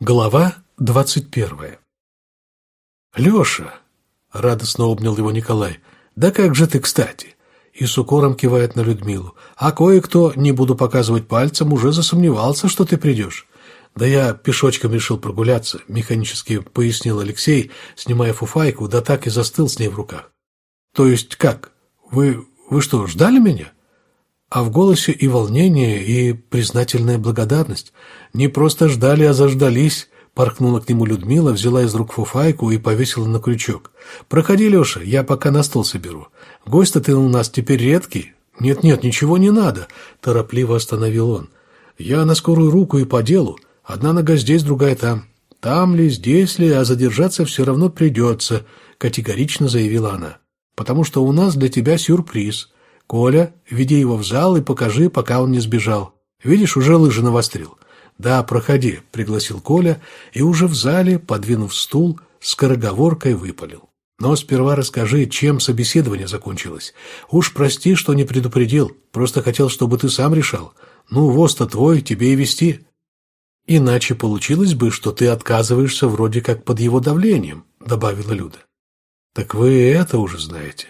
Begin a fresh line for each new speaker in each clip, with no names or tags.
Глава двадцать первая «Леша!» — радостно обнял его Николай. «Да как же ты кстати!» И с укором кивает на Людмилу. «А кое-кто, не буду показывать пальцем, уже засомневался, что ты придешь». «Да я пешочком решил прогуляться», — механически пояснил Алексей, снимая фуфайку, да так и застыл с ней в руках. «То есть как? Вы... вы что, ждали меня?» А в голосе и волнение, и признательная благодарность. Не просто ждали, а заждались. Поркнула к нему Людмила, взяла из рук фуфайку и повесила на крючок. «Проходи, Леша, я пока на стол соберу. Гость-то ты у нас теперь редкий». «Нет-нет, ничего не надо», – торопливо остановил он. «Я на скорую руку и по делу. Одна нога здесь, другая там. Там ли, здесь ли, а задержаться все равно придется», – категорично заявила она. «Потому что у нас для тебя сюрприз». «Коля, веди его в зал и покажи, пока он не сбежал. Видишь, уже лыжи навострил». «Да, проходи», — пригласил Коля, и уже в зале, подвинув стул, скороговоркой выпалил. «Но сперва расскажи, чем собеседование закончилось. Уж прости, что не предупредил, просто хотел, чтобы ты сам решал. Ну, воз-то твой, тебе и вести». «Иначе получилось бы, что ты отказываешься вроде как под его давлением», — добавила Люда. «Так вы это уже знаете».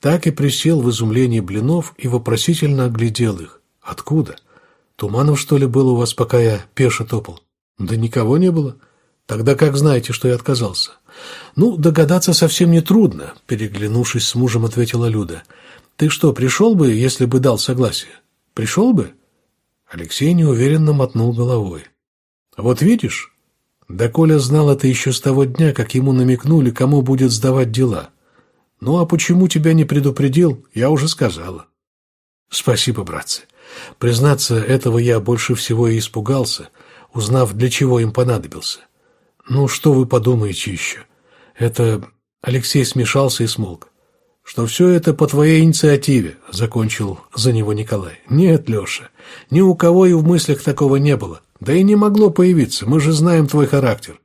Так и присел в изумлении Блинов и вопросительно оглядел их. «Откуда? Туманов, что ли, был у вас, пока я пеше топал?» «Да никого не было. Тогда как знаете, что я отказался?» «Ну, догадаться совсем не трудно», — переглянувшись с мужем, ответила Люда. «Ты что, пришел бы, если бы дал согласие? Пришел бы?» Алексей неуверенно мотнул головой. «Вот видишь?» Да Коля знал это еще с того дня, как ему намекнули, кому будет сдавать дела. «Ну, а почему тебя не предупредил, я уже сказала». «Спасибо, братцы. Признаться, этого я больше всего и испугался, узнав, для чего им понадобился. Ну, что вы подумаете еще? Это...» Алексей смешался и смолк. «Что все это по твоей инициативе», — закончил за него Николай. «Нет, Леша, ни у кого и в мыслях такого не было. Да и не могло появиться, мы же знаем твой характер».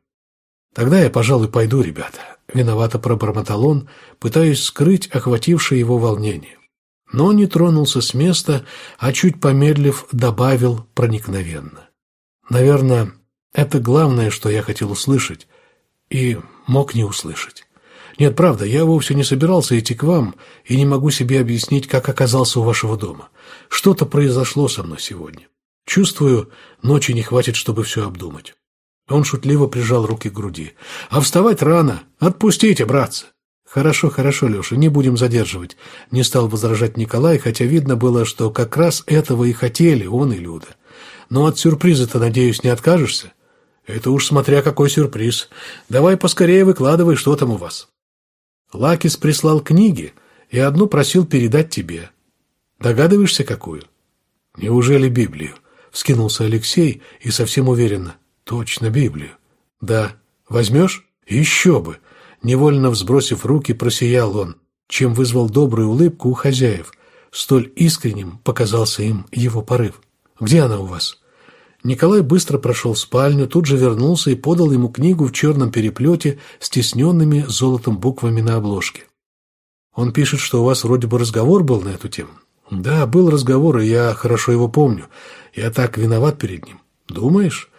«Тогда я, пожалуй, пойду, ребята. Виновато пробормотал он, пытаясь скрыть охватившее его волнение. Но не тронулся с места, а чуть помедлив добавил проникновенно. Наверное, это главное, что я хотел услышать, и мог не услышать. Нет, правда, я вовсе не собирался идти к вам и не могу себе объяснить, как оказался у вашего дома. Что-то произошло со мной сегодня. Чувствую, ночи не хватит, чтобы все обдумать. Он шутливо прижал руки к груди. «А вставать рано! Отпустите, братцы!» «Хорошо, хорошо, Леша, не будем задерживать», — не стал возражать Николай, хотя видно было, что как раз этого и хотели он и Люда. «Но от сюрприза-то, надеюсь, не откажешься?» «Это уж смотря какой сюрприз. Давай поскорее выкладывай, что там у вас». Лакис прислал книги и одну просил передать тебе. Догадываешься, какую? Неужели Библию? Вскинулся Алексей и совсем уверенно. Точно Библию. Да. Возьмешь? Еще бы. Невольно взбросив руки, просиял он, чем вызвал добрую улыбку у хозяев. Столь искренним показался им его порыв. «Где она у вас?» Николай быстро прошел в спальню, тут же вернулся и подал ему книгу в черном переплете с тесненными золотом буквами на обложке. «Он пишет, что у вас вроде бы разговор был на эту тему». «Да, был разговор, и я хорошо его помню. Я так виноват перед ним». «Думаешь?»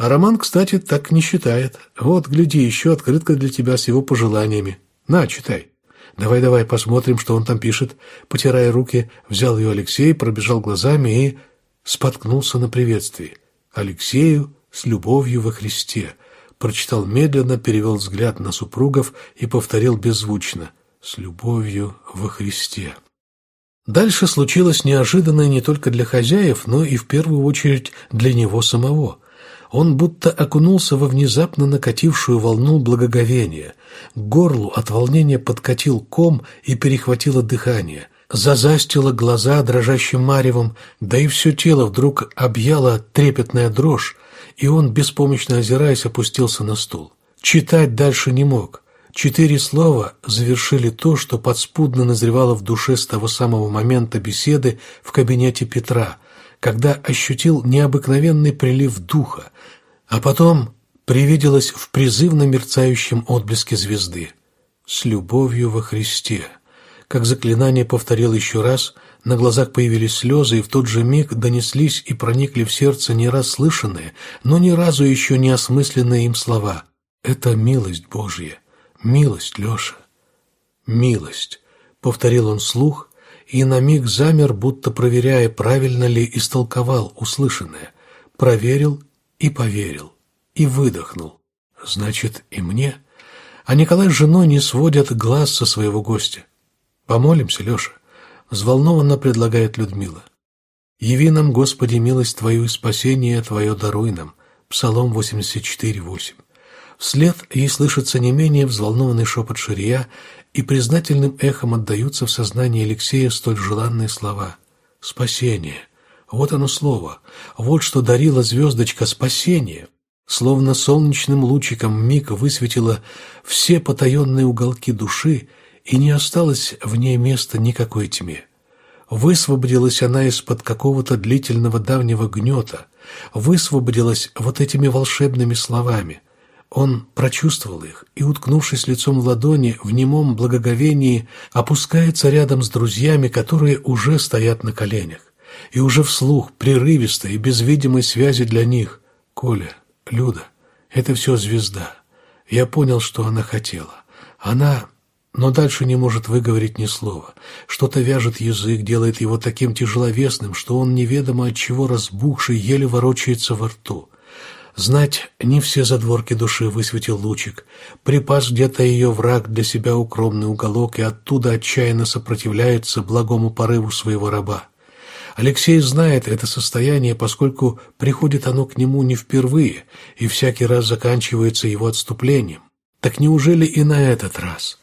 А Роман, кстати, так не считает. Вот, гляди, еще открытка для тебя с его пожеланиями. На, читай. Давай-давай посмотрим, что он там пишет. Потирая руки, взял ее Алексей, пробежал глазами и споткнулся на приветствии. Алексею с любовью во Христе. Прочитал медленно, перевел взгляд на супругов и повторил беззвучно. С любовью во Христе. Дальше случилось неожиданное не только для хозяев, но и в первую очередь для него самого – он будто окунулся во внезапно накатившую волну благоговения. К горлу от волнения подкатил ком и перехватило дыхание. Зазастило глаза дрожащим маревом, да и все тело вдруг объяла трепетная дрожь, и он, беспомощно озираясь, опустился на стул. Читать дальше не мог. Четыре слова завершили то, что подспудно назревало в душе с того самого момента беседы в кабинете Петра – когда ощутил необыкновенный прилив духа, а потом привиделось в призывно мерцающем отблеске звезды. «С любовью во Христе», как заклинание повторил еще раз, на глазах появились слезы, и в тот же миг донеслись и проникли в сердце не раз слышанные, но ни разу еще не осмысленные им слова. «Это милость Божья, милость, Леша, милость», — повторил он слух, и на миг замер, будто проверяя, правильно ли истолковал услышанное, проверил и поверил, и выдохнул. «Значит, и мне?» А Николай с женой не сводят глаз со своего гостя. «Помолимся, Леша», — взволнованно предлагает Людмила. «Яви нам, Господи, милость Твою и спасение Твое даруй нам». Псалом 84.8. Вслед ей слышится не менее взволнованный шепот Ширия, и признательным эхом отдаются в сознании Алексея столь желанные слова. «Спасение». Вот оно слово. Вот что дарила звездочка спасение словно солнечным лучиком миг высветила все потаенные уголки души, и не осталось в ней места никакой тьме. Высвободилась она из-под какого-то длительного давнего гнета, высвободилась вот этими волшебными словами. Он прочувствовал их и, уткнувшись лицом в ладони, в немом благоговении опускается рядом с друзьями, которые уже стоят на коленях. И уже вслух, прерывисто и без видимой связи для них, «Коля, Люда, это все звезда. Я понял, что она хотела. Она... Но дальше не может выговорить ни слова. Что-то вяжет язык, делает его таким тяжеловесным, что он неведомо от чего разбухший еле ворочается во рту. Знать, не все задворки души высветил лучик. Припас где-то ее враг для себя укромный уголок и оттуда отчаянно сопротивляется благому порыву своего раба. Алексей знает это состояние, поскольку приходит оно к нему не впервые и всякий раз заканчивается его отступлением. Так неужели и на этот раз?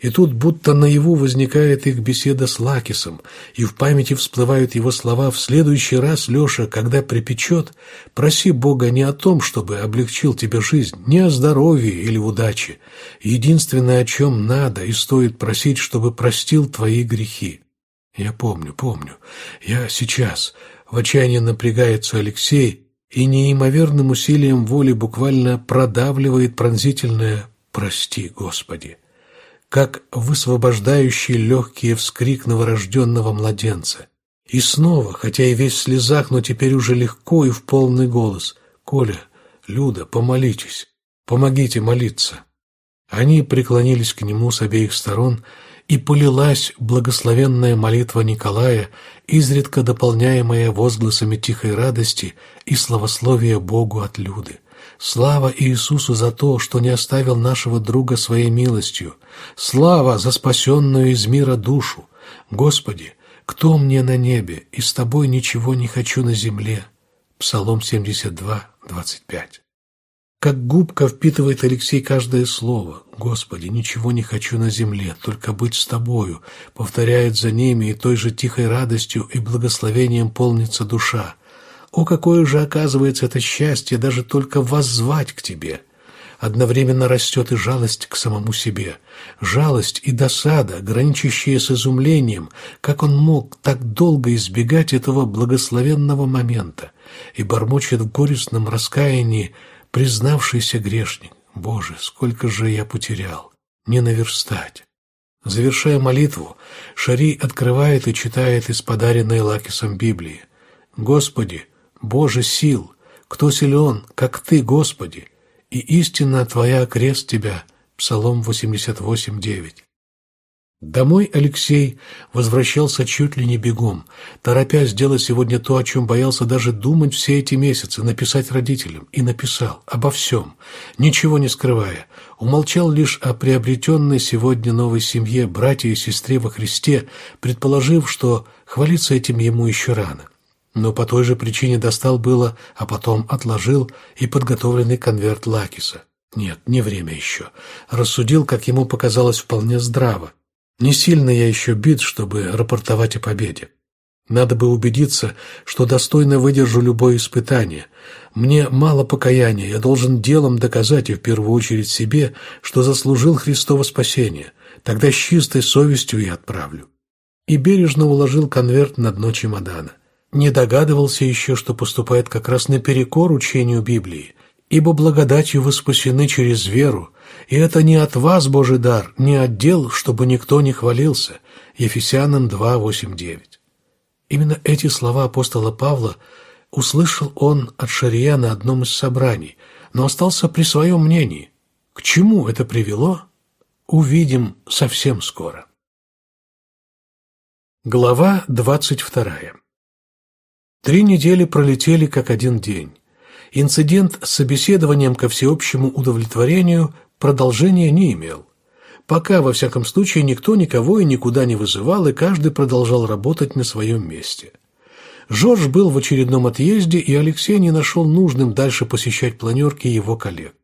И тут будто наяву возникает их беседа с Лакисом, и в памяти всплывают его слова «В следующий раз, Леша, когда припечет, проси Бога не о том, чтобы облегчил тебе жизнь, не о здоровье или удаче. Единственное, о чем надо и стоит просить, чтобы простил твои грехи». Я помню, помню. Я сейчас. В отчаянии напрягается Алексей и неимоверным усилием воли буквально продавливает пронзительное «Прости, Господи!» Как высвобождающий легкий вскрик новорожденного младенца. И снова, хотя и весь в слезах, но теперь уже легко и в полный голос. «Коля, Люда, помолитесь, помогите молиться». Они преклонились к нему с обеих сторон, и полилась благословенная молитва Николая, изредка дополняемая возгласами тихой радости и славословия Богу от Люды. Слава Иисусу за то, что не оставил нашего друга своей милостью. Слава за спасенную из мира душу. Господи, кто мне на небе, и с Тобой ничего не хочу на земле. Псалом 72, 25. Как губка впитывает Алексей каждое слово. «Господи, ничего не хочу на земле, только быть с Тобою», повторяет за ними, и той же тихой радостью и благословением полнится душа. О, какое же оказывается это счастье даже только воззвать к Тебе! Одновременно растет и жалость к самому себе. Жалость и досада, граничащие с изумлением, как он мог так долго избегать этого благословенного момента, и бормочет в горестном раскаянии – признавшийся грешник. Боже, сколько же я потерял! Не наверстать! Завершая молитву, Шари открывает и читает из подаренной Лакисом Библии. «Господи, Боже сил, кто силен, как Ты, Господи, и истинно Твоя крест Тебя». Псалом 88.9. Домой Алексей возвращался чуть ли не бегом, торопясь сделать сегодня то, о чем боялся даже думать все эти месяцы, написать родителям. И написал обо всем, ничего не скрывая. Умолчал лишь о приобретенной сегодня новой семье, братья и сестре во Христе, предположив, что хвалиться этим ему еще рано. Но по той же причине достал было, а потом отложил и подготовленный конверт Лакиса. Нет, не время еще. Рассудил, как ему показалось, вполне здраво. Не сильно я еще бит, чтобы рапортовать о победе. Надо бы убедиться, что достойно выдержу любое испытание. Мне мало покаяния, я должен делом доказать и в первую очередь себе, что заслужил Христово спасение. Тогда с чистой совестью я отправлю. И бережно уложил конверт на дно чемодана. Не догадывался еще, что поступает как раз наперекор учению Библии, ибо благодатью вы спасены через веру, и это не от вас Божий дар, не от дел, чтобы никто не хвалился. Ефесянам 2, 8, 9. Именно эти слова апостола Павла услышал он от Шария на одном из собраний, но остался при своем мнении. К чему это привело, увидим совсем скоро. Глава двадцать вторая Три недели пролетели как один день. Инцидент с собеседованием ко всеобщему удовлетворению продолжения не имел. Пока, во всяком случае, никто никого и никуда не вызывал, и каждый продолжал работать на своем месте. Жорж был в очередном отъезде, и Алексей не нашел нужным дальше посещать планерки его коллег.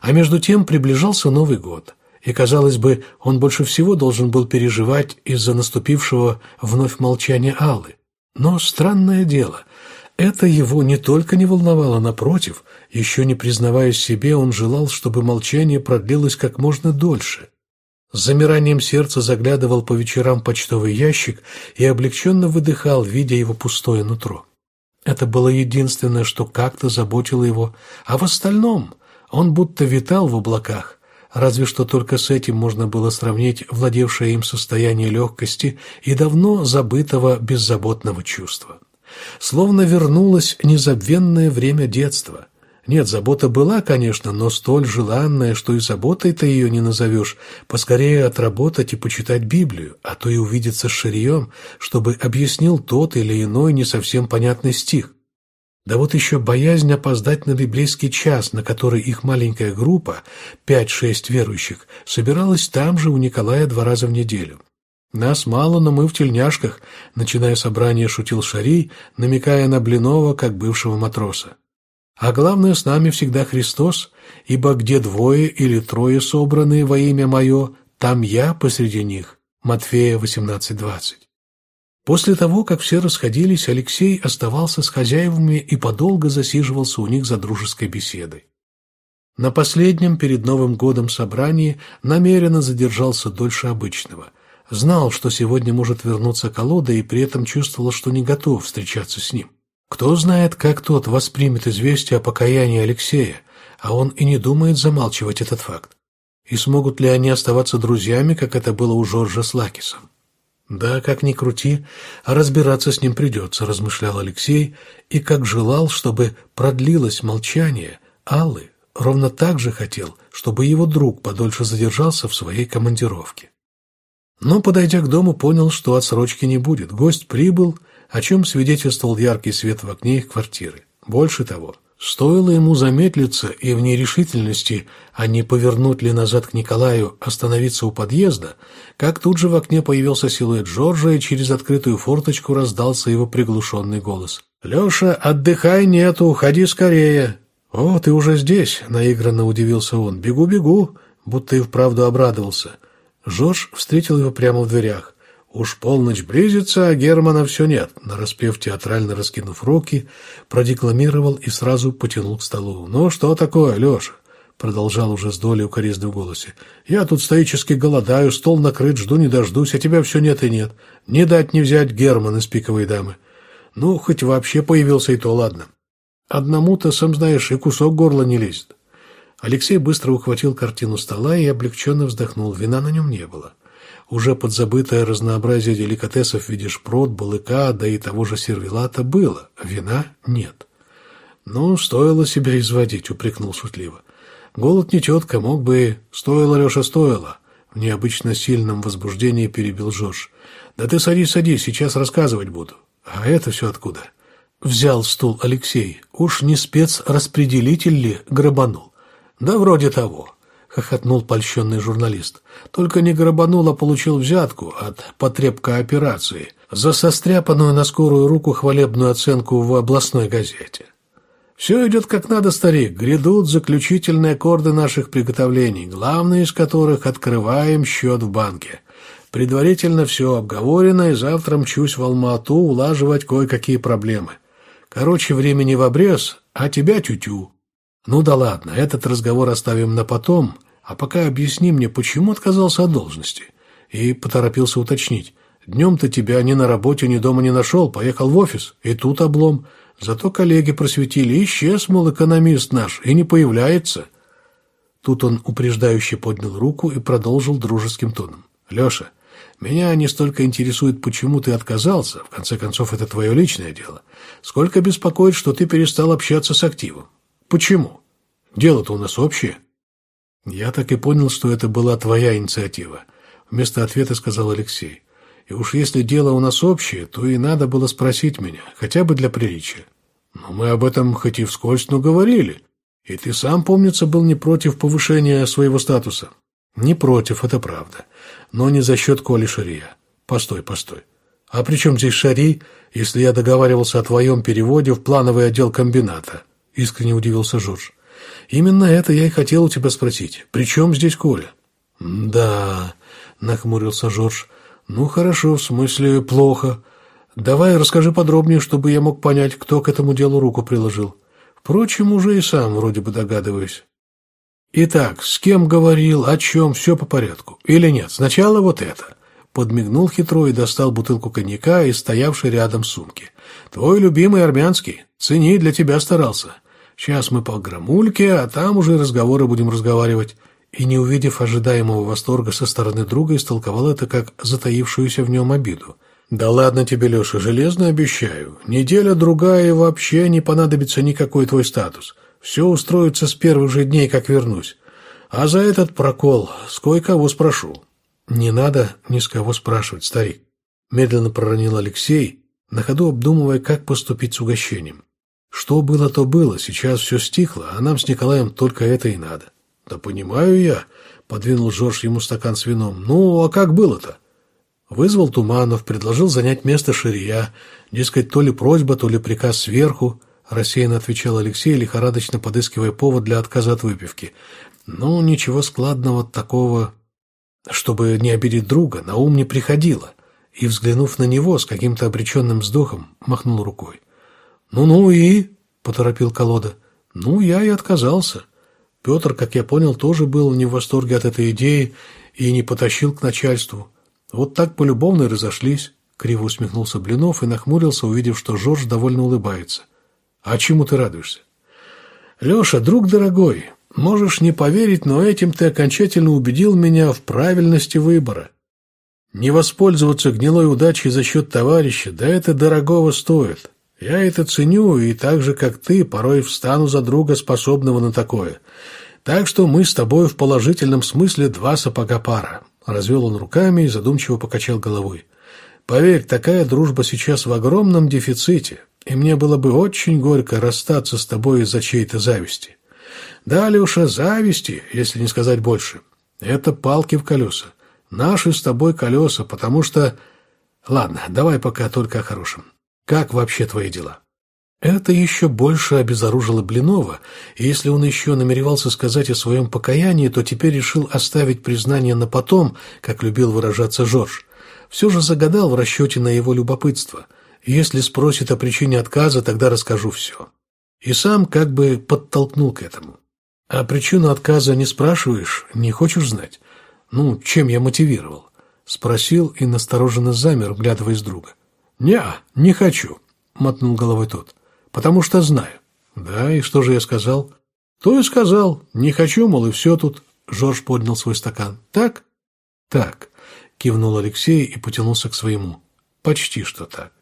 А между тем приближался Новый год, и, казалось бы, он больше всего должен был переживать из-за наступившего вновь молчания Аллы. Но странное дело, это его не только не волновало, напротив, еще не признаваясь себе, он желал, чтобы молчание продлилось как можно дольше. С замиранием сердца заглядывал по вечерам почтовый ящик и облегченно выдыхал, видя его пустое нутро. Это было единственное, что как-то заботило его, а в остальном он будто витал в облаках, разве что только с этим можно было сравнить владевшее им состояние легкости и давно забытого беззаботного чувства. Словно вернулось незабвенное время детства, нет, забота была, конечно, но столь желанная, что и заботой-то ее не назовешь. Поскорее отработать и почитать Библию, а то и увидеться с Ширием, чтобы объяснил тот или иной не совсем понятный стих. Да вот еще боязнь опоздать на библейский час, на который их маленькая группа, пять-шесть верующих, собиралась там же у Николая два раза в неделю. «Нас мало, но мы в тельняшках», — начиная собрание, шутил Шарий, намекая на Блинова, как бывшего матроса. А главное, с нами всегда Христос, ибо где двое или трое собранные во имя Мое, там я посреди них». Матфея 18.20. После того, как все расходились, Алексей оставался с хозяевами и подолго засиживался у них за дружеской беседой. На последнем перед Новым годом собрании намеренно задержался дольше обычного. Знал, что сегодня может вернуться колода, и при этом чувствовал, что не готов встречаться с ним. Кто знает, как тот воспримет известие о покаянии Алексея, а он и не думает замалчивать этот факт. И смогут ли они оставаться друзьями, как это было у Жоржа с Лакисом? Да, как ни крути, а разбираться с ним придется, размышлял Алексей, и как желал, чтобы продлилось молчание, Аллы ровно так же хотел, чтобы его друг подольше задержался в своей командировке. Но, подойдя к дому, понял, что отсрочки не будет. Гость прибыл, о чем свидетельствовал яркий свет в окне их квартиры. Больше того, стоило ему замедлиться и в нерешительности, а не повернуть ли назад к Николаю, остановиться у подъезда, как тут же в окне появился силуэт Джорджа, и через открытую форточку раздался его приглушенный голос. «Леша, отдыхай, нету, уходи скорее!» «О, ты уже здесь!» — наигранно удивился он. «Бегу-бегу!» будто и вправду обрадовался. Жорж встретил его прямо в дверях. Уж полночь близится, а Германа все нет. Нараспев театрально раскинув руки, продекламировал и сразу потянул к столу. «Ну, что такое, Леша?» Продолжал уже с долей укоризны в голосе. «Я тут стоически голодаю, стол накрыт, жду не дождусь, а тебя все нет и нет. Не дать не взять Герман из пиковой дамы. Ну, хоть вообще появился и то ладно. Одному-то, сам знаешь, и кусок горла не лезет». Алексей быстро ухватил картину стола и облегченно вздохнул. Вина на нем не было уже подзабытое разнообразие деликатесов в виде шпрот, балыка, да и того же сервелата было, вина нет. «Ну, стоило себя изводить», — упрекнул шутливо. «Голод не тетка, мог бы... Стоило, Леша, стоило». В необычно сильном возбуждении перебил Жорж. «Да ты садись, садись, сейчас рассказывать буду». «А это все откуда?» Взял стул Алексей. «Уж не спецраспределитель ли грабанул?» «Да вроде того». — хохотнул польщенный журналист. «Только не грабанул, а получил взятку от потребка операции за состряпанную на скорую руку хвалебную оценку в областной газете. Все идет как надо, старик. Грядут заключительные аккорды наших приготовлений, главные из которых открываем счет в банке. Предварительно все обговорено, и завтра мчусь в Алма-Ату улаживать кое-какие проблемы. Короче, времени в обрез, а тебя тю-тю». «Ну да ладно, этот разговор оставим на потом, а пока объясни мне, почему отказался от должности?» И поторопился уточнить. «Днем-то тебя ни на работе, ни дома не нашел, поехал в офис, и тут облом. Зато коллеги просветили, исчез, мол, экономист наш, и не появляется». Тут он упреждающе поднял руку и продолжил дружеским тоном. «Леша, Меня не столько интересует, почему ты отказался, в конце концов, это твое личное дело, сколько беспокоит, что ты перестал общаться с активом. Почему? Дело-то у нас общее. Я так и понял, что это была твоя инициатива. Вместо ответа сказал Алексей. И уж если дело у нас общее, то и надо было спросить меня, хотя бы для приличия. Но мы об этом хоть и вскользь, но говорили. И ты сам, помнится, был не против повышения своего статуса. Не против, это правда. Но не за счет Коли Шария. Постой, постой. А при чем здесь Шари, если я договаривался о твоем переводе в плановый отдел комбината? Искренне удивился Жорж. Именно это я и хотел у тебя спросить. При чем здесь Коля? Да, нахмурился Жорж. Ну хорошо, в смысле плохо. Давай расскажи подробнее, чтобы я мог понять, кто к этому делу руку приложил. Впрочем, уже и сам вроде бы догадываюсь. Итак, с кем говорил, о чем, все по порядку. Или нет? Сначала вот это. Подмигнул хитро и достал бутылку коньяка из стоявшей рядом сумки. Твой любимый армянский. Цени, для тебя старался. Сейчас мы по грамульке, а там уже разговоры будем разговаривать. И, не увидев ожидаемого восторга со стороны друга, истолковал это как затаившуюся в нем обиду. «Да ладно тебе, Леша, железно обещаю. Неделя-другая вообще не понадобится никакой твой статус. Все устроится с первых же дней, как вернусь. А за этот прокол с кое-кого спрошу». «Не надо ни с кого спрашивать, старик», — медленно проронил Алексей, на ходу обдумывая, как поступить с угощением. «Что было, то было, сейчас все стихло, а нам с Николаем только это и надо». «Да понимаю я», — подвинул Жорж ему стакан с вином. «Ну, а как было-то?» Вызвал Туманов, предложил занять место Ширия. Дескать, то ли просьба, то ли приказ сверху. Рассеянно отвечал Алексей, лихорадочно подыскивая повод для отказа от выпивки. Ну, ничего складного такого, чтобы не обидеть друга, на ум не приходило. И, взглянув на него с каким-то обреченным вздохом, махнул рукой. «Ну-ну и...» — поторопил колода. «Ну, я и отказался. Петр, как я понял, тоже был не в восторге от этой идеи и не потащил к начальству. Вот так полюбовно и разошлись. Криво усмехнулся Блинов и нахмурился, увидев, что Жорж довольно улыбается. «А чему ты радуешься?» «Леша, друг дорогой, можешь не поверить, но этим ты окончательно убедил меня в правильности выбора. Не воспользоваться гнилой удачей за счет товарища, да это дорогого стоит. Я это ценю, и так же, как ты, порой встану за друга, способного на такое. Так что мы с тобой в положительном смысле два сапога пара. Развел он руками и задумчиво покачал головой. «Поверь, такая дружба сейчас в огромном дефиците, и мне было бы очень горько расстаться с тобой из-за чьей-то зависти. Да, Леша, зависти, если не сказать больше. Это палки в колеса. Наши с тобой колеса, потому что... Ладно, давай пока только о хорошем. Как вообще твои дела?» Это еще больше обезоружило Блинова, и если он еще намеревался сказать о своем покаянии, то теперь решил оставить признание на потом, как любил выражаться Жорж. Все же загадал в расчете на его любопытство. Если спросит о причине отказа, тогда расскажу все. И сам как бы подтолкнул к этому. А причину отказа не спрашиваешь, не хочешь знать? Ну, чем я мотивировал? Спросил и настороженно замер, вглядываясь друга. «Не, не хочу», — мотнул головой тот потому что знаю. Да, и что же я сказал? То и сказал. Не хочу, мол, и все тут. Жорж поднял свой стакан. Так? Так, кивнул Алексей и потянулся к своему. Почти что так.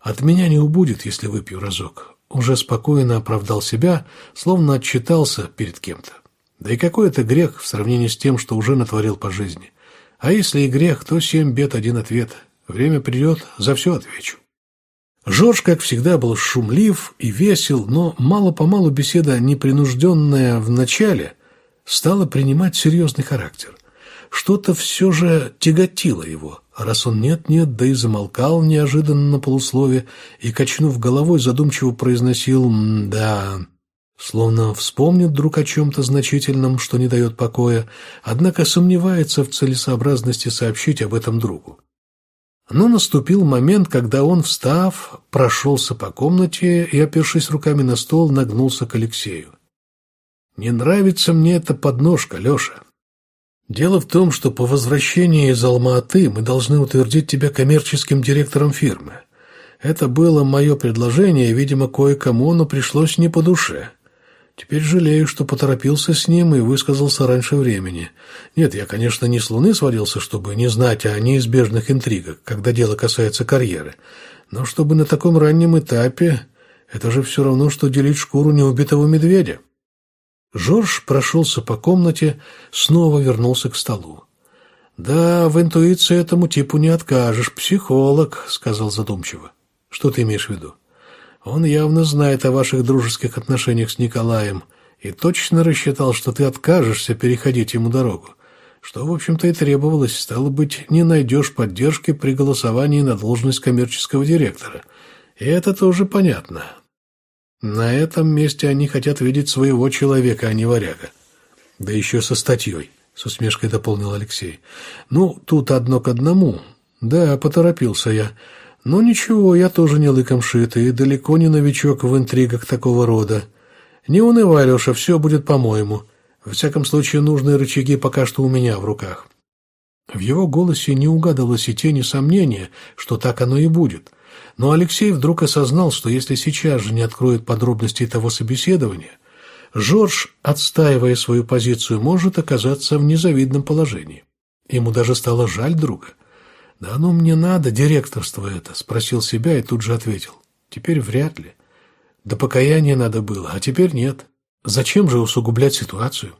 От меня не убудет, если выпью разок. Уже спокойно оправдал себя, словно отчитался перед кем-то. Да и какой это грех в сравнении с тем, что уже натворил по жизни. А если и грех, то семь бед, один ответ. Время придет, за все отвечу. Жорж, как всегда, был шумлив и весел, но мало-помалу беседа, непринужденная в начале, стала принимать серьезный характер. Что-то все же тяготило его, раз он нет-нет, да и замолкал неожиданно на полуслове и, качнув головой, задумчиво произносил «да», словно вспомнит вдруг о чем-то значительном, что не дает покоя, однако сомневается в целесообразности сообщить об этом другу. Но наступил момент, когда он, встав, прошелся по комнате и, опершись руками на стол, нагнулся к Алексею. «Не нравится мне эта подножка, Леша. Дело в том, что по возвращении из Алма-Аты мы должны утвердить тебя коммерческим директором фирмы. Это было мое предложение, видимо, кое-кому оно пришлось не по душе. Теперь жалею, что поторопился с ним и высказался раньше времени. Нет, я, конечно, не с Луны свалился, чтобы не знать о неизбежных интригах, когда дело касается карьеры. Но чтобы на таком раннем этапе, это же все равно, что делить шкуру неубитого медведя. Жорж прошелся по комнате, снова вернулся к столу. «Да, в интуиции этому типу не откажешь. Психолог», — сказал задумчиво. «Что ты имеешь в виду?» Он явно знает о ваших дружеских отношениях с Николаем и точно рассчитал, что ты откажешься переходить ему дорогу. Что, в общем-то, и требовалось. Стало быть, не найдешь поддержки при голосовании на должность коммерческого директора. И это тоже понятно. На этом месте они хотят видеть своего человека, а не варяга. Да еще со статьей, с усмешкой дополнил Алексей. Ну, тут одно к одному. Да, поторопился я. Но ничего, я тоже не лыком шитый и далеко не новичок в интригах такого рода. Не унывай, Леша, все будет по-моему. Во всяком случае, нужные рычаги пока что у меня в руках. В его голосе не угадывалось и тени сомнения, что так оно и будет. Но Алексей вдруг осознал, что если сейчас же не откроет подробностей того собеседования, Жорж, отстаивая свою позицию, может оказаться в незавидном положении. Ему даже стало жаль друга. «Да оно мне надо, директорство это?» – спросил себя и тут же ответил. «Теперь вряд ли. До покаяния надо было, а теперь нет. Зачем же усугублять ситуацию?»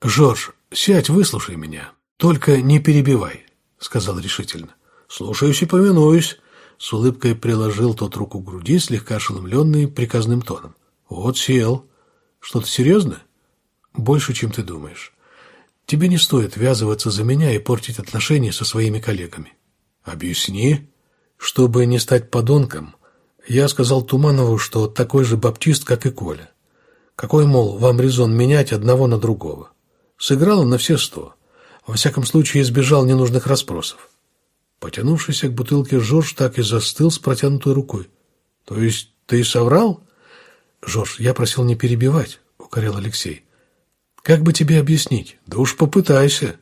«Жорж, сядь, выслушай меня. Только не перебивай», – сказал решительно. «Слушаюсь и повинуюсь», – с улыбкой приложил тот руку к груди, слегка ошеломленный приказным тоном. «Вот сел. Что-то серьезное?» «Больше, чем ты думаешь. Тебе не стоит ввязываться за меня и портить отношения со своими коллегами. «Объясни». Чтобы не стать подонком, я сказал Туманову, что такой же баптист, как и Коля. Какой, мол, вам резон менять одного на другого? Сыграл на все сто. Во всяком случае, избежал ненужных расспросов. Потянувшийся к бутылке Жорж так и застыл с протянутой рукой. «То есть ты соврал?» «Жорж, я просил не перебивать», — укорил Алексей. «Как бы тебе объяснить? Да уж попытайся».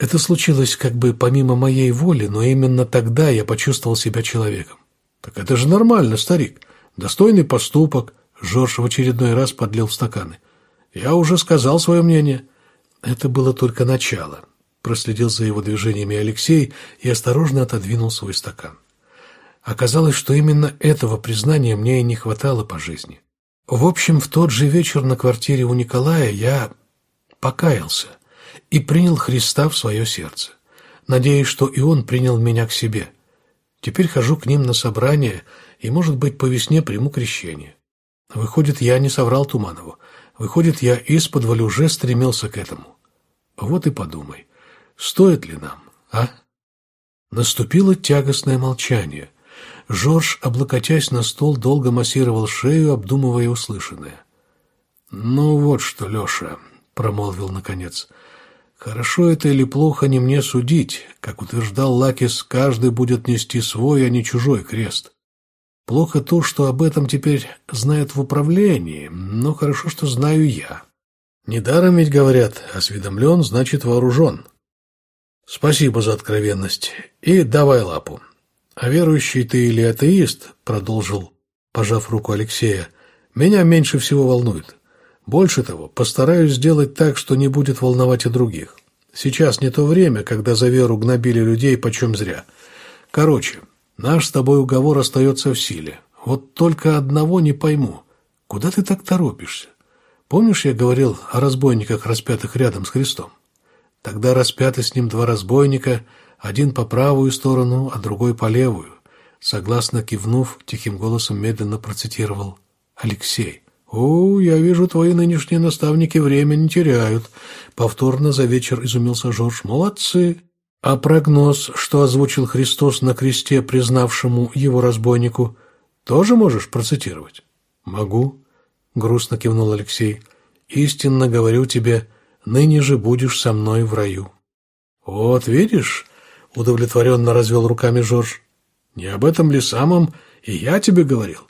Это случилось как бы помимо моей воли, но именно тогда я почувствовал себя человеком. Так это же нормально, старик. Достойный поступок. Жорж в очередной раз подлил в стаканы. Я уже сказал свое мнение. Это было только начало. Проследил за его движениями Алексей и осторожно отодвинул свой стакан. Оказалось, что именно этого признания мне и не хватало по жизни. В общем, в тот же вечер на квартире у Николая я покаялся и принял Христа в свое сердце. Надеюсь, что и Он принял меня к себе. Теперь хожу к ним на собрание и, может быть, по весне приму крещение. Выходит, я не соврал Туманову. Выходит, я из-под уже стремился к этому. Вот и подумай, стоит ли нам, а? Наступило тягостное молчание. Жорж, облокотясь на стол, долго массировал шею, обдумывая услышанное. «Ну вот что, Леша», — промолвил наконец, — Хорошо это или плохо не мне судить. Как утверждал Лакис, каждый будет нести свой, а не чужой крест. Плохо то, что об этом теперь знают в управлении, но хорошо, что знаю я. Недаром ведь говорят, осведомлен, значит вооружен. Спасибо за откровенность. И давай лапу. А верующий ты или атеист, продолжил, пожав руку Алексея, меня меньше всего волнует. Больше того, постараюсь сделать так, что не будет волновать и других. Сейчас не то время, когда за веру гнобили людей почем зря. Короче, наш с тобой уговор остается в силе. Вот только одного не пойму. Куда ты так торопишься? Помнишь, я говорил о разбойниках, распятых рядом с Христом? Тогда распяты с ним два разбойника, один по правую сторону, а другой по левую. Согласно кивнув, тихим голосом медленно процитировал Алексей. «О, я вижу, твои нынешние наставники время не теряют», — повторно за вечер изумился Жорж. «Молодцы!» «А прогноз, что озвучил Христос на кресте, признавшему его разбойнику, тоже можешь процитировать?» «Могу», — грустно кивнул Алексей. «Истинно говорю тебе, ныне же будешь со мной в раю». «Вот видишь», — удовлетворенно развел руками Жорж, — «не об этом ли самом и я тебе говорил?»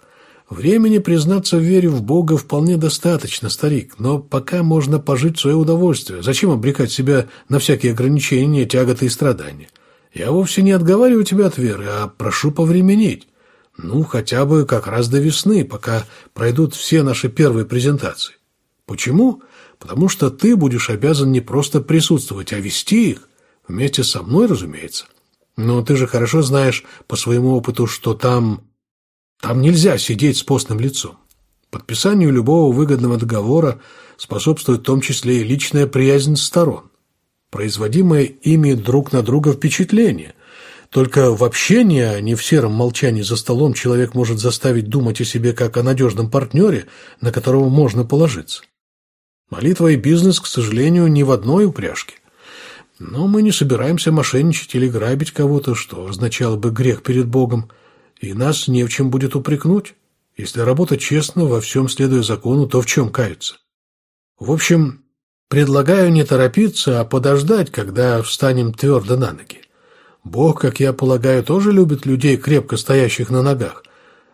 Времени признаться в вере в Бога вполне достаточно, старик, но пока можно пожить в свое удовольствие. Зачем обрекать себя на всякие ограничения, тяготы и страдания? Я вовсе не отговариваю тебя от веры, а прошу повременить. Ну, хотя бы как раз до весны, пока пройдут все наши первые презентации. Почему? Потому что ты будешь обязан не просто присутствовать, а вести их. Вместе со мной, разумеется. Но ты же хорошо знаешь по своему опыту, что там... Там нельзя сидеть с постным лицом. Подписанию любого выгодного договора способствует в том числе и личная приязнь сторон, производимое ими друг на друга впечатление. Только в общении, а не в сером молчании за столом, человек может заставить думать о себе как о надежном партнере, на которого можно положиться. Молитва и бизнес, к сожалению, не в одной упряжке. Но мы не собираемся мошенничать или грабить кого-то, что означало бы грех перед Богом, и нас не в чем будет упрекнуть. Если работать честно, во всем следуя закону, то в чем каяться? В общем, предлагаю не торопиться, а подождать, когда встанем твердо на ноги. Бог, как я полагаю, тоже любит людей, крепко стоящих на ногах,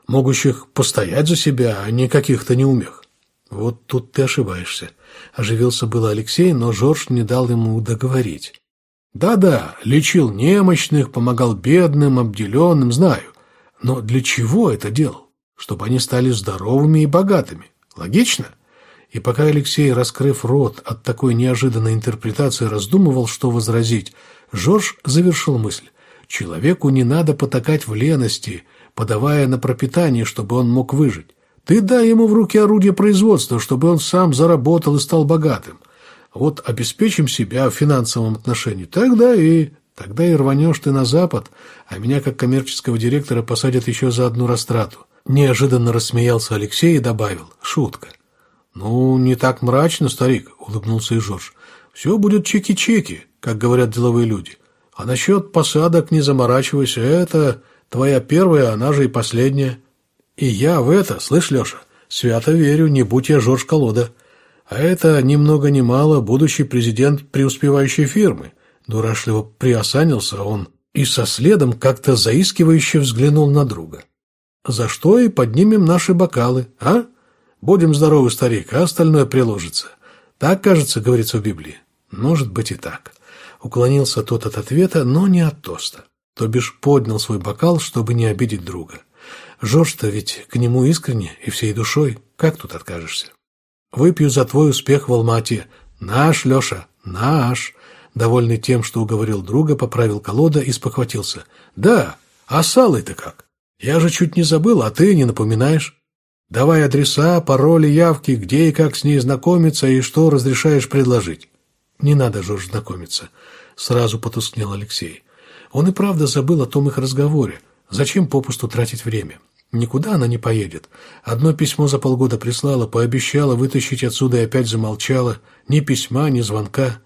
могущих постоять за себя, а не каких-то неумех. Вот тут ты ошибаешься. Оживился было Алексей, но Жорж не дал ему договорить. Да-да, лечил немощных, помогал бедным, обделенным, знаю. Но для чего это делал? Чтобы они стали здоровыми и богатыми. Логично? И пока Алексей, раскрыв рот от такой неожиданной интерпретации, раздумывал, что возразить, Жорж завершил мысль. Человеку не надо потакать в лености, подавая на пропитание, чтобы он мог выжить. Ты дай ему в руки орудие производства, чтобы он сам заработал и стал богатым. Вот обеспечим себя в финансовом отношении, тогда и... Тогда и рванешь ты на запад, а меня, как коммерческого директора, посадят еще за одну растрату. Неожиданно рассмеялся Алексей и добавил. Шутка. «Ну, не так мрачно, старик», — улыбнулся и Жорж. «Все будет чеки-чеки, как говорят деловые люди. А насчет посадок не заморачивайся, это твоя первая, она же и последняя. И я в это, слышь, Леша, свято верю, не будь я Жорж Колода. А это ни много ни мало будущий президент преуспевающей фирмы. Дурашливо приосанился он и со следом как-то заискивающе взглянул на друга. За что и поднимем наши бокалы, а? Будем здоровы, старик, а остальное приложится. Так, кажется, говорится в Библии. Может быть и так. Уклонился тот от ответа, но не от тоста. То бишь поднял свой бокал, чтобы не обидеть друга. Жорж-то ведь к нему искренне и всей душой. Как тут откажешься? Выпью за твой успех в Алмате. Наш, Леша, наш. Довольный тем, что уговорил друга, поправил колода и спохватился. Да, а с Аллой-то как? Я же чуть не забыл, а ты не напоминаешь. Давай адреса, пароли, явки, где и как с ней знакомиться и что разрешаешь предложить. Не надо, Жорж, знакомиться. Сразу потускнел Алексей. Он и правда забыл о том их разговоре. Зачем попусту тратить время? Никуда она не поедет. Одно письмо за полгода прислала, пообещала вытащить отсюда и опять замолчала. Ни письма, ни звонка.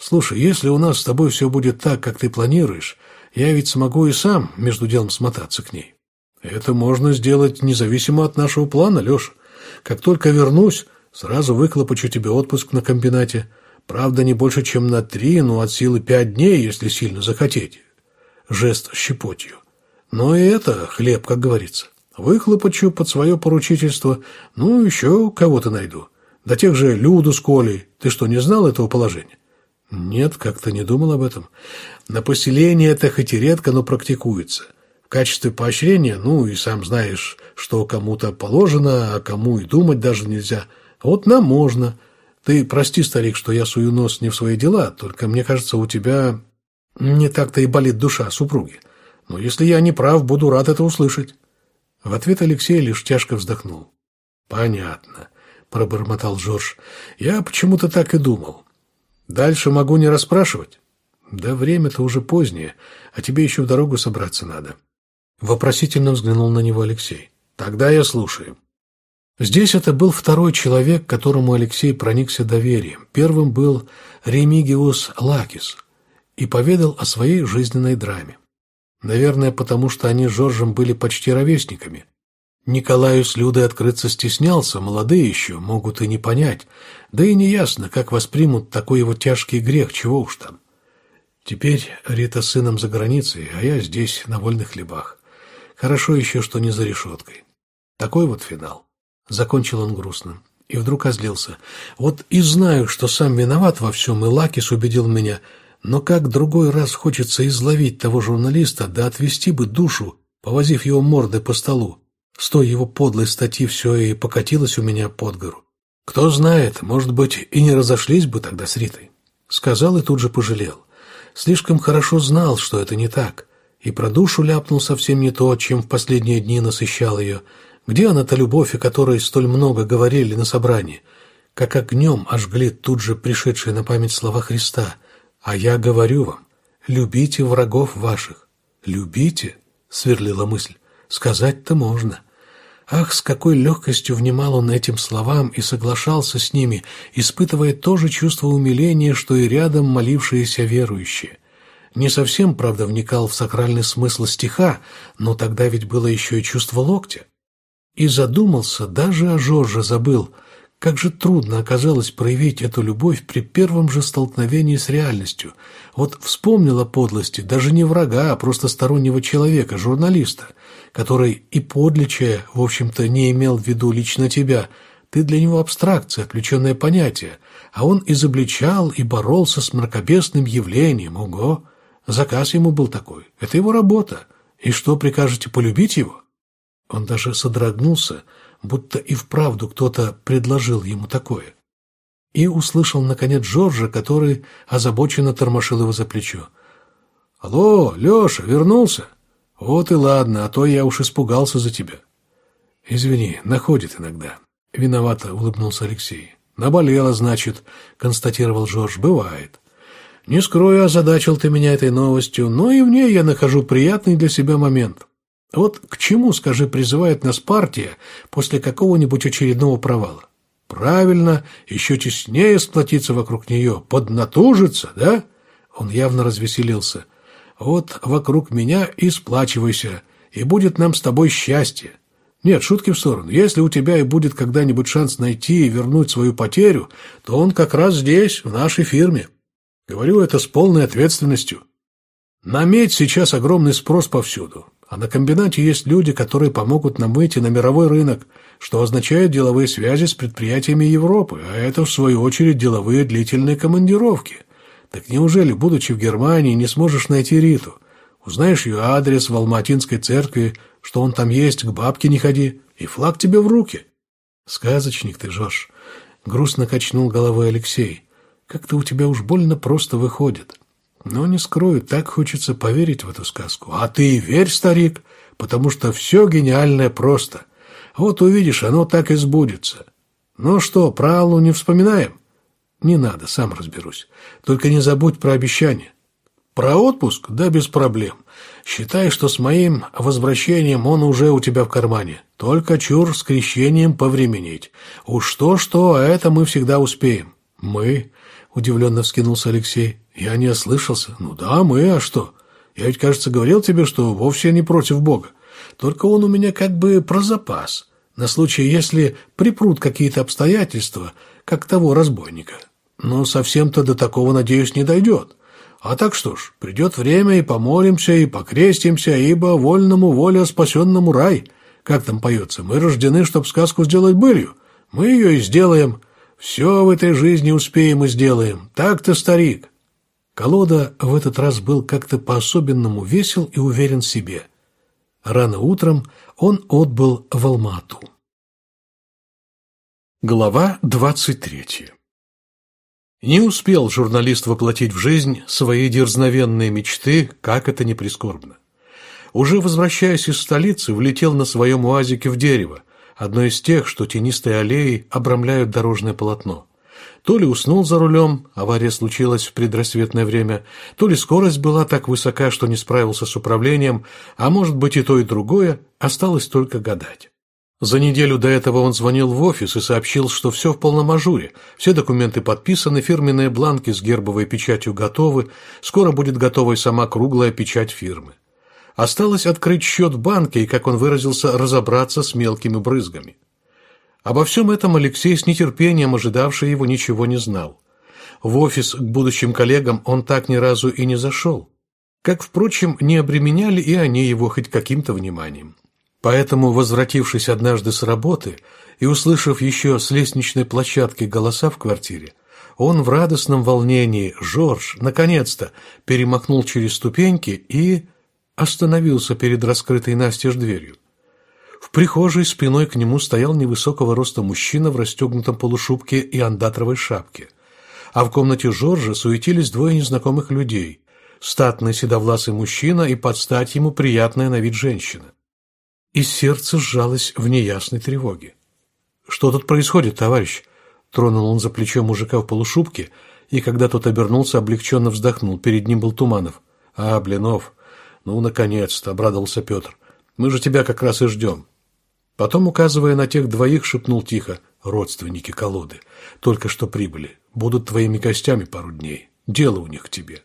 Слушай, если у нас с тобой все будет так, как ты планируешь, я ведь смогу и сам между делом смотаться к ней. Это можно сделать независимо от нашего плана, Леша. Как только вернусь, сразу выхлопочу тебе отпуск на комбинате. Правда, не больше, чем на три, но от силы пять дней, если сильно захотеть. Жест щепотью. Но и это хлеб, как говорится. Выхлопочу под свое поручительство, ну, еще кого-то найду. До тех же Люду с Колей. Ты что, не знал этого положения? Нет, как-то не думал об этом. На поселении это хоть и редко, но практикуется – качестве поощрения, ну и сам знаешь, что кому-то положено, а кому и думать даже нельзя. Вот нам можно. Ты прости, старик, что я сую нос не в свои дела, только мне кажется, у тебя не так-то и болит душа супруги. Но если я не прав, буду рад это услышать. В ответ Алексей лишь тяжко вздохнул. Понятно, пробормотал Жорж. Я почему-то так и думал. Дальше могу не расспрашивать. Да время-то уже позднее, а тебе еще в дорогу собраться надо. Вопросительно взглянул на него Алексей. «Тогда я слушаю». Здесь это был второй человек, которому Алексей проникся доверием. Первым был Ремигиус Лакис и поведал о своей жизненной драме. Наверное, потому что они с Жоржем были почти ровесниками. Николаю с Людой открыться стеснялся, молодые еще, могут и не понять. Да и неясно, как воспримут такой его тяжкий грех, чего уж там. Теперь Рита сыном за границей, а я здесь, на вольных хлебах. Хорошо еще, что не за решеткой. Такой вот финал. Закончил он грустно. И вдруг озлился. Вот и знаю, что сам виноват во всем, и Лакис убедил меня. Но как другой раз хочется изловить того журналиста, да отвести бы душу повозив его мордой по столу. С той его подлой статьи все и покатилось у меня под гору. Кто знает, может быть, и не разошлись бы тогда с Ритой. Сказал и тут же пожалел. Слишком хорошо знал, что это не так. И про душу ляпнул совсем не то, чем в последние дни насыщал ее. Где она-то любовь, о которой столь много говорили на собрании? Как огнем ожгли тут же пришедшие на память слова Христа. «А я говорю вам, любите врагов ваших». «Любите?» — сверлила мысль. «Сказать-то можно». Ах, с какой легкостью внимал он этим словам и соглашался с ними, испытывая то же чувство умиления, что и рядом молившиеся верующие. Не совсем, правда, вникал в сакральный смысл стиха, но тогда ведь было еще и чувство локтя. И задумался, даже о Жорже забыл, как же трудно оказалось проявить эту любовь при первом же столкновении с реальностью. Вот вспомнил о подлости даже не врага, а просто стороннего человека, журналиста – который и подличая, в общем-то, не имел в виду лично тебя. Ты для него абстракция, отвлеченное понятие, а он изобличал и боролся с мракобесным явлением. Ого! Заказ ему был такой. Это его работа. И что, прикажете полюбить его? Он даже содрогнулся, будто и вправду кто-то предложил ему такое. И услышал, наконец, Джорджа, который озабоченно тормошил его за плечо. «Алло, Леша, вернулся?» «Вот и ладно, а то я уж испугался за тебя». «Извини, находит иногда». Виновато улыбнулся Алексей. «Наболело, значит», — констатировал Жорж. «Бывает». «Не скрою, озадачил ты меня этой новостью, но и в ней я нахожу приятный для себя момент. Вот к чему, скажи, призывает нас партия после какого-нибудь очередного провала? Правильно, еще теснее сплотиться вокруг нее, поднатужиться, да?» Он явно развеселился. Вот вокруг меня и сплачивайся, и будет нам с тобой счастье. Нет, шутки в сторону. Если у тебя и будет когда-нибудь шанс найти и вернуть свою потерю, то он как раз здесь, в нашей фирме. Говорю это с полной ответственностью. На медь сейчас огромный спрос повсюду, а на комбинате есть люди, которые помогут нам выйти на мировой рынок, что означает деловые связи с предприятиями Европы, а это, в свою очередь, деловые длительные командировки – так неужели, будучи в Германии, не сможешь найти Риту? Узнаешь ее адрес в Алматинской церкви, что он там есть, к бабке не ходи, и флаг тебе в руки. Сказочник ты, Жош. Грустно качнул головой Алексей. Как-то у тебя уж больно просто выходит. Но не скрою, так хочется поверить в эту сказку. А ты верь, старик, потому что все гениальное просто. Вот увидишь, оно так и сбудется. Ну что, про Аллу не вспоминаем? Не надо, сам разберусь. Только не забудь про обещание. Про отпуск? Да без проблем. Считай, что с моим возвращением он уже у тебя в кармане. Только чур с крещением повременить. Уж то-что, а это мы всегда успеем. Мы? Удивленно вскинулся Алексей. Я не ослышался. Ну да, мы, а что? Я ведь, кажется, говорил тебе, что вовсе не против Бога. Только он у меня как бы про запас. На случай, если припрут какие-то обстоятельства, как того разбойника. Но совсем-то до такого, надеюсь, не дойдет. А так что ж, придет время и помолимся, и покрестимся, ибо вольному воля спасенному рай. Как там поется? Мы рождены, чтоб сказку сделать былью. Мы ее и сделаем. Все в этой жизни успеем и сделаем. Так-то, старик. Колода в этот раз был как-то по-особенному весел и уверен в себе. Рано утром он отбыл в Алмату. Глава двадцать третья не успел журналист воплотить в жизнь свои дерзновенные мечты, как это не прискорбно. Уже возвращаясь из столицы, влетел на своем уазике в дерево, одно из тех, что тенистой аллеей обрамляют дорожное полотно. То ли уснул за рулем, авария случилась в предрассветное время, то ли скорость была так высока, что не справился с управлением, а может быть и то, и другое, осталось только гадать. За неделю до этого он звонил в офис и сообщил, что все в полном ажуре, все документы подписаны, фирменные бланки с гербовой печатью готовы, скоро будет готова и сама круглая печать фирмы. Осталось открыть счет в банке и, как он выразился, разобраться с мелкими брызгами. Обо всем этом Алексей с нетерпением ожидавший его ничего не знал. В офис к будущим коллегам он так ни разу и не зашел. Как, впрочем, не обременяли и они его хоть каким-то вниманием. Поэтому, возвратившись однажды с работы и услышав еще с лестничной площадки голоса в квартире, он в радостном волнении, Жорж, наконец-то, перемахнул через ступеньки и остановился перед раскрытой настежь дверью. В прихожей спиной к нему стоял невысокого роста мужчина в расстегнутом полушубке и андатровой шапке. А в комнате Жоржа суетились двое незнакомых людей. Статный седовласый мужчина и под стать ему приятная на вид женщина. И сердце сжалось в неясной тревоге. «Что тут происходит, товарищ?» Тронул он за плечо мужика в полушубке, и когда тот обернулся, облегченно вздохнул. Перед ним был Туманов. «А, Блинов, ну, наконец-то!» — обрадовался Петр. «Мы же тебя как раз и ждем. Потом, указывая на тех двоих, шепнул тихо. «Родственники колоды. Только что прибыли. Будут твоими гостями пару дней. Дело у них к тебе».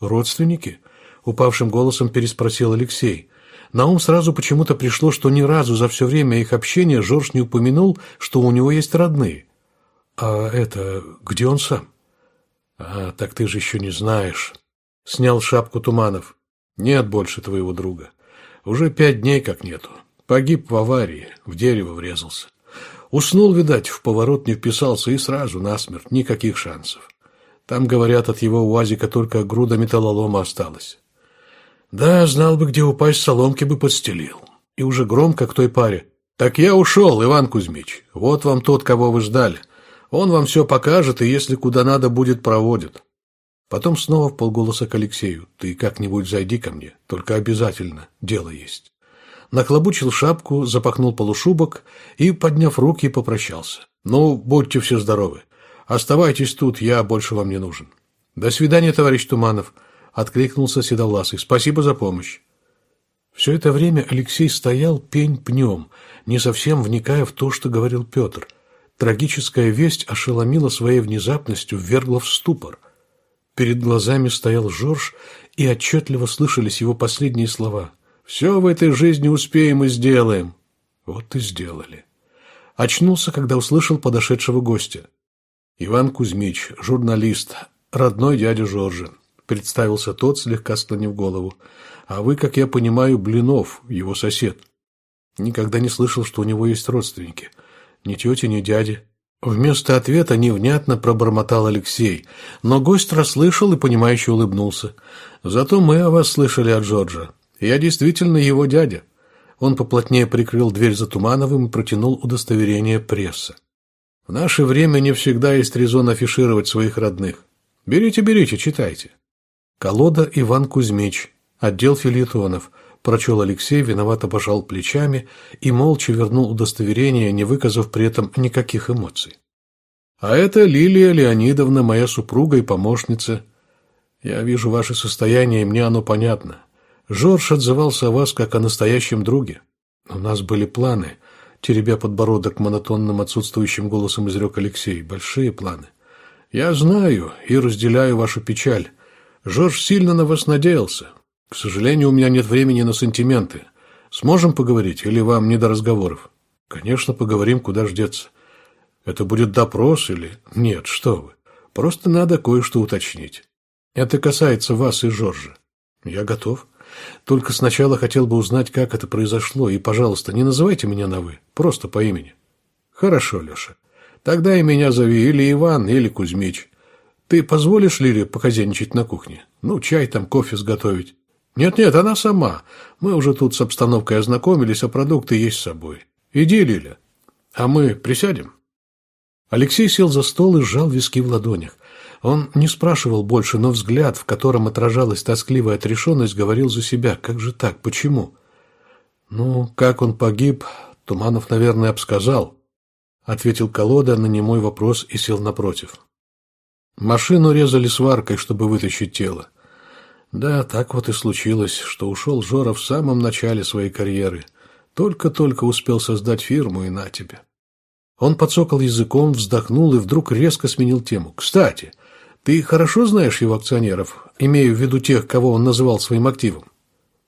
«Родственники?» — упавшим голосом переспросил Алексей. На ум сразу почему-то пришло, что ни разу за все время их общения Жорж не упомянул, что у него есть родные. «А это... где он сам?» «А, так ты же еще не знаешь». Снял шапку Туманов. «Нет больше твоего друга. Уже пять дней как нету. Погиб в аварии, в дерево врезался. Уснул, видать, в поворот не вписался и сразу насмерть, никаких шансов. Там, говорят, от его уазика только груда металлолома осталась. Да, знал бы, где упасть, соломки бы подстелил. И уже громко к той паре. Так я ушел, Иван Кузьмич. Вот вам тот, кого вы ждали. Он вам все покажет, и если куда надо будет, проводит. Потом снова в полголоса к Алексею. Ты как-нибудь зайди ко мне, только обязательно, дело есть нахлобучил шапку, запахнул полушубок и, подняв руки, попрощался. «Ну, будьте все здоровы. Оставайтесь тут, я больше вам не нужен». «До свидания, товарищ Туманов», — откликнулся Седовласый. «Спасибо за помощь». Все это время Алексей стоял пень пнем, не совсем вникая в то, что говорил Петр. Трагическая весть ошеломила своей внезапностью, ввергла в ступор. Перед глазами стоял Жорж, и отчетливо слышались его последние слова. Все в этой жизни успеем и сделаем. Вот и сделали. Очнулся, когда услышал подошедшего гостя. Иван Кузьмич, журналист, родной дядя Жоржа. Представился тот, слегка склонив голову. А вы, как я понимаю, Блинов, его сосед. Никогда не слышал, что у него есть родственники. Ни тети, ни дяди. Вместо ответа невнятно пробормотал Алексей, но гость расслышал и понимающе улыбнулся. «Зато мы о вас слышали от Джорджа. Я действительно его дядя. Он поплотнее прикрыл дверь за Тумановым и протянул удостоверение пресса. В наше время не всегда есть резон афишировать своих родных. Берите, берите, читайте. Колода Иван Кузьмич, отдел филетонов, прочел Алексей, виновато пожал плечами и молча вернул удостоверение, не выказав при этом никаких эмоций. А это Лилия Леонидовна, моя супруга и помощница. Я вижу ваше состояние, и мне оно понятно. Жорж отзывался о вас как о настоящем друге. У нас были планы, теребя подбородок монотонным отсутствующим голосом изрек Алексей. Большие планы. Я знаю и разделяю вашу печаль. Жорж сильно на вас надеялся. К сожалению, у меня нет времени на сантименты. Сможем поговорить или вам не до разговоров? Конечно, поговорим, куда ж деться. Это будет допрос или... Нет, что вы. Просто надо кое-что уточнить. Это касается вас и Жоржа. Я готов. Только сначала хотел бы узнать, как это произошло, и, пожалуйста, не называйте меня на «вы», просто по имени. Хорошо, Леша. Тогда и меня зови или Иван, или Кузьмич. Ты позволишь Лире похозяйничать на кухне? Ну, чай там, кофе сготовить. Нет-нет, она сама. Мы уже тут с обстановкой ознакомились, а продукты есть с собой. Иди, Лиля. А мы присядем? Алексей сел за стол и сжал виски в ладонях. Он не спрашивал больше, но взгляд, в котором отражалась тоскливая отрешенность, говорил за себя. Как же так? Почему? Ну, как он погиб, Туманов, наверное, обсказал. Ответил колода на немой вопрос и сел напротив. Машину резали сваркой, чтобы вытащить тело. Да, так вот и случилось, что ушел Жора в самом начале своей карьеры. Только-только успел создать фирму, и на тебе. Он подсокал языком, вздохнул и вдруг резко сменил тему. «Кстати, ты хорошо знаешь его акционеров, имея в виду тех, кого он называл своим активом?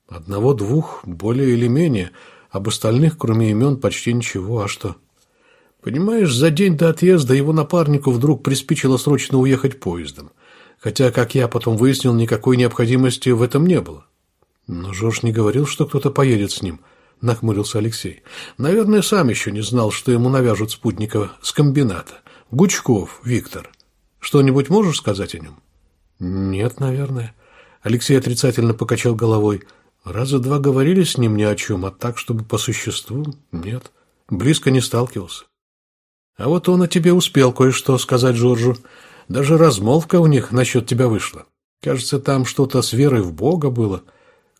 Одного-двух, более или менее. Об остальных, кроме имен, почти ничего. А что? Понимаешь, за день до отъезда его напарнику вдруг приспичило срочно уехать поездом. Хотя, как я потом выяснил, никакой необходимости в этом не было. Но Жорж не говорил, что кто-то поедет с ним, нахмурился Алексей. Наверное, сам еще не знал, что ему навяжут спутника с комбината. Гучков Виктор. Что-нибудь можешь сказать о нем? Нет, наверное. Алексей отрицательно покачал головой. Раза два говорили с ним ни о чем, а так, чтобы по существу, нет. Близко не сталкивался. А вот он о тебе успел кое-что сказать Жоржу. Даже размолвка у них насчет тебя вышла. Кажется, там что-то с верой в Бога было.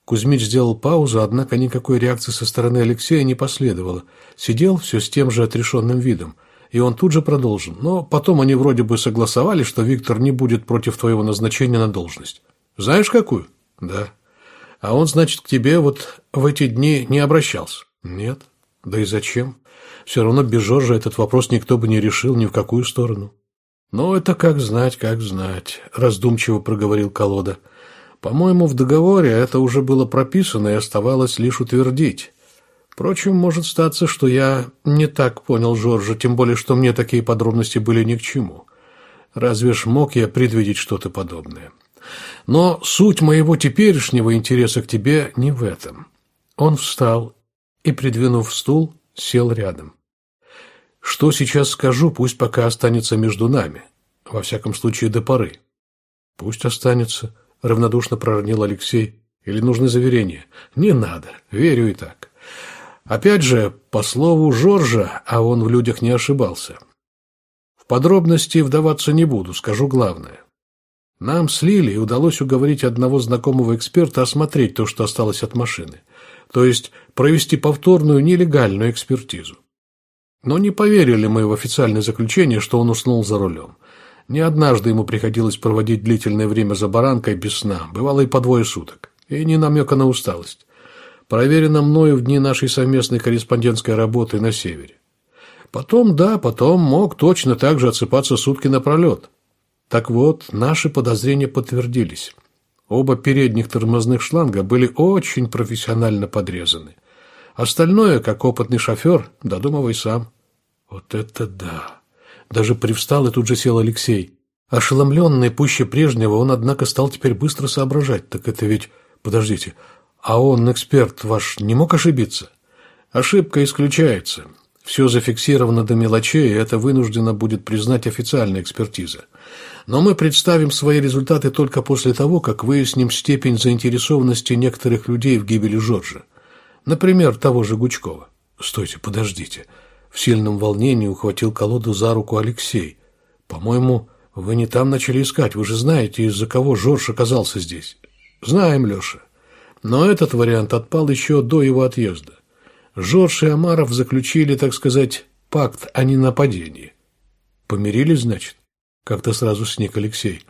Кузьмич сделал паузу, однако никакой реакции со стороны Алексея не последовало. Сидел все с тем же отрешенным видом. И он тут же продолжил. Но потом они вроде бы согласовали, что Виктор не будет против твоего назначения на должность. Знаешь, какую? Да. А он, значит, к тебе вот в эти дни не обращался? Нет. Да и зачем? Все равно без Жоржа этот вопрос никто бы не решил ни в какую сторону. «Ну, это как знать, как знать», — раздумчиво проговорил Колода. «По-моему, в договоре это уже было прописано и оставалось лишь утвердить. Впрочем, может статься, что я не так понял Жоржа, тем более, что мне такие подробности были ни к чему. Разве ж мог я предвидеть что-то подобное? Но суть моего теперешнего интереса к тебе не в этом». Он встал и, придвинув стул, сел рядом. Что сейчас скажу, пусть пока останется между нами. Во всяком случае, до поры. Пусть останется, равнодушно проронил Алексей. Или нужны заверения? Не надо, верю и так. Опять же, по слову Жоржа, а он в людях не ошибался. В подробности вдаваться не буду, скажу главное. Нам с Лилией удалось уговорить одного знакомого эксперта осмотреть то, что осталось от машины. То есть провести повторную нелегальную экспертизу. Но не поверили мы в официальное заключение, что он уснул за рулем. Не однажды ему приходилось проводить длительное время за баранкой без сна, бывало и по двое суток, и ни намека на усталость. Проверено мною в дни нашей совместной корреспондентской работы на севере. Потом, да, потом мог точно так же отсыпаться сутки напролет. Так вот, наши подозрения подтвердились. Оба передних тормозных шланга были очень профессионально подрезаны – Остальное, как опытный шофер, додумывай сам. Вот это да! Даже привстал и тут же сел Алексей. Ошеломленный пуще прежнего, он, однако, стал теперь быстро соображать. Так это ведь... Подождите, а он, эксперт ваш, не мог ошибиться? Ошибка исключается. Все зафиксировано до мелочей, и это вынуждена будет признать официальная экспертиза. Но мы представим свои результаты только после того, как выясним степень заинтересованности некоторых людей в гибели Жоржа. Например, того же Гучкова. Стойте, подождите. В сильном волнении ухватил колоду за руку Алексей. По-моему, вы не там начали искать. Вы же знаете, из-за кого Жорж оказался здесь. Знаем, Леша. Но этот вариант отпал еще до его отъезда. Жорж и Амаров заключили, так сказать, пакт о ненападении. Помирились, значит? Как-то сразу сник Алексей.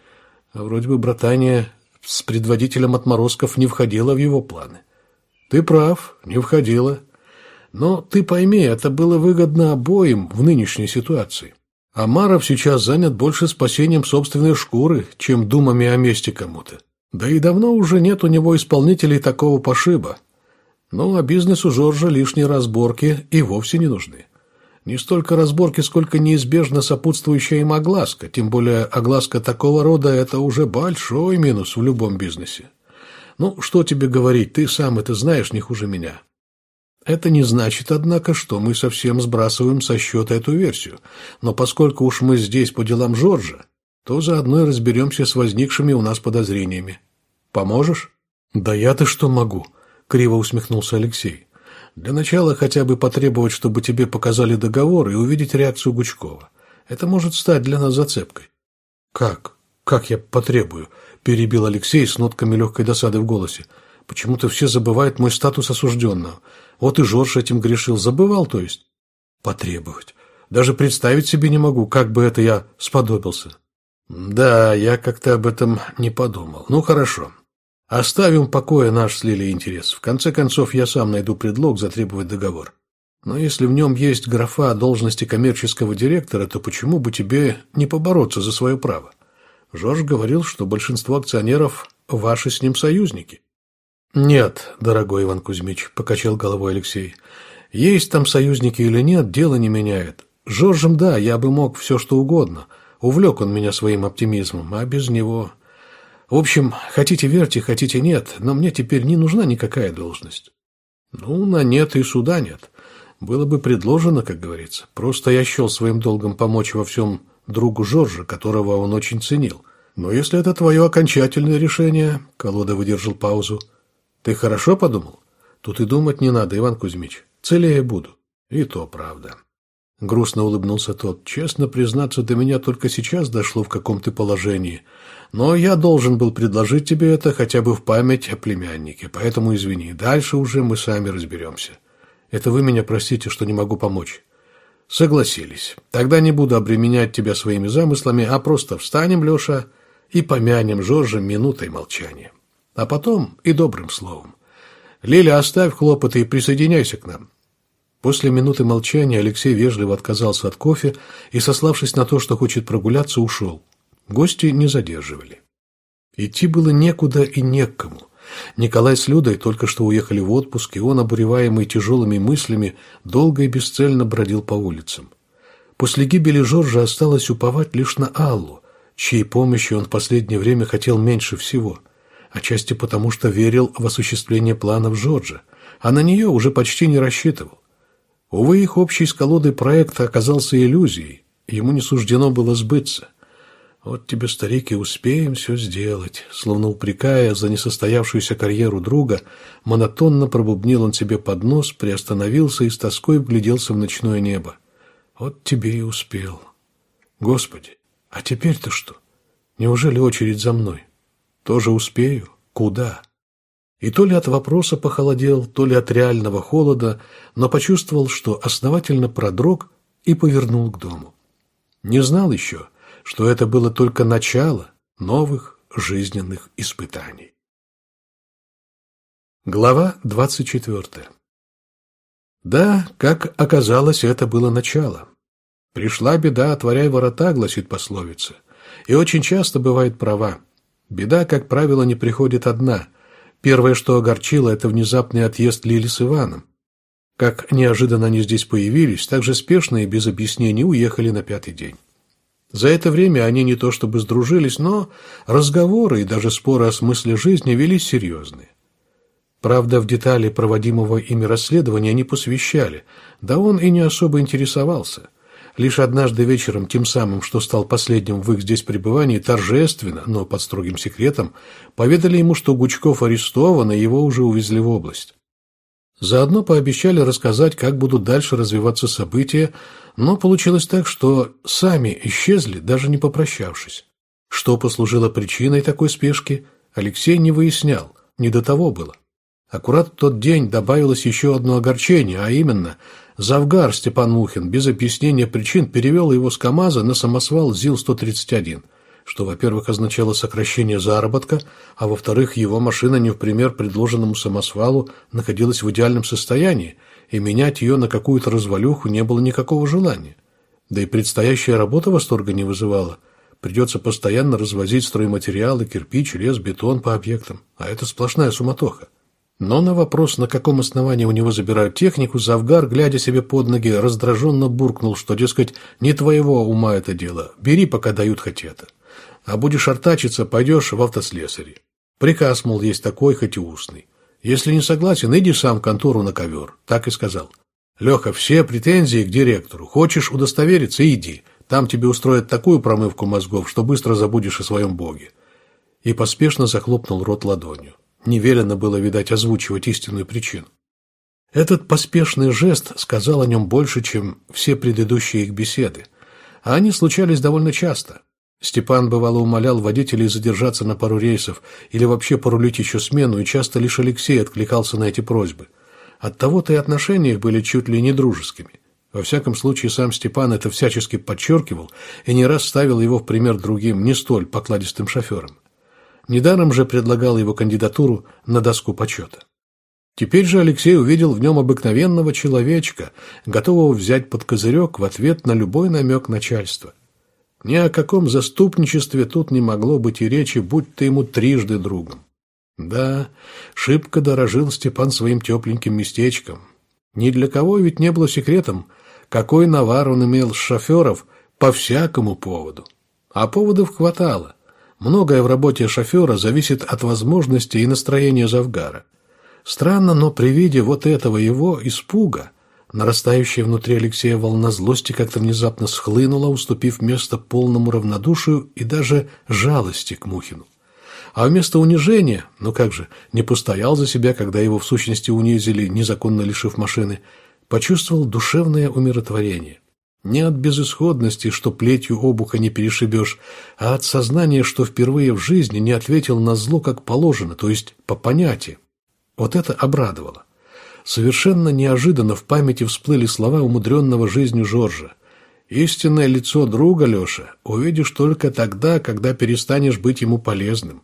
А вроде бы братание с предводителем отморозков не входило в его планы. Ты прав, не входила. Но ты пойми, это было выгодно обоим в нынешней ситуации. Амаров сейчас занят больше спасением собственной шкуры, чем думами о мести кому-то. Да и давно уже нет у него исполнителей такого пошиба. Ну, а бизнесу Жоржа лишние разборки и вовсе не нужны. Не столько разборки, сколько неизбежно сопутствующая им огласка, тем более огласка такого рода – это уже большой минус в любом бизнесе. Ну, что тебе говорить, ты сам это знаешь не хуже меня. Это не значит, однако, что мы совсем сбрасываем со счета эту версию. Но поскольку уж мы здесь по делам Жоржа, то заодно и разберемся с возникшими у нас подозрениями. Поможешь? Да я-то что могу? Криво усмехнулся Алексей. Для начала хотя бы потребовать, чтобы тебе показали договор и увидеть реакцию Гучкова. Это может стать для нас зацепкой. Как? Как я потребую? перебил Алексей с нотками легкой досады в голосе. Почему-то все забывают мой статус осужденного. Вот и Жорж этим грешил. Забывал, то есть? Потребовать. Даже представить себе не могу, как бы это я сподобился. Да, я как-то об этом не подумал. Ну, хорошо. Оставим в покое наш с Лилией интерес. В конце концов, я сам найду предлог затребовать договор. Но если в нем есть графа должности коммерческого директора, то почему бы тебе не побороться за свое право? Жорж говорил, что большинство акционеров – ваши с ним союзники. «Нет, дорогой Иван Кузьмич», – покачал головой Алексей. «Есть там союзники или нет, дело не меняет. Жоржем, да, я бы мог все что угодно. Увлек он меня своим оптимизмом, а без него... В общем, хотите верьте, хотите нет, но мне теперь не нужна никакая должность». «Ну, на нет и суда нет. Было бы предложено, как говорится. Просто я счел своим долгом помочь во всем другу Жоржа, которого он очень ценил. Но если это твое окончательное решение, Колода выдержал паузу, Ты хорошо подумал? Тут и думать не надо, Иван Кузьмич. Целее буду. И то правда. Грустно улыбнулся тот. Честно признаться, до меня только сейчас дошло, в каком ты положении. Но я должен был предложить тебе это хотя бы в память о племяннике, поэтому извини. Дальше уже мы сами разберемся. Это вы меня простите, что не могу помочь. Согласились. Тогда не буду обременять тебя своими замыслами, а просто встанем, Леша, и помянем Жоржа минутой молчания. А потом и добрым словом. Лиля, оставь хлопоты и присоединяйся к нам. После минуты молчания Алексей вежливо отказался от кофе и, сославшись на то, что хочет прогуляться, ушел. Гости не задерживали. Идти было некуда и некому. Николай с Людой только что уехали в отпуск, и он, обуреваемый тяжелыми мыслями, долго и бесцельно бродил по улицам. После гибели Жоржа осталось уповать лишь на Аллу, чьей помощи он в последнее время хотел меньше всего, отчасти потому, что верил в осуществление планов Жоржа, а на нее уже почти не рассчитывал. Увы, их общий с колодой проект оказался иллюзией, ему не суждено было сбыться. Вот тебе, старик, успеем все сделать. Словно упрекая за несостоявшуюся карьеру друга, монотонно пробубнил он себе под нос, приостановился и с тоской вгляделся в ночное небо. Вот тебе и успел. Господи, а теперь-то что? Неужели очередь за мной? Тоже успею? Куда? И то ли от вопроса похолодел, то ли от реального холода, но почувствовал, что основательно продрог и повернул к дому. Не знал еще, что это было только начало новых жизненных испытаний. Глава 24 Да, как оказалось, это было начало. «Пришла беда, отворяй ворота», — гласит пословица. И очень часто бывает права. Беда, как правило, не приходит одна — Первое, что огорчило, это внезапный отъезд Лили с Иваном. Как неожиданно они здесь появились, так же спешно и без объяснений уехали на пятый день. За это время они не то чтобы сдружились, но разговоры и даже споры о смысле жизни велись серьезные. Правда, в детали проводимого ими расследования не посвящали, да он и не особо интересовался – Лишь однажды вечером, тем самым, что стал последним в их здесь пребывании, торжественно, но под строгим секретом, поведали ему, что Гучков арестован, и его уже увезли в область. Заодно пообещали рассказать, как будут дальше развиваться события, но получилось так, что сами исчезли, даже не попрощавшись. Что послужило причиной такой спешки, Алексей не выяснял, не до того было. Аккурат в тот день добавилось еще одно огорчение, а именно – Завгар Степан Мухин без объяснения причин перевел его с КАМАЗа на самосвал ЗИЛ-131, что, во-первых, означало сокращение заработка, а во-вторых, его машина не в пример предложенному самосвалу находилась в идеальном состоянии, и менять ее на какую-то развалюху не было никакого желания. Да и предстоящая работа восторга не вызывала. Придется постоянно развозить стройматериалы, кирпич, лес, бетон по объектам, а это сплошная суматоха. Но на вопрос, на каком основании у него забирают технику, Завгар, глядя себе под ноги, раздраженно буркнул, что, дескать, не твоего ума это дело, бери, пока дают хоть это. А будешь артачиться, пойдешь в автослесари. Приказ, мол, есть такой, хоть и устный. Если не согласен, иди сам в контору на ковер. Так и сказал. Леха, все претензии к директору. Хочешь удостовериться – иди. Там тебе устроят такую промывку мозгов, что быстро забудешь о своем боге. И поспешно захлопнул рот ладонью. Не велено было, видать, озвучивать истинную причину. Этот поспешный жест сказал о нем больше, чем все предыдущие их беседы. А они случались довольно часто. Степан бывало умолял водителей задержаться на пару рейсов или вообще порулить еще смену, и часто лишь Алексей откликался на эти просьбы. Оттого-то и отношения их были чуть ли не дружескими. Во всяком случае, сам Степан это всячески подчеркивал и не раз ставил его в пример другим, не столь покладистым шоферам. Недаром же предлагал его кандидатуру на доску почета. Теперь же Алексей увидел в нем обыкновенного человечка, готового взять под козырек в ответ на любой намек начальства. Ни о каком заступничестве тут не могло быть и речи, будь ты ему трижды другом. Да, шибко дорожил Степан своим тепленьким местечком. Ни для кого ведь не было секретом, какой навар он имел с шоферов по всякому поводу. А поводов хватало. Многое в работе шофера зависит от возможностей и настроения Завгара. Странно, но при виде вот этого его испуга, нарастающая внутри Алексея волна злости как-то внезапно схлынула, уступив место полному равнодушию и даже жалости к Мухину. А вместо унижения, ну как же, не постоял за себя, когда его в сущности унизили, незаконно лишив машины, почувствовал душевное умиротворение. Не от безысходности, что плетью обуха не перешибешь, а от сознания, что впервые в жизни не ответил на зло как положено, то есть по понятию. Вот это обрадовало. Совершенно неожиданно в памяти всплыли слова умудренного жизнью Жоржа. «Истинное лицо друга, Леша, увидишь только тогда, когда перестанешь быть ему полезным».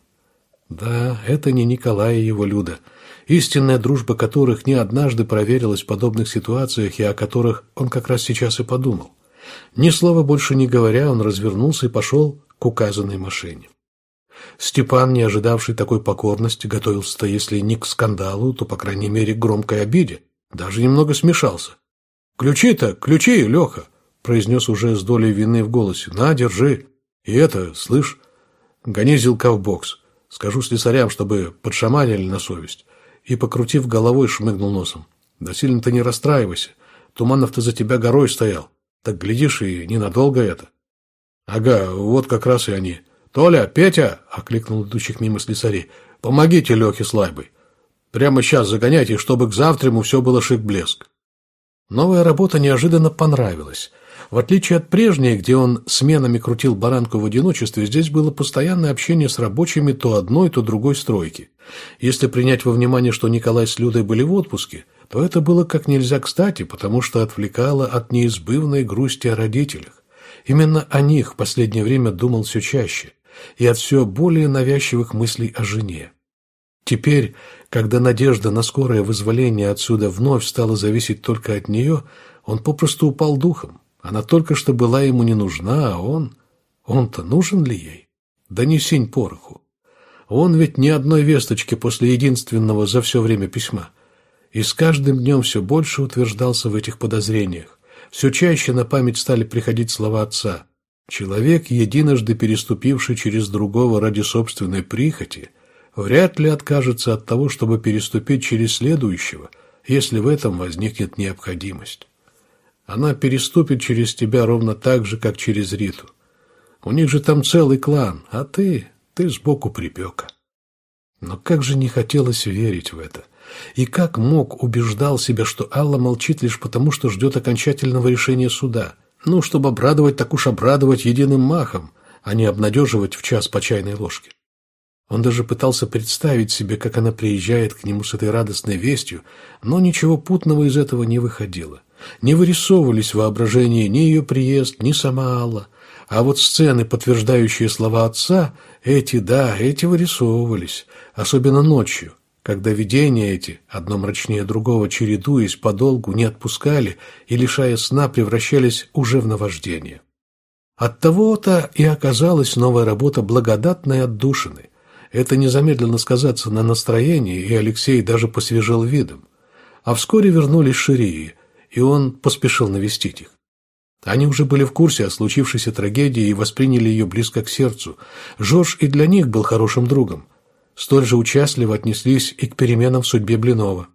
Да, это не Николай и его Люда, истинная дружба которых не однажды проверилась в подобных ситуациях и о которых он как раз сейчас и подумал. Ни слова больше не говоря, он развернулся и пошел к указанной машине. Степан, не ожидавший такой покорности, готовился-то, если не к скандалу, то, по крайней мере, к громкой обиде. Даже немного смешался. «Ключи-то, ключи, Леха!» – произнес уже с долей вины в голосе. «На, держи. И это, слышь, гони зилка в бокс. Скажу слесарям, чтобы подшаманили на совесть». И, покрутив головой, шмыгнул носом. «Да сильно ты не расстраивайся. Туманов-то за тебя горой стоял. Так, глядишь, и ненадолго это». «Ага, вот как раз и они». «Толя, Петя!» – окликнул идущих мимо слесарей. «Помогите Лехе с Лайбой. Прямо сейчас загоняйте, чтобы к завтраму все было шик-блеск». Новая работа неожиданно понравилась. В отличие от прежней, где он сменами крутил баранку в одиночестве, здесь было постоянное общение с рабочими то одной, то другой стройки. Если принять во внимание, что Николай с Людой были в отпуске, то это было как нельзя кстати, потому что отвлекало от неизбывной грусти о родителях. Именно о них в последнее время думал все чаще и от все более навязчивых мыслей о жене. Теперь, когда надежда на скорое вызволение отсюда вновь стала зависеть только от нее, он попросту упал духом. Она только что была ему не нужна, а он... Он-то нужен ли ей? Да не синь пороху. Он ведь ни одной весточки после единственного за все время письма. И с каждым днем все больше утверждался в этих подозрениях. Все чаще на память стали приходить слова отца. Человек, единожды переступивший через другого ради собственной прихоти, вряд ли откажется от того, чтобы переступить через следующего, если в этом возникнет необходимость. Она переступит через тебя ровно так же, как через Риту. У них же там целый клан, а ты, ты сбоку припека. Но как же не хотелось верить в это. И как мог убеждал себя, что Алла молчит лишь потому, что ждет окончательного решения суда – ну, чтобы обрадовать, так уж обрадовать единым махом, а не обнадеживать в час по чайной ложке. Он даже пытался представить себе, как она приезжает к нему с этой радостной вестью, но ничего путного из этого не выходило. Не вырисовывались в воображении ни ее приезд, ни сама Алла. А вот сцены, подтверждающие слова отца, эти, да, эти вырисовывались, особенно ночью – когда видения эти, одно мрачнее другого чередуясь, подолгу не отпускали и, лишая сна, превращались уже в наваждение. Оттого-то и оказалась новая работа благодатной отдушины. Это не замедленно сказаться на настроении, и Алексей даже посвежел видом. А вскоре вернулись Ширии, и он поспешил навестить их. Они уже были в курсе о случившейся трагедии и восприняли ее близко к сердцу. Жорж и для них был хорошим другом столь же участливо отнеслись и к переменам в судьбе Блинова.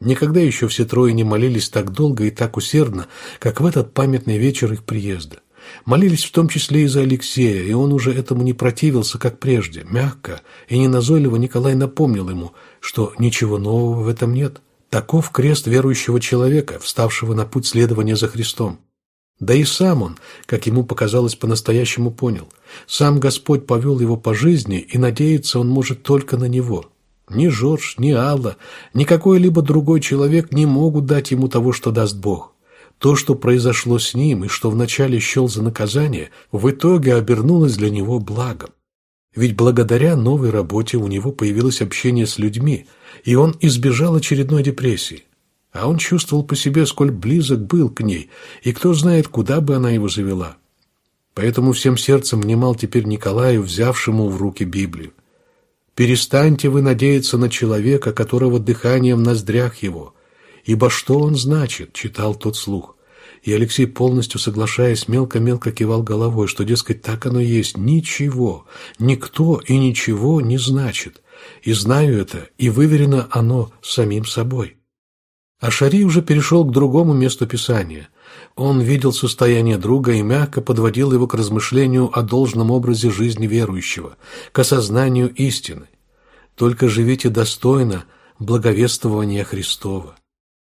Никогда еще все трое не молились так долго и так усердно, как в этот памятный вечер их приезда. Молились в том числе и за Алексея, и он уже этому не противился, как прежде. Мягко и неназойливо Николай напомнил ему, что ничего нового в этом нет. Таков крест верующего человека, вставшего на путь следования за Христом. Да и сам он, как ему показалось, по-настоящему понял. Сам Господь повел его по жизни, и надеяться он может только на него. Ни Жорж, ни Алла, ни какой-либо другой человек не могут дать ему того, что даст Бог. То, что произошло с ним и что вначале счел за наказание, в итоге обернулось для него благом. Ведь благодаря новой работе у него появилось общение с людьми, и он избежал очередной депрессии. А он чувствовал по себе, сколь близок был к ней, и кто знает, куда бы она его завела. Поэтому всем сердцем внимал теперь Николаю, взявшему в руки Библию. «Перестаньте вы надеяться на человека, которого дыханием в ноздрях его, ибо что он значит?» — читал тот слух. И Алексей, полностью соглашаясь, мелко-мелко кивал головой, что, дескать, так оно есть. Ничего, никто и ничего не значит. И знаю это, и выверено оно самим собой. А Шари уже перешел к другому месту Писания. Он видел состояние друга и мягко подводил его к размышлению о должном образе жизни верующего, к осознанию истины. Только живите достойно благовествования Христова.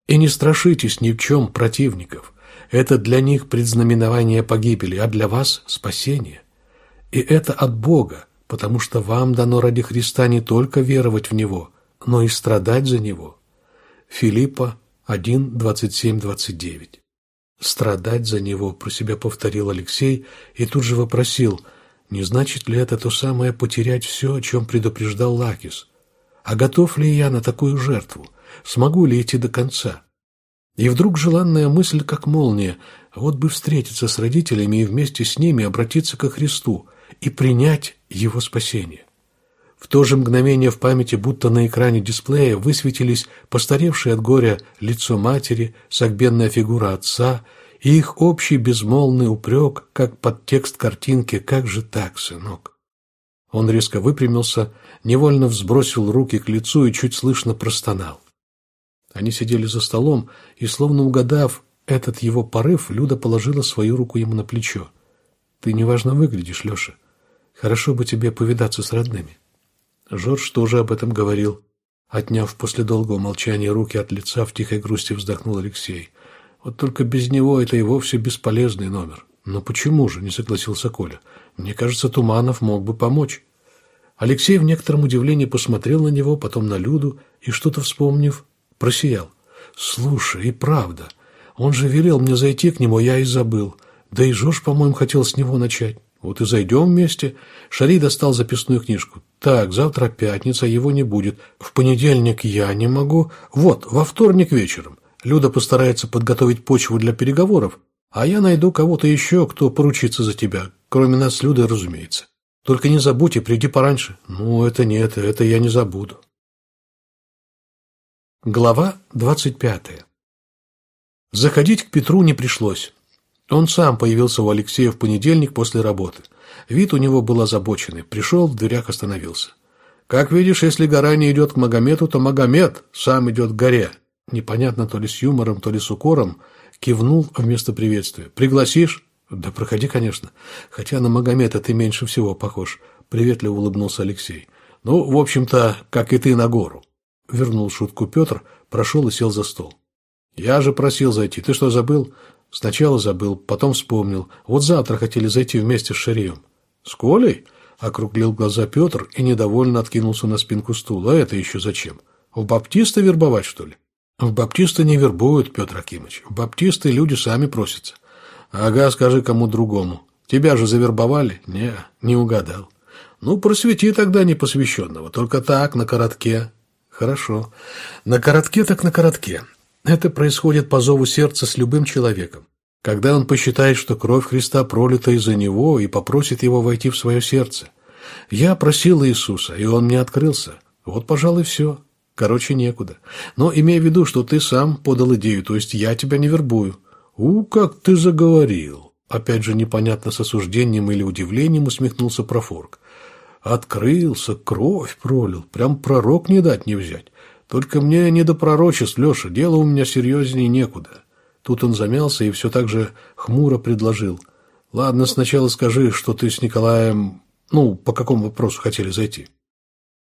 И не страшитесь ни в чем противников. Это для них предзнаменование погибели, а для вас – спасение. И это от Бога, потому что вам дано ради Христа не только веровать в Него, но и страдать за Него. Филиппа 1, 27, 29. «Страдать за Него», – про себя повторил Алексей и тут же вопросил, не значит ли это то самое потерять все, о чем предупреждал Лакис? А готов ли я на такую жертву? Смогу ли идти до конца? И вдруг желанная мысль, как молния, вот бы встретиться с родителями и вместе с ними обратиться ко Христу и принять Его спасение. В то же мгновение в памяти, будто на экране дисплея, высветились постаревшее от горя лицо матери, согбенная фигура отца и их общий безмолвный упрек, как подтекст картинки «Как же так, сынок?». Он резко выпрямился, невольно взбросил руки к лицу и чуть слышно простонал. Они сидели за столом, и, словно угадав этот его порыв, Люда положила свою руку ему на плечо. «Ты неважно выглядишь, Леша. Хорошо бы тебе повидаться с родными». Жорж тоже об этом говорил. Отняв после долгого молчания руки от лица, в тихой грусти вздохнул Алексей. «Вот только без него это и вовсе бесполезный номер». «Но почему же?» – не согласился Коля. «Мне кажется, Туманов мог бы помочь». Алексей в некотором удивлении посмотрел на него, потом на Люду и, что-то вспомнив, Просиял. «Слушай, и правда. Он же велел мне зайти к нему, я и забыл. Да и Жош, по-моему, хотел с него начать. Вот и зайдем вместе». Шари достал записную книжку. «Так, завтра пятница, его не будет. В понедельник я не могу. Вот, во вторник вечером. Люда постарается подготовить почву для переговоров, а я найду кого-то еще, кто поручится за тебя, кроме нас с Людой, разумеется. Только не забудь и приди пораньше». «Ну, это нет, это я не забуду». Глава 25. Заходить к Петру не пришлось. Он сам появился у Алексея в понедельник после работы. Вид у него был озабоченный. Пришел, в дверях остановился. «Как видишь, если гора не идет к Магомету, то Магомед сам идет к горе». Непонятно то ли с юмором, то ли с укором, кивнул вместо приветствия. «Пригласишь?» «Да проходи, конечно. Хотя на Магомета ты меньше всего похож», — приветливо улыбнулся Алексей. «Ну, в общем-то, как и ты на гору». Вернул шутку Петр, прошел и сел за стол. «Я же просил зайти. Ты что, забыл?» «Сначала забыл, потом вспомнил. Вот завтра хотели зайти вместе с Шарием». «С Колей?» – округлил глаза Петр и недовольно откинулся на спинку стула. «А это еще зачем? В баптиста вербовать, что ли?» «В баптиста не вербуют, Петр Акимович. В баптисты люди сами просятся». «Ага, скажи кому другому. Тебя же завербовали?» «Не, не угадал». «Ну, просвети тогда непосвященного. Только так, на коротке. Хорошо. На коротке так на коротке. Это происходит по зову сердца с любым человеком. Когда он посчитает, что кровь Христа пролита из-за него и попросит его войти в свое сердце. Я просил Иисуса, и он мне открылся. Вот, пожалуй, все. Короче, некуда. Но имей в виду, что ты сам подал идею, то есть я тебя не вербую. У, как ты заговорил. Опять же, непонятно с осуждением или удивлением усмехнулся Профорк. Открылся, кровь пролил. Прям пророк не дать не взять. Только мне не до пророчеств, Леша, дело у меня серьезнее некуда. Тут он замялся и все так же хмуро предложил. Ладно, сначала скажи, что ты с Николаем... Ну, по какому вопросу хотели зайти?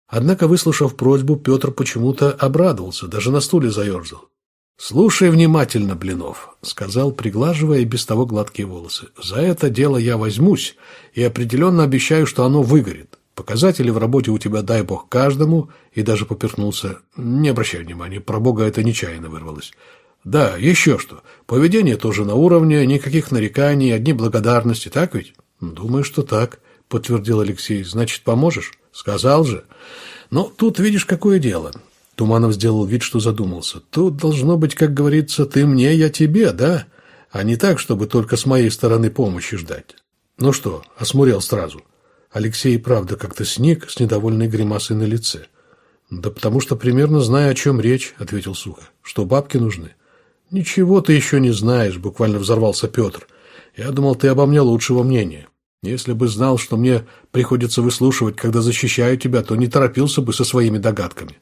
Однако, выслушав просьбу, Петр почему-то обрадовался, даже на стуле заерзал. «Слушай внимательно, Блинов», — сказал, приглаживая без того гладкие волосы. «За это дело я возьмусь и определенно обещаю, что оно выгорит. Показатели в работе у тебя, дай бог, каждому, и даже поперхнулся. Не обращай внимания, про бога это нечаянно вырвалось. Да, еще что. Поведение тоже на уровне, никаких нареканий, одни благодарности, так ведь? Думаю, что так, подтвердил Алексей. Значит, поможешь? Сказал же. Но тут видишь, какое дело. Туманов сделал вид, что задумался. Тут должно быть, как говорится, ты мне, я тебе, да? А не так, чтобы только с моей стороны помощи ждать. Ну что, осмурел сразу. Алексей, правда, как-то сник с недовольной гримасой на лице. «Да потому что примерно знаю, о чем речь», — ответил сухо. «Что бабки нужны?» «Ничего ты еще не знаешь», — буквально взорвался Петр. «Я думал, ты обо мне лучшего мнения. Если бы знал, что мне приходится выслушивать, когда защищаю тебя, то не торопился бы со своими догадками».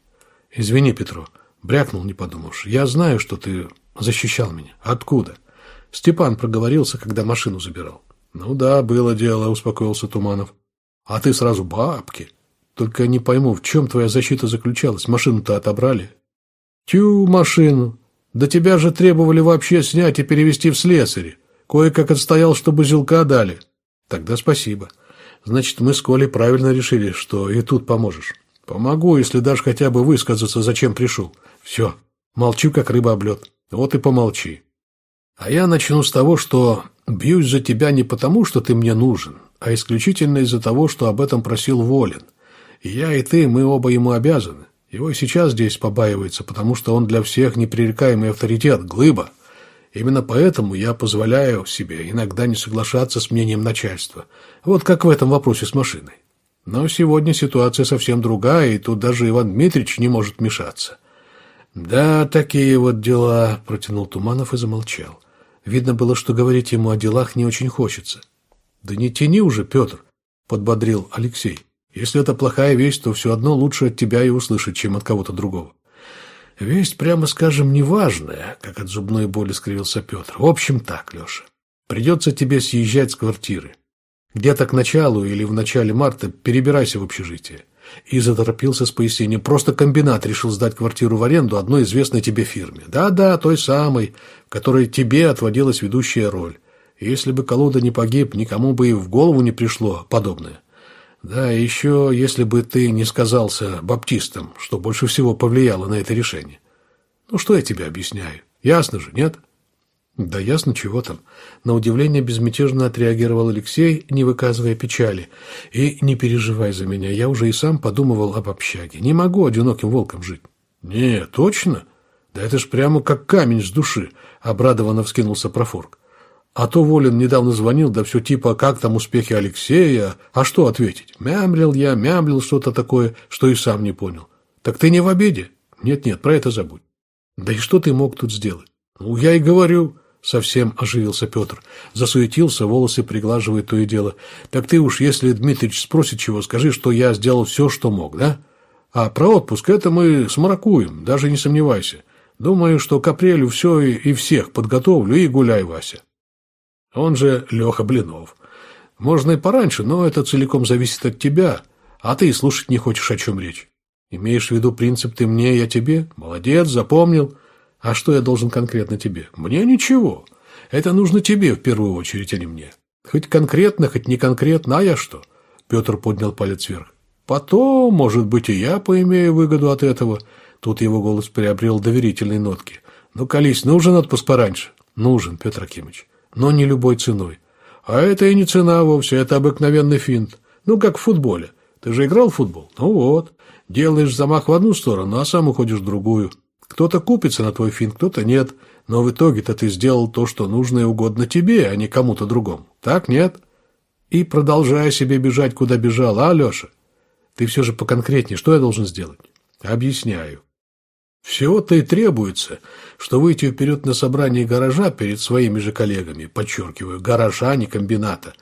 «Извини, Петро», — брякнул, не подумавши. «Я знаю, что ты защищал меня. Откуда?» Степан проговорился, когда машину забирал. Ну да, было дело, успокоился Туманов. А ты сразу бабки. Только не пойму, в чем твоя защита заключалась? Машину-то отобрали. Тю, машину. Да тебя же требовали вообще снять и перевести в слесари. Кое-как отстоял, чтобы зелка дали. Тогда спасибо. Значит, мы с Колей правильно решили, что и тут поможешь. Помогу, если дашь хотя бы высказаться, зачем пришел. Все, молчу, как рыба об лед. Вот и помолчи. А я начну с того, что бьюсь за тебя не потому, что ты мне нужен, а исключительно из-за того, что об этом просил Волин. И я, и ты, мы оба ему обязаны. Его сейчас здесь побаивается, потому что он для всех непререкаемый авторитет, глыба. Именно поэтому я позволяю себе иногда не соглашаться с мнением начальства. Вот как в этом вопросе с машиной. Но сегодня ситуация совсем другая, и тут даже Иван Дмитриевич не может мешаться. «Да, такие вот дела», – протянул Туманов и замолчал. Видно было, что говорить ему о делах не очень хочется. «Да не тяни уже, Петр», – подбодрил Алексей. «Если это плохая весть, то все одно лучше от тебя и услышать, чем от кого-то другого». «Весть, прямо скажем, неважная», – как от зубной боли скривился Петр. «В общем так, Леша, придется тебе съезжать с квартиры. Где-то к началу или в начале марта перебирайся в общежитие». И заторопился с пояснением. Просто комбинат решил сдать квартиру в аренду одной известной тебе фирме. Да-да, той самой, в которой тебе отводилась ведущая роль. Если бы колода не погиб, никому бы и в голову не пришло подобное. Да, еще, если бы ты не сказался баптистом, что больше всего повлияло на это решение. Ну, что я тебе объясняю? Ясно же, нет? Да ясно, чего там. На удивление безмятежно отреагировал Алексей, не выказывая печали. И не переживай за меня, я уже и сам подумывал об общаге. Не могу одиноким волком жить. Не, точно? Да это ж прямо как камень с души, обрадованно вскинулся Профорг. А то Волин недавно звонил, да все типа, как там успехи Алексея, а что ответить? Мямлил я, мямлил что-то такое, что и сам не понял. Так ты не в обиде? Нет-нет, про это забудь. Да и что ты мог тут сделать? Ну, я и говорю, совсем оживился Петр. Засуетился, волосы приглаживает то и дело. Так ты уж, если Дмитрич спросит чего, скажи, что я сделал все, что мог, да? А про отпуск это мы смаракуем, даже не сомневайся. Думаю, что к апрелю все и всех подготовлю, и гуляй, Вася. Он же Леха Блинов. Можно и пораньше, но это целиком зависит от тебя, а ты и слушать не хочешь, о чем речь. Имеешь в виду принцип «ты мне, я тебе»? Молодец, запомнил. А что я должен конкретно тебе? Мне ничего. Это нужно тебе в первую очередь, а не мне. Хоть конкретно, хоть не конкретно, а я что? Петр поднял палец вверх. Потом, может быть, и я поимею выгоду от этого. Тут его голос приобрел доверительные нотки. Ну, колись, нужен отпуск пораньше? Нужен, Петр Акимович но не любой ценой. А это и не цена вовсе, это обыкновенный финт. Ну, как в футболе. Ты же играл в футбол? Ну вот. Делаешь замах в одну сторону, а сам уходишь в другую. Кто-то купится на твой финт, кто-то нет. Но в итоге-то ты сделал то, что нужно и угодно тебе, а не кому-то другому. Так, нет? И продолжая себе бежать, куда бежал, а, Леша? Ты все же поконкретнее, что я должен сделать? Объясняю. Всего-то и требуется, что выйти вперед на собрание гаража перед своими же коллегами, подчеркиваю, гаража, не комбината,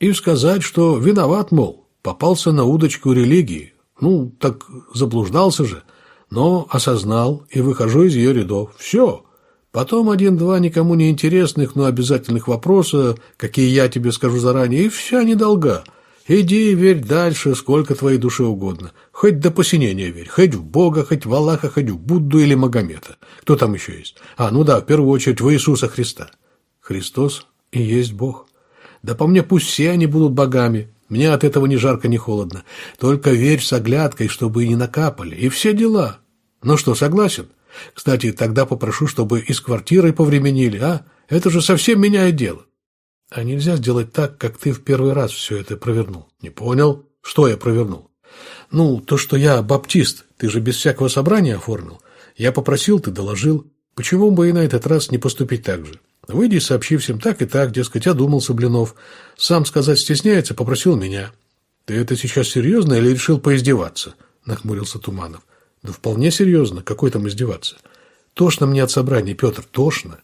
и сказать, что виноват, мол, попался на удочку религии. Ну, так заблуждался же, но осознал и выхожу из ее рядов. Все. Потом один-два никому не интересных, но обязательных вопроса, какие я тебе скажу заранее, и вся недолга. Иди и верь дальше, сколько твоей душе угодно. Хоть до посинения верь, хоть в Бога, хоть в Аллаха, хоть в Будду или Магомета. Кто там еще есть? А, ну да, в первую очередь в Иисуса Христа. Христос и есть Бог. Да по мне пусть все они будут богами. Мне от этого ни жарко, ни холодно. Только верь с оглядкой, чтобы и не накапали. И все дела. Ну что, согласен? Кстати, тогда попрошу, чтобы и с квартирой повременили, а? Это же совсем меняет дело. А нельзя сделать так, как ты в первый раз все это провернул. Не понял? Что я провернул? Ну, то, что я баптист, ты же без всякого собрания оформил. Я попросил, ты доложил. Почему бы и на этот раз не поступить так же? Выйди и сообщи всем так и так, дескать, одумался Блинов. Сам сказать стесняется, попросил меня. Ты это сейчас серьезно или решил поиздеваться? Нахмурился Туманов. Да вполне серьезно. Какой там издеваться? Тошно мне от собрания, Петр, тошно.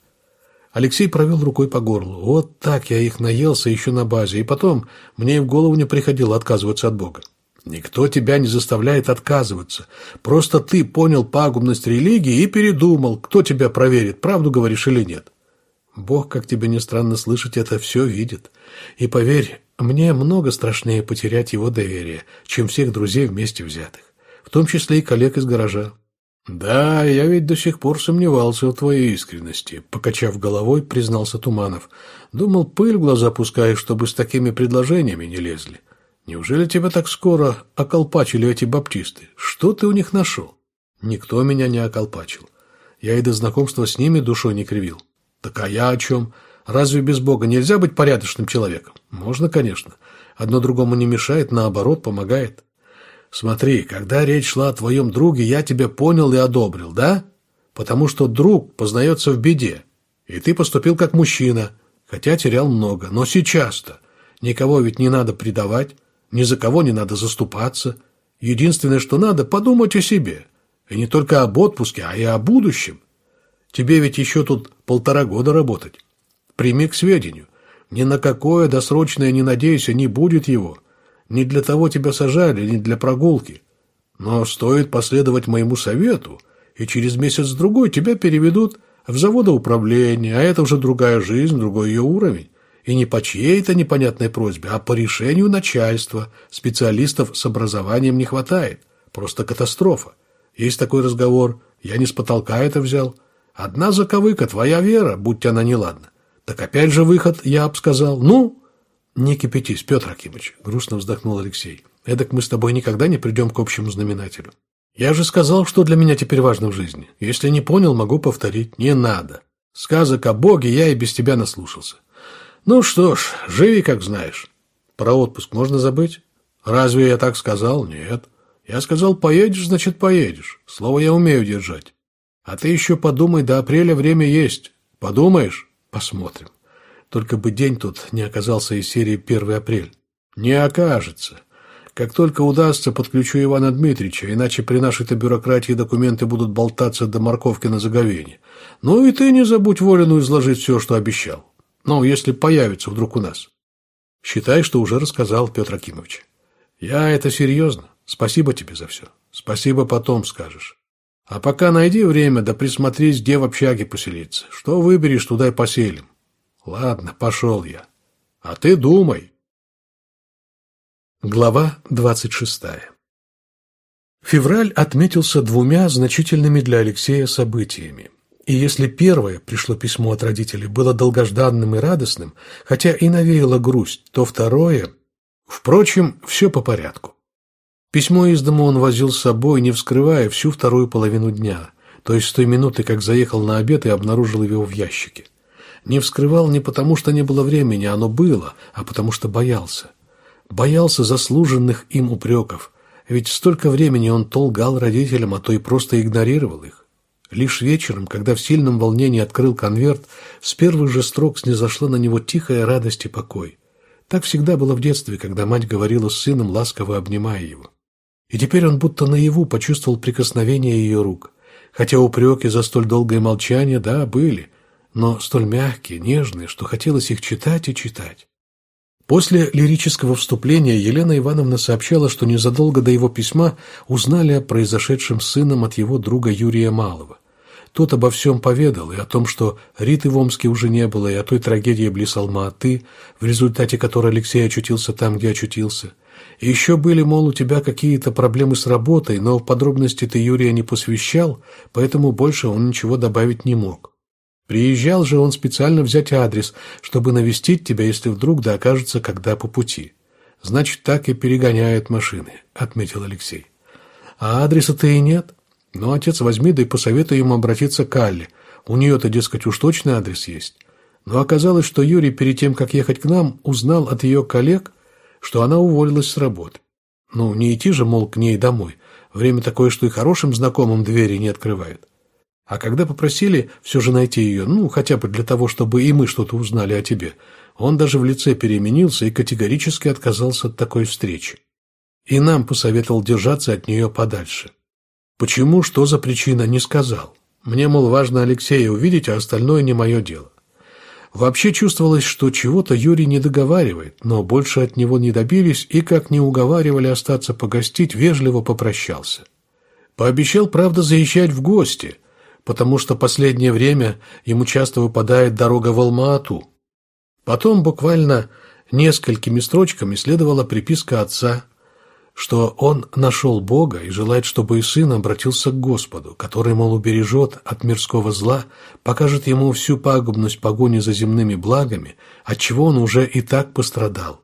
Алексей провел рукой по горлу. Вот так я их наелся еще на базе, и потом мне и в голову не приходило отказываться от Бога. Никто тебя не заставляет отказываться. Просто ты понял пагубность религии и передумал, кто тебя проверит, правду говоришь или нет. Бог, как тебе не странно слышать, это все видит. И поверь, мне много страшнее потерять его доверие, чем всех друзей вместе взятых, в том числе и коллег из гаража. «Да, я ведь до сих пор сомневался в твоей искренности», — покачав головой, признался Туманов. «Думал, пыль в глаза пускаешь, чтобы с такими предложениями не лезли. Неужели тебя так скоро околпачили эти баптисты? Что ты у них нашел?» «Никто меня не околпачил. Я и до знакомства с ними душой не кривил. Так а я о чем? Разве без Бога нельзя быть порядочным человеком? Можно, конечно. Одно другому не мешает, наоборот, помогает. Смотри, когда речь шла о твоем друге, я тебя понял и одобрил, да? Потому что друг познается в беде. И ты поступил как мужчина, хотя терял много. Но сейчас-то никого ведь не надо предавать, ни за кого не надо заступаться. Единственное, что надо, подумать о себе. И не только об отпуске, а и о будущем. Тебе ведь еще тут полтора года работать. Прими к сведению. Ни на какое досрочное не надейся, не будет его. Не для того тебя сажали, не для прогулки. Но стоит последовать моему совету, и через месяц-другой тебя переведут в заводоуправление, а это уже другая жизнь, другой ее уровень. И не по чьей-то непонятной просьбе, а по решению начальства. Специалистов с образованием не хватает. Просто катастрофа. Есть такой разговор. Я не с потолка это взял. Одна заковыка, твоя вера, будь она неладна. Так опять же выход, я б сказал. Ну, не кипятись, Петр Акимович, грустно вздохнул Алексей. Эдак мы с тобой никогда не придем к общему знаменателю. Я же сказал, что для меня теперь важно в жизни. Если не понял, могу повторить. Не надо. Сказок о Боге я и без тебя наслушался. Ну что ж, живи, как знаешь. Про отпуск можно забыть? Разве я так сказал? Нет. Я сказал, поедешь, значит, поедешь. Слово я умею держать. А ты еще подумай, до апреля время есть. Подумаешь? Посмотрим. Только бы день тут не оказался из серии «1 апрель». Не окажется. Как только удастся, подключу Ивана Дмитриевича, иначе при нашей-то бюрократии документы будут болтаться до морковки на заговение. Ну и ты не забудь Волину изложить все, что обещал. Ну, если появится вдруг у нас. Считай, что уже рассказал Петр Акимович. Я это серьезно. Спасибо тебе за все. Спасибо потом скажешь. А пока найди время, да присмотрись, где в общаге поселиться. Что выберешь, туда и поселим. Ладно, пошел я. А ты думай. Глава двадцать шестая Февраль отметился двумя значительными для Алексея событиями. И если первое пришло письмо от родителей было долгожданным и радостным, хотя и навеяло грусть, то второе... Впрочем, все по порядку. Письмо из дома он возил с собой, не вскрывая всю вторую половину дня, то есть с той минуты, как заехал на обед и обнаружил его в ящике. Не вскрывал не потому, что не было времени, оно было, а потому что боялся. Боялся заслуженных им упреков, ведь столько времени он толгал родителям, а то и просто игнорировал их. Лишь вечером, когда в сильном волнении открыл конверт, с первых же строк снизошла на него тихая радость и покой. Так всегда было в детстве, когда мать говорила с сыном, ласково обнимая его. И теперь он будто наяву почувствовал прикосновение ее рук. Хотя упреки за столь долгое молчание, да, были, но столь мягкие, нежные, что хотелось их читать и читать. После лирического вступления Елена Ивановна сообщала, что незадолго до его письма узнали о произошедшем сыном от его друга Юрия Малого. Тот обо всем поведал, и о том, что Риты в Омске уже не было, и о той трагедии близ Алма-Аты, в результате которой Алексей очутился там, где очутился, и еще были, мол, у тебя какие-то проблемы с работой, но в подробности ты Юрия не посвящал, поэтому больше он ничего добавить не мог. Приезжал же он специально взять адрес, чтобы навестить тебя, если вдруг да окажется, когда по пути. Значит, так и перегоняют машины, отметил Алексей. А адреса-то и нет. Ну, отец, возьми, да и посоветуй ему обратиться к Алле. У нее-то, дескать, уж точный адрес есть. Но оказалось, что Юрий перед тем, как ехать к нам, узнал от ее коллег, что она уволилась с работы. Ну, не идти же, мол, к ней домой. Время такое, что и хорошим знакомым двери не открывает. А когда попросили все же найти ее, ну, хотя бы для того, чтобы и мы что-то узнали о тебе, он даже в лице переменился и категорически отказался от такой встречи. И нам посоветовал держаться от нее подальше. Почему, что за причина, не сказал. Мне, мол, важно Алексея увидеть, а остальное не мое дело. Вообще чувствовалось, что чего-то Юрий не договаривает, но больше от него не добились и, как не уговаривали остаться погостить, вежливо попрощался. Пообещал, правда, заезжать в гости, потому что последнее время ему часто выпадает дорога в Алма-Ату. Потом буквально несколькими строчками следовала приписка отца, что он нашел Бога и желает, чтобы и сын обратился к Господу, который, мол, убережет от мирского зла, покажет ему всю пагубность погони за земными благами, от чего он уже и так пострадал.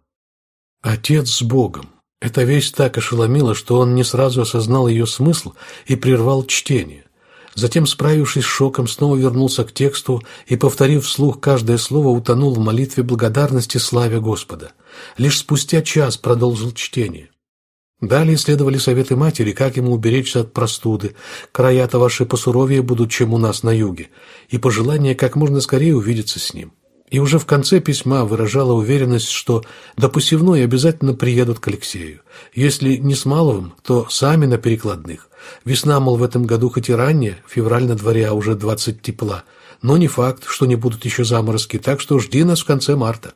Отец с Богом. Эта вещь так ошеломила, что он не сразу осознал ее смысл и прервал чтение. Затем, справившись с шоком, снова вернулся к тексту и, повторив вслух каждое слово, утонул в молитве благодарности славе Господа. Лишь спустя час продолжил чтение. Далее следовали советы матери, как ему уберечься от простуды. Края-то ваши посуровее будут, чем у нас на юге, и пожелание как можно скорее увидеться с ним. И уже в конце письма выражала уверенность, что до посевной обязательно приедут к Алексею. Если не с Маловым, то сами на перекладных. Весна, мол, в этом году хоть и ранняя, февраль на дворе, а уже двадцать тепла. Но не факт, что не будут еще заморозки, так что жди нас в конце марта.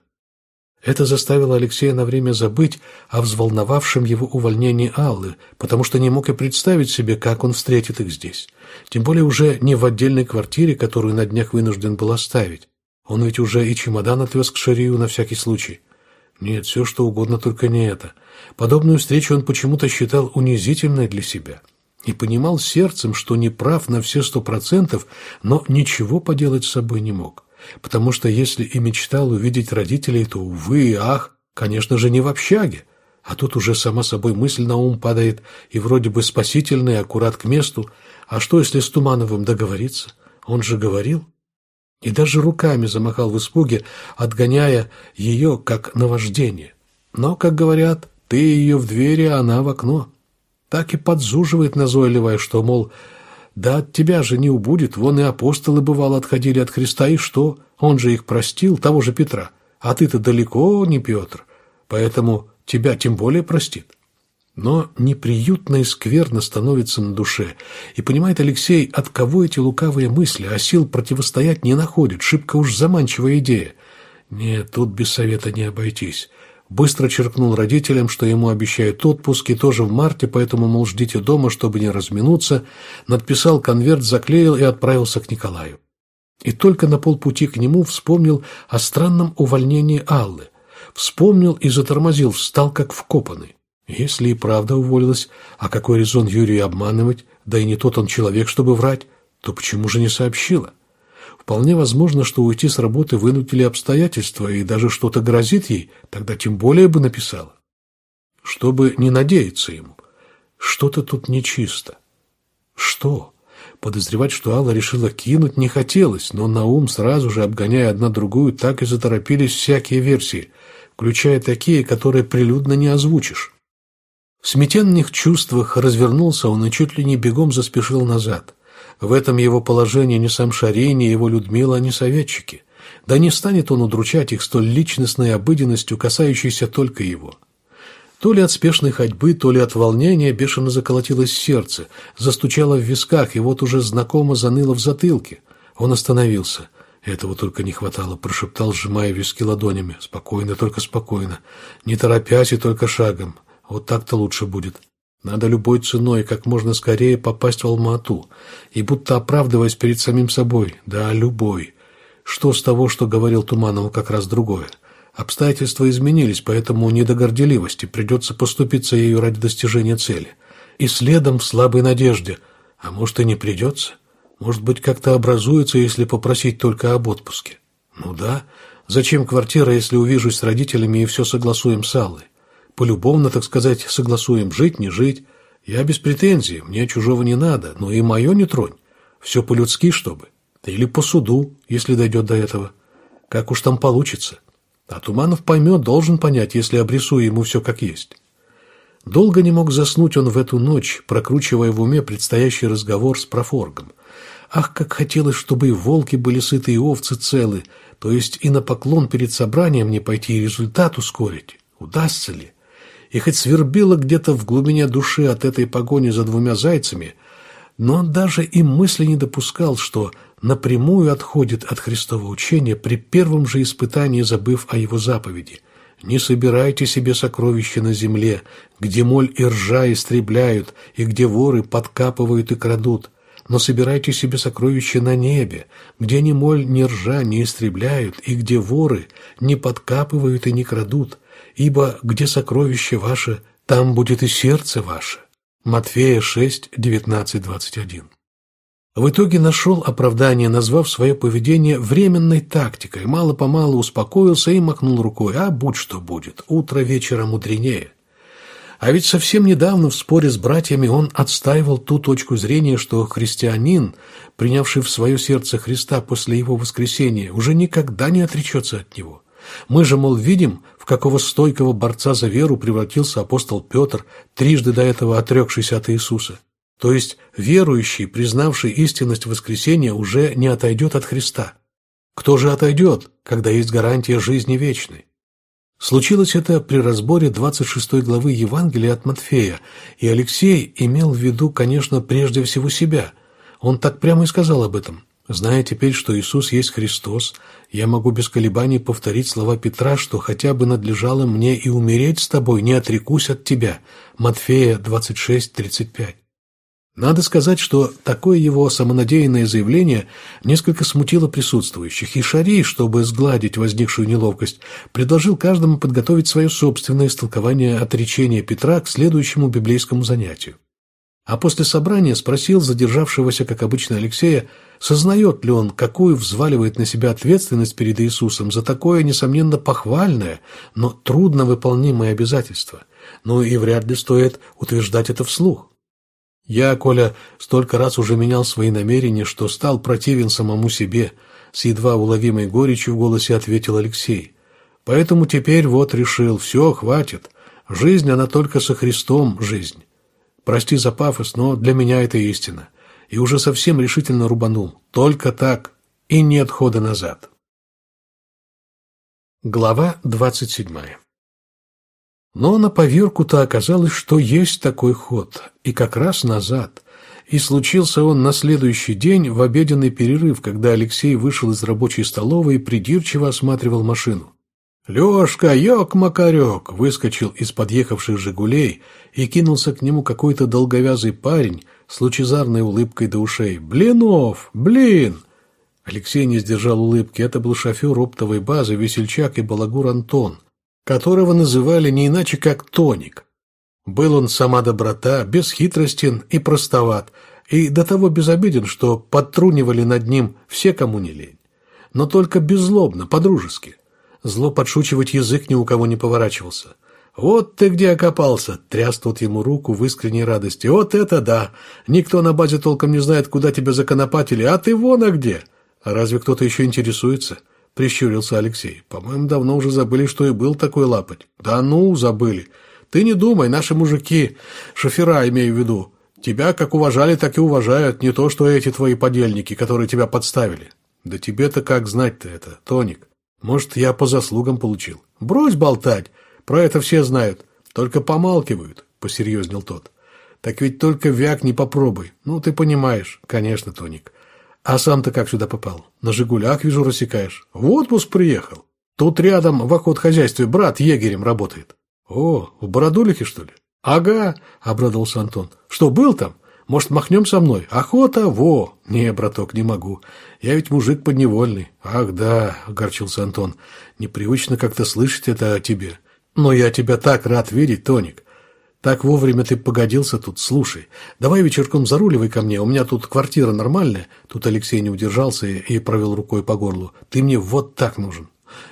Это заставило Алексея на время забыть о взволновавшем его увольнении Аллы, потому что не мог и представить себе, как он встретит их здесь. Тем более уже не в отдельной квартире, которую на днях вынужден был оставить. Он ведь уже и чемодан отвез к Шарию на всякий случай. Нет, все что угодно, только не это. Подобную встречу он почему-то считал унизительной для себя. И понимал сердцем, что не прав на все сто процентов, но ничего поделать с собой не мог потому что если и мечтал увидеть родителей, то, увы и ах, конечно же, не в общаге. А тут уже сама собой мысль на ум падает, и вроде бы спасительная, аккурат к месту. А что, если с Тумановым договориться? Он же говорил. И даже руками замахал в испуге, отгоняя ее, как наваждение. Но, как говорят, ты ее в двери, а она в окно. Так и подзуживает назойливая, что, мол, да от тебя же не убудет, вон и апостолы, бывало, отходили от Христа, и что? Он же их простил, того же Петра. А ты-то далеко не Петр, поэтому тебя тем более простит. Но неприютно и скверно становится на душе, и понимает Алексей, от кого эти лукавые мысли, а сил противостоять не находит, шибко уж заманчивая идея. Нет, тут без совета не обойтись. Быстро черкнул родителям, что ему обещают отпуск, и тоже в марте, поэтому, мол, ждите дома, чтобы не разминуться, надписал конверт, заклеил и отправился к Николаю. И только на полпути к нему вспомнил о странном увольнении Аллы. Вспомнил и затормозил, встал как вкопанный. Если и правда уволилась, а какой резон Юрию обманывать, да и не тот он человек, чтобы врать, то почему же не сообщила? Вполне возможно, что уйти с работы вынудили обстоятельства, и даже что-то грозит ей, тогда тем более бы написала. Чтобы не надеяться ему. Что-то тут нечисто. Что? Подозревать, что Алла решила кинуть, не хотелось, но на ум, сразу же обгоняя одна другую, так и заторопились всякие версии, включая такие, которые прилюдно не озвучишь. В смятенных чувствах развернулся он и чуть ли не бегом заспешил назад – в этом его положении ни сам Шарей, ни его Людмила, ни советчики. Да не станет он удручать их столь личностной обыденностью, касающейся только его. То ли от спешной ходьбы, то ли от волнения бешено заколотилось сердце, застучало в висках, и вот уже знакомо заныло в затылке. Он остановился. Этого только не хватало, прошептал, сжимая виски ладонями. Спокойно, только спокойно. Не торопясь и только шагом. Вот так-то лучше будет. Надо любой ценой как можно скорее попасть в Алмату. И будто оправдываясь перед самим собой, да, любой. Что с того, что говорил Туманову, как раз другое. Обстоятельства изменились, поэтому не до горделивости, придется поступиться ею ради достижения цели. И следом в слабой надежде. А может и не придется? Может быть, как-то образуется, если попросить только об отпуске? Ну да. Зачем квартира, если увижусь с родителями и все согласуем с Аллой? Полюбовно, так сказать, согласуем, жить, не жить. Я без претензий, мне чужого не надо, но и мое не тронь. Все по-людски, чтобы. Или по суду, если дойдет до этого. Как уж там получится. А Туманов поймет, должен понять, если обрисую ему все как есть. Долго не мог заснуть он в эту ночь, прокручивая в уме предстоящий разговор с профоргом. Ах, как хотелось, чтобы и волки были сыты, и овцы целы, то есть и на поклон перед собранием не пойти, и результат ускорить. Удастся ли? И хоть свербило где-то в глубине души от этой погони за двумя зайцами, но он даже и мысли не допускал, что напрямую отходит от Христова учения при первом же испытании, забыв о его заповеди. «Не собирайте себе сокровища на земле, где моль и ржа истребляют, и где воры подкапывают и крадут, но собирайте себе сокровища на небе, где ни моль, ни ржа не истребляют, и где воры не подкапывают и не крадут, ибо где сокровище ваше, там будет и сердце ваше». Матфея 6, 19, 21. В итоге нашел оправдание, назвав свое поведение временной тактикой, мало-помалу успокоился и махнул рукой, а будь что будет, утро вечера мудренее. А ведь совсем недавно в споре с братьями он отстаивал ту точку зрения, что христианин, принявший в свое сердце Христа после его воскресения, уже никогда не отречется от него. Мы же, мол, видим, какого стойкого борца за веру превратился апостол Петр, трижды до этого отрекшийся от Иисуса. То есть верующий, признавший истинность воскресения, уже не отойдет от Христа. Кто же отойдет, когда есть гарантия жизни вечной? Случилось это при разборе 26 главы Евангелия от Матфея, и Алексей имел в виду, конечно, прежде всего себя. Он так прямо и сказал об этом. Зная теперь, что Иисус есть Христос, я могу без колебаний повторить слова Петра, что хотя бы надлежало мне и умереть с тобой, не отрекусь от тебя. Матфея 26, 35. Надо сказать, что такое его самонадеянное заявление несколько смутило присутствующих, и Шари, чтобы сгладить возникшую неловкость, предложил каждому подготовить свое собственное истолкование отречения Петра к следующему библейскому занятию. А после собрания спросил задержавшегося, как обычно, Алексея, сознает ли он, какую взваливает на себя ответственность перед Иисусом за такое, несомненно, похвальное, но трудно выполнимое обязательство. Ну и вряд ли стоит утверждать это вслух. Я, Коля, столько раз уже менял свои намерения, что стал противен самому себе, с едва уловимой горечью в голосе ответил Алексей. Поэтому теперь вот решил, все, хватит. Жизнь, она только со Христом жизнь. Прости за пафос, но для меня это истина. И уже совсем решительно рубанул. Только так, и нет хода назад. Глава двадцать седьмая но на поверку-то оказалось, что есть такой ход, и как раз назад. И случился он на следующий день в обеденный перерыв, когда Алексей вышел из рабочей столовой и придирчиво осматривал машину. «Лешка, ёк-макарёк!» выскочил из подъехавших «Жигулей» и кинулся к нему какой-то долговязый парень с лучезарной улыбкой до ушей. «Блинов! Блин!» Алексей не сдержал улыбки. Это был шофер оптовой базы, весельчак и балагур Антон которого называли не иначе как Тоник. Был он сама доброта, бесхитростен и простоват, и до того безобиден, что подтрунивали над ним все, кому не лень. Но только беззлобно, по-дружески. Зло подшучивать язык ни у кого не поворачивался. «Вот ты где окопался!» — тряс тот ему руку в искренней радости. «Вот это да! Никто на базе толком не знает, куда тебя законопатили, а ты вон а где! А разве кто-то еще интересуется?» — прищурился Алексей. «По-моему, давно уже забыли, что и был такой лапоть». «Да ну, забыли. Ты не думай, наши мужики, шофера имею в виду, тебя как уважали, так и уважают, не то что эти твои подельники, которые тебя подставили». «Да тебе-то как знать-то это, Тоник? Может, я по заслугам получил?» «Брось болтать, про это все знают, только помалкивают», — посерьезнел тот. «Так ведь только вяк не попробуй. Ну, ты понимаешь, конечно, Тоник». А сам-то как сюда попал? На «Жигулях», вижу, рассекаешь. В отпуск приехал. Тут рядом в охотхозяйстве брат егерем работает. О, в Бородулихе, что ли? Ага, обрадовался Антон. Что, был там? Может, махнем со мной? Охота? Во! Не, браток, не могу. Я ведь мужик подневольный. Ах, да, огорчился Антон. Непривычно как-то слышать это о тебе. Но я тебя так рад видеть, Тоник. Так вовремя ты погодился тут. Слушай, давай вечерком заруливай ко мне. У меня тут квартира нормальная. Тут Алексей не удержался и провел рукой по горлу. Ты мне вот так нужен.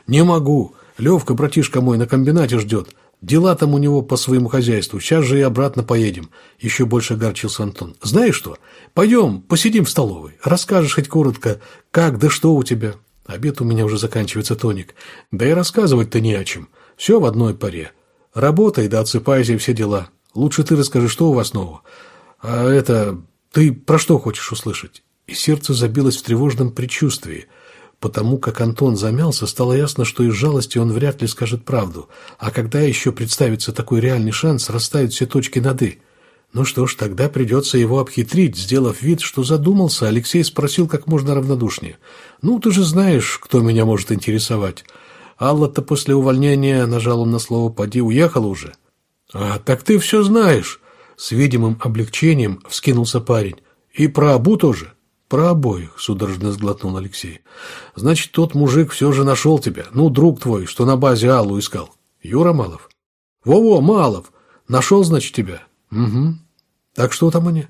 Не могу. Левка, братишка мой, на комбинате ждет. Дела там у него по своему хозяйству. Сейчас же и обратно поедем. Еще больше огорчился Антон. Знаешь что? Пойдем, посидим в столовой. Расскажешь хоть коротко, как да что у тебя. Обед у меня уже заканчивается, Тоник. Да и рассказывать-то не о чем. Все в одной паре. Работай, да отсыпайся и все дела. Лучше ты расскажи, что у вас нового. А это... Ты про что хочешь услышать?» И сердце забилось в тревожном предчувствии. Потому как Антон замялся, стало ясно, что из жалости он вряд ли скажет правду. А когда еще представится такой реальный шанс, расставить все точки над «и». Ну что ж, тогда придется его обхитрить. Сделав вид, что задумался, Алексей спросил как можно равнодушнее. «Ну, ты же знаешь, кто меня может интересовать. Алла-то после увольнения, нажал он на слово «поди», уехала уже. «А, так ты все знаешь!» С видимым облегчением вскинулся парень. И про Абу тоже? Про обоих, судорожно сглотнул Алексей. Значит, тот мужик все же нашел тебя. Ну, друг твой, что на базе Аллу искал. Юра Малов. Во-во, Малов. Нашел, значит, тебя. Угу. Так что там они?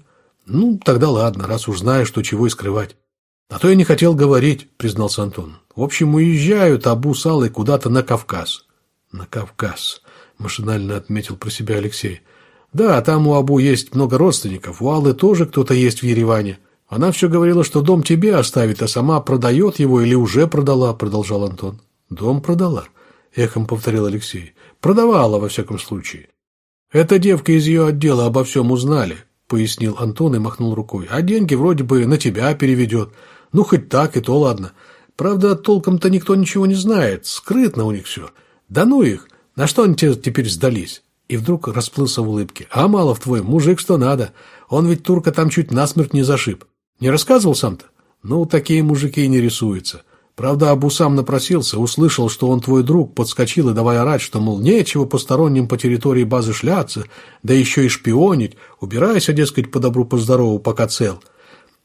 Ну, тогда ладно, раз уж знаешь, что чего и скрывать. А то я не хотел говорить, признался Антон. В общем, уезжают Абу с Аллой куда-то на Кавказ. На Кавказ, машинально отметил про себя Алексей. Да, там у Абу есть много родственников, у Аллы тоже кто-то есть в Ереване. Она все говорила, что дом тебе оставит, а сама продает его или уже продала, продолжал Антон. Дом продала, эхом повторил Алексей. Продавала, во всяком случае. Эта девка из ее отдела обо всем узнали, пояснил Антон и махнул рукой. А деньги вроде бы на тебя переведет. Ну, хоть так, и то ладно. Правда, толком-то никто ничего не знает. Скрытно у них все. Да ну их! На что они тебе теперь сдались? И вдруг расплылся в улыбке. «А Малов твой, мужик что надо. Он ведь турка там чуть насмерть не зашиб. Не рассказывал сам-то? Ну, такие мужики не рисуются. Правда, Абу сам напросился, услышал, что он твой друг, подскочил и давай орать, что, мол, нечего посторонним по территории базы шляться, да еще и шпионить, убирайся, дескать, по добру, по здорову, пока цел.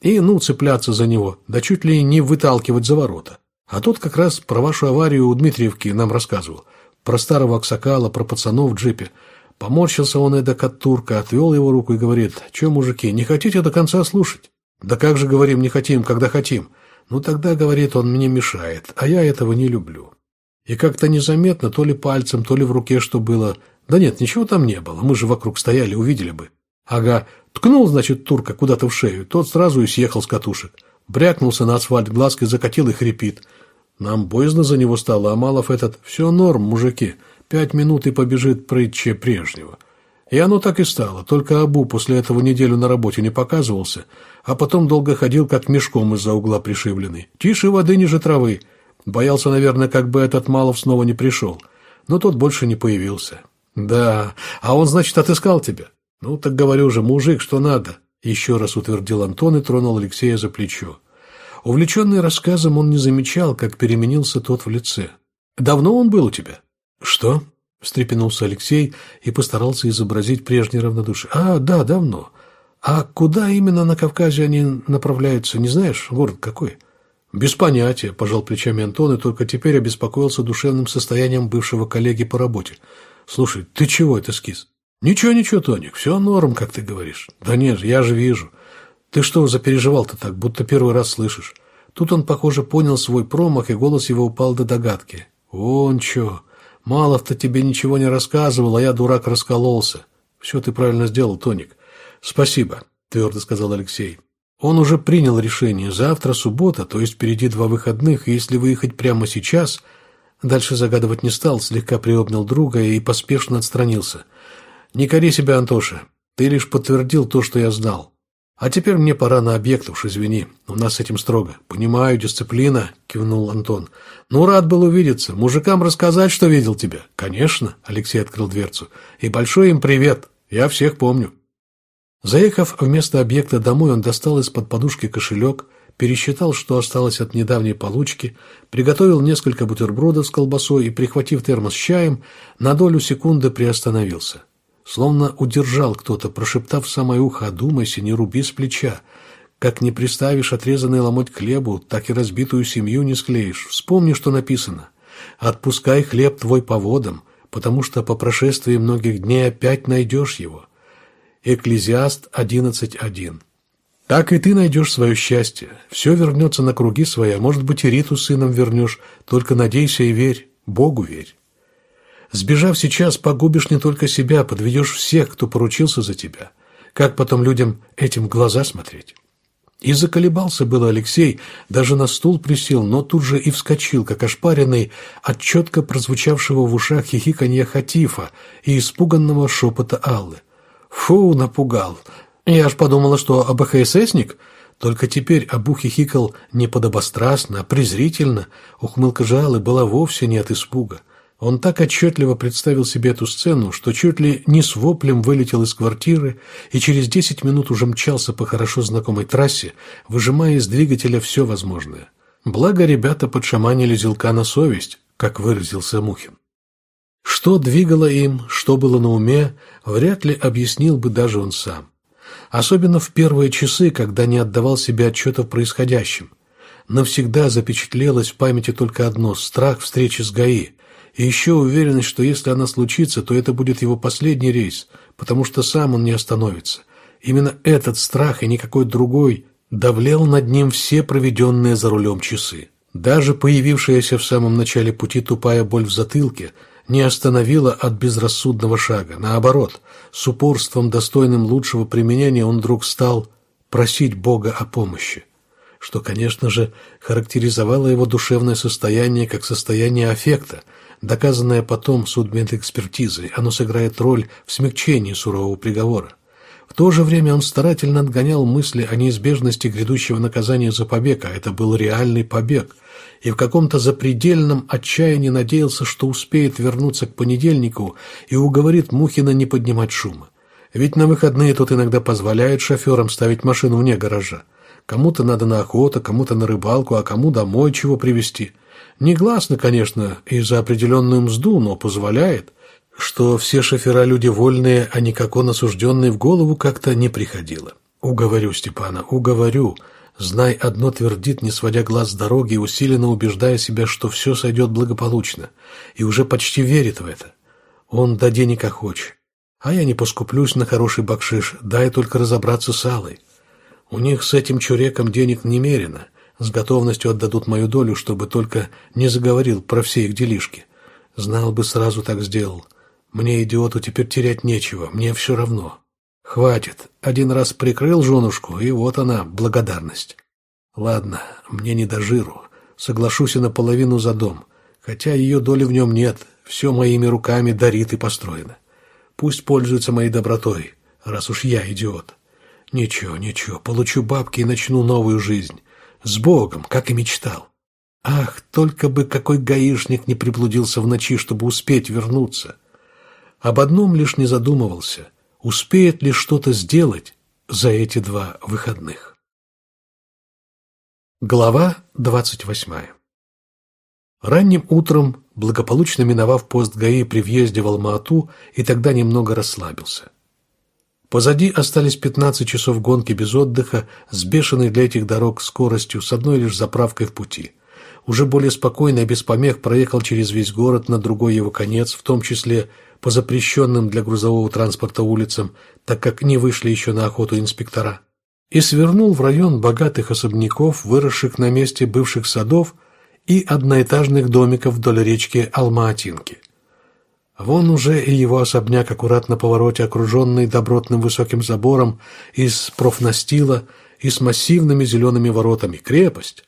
И, ну, цепляться за него, да чуть ли не выталкивать за ворота. А тут как раз про вашу аварию у Дмитриевки нам рассказывал. Про старого Аксакала, про пацанов в джипе. Поморщился он эдак от турка, отвел его руку и говорит, «Че, мужики, не хотите до конца слушать?» «Да как же, говорим, не хотим, когда хотим?» «Ну тогда, — говорит он, — мне мешает, а я этого не люблю». И как-то незаметно, то ли пальцем, то ли в руке что было. Да нет, ничего там не было, мы же вокруг стояли, увидели бы. Ага, ткнул, значит, турка куда-то в шею, тот сразу и съехал с катушек. Брякнулся на асфальт глазкой, закатил и хрипит. Нам боязно за него стало, а Малов этот «все норм, мужики». Пять минут и побежит прытче прежнего. И оно так и стало, только Абу после этого неделю на работе не показывался, а потом долго ходил, как мешком из-за угла пришибленный. Тише воды ниже травы. Боялся, наверное, как бы этот Малов снова не пришел. Но тот больше не появился. Да, а он, значит, отыскал тебя. Ну, так говорю же, мужик, что надо. Еще раз утвердил Антон и тронул Алексея за плечо. Увлеченный рассказом, он не замечал, как переменился тот в лице. «Давно он был у тебя?» «Что?» – встрепенулся Алексей и постарался изобразить прежний равнодушие. «А, да, давно. А куда именно на Кавказе они направляются, не знаешь? Город какой?» «Без понятия», – пожал плечами Антон и только теперь обеспокоился душевным состоянием бывшего коллеги по работе. «Слушай, ты чего это скис?» «Ничего, ничего, Тоник, все норм, как ты говоришь». «Да нет, я же вижу. Ты что запереживал-то так, будто первый раз слышишь?» Тут он, похоже, понял свой промах, и голос его упал до догадки. «Он чё? Малов-то тебе ничего не рассказывал, а я, дурак, раскололся. Все ты правильно сделал, Тоник. Спасибо, твердо сказал Алексей. Он уже принял решение. Завтра суббота, то есть впереди два выходных, и если выехать прямо сейчас... Дальше загадывать не стал, слегка приобнял друга и поспешно отстранился. «Не кори себя, Антоша. Ты лишь подтвердил то, что я знал. А теперь мне пора на объект, уж извини. У нас с этим строго. Понимаю, дисциплина, кивнул Антон. Ну, рад был увидеться. Мужикам рассказать, что видел тебя. Конечно, Алексей открыл дверцу. И большой им привет. Я всех помню. Заехав вместо объекта домой, он достал из-под подушки кошелек, пересчитал, что осталось от недавней получки, приготовил несколько бутербродов с колбасой и, прихватив термос с чаем, на долю секунды приостановился. Словно удержал кто-то, прошептав в самое ухо «Одумайся, не руби с плеча». Как не приставишь отрезанный ломоть хлебу, так и разбитую семью не склеишь. Вспомни, что написано. «Отпускай хлеб твой по водам, потому что по прошествии многих дней опять найдешь его». Экклезиаст 11.1 Так и ты найдешь свое счастье. Все вернется на круги свои, а может быть и Риту сыном вернешь. Только надейся и верь, Богу верь. Сбежав сейчас, погубишь не только себя, подведешь всех, кто поручился за тебя. Как потом людям этим глаза смотреть? И заколебался было Алексей, даже на стул присел, но тут же и вскочил, как ошпаренный, от четко прозвучавшего в ушах хихиканья Хатифа и испуганного шепота Аллы. Фу, напугал. Я аж подумала, что АБХССник... Только теперь Абу хихикал не подобострастно, а презрительно. Ухмылка Жалы была вовсе не от испуга. Он так отчетливо представил себе эту сцену, что чуть ли не с воплем вылетел из квартиры и через десять минут уже мчался по хорошо знакомой трассе, выжимая из двигателя все возможное. Благо ребята подшаманили зелка на совесть, как выразился Мухин. Что двигало им, что было на уме, вряд ли объяснил бы даже он сам. особенно в первые часы, когда не отдавал себе отчета в происходящем. Навсегда запечатлелось в памяти только одно – страх встречи с ГАИ, и еще уверенность, что если она случится, то это будет его последний рейс, потому что сам он не остановится. Именно этот страх и никакой другой давлел над ним все проведенные за рулем часы. Даже появившаяся в самом начале пути тупая боль в затылке – не остановила от безрассудного шага. Наоборот, с упорством, достойным лучшего применения, он вдруг стал просить Бога о помощи, что, конечно же, характеризовало его душевное состояние как состояние аффекта, доказанное потом судмедэкспертизой. Оно сыграет роль в смягчении сурового приговора. В то же время он старательно отгонял мысли о неизбежности грядущего наказания за побег, а это был реальный побег, и в каком-то запредельном отчаянии надеялся, что успеет вернуться к понедельнику и уговорит Мухина не поднимать шума. Ведь на выходные тот иногда позволяет шоферам ставить машину вне гаража. Кому-то надо на охоту, кому-то на рыбалку, а кому домой чего привезти. Негласно, конечно, и за определенную мзду, но позволяет. Что все шофера люди вольные, а никак он осужденный в голову как-то не приходило. Уговорю Степана, уговорю. Знай, одно твердит, не сводя глаз с дороги, усиленно убеждая себя, что все сойдет благополучно, и уже почти верит в это. Он да денег охоч. А я не поскуплюсь на хороший бакшиш, дай только разобраться с Аллой. У них с этим чуреком денег немерено, с готовностью отдадут мою долю, чтобы только не заговорил про все их делишки. Знал бы, сразу так сделал. Мне, идиоту, теперь терять нечего, мне все равно. Хватит. Один раз прикрыл женушку, и вот она, благодарность. Ладно, мне не до жиру. Соглашусь и наполовину за дом. Хотя ее доли в нем нет. Все моими руками дарит и построено. Пусть пользуется моей добротой, раз уж я идиот. Ничего, ничего, получу бабки и начну новую жизнь. С Богом, как и мечтал. Ах, только бы какой гаишник не приблудился в ночи, чтобы успеть вернуться. Об одном лишь не задумывался успеет ли что-то сделать за эти два выходных. Глава 28 Ранним утром, благополучно миновав пост ГАИ при въезде в Алма-Ату, и тогда немного расслабился. Позади остались 15 часов гонки без отдыха, с бешеной для этих дорог скоростью, с одной лишь заправкой в пути. Уже более спокойно и без помех проехал через весь город на другой его конец, в том числе по запрещенным для грузового транспорта улицам, так как не вышли еще на охоту инспектора, и свернул в район богатых особняков, выросших на месте бывших садов и одноэтажных домиков вдоль речки Алма-Атинки. Вон уже и его особняк аккуратно повороте, окруженный добротным высоким забором из профнастила и с массивными зелеными воротами. Крепость.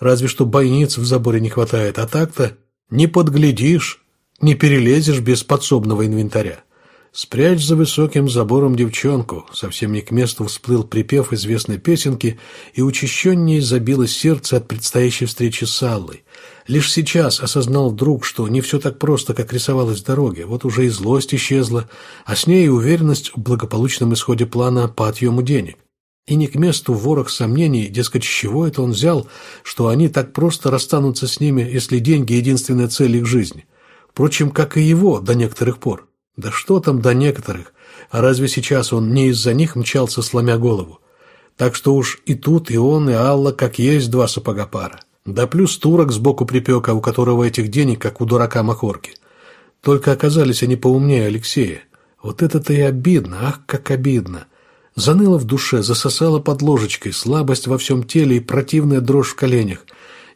Разве что бойниц в заборе не хватает, а так-то не подглядишь, не перелезешь без подсобного инвентаря. Спрячь за высоким забором девчонку. Совсем не к месту всплыл припев известной песенки, и учащеннее забилось сердце от предстоящей встречи с Аллой. Лишь сейчас осознал вдруг, что не все так просто, как рисовалось в дороге. Вот уже и злость исчезла, а с ней и уверенность в благополучном исходе плана по отъему денег. И не к месту ворох сомнений, дескать, чего это он взял, что они так просто расстанутся с ними, если деньги – единственная цель их жизни – Впрочем, как и его до некоторых пор. Да что там до некоторых? А разве сейчас он не из-за них мчался, сломя голову? Так что уж и тут, и он, и Алла, как есть два сапога пара. Да плюс турок сбоку припека, у которого этих денег, как у дурака Махорки. Только оказались они поумнее Алексея. Вот это-то и обидно, ах, как обидно. Заныло в душе, засосало под ложечкой, слабость во всем теле и противная дрожь в коленях.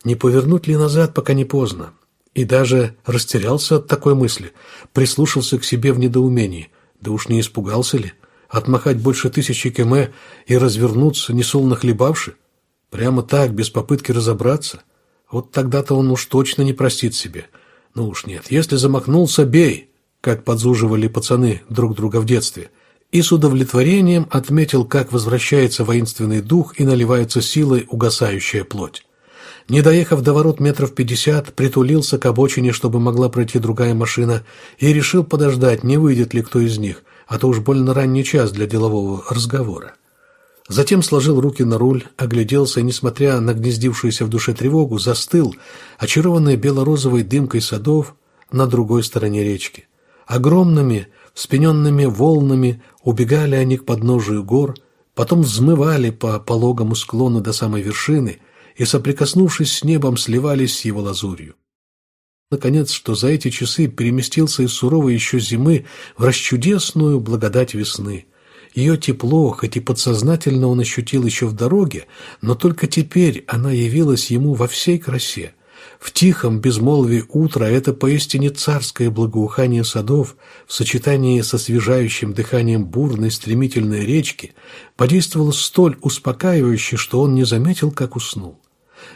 Не повернуть ли назад, пока не поздно? И даже растерялся от такой мысли, прислушался к себе в недоумении. Да уж не испугался ли? Отмахать больше тысячи км и развернуться, не хлебавши? Прямо так, без попытки разобраться? Вот тогда-то он уж точно не простит себе. Ну уж нет, если замахнулся, бей, как подзуживали пацаны друг друга в детстве. И с удовлетворением отметил, как возвращается воинственный дух и наливается силой угасающая плоть. Не доехав до ворот метров пятьдесят, притулился к обочине, чтобы могла пройти другая машина, и решил подождать, не выйдет ли кто из них, а то уж больно ранний час для делового разговора. Затем сложил руки на руль, огляделся и, несмотря на гнездившуюся в душе тревогу, застыл, очарованный бело-розовой дымкой садов на другой стороне речки. Огромными, вспененными волнами убегали они к подножию гор, потом взмывали по пологому склону до самой вершины и, соприкоснувшись с небом, сливались с его лазурью. Наконец, что за эти часы переместился из суровой еще зимы в расчудесную благодать весны. Ее тепло, хоть и подсознательно он ощутил еще в дороге, но только теперь она явилась ему во всей красе – в тихом безмолвии утра это поистине царское благоухание садов в сочетании со освежающим дыханием бурной стремительной речки подействовало столь успокаивающе, что он не заметил, как уснул.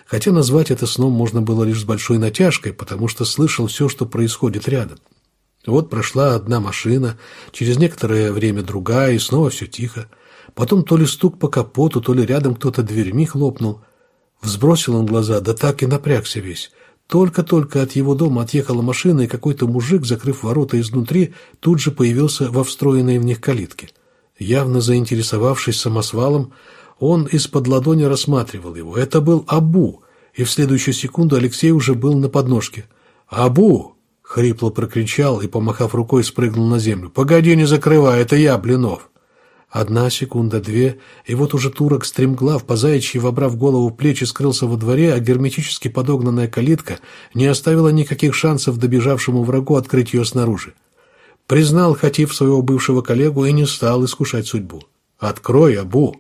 Хотя назвать это сном можно было лишь с большой натяжкой, потому что слышал все, что происходит рядом. Вот прошла одна машина, через некоторое время другая, и снова все тихо. Потом то ли стук по капоту, то ли рядом кто-то дверьми хлопнул. Взбросил он глаза, да так и напрягся весь. Только-только от его дома отъехала машина, и какой-то мужик, закрыв ворота изнутри, тут же появился во встроенной в них калитке. Явно заинтересовавшись самосвалом, он из-под ладони рассматривал его. Это был Абу, и в следующую секунду Алексей уже был на подножке. «Абу!» — хрипло прокричал и, помахав рукой, спрыгнул на землю. «Погоди, не закрывай, это я, Блинов!» Одна секунда, две, и вот уже турок стремглав, по вобрав голову в плечи, скрылся во дворе, а герметически подогнанная калитка не оставила никаких шансов добежавшему врагу открыть ее снаружи. Признал Хатив своего бывшего коллегу и не стал искушать судьбу. «Открой, Абу!»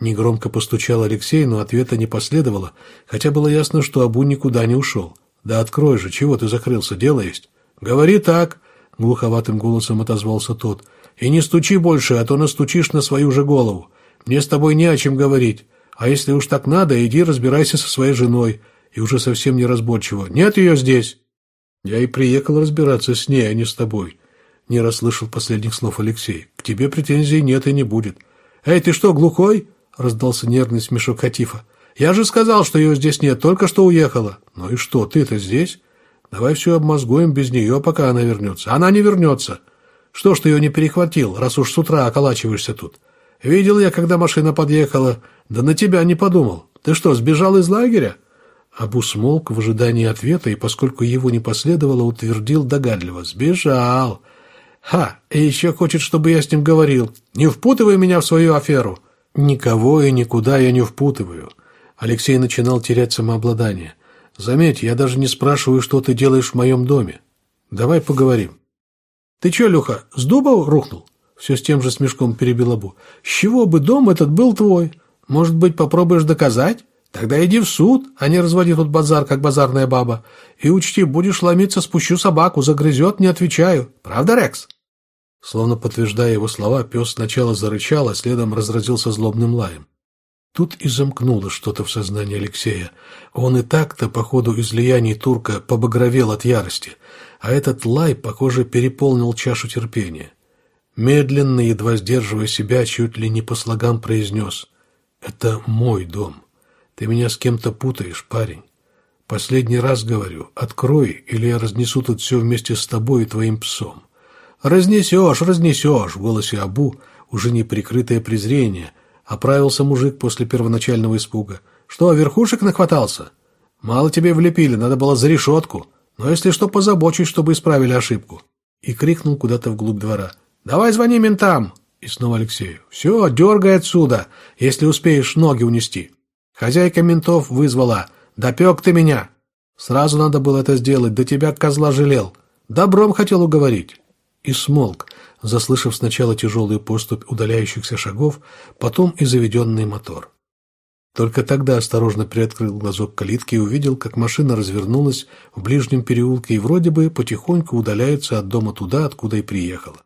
Негромко постучал Алексей, но ответа не последовало, хотя было ясно, что Абу никуда не ушел. «Да открой же, чего ты закрылся, дело есть?» «Говори так!» — глуховатым голосом отозвался тот — и не стучи больше, а то настучишь на свою же голову. Мне с тобой не о чем говорить. А если уж так надо, иди разбирайся со своей женой. И уже совсем неразборчиво. Нет ее здесь. Я и приехал разбираться с ней, а не с тобой. Не расслышал последних слов Алексей. К тебе претензий нет и не будет. Эй, ты что, глухой? Раздался нервный смешок Хатифа. Я же сказал, что ее здесь нет, только что уехала. Ну и что, ты-то здесь? Давай все обмозгуем без нее, пока она вернется. Она не вернется. Что ж ты ее не перехватил, раз уж с утра околачиваешься тут? Видел я, когда машина подъехала. Да на тебя не подумал. Ты что, сбежал из лагеря?» Абу смолк в ожидании ответа, и, поскольку его не последовало, утвердил догадливо. «Сбежал!» «Ха! И еще хочет, чтобы я с ним говорил. Не впутывай меня в свою аферу!» «Никого и никуда я не впутываю». Алексей начинал терять самообладание. «Заметь, я даже не спрашиваю, что ты делаешь в моем доме. Давай поговорим». «Ты че, Люха, с дуба рухнул?» Все с тем же смешком перебил Абу. «С чего бы дом этот был твой? Может быть, попробуешь доказать? Тогда иди в суд, а не разводи тут базар, как базарная баба. И учти, будешь ломиться, спущу собаку, загрызет, не отвечаю. Правда, Рекс?» Словно подтверждая его слова, пес сначала зарычал, а следом разразился злобным лаем. Тут и замкнуло что-то в сознании Алексея. Он и так-то, по ходу излияний турка, побагровел от ярости — а этот лай, похоже, переполнил чашу терпения. Медленно, едва сдерживая себя, чуть ли не по слогам произнес «Это мой дом. Ты меня с кем-то путаешь, парень. Последний раз говорю, открой, или я разнесу тут все вместе с тобой и твоим псом». «Разнесешь, разнесешь!» — в голосе Абу уже не прикрытое презрение. Оправился мужик после первоначального испуга. «Что, верхушек нахватался? Мало тебе влепили, надо было за решетку. Но если что, позабочусь, чтобы исправили ошибку. И крикнул куда-то вглубь двора. «Давай звони ментам!» И снова Алексею. «Все, дергай отсюда, если успеешь ноги унести». Хозяйка ментов вызвала. «Допек ты меня!» Сразу надо было это сделать, да тебя козла жалел. Добром хотел уговорить. И смолк, заслышав сначала тяжелую поступь удаляющихся шагов, потом и заведенный мотор. Только тогда осторожно приоткрыл глазок калитки и увидел, как машина развернулась в ближнем переулке и вроде бы потихоньку удаляется от дома туда, откуда и приехала.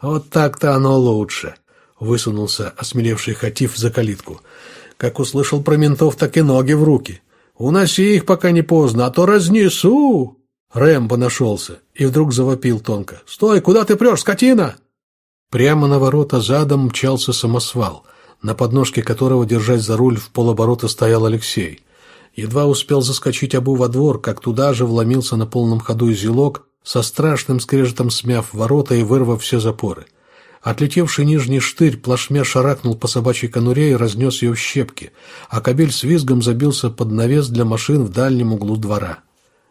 «Вот так-то оно лучше!» — высунулся осмелевший Хатиф за калитку. Как услышал про ментов, так и ноги в руки. «Уноси их, пока не поздно, а то разнесу!» Рэмбо нашелся и вдруг завопил тонко. «Стой, куда ты прешь, скотина?» Прямо на ворота задом мчался самосвал — на подножке которого, держась за руль, в полоборота стоял Алексей. Едва успел заскочить Абу во двор, как туда же вломился на полном ходу зелок, со страшным скрежетом смяв ворота и вырвав все запоры. Отлетевший нижний штырь плашмя шарахнул по собачьей конуре и разнес ее в щепки, а кабель с визгом забился под навес для машин в дальнем углу двора.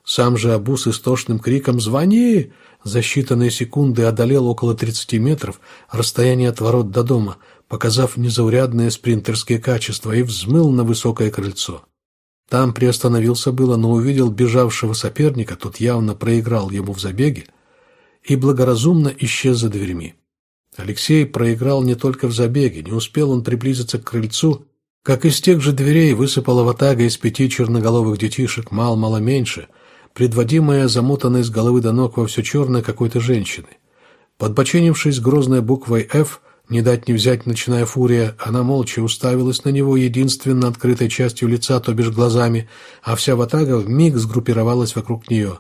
Сам же Абу с истошным криком «Звони!» за считанные секунды одолел около 30 метров расстояние от ворот до дома, показав незаурядные спринтерские качества, и взмыл на высокое крыльцо. Там приостановился было, но увидел бежавшего соперника, тот явно проиграл ему в забеге, и благоразумно исчез за дверьми. Алексей проиграл не только в забеге, не успел он приблизиться к крыльцу, как из тех же дверей высыпала ватага из пяти черноголовых детишек, мал-мало меньше, предводимая, замотанной с головы до ног во все черное какой-то женщины. Подбоченившись грозной буквой «Ф», не дать не взять ночная фурия, она молча уставилась на него единственно открытой частью лица, то бишь глазами, а вся ватага вмиг сгруппировалась вокруг нее.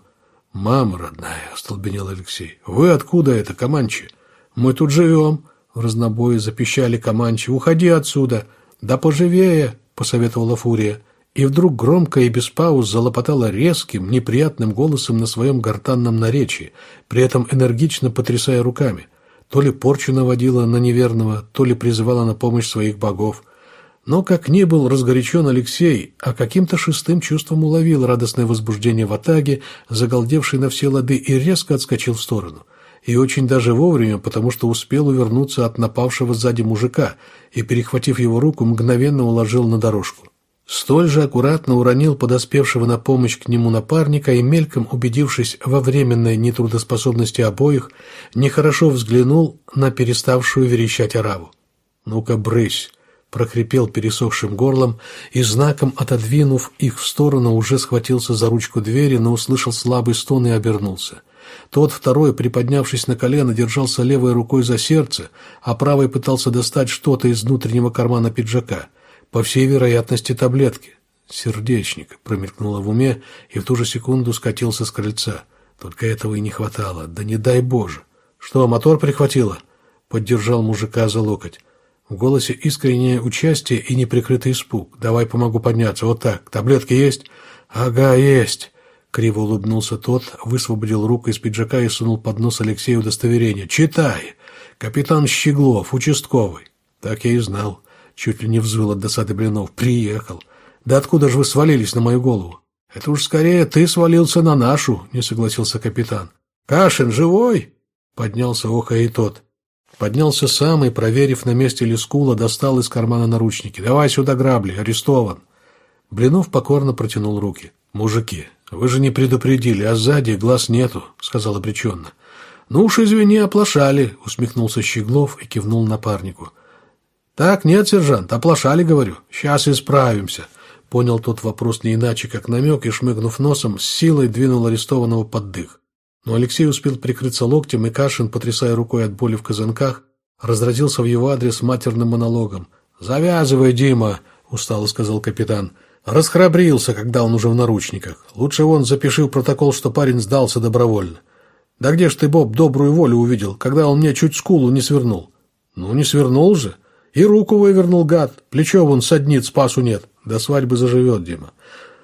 «Мама родная!» — остолбенел Алексей. «Вы откуда это, Каманчи?» «Мы тут живем!» — в разнобое запищали Каманчи. «Уходи отсюда!» «Да поживее!» — посоветовала фурия и вдруг громко и без пауз залопотала резким, неприятным голосом на своем гортанном наречии, при этом энергично потрясая руками. То ли порчу наводила на неверного, то ли призывала на помощь своих богов. Но, как ни был разгорячен Алексей, а каким-то шестым чувством уловил радостное возбуждение в атаге, загалдевший на все лады, и резко отскочил в сторону. И очень даже вовремя, потому что успел увернуться от напавшего сзади мужика и, перехватив его руку, мгновенно уложил на дорожку. Столь же аккуратно уронил подоспевшего на помощь к нему напарника и, мельком убедившись во временной нетрудоспособности обоих, нехорошо взглянул на переставшую верещать ораву. «Ну-ка, брысь!» — прохрипел пересохшим горлом и, знаком отодвинув их в сторону, уже схватился за ручку двери, но услышал слабый стон и обернулся. Тот второй, приподнявшись на колено, держался левой рукой за сердце, а правой пытался достать что-то из внутреннего кармана пиджака — по всей вероятности, таблетки. Сердечник промелькнуло в уме и в ту же секунду скатился с крыльца. Только этого и не хватало. Да не дай Боже! Что, мотор прихватило? Поддержал мужика за локоть. В голосе искреннее участие и неприкрытый испуг. «Давай помогу подняться. Вот так. Таблетки есть?» «Ага, есть!» Криво улыбнулся тот, высвободил руку из пиджака и сунул под нос Алексею удостоверение. «Читай! Капитан Щеглов, участковый!» «Так я и знал. Чуть ли не взвыл от досады Блинов. «Приехал. Да откуда же вы свалились на мою голову?» «Это уж скорее ты свалился на нашу», — не согласился капитан. «Кашин живой?» — поднялся оха и тот. Поднялся сам и, проверив на месте ли скула, достал из кармана наручники. «Давай сюда грабли, арестован». Блинов покорно протянул руки. «Мужики, вы же не предупредили, а сзади глаз нету», — сказал обреченно. «Ну уж извини, оплошали», — усмехнулся Щеглов и кивнул напарнику. «Так, нет, сержант, оплошали, говорю. Сейчас исправимся». Понял тот вопрос не иначе, как намек, и, шмыгнув носом, с силой двинул арестованного под дых. Но Алексей успел прикрыться локтем, и Кашин, потрясая рукой от боли в казанках, разразился в его адрес матерным монологом. «Завязывай, Дима», — устало сказал капитан. Расхрабрился, когда он уже в наручниках. Лучше он запиши в протокол, что парень сдался добровольно. Да где ж ты, Боб, добрую волю увидел, когда он мне чуть скулу не свернул? Ну, не свернул же. И руку вывернул гад. Плечо вон саднит, спасу нет. До свадьбы заживет, Дима.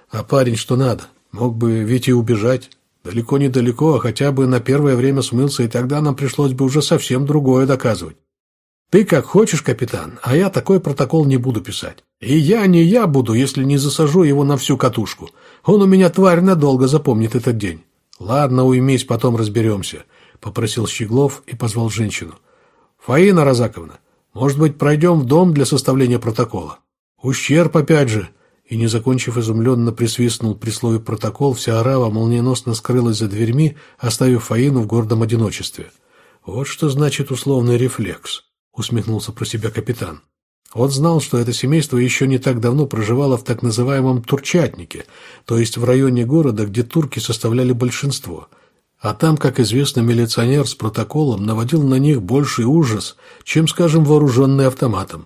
А парень что надо? Мог бы ведь и убежать. Далеко недалеко, а хотя бы на первое время смылся, и тогда нам пришлось бы уже совсем другое доказывать. Ты как хочешь, капитан, а я такой протокол не буду писать. И я не я буду, если не засажу его на всю катушку. Он у меня, тварь, надолго запомнит этот день. Ладно, уймись, потом разберемся, — попросил Щеглов и позвал женщину. Фаина Розаковна, может быть, пройдем в дом для составления протокола? Ущерб опять же!» И, не закончив изумленно, присвистнул при слове «протокол», вся орава молниеносно скрылась за дверьми, оставив Фаину в гордом одиночестве. «Вот что значит условный рефлекс», — усмехнулся про себя капитан. Он знал, что это семейство еще не так давно проживало в так называемом Турчатнике, то есть в районе города, где турки составляли большинство — а там, как известно, милиционер с протоколом наводил на них больший ужас, чем, скажем, вооруженный автоматом.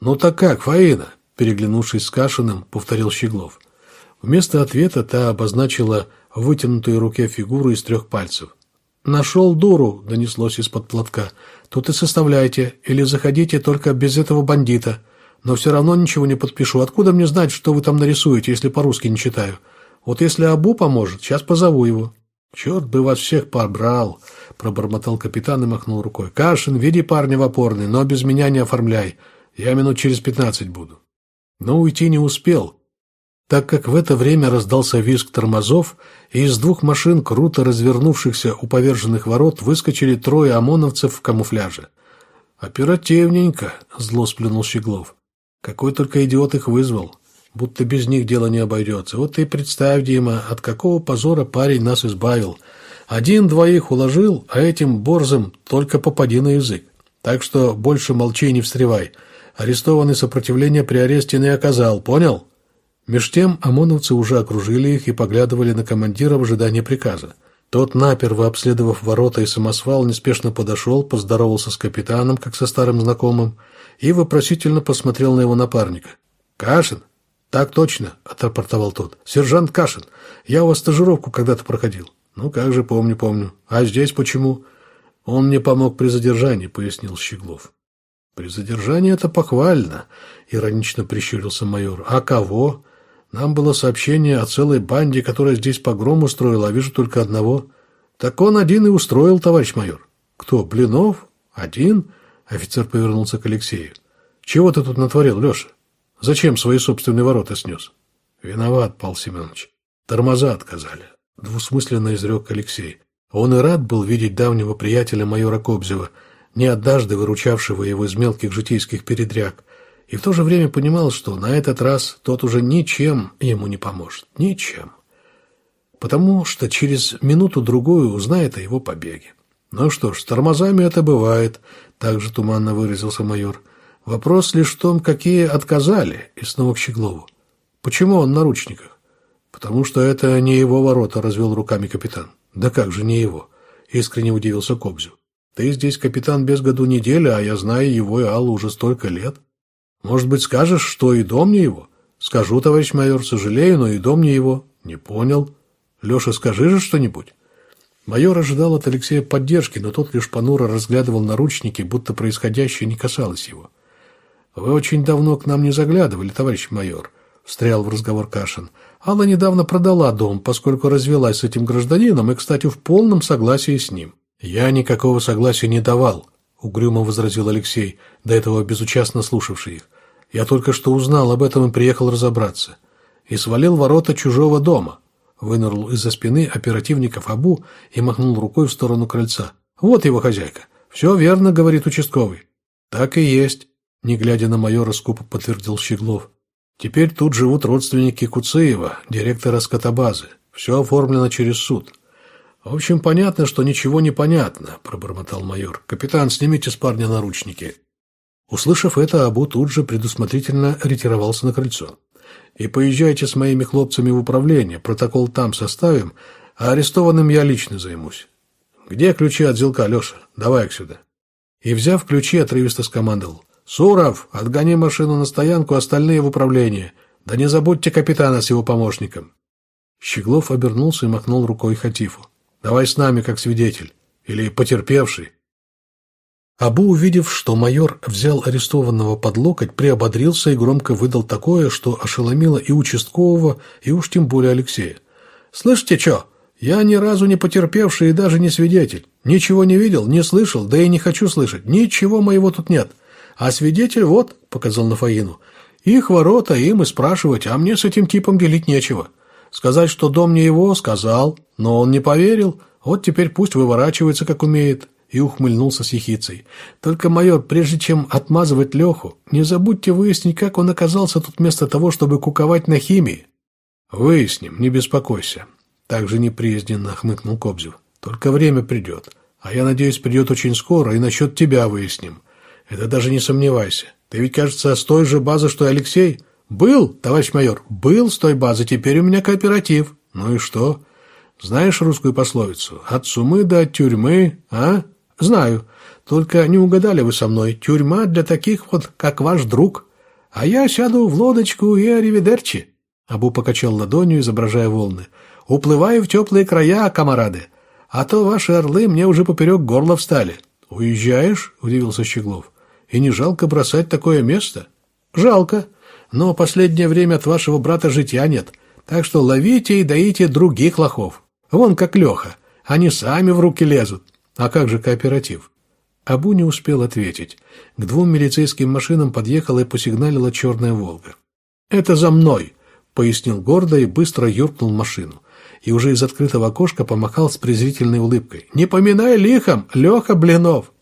«Ну так как, Фаина?» – переглянувшись с Кашиным, повторил Щеглов. Вместо ответа та обозначила вытянутую руке фигуру из трех пальцев. «Нашел дуру!» – донеслось из-под платка. «Тут и составляйте, или заходите только без этого бандита. Но все равно ничего не подпишу. Откуда мне знать, что вы там нарисуете, если по-русски не читаю? Вот если Абу поможет, сейчас позову его». «Черт бы вас всех побрал!» — пробормотал капитан и махнул рукой. «Кашин, веди парня в опорный, но без меня не оформляй. Я минут через пятнадцать буду». Но уйти не успел. так как в это время раздался визг тормозов, и из двух машин, круто развернувшихся у поверженных ворот, выскочили трое ОМОНовцев в камуфляже. «Оперативненько», — зло сплюнул Щеглов. «Какой только идиот их вызвал. Будто без них дело не обойдется. Вот ты представь, Дима, от какого позора парень нас избавил. Один двоих уложил, а этим борзым только попади на язык. Так что больше молчи и не встревай. Арестованный сопротивление при аресте не оказал, понял?» Меж тем ОМОНовцы уже окружили их и поглядывали на командира в ожидании приказа. Тот, наперво обследовав ворота и самосвал, неспешно подошел, поздоровался с капитаном, как со старым знакомым, и вопросительно посмотрел на его напарника. «Кашин?» «Так точно», — отрапортовал тот. «Сержант Кашин. Я у вас стажировку когда-то проходил». «Ну, как же, помню, помню. А здесь почему?» «Он мне помог при задержании», — пояснил Щеглов. «При задержании это похвально», — иронично прищурился майор. «А кого?» Нам было сообщение о целой банде, которая здесь погром устроила, а вижу только одного. Так он один и устроил, товарищ майор. Кто, Блинов? Один? Офицер повернулся к Алексею. Чего ты тут натворил, Леша? Зачем свои собственные ворота снес? Виноват, Павел Семенович. Тормоза отказали. Двусмысленно изрек Алексей. Он и рад был видеть давнего приятеля майора Кобзева, не однажды выручавшего его из мелких житейских передряг, и в то же время понимал, что на этот раз тот уже ничем ему не поможет. Ничем. Потому что через минуту-другую узнает о его побеге. Ну что ж, с тормозами это бывает, также туманно выразился майор. Вопрос лишь в том, какие отказали, и снова к Щеглову. Почему он на ручниках? Потому что это не его ворота, развел руками капитан. Да как же не его? Искренне удивился Кобзев. Ты здесь капитан без году неделя, а я знаю его и Аллу уже столько лет. Может быть, скажешь, что и дом не его? Скажу, товарищ майор, сожалею, но и дом не его. Не понял. Леша, скажи же что-нибудь. Майор ожидал от Алексея поддержки, но тот лишь понуро разглядывал наручники, будто происходящее не касалось его. «Вы очень давно к нам не заглядывали, товарищ майор», — встрял в разговор Кашин. «Алла недавно продала дом, поскольку развелась с этим гражданином и, кстати, в полном согласии с ним». «Я никакого согласия не давал», — угрюмо возразил Алексей, до этого безучастно слушавший их. Я только что узнал об этом и приехал разобраться. И свалил ворота чужого дома. Вынырнул из-за спины оперативников Абу и махнул рукой в сторону крыльца. Вот его хозяйка. Все верно, говорит участковый. Так и есть, не глядя на майора, скупо подтвердил Щеглов. Теперь тут живут родственники Куцеева, директора скотобазы. Все оформлено через суд. В общем, понятно, что ничего не понятно, пробормотал майор. Капитан, снимите с парня наручники. Услышав это, Абу тут же предусмотрительно ретировался на крыльцо. «И поезжайте с моими хлопцами в управление, протокол там составим, а арестованным я лично займусь. Где ключи от зелка, Леша? Давай их сюда». И, взяв ключи, отрывисто скомандовал. «Суров, отгони машину на стоянку, остальные в управление. Да не забудьте капитана с его помощником». Щеглов обернулся и махнул рукой Хатифу. «Давай с нами, как свидетель. Или потерпевший. Абу, увидев, что майор взял арестованного под локоть, приободрился и громко выдал такое, что ошеломило и участкового, и уж тем более Алексея. «Слышите, что? Я ни разу не потерпевший и даже не свидетель. Ничего не видел, не слышал, да и не хочу слышать. Ничего моего тут нет. А свидетель вот», — показал на Фаину, — «их ворота, им и спрашивать, а мне с этим типом делить нечего. Сказать, что дом не его, сказал, но он не поверил. Вот теперь пусть выворачивается, как умеет и ухмыльнулся с ехицей. «Только, майор, прежде чем отмазывать Леху, не забудьте выяснить, как он оказался тут вместо того, чтобы куковать на химии». «Выясним, не беспокойся», — также неприязненно хмыкнул Кобзев. «Только время придет. А я надеюсь, придет очень скоро, и насчет тебя выясним. Это даже не сомневайся. Ты ведь, кажется, с той же базы, что и Алексей?» «Был, товарищ майор, был с той базы, теперь у меня кооператив». «Ну и что?» «Знаешь русскую пословицу? От сумы до тюрьмы, а?» «Знаю. Только не угадали вы со мной. Тюрьма для таких вот, как ваш друг. А я сяду в лодочку и аривидерчи». Абу покачал ладонью, изображая волны. «Уплываю в теплые края, комарады. А то ваши орлы мне уже поперек горла встали». «Уезжаешь?» – удивился Щеглов. «И не жалко бросать такое место?» «Жалко. Но последнее время от вашего брата житья нет. Так что ловите и доите других лохов. Вон как Леха. Они сами в руки лезут. А как же кооператив? Абу не успел ответить. К двум милицейским машинам подъехала и посигналила черная «Волга». «Это за мной!» — пояснил гордо и быстро юркнул машину. И уже из открытого окошка помахал с презрительной улыбкой. «Не поминай лихом, Леха Блинов!»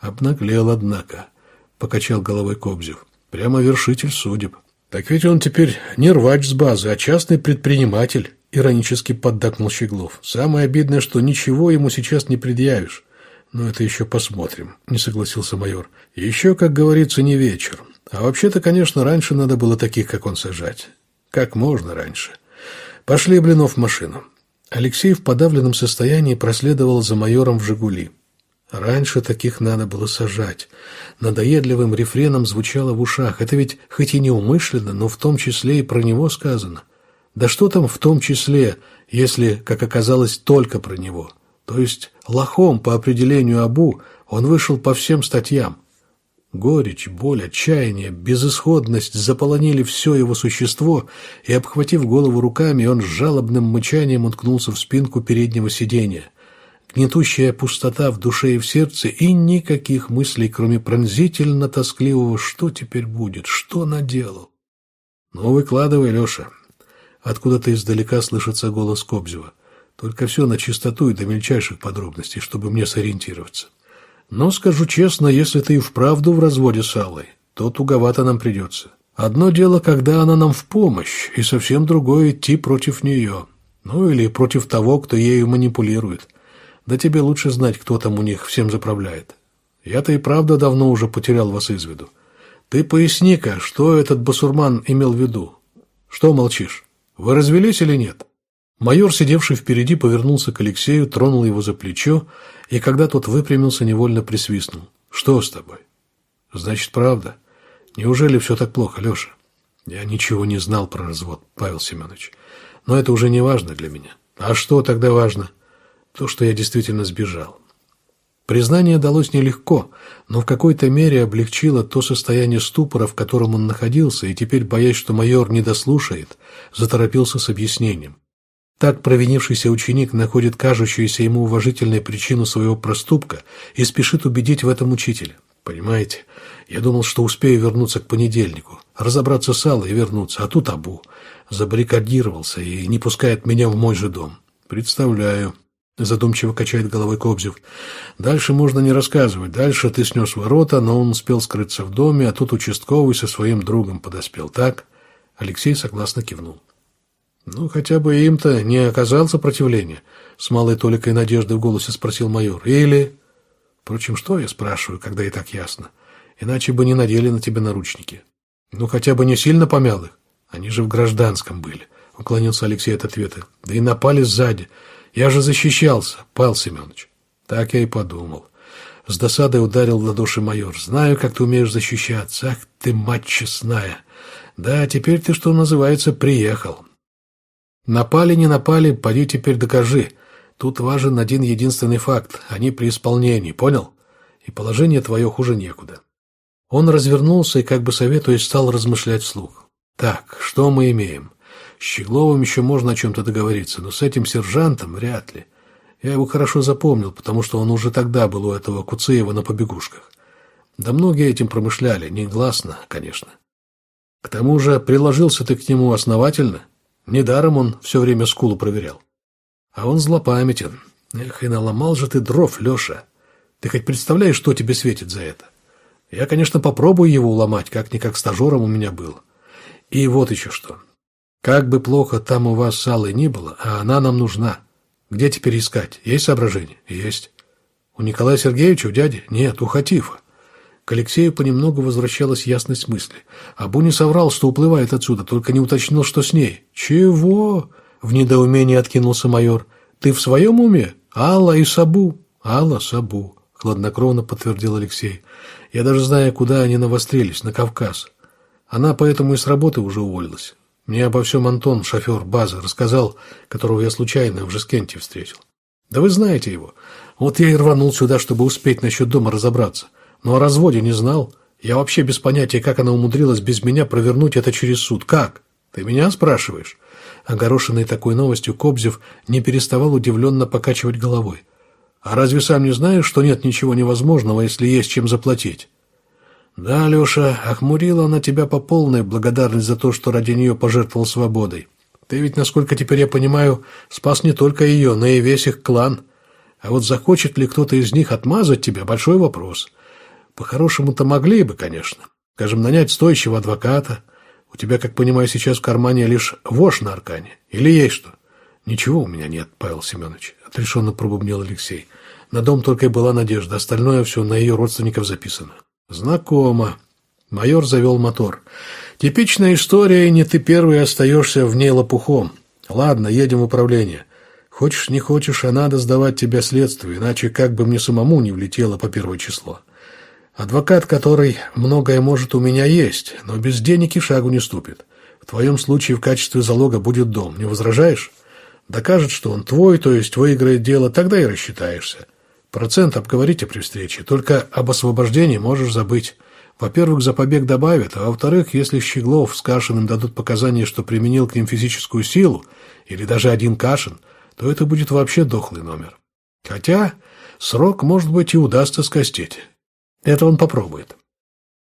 «Обнаглел, однако», — покачал головой Кобзев. «Прямо вершитель судеб». «Так ведь он теперь не рвач с базы, а частный предприниматель», — иронически поддакнул Щеглов. «Самое обидное, что ничего ему сейчас не предъявишь». «Но это еще посмотрим», — не согласился майор. «Еще, как говорится, не вечер. А вообще-то, конечно, раньше надо было таких, как он, сажать. Как можно раньше. Пошли, Блинов, в машину». Алексей в подавленном состоянии проследовал за майором в «Жигули». Раньше таких надо было сажать. Надоедливым рефреном звучало в ушах. Это ведь хоть и неумышленно, но в том числе и про него сказано. Да что там в том числе, если, как оказалось, только про него? То есть лохом по определению Абу он вышел по всем статьям. Горечь, боль, отчаяние, безысходность заполонили все его существо, и, обхватив голову руками, он с жалобным мычанием уткнулся в спинку переднего сиденья. Гнетущая пустота в душе и в сердце, и никаких мыслей, кроме пронзительно-тоскливого «что теперь будет? Что наделал?» «Ну, выкладывай, Леша». Откуда-то издалека слышится голос Кобзева. Только все на чистоту и до мельчайших подробностей, чтобы мне сориентироваться. Но, скажу честно, если ты и вправду в разводе с Аллой, то туговато нам придется. Одно дело, когда она нам в помощь, и совсем другое идти против нее. Ну, или против того, кто ею манипулирует. Да тебе лучше знать, кто там у них всем заправляет. Я-то и правда давно уже потерял вас из виду. Ты поясни-ка, что этот басурман имел в виду? Что молчишь? Вы развелись или нет?» Майор, сидевший впереди, повернулся к Алексею, тронул его за плечо, и когда тот выпрямился, невольно присвистнул. «Что с тобой?» «Значит, правда. Неужели все так плохо, Леша?» «Я ничего не знал про развод, Павел Семенович. Но это уже не важно для меня. А что тогда важно?» «То, что я действительно сбежал. Признание далось нелегко, но в какой-то мере облегчило то состояние ступора, в котором он находился, и теперь, боясь, что майор не дослушает, заторопился с объяснением. Так провинившийся ученик находит кажущуюся ему уважительной причину своего проступка и спешит убедить в этом учителя. Понимаете, я думал, что успею вернуться к понедельнику, разобраться с Аллой и вернуться, а тут Абу забаррикадировался и не пускает меня в мой же дом. Представляю. Задумчиво качает головой Кобзев. Дальше можно не рассказывать. Дальше ты снес ворота, но он успел скрыться в доме, а тут участковый со своим другом подоспел. Так? Алексей согласно кивнул. «Ну, хотя бы им-то не оказал сопротивления?» С малой толикой надежды в голосе спросил майор. «Или...» «Впрочем, что я спрашиваю, когда и так ясно? Иначе бы не надели на тебя наручники. Ну, хотя бы не сильно помял их. Они же в гражданском были», — уклонился Алексей от ответа. «Да и напали сзади. Я же защищался, Павел Семенович». Так я и подумал. С досадой ударил в ладоши майор. «Знаю, как ты умеешь защищаться. Ах ты, мать честная! Да, теперь ты, что называется, приехал. Напали, не напали, поди теперь докажи. Тут важен один единственный факт. Они при исполнении, понял? И положение твое хуже некуда. Он развернулся и, как бы советуясь, стал размышлять вслух. Так, что мы имеем? С Щегловым еще можно о чем-то договориться, но с этим сержантом вряд ли. Я его хорошо запомнил, потому что он уже тогда был у этого Куцеева на побегушках. Да многие этим промышляли, негласно, конечно. К тому же приложился ты к нему основательно — Недаром он все время скулу проверял. А он злопамятен. Эх, и наломал же ты дров, Леша. Ты хоть представляешь, что тебе светит за это? Я, конечно, попробую его уломать, как-никак стажером у меня был. И вот еще что. Как бы плохо там у вас с Аллой ни было, а она нам нужна. Где теперь искать? Есть соображение? Есть. У Николая Сергеевича, у дяди? Нет, у Хатифа. К Алексею понемногу возвращалась ясность мысли. Абу не соврал, что уплывает отсюда, только не уточнил, что с ней. «Чего?» — в недоумении откинулся майор. «Ты в своем уме? Алла и Сабу?» «Алла, Сабу», — хладнокровно подтвердил Алексей. «Я даже знаю, куда они навострились, на Кавказ. Она поэтому и с работы уже уволилась. Мне обо всем Антон, шофер базы, рассказал, которого я случайно в Жескенте встретил. Да вы знаете его. Вот я и рванул сюда, чтобы успеть насчет дома разобраться. Но о разводе не знал. Я вообще без понятия, как она умудрилась без меня провернуть это через суд. Как? Ты меня спрашиваешь?» Огорошенный такой новостью, Кобзев не переставал удивленно покачивать головой. «А разве сам не знаешь, что нет ничего невозможного, если есть чем заплатить?» Да, Леша, охмурила она тебя по полной благодарность за то, что ради нее пожертвовал свободой. Ты ведь, насколько теперь я понимаю, спас не только ее, но и весь их клан. А вот захочет ли кто-то из них отмазать тебя – большой вопрос. По-хорошему-то могли бы, конечно. Скажем, нанять стоящего адвоката. У тебя, как понимаю, сейчас в кармане лишь вошь на аркане. Или есть что? Ничего у меня нет, Павел Семенович, отрешенно пробубнил Алексей. На дом только и была надежда, остальное все на ее родственников записано. Знакомо. Майор завел мотор. Типичная история, и не ты первый остаешься в ней лопухом. Ладно, едем в управление. Хочешь, не хочешь, а надо сдавать тебя следствию, иначе как бы мне самому не влетело по первое число. Адвокат, который многое может, у меня есть, но без денег и шагу не ступит. В твоем случае в качестве залога будет дом. Не возражаешь? Докажет, что он твой, то есть выиграет дело, тогда и рассчитаешься. Процент обговорите при встрече, только об освобождении можешь забыть. Во-первых, за побег добавят, а во-вторых, если Щеглов с Кашиным дадут показания, что применил к ним физическую силу, или даже один Кашин, то это будет вообще дохлый номер. Хотя срок, может быть, и удастся скостить. Это он попробует.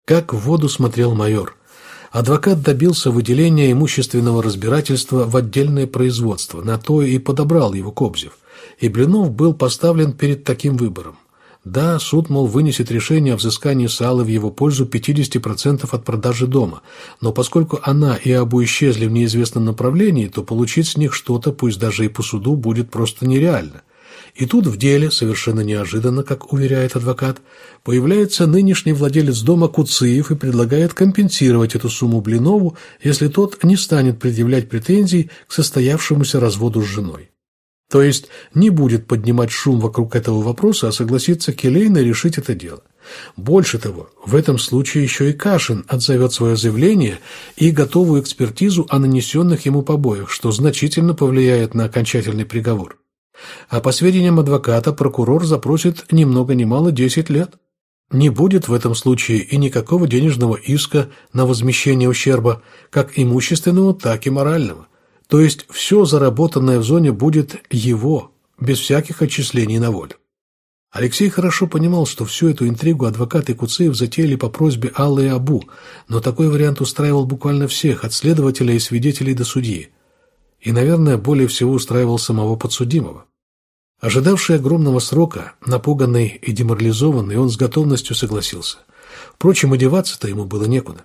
Как в воду смотрел майор. Адвокат добился выделения имущественного разбирательства в отдельное производство, на то и подобрал его Кобзев – и Блинов был поставлен перед таким выбором. Да, суд, мол, вынесет решение о взыскании сала в его пользу 50% от продажи дома, но поскольку она и Абу исчезли в неизвестном направлении, то получить с них что-то, пусть даже и по суду, будет просто нереально. И тут в деле, совершенно неожиданно, как уверяет адвокат, появляется нынешний владелец дома Куциев и предлагает компенсировать эту сумму Блинову, если тот не станет предъявлять претензий к состоявшемуся разводу с женой. То есть не будет поднимать шум вокруг этого вопроса, а согласится келейно решить это дело. Больше того, в этом случае еще и Кашин отзовет свое заявление и готовую экспертизу о нанесенных ему побоях, что значительно повлияет на окончательный приговор. А по сведениям адвоката, прокурор запросит ни много ни мало 10 лет. Не будет в этом случае и никакого денежного иска на возмещение ущерба, как имущественного, так и морального – то есть все заработанное в зоне будет его, без всяких отчислений на волю. Алексей хорошо понимал, что всю эту интригу адвокаты Куцеев затеяли по просьбе Аллы и Абу, но такой вариант устраивал буквально всех, от следователя и свидетелей до судьи. И, наверное, более всего устраивал самого подсудимого. Ожидавший огромного срока, напуганный и деморализованный, он с готовностью согласился. Впрочем, одеваться-то ему было некуда.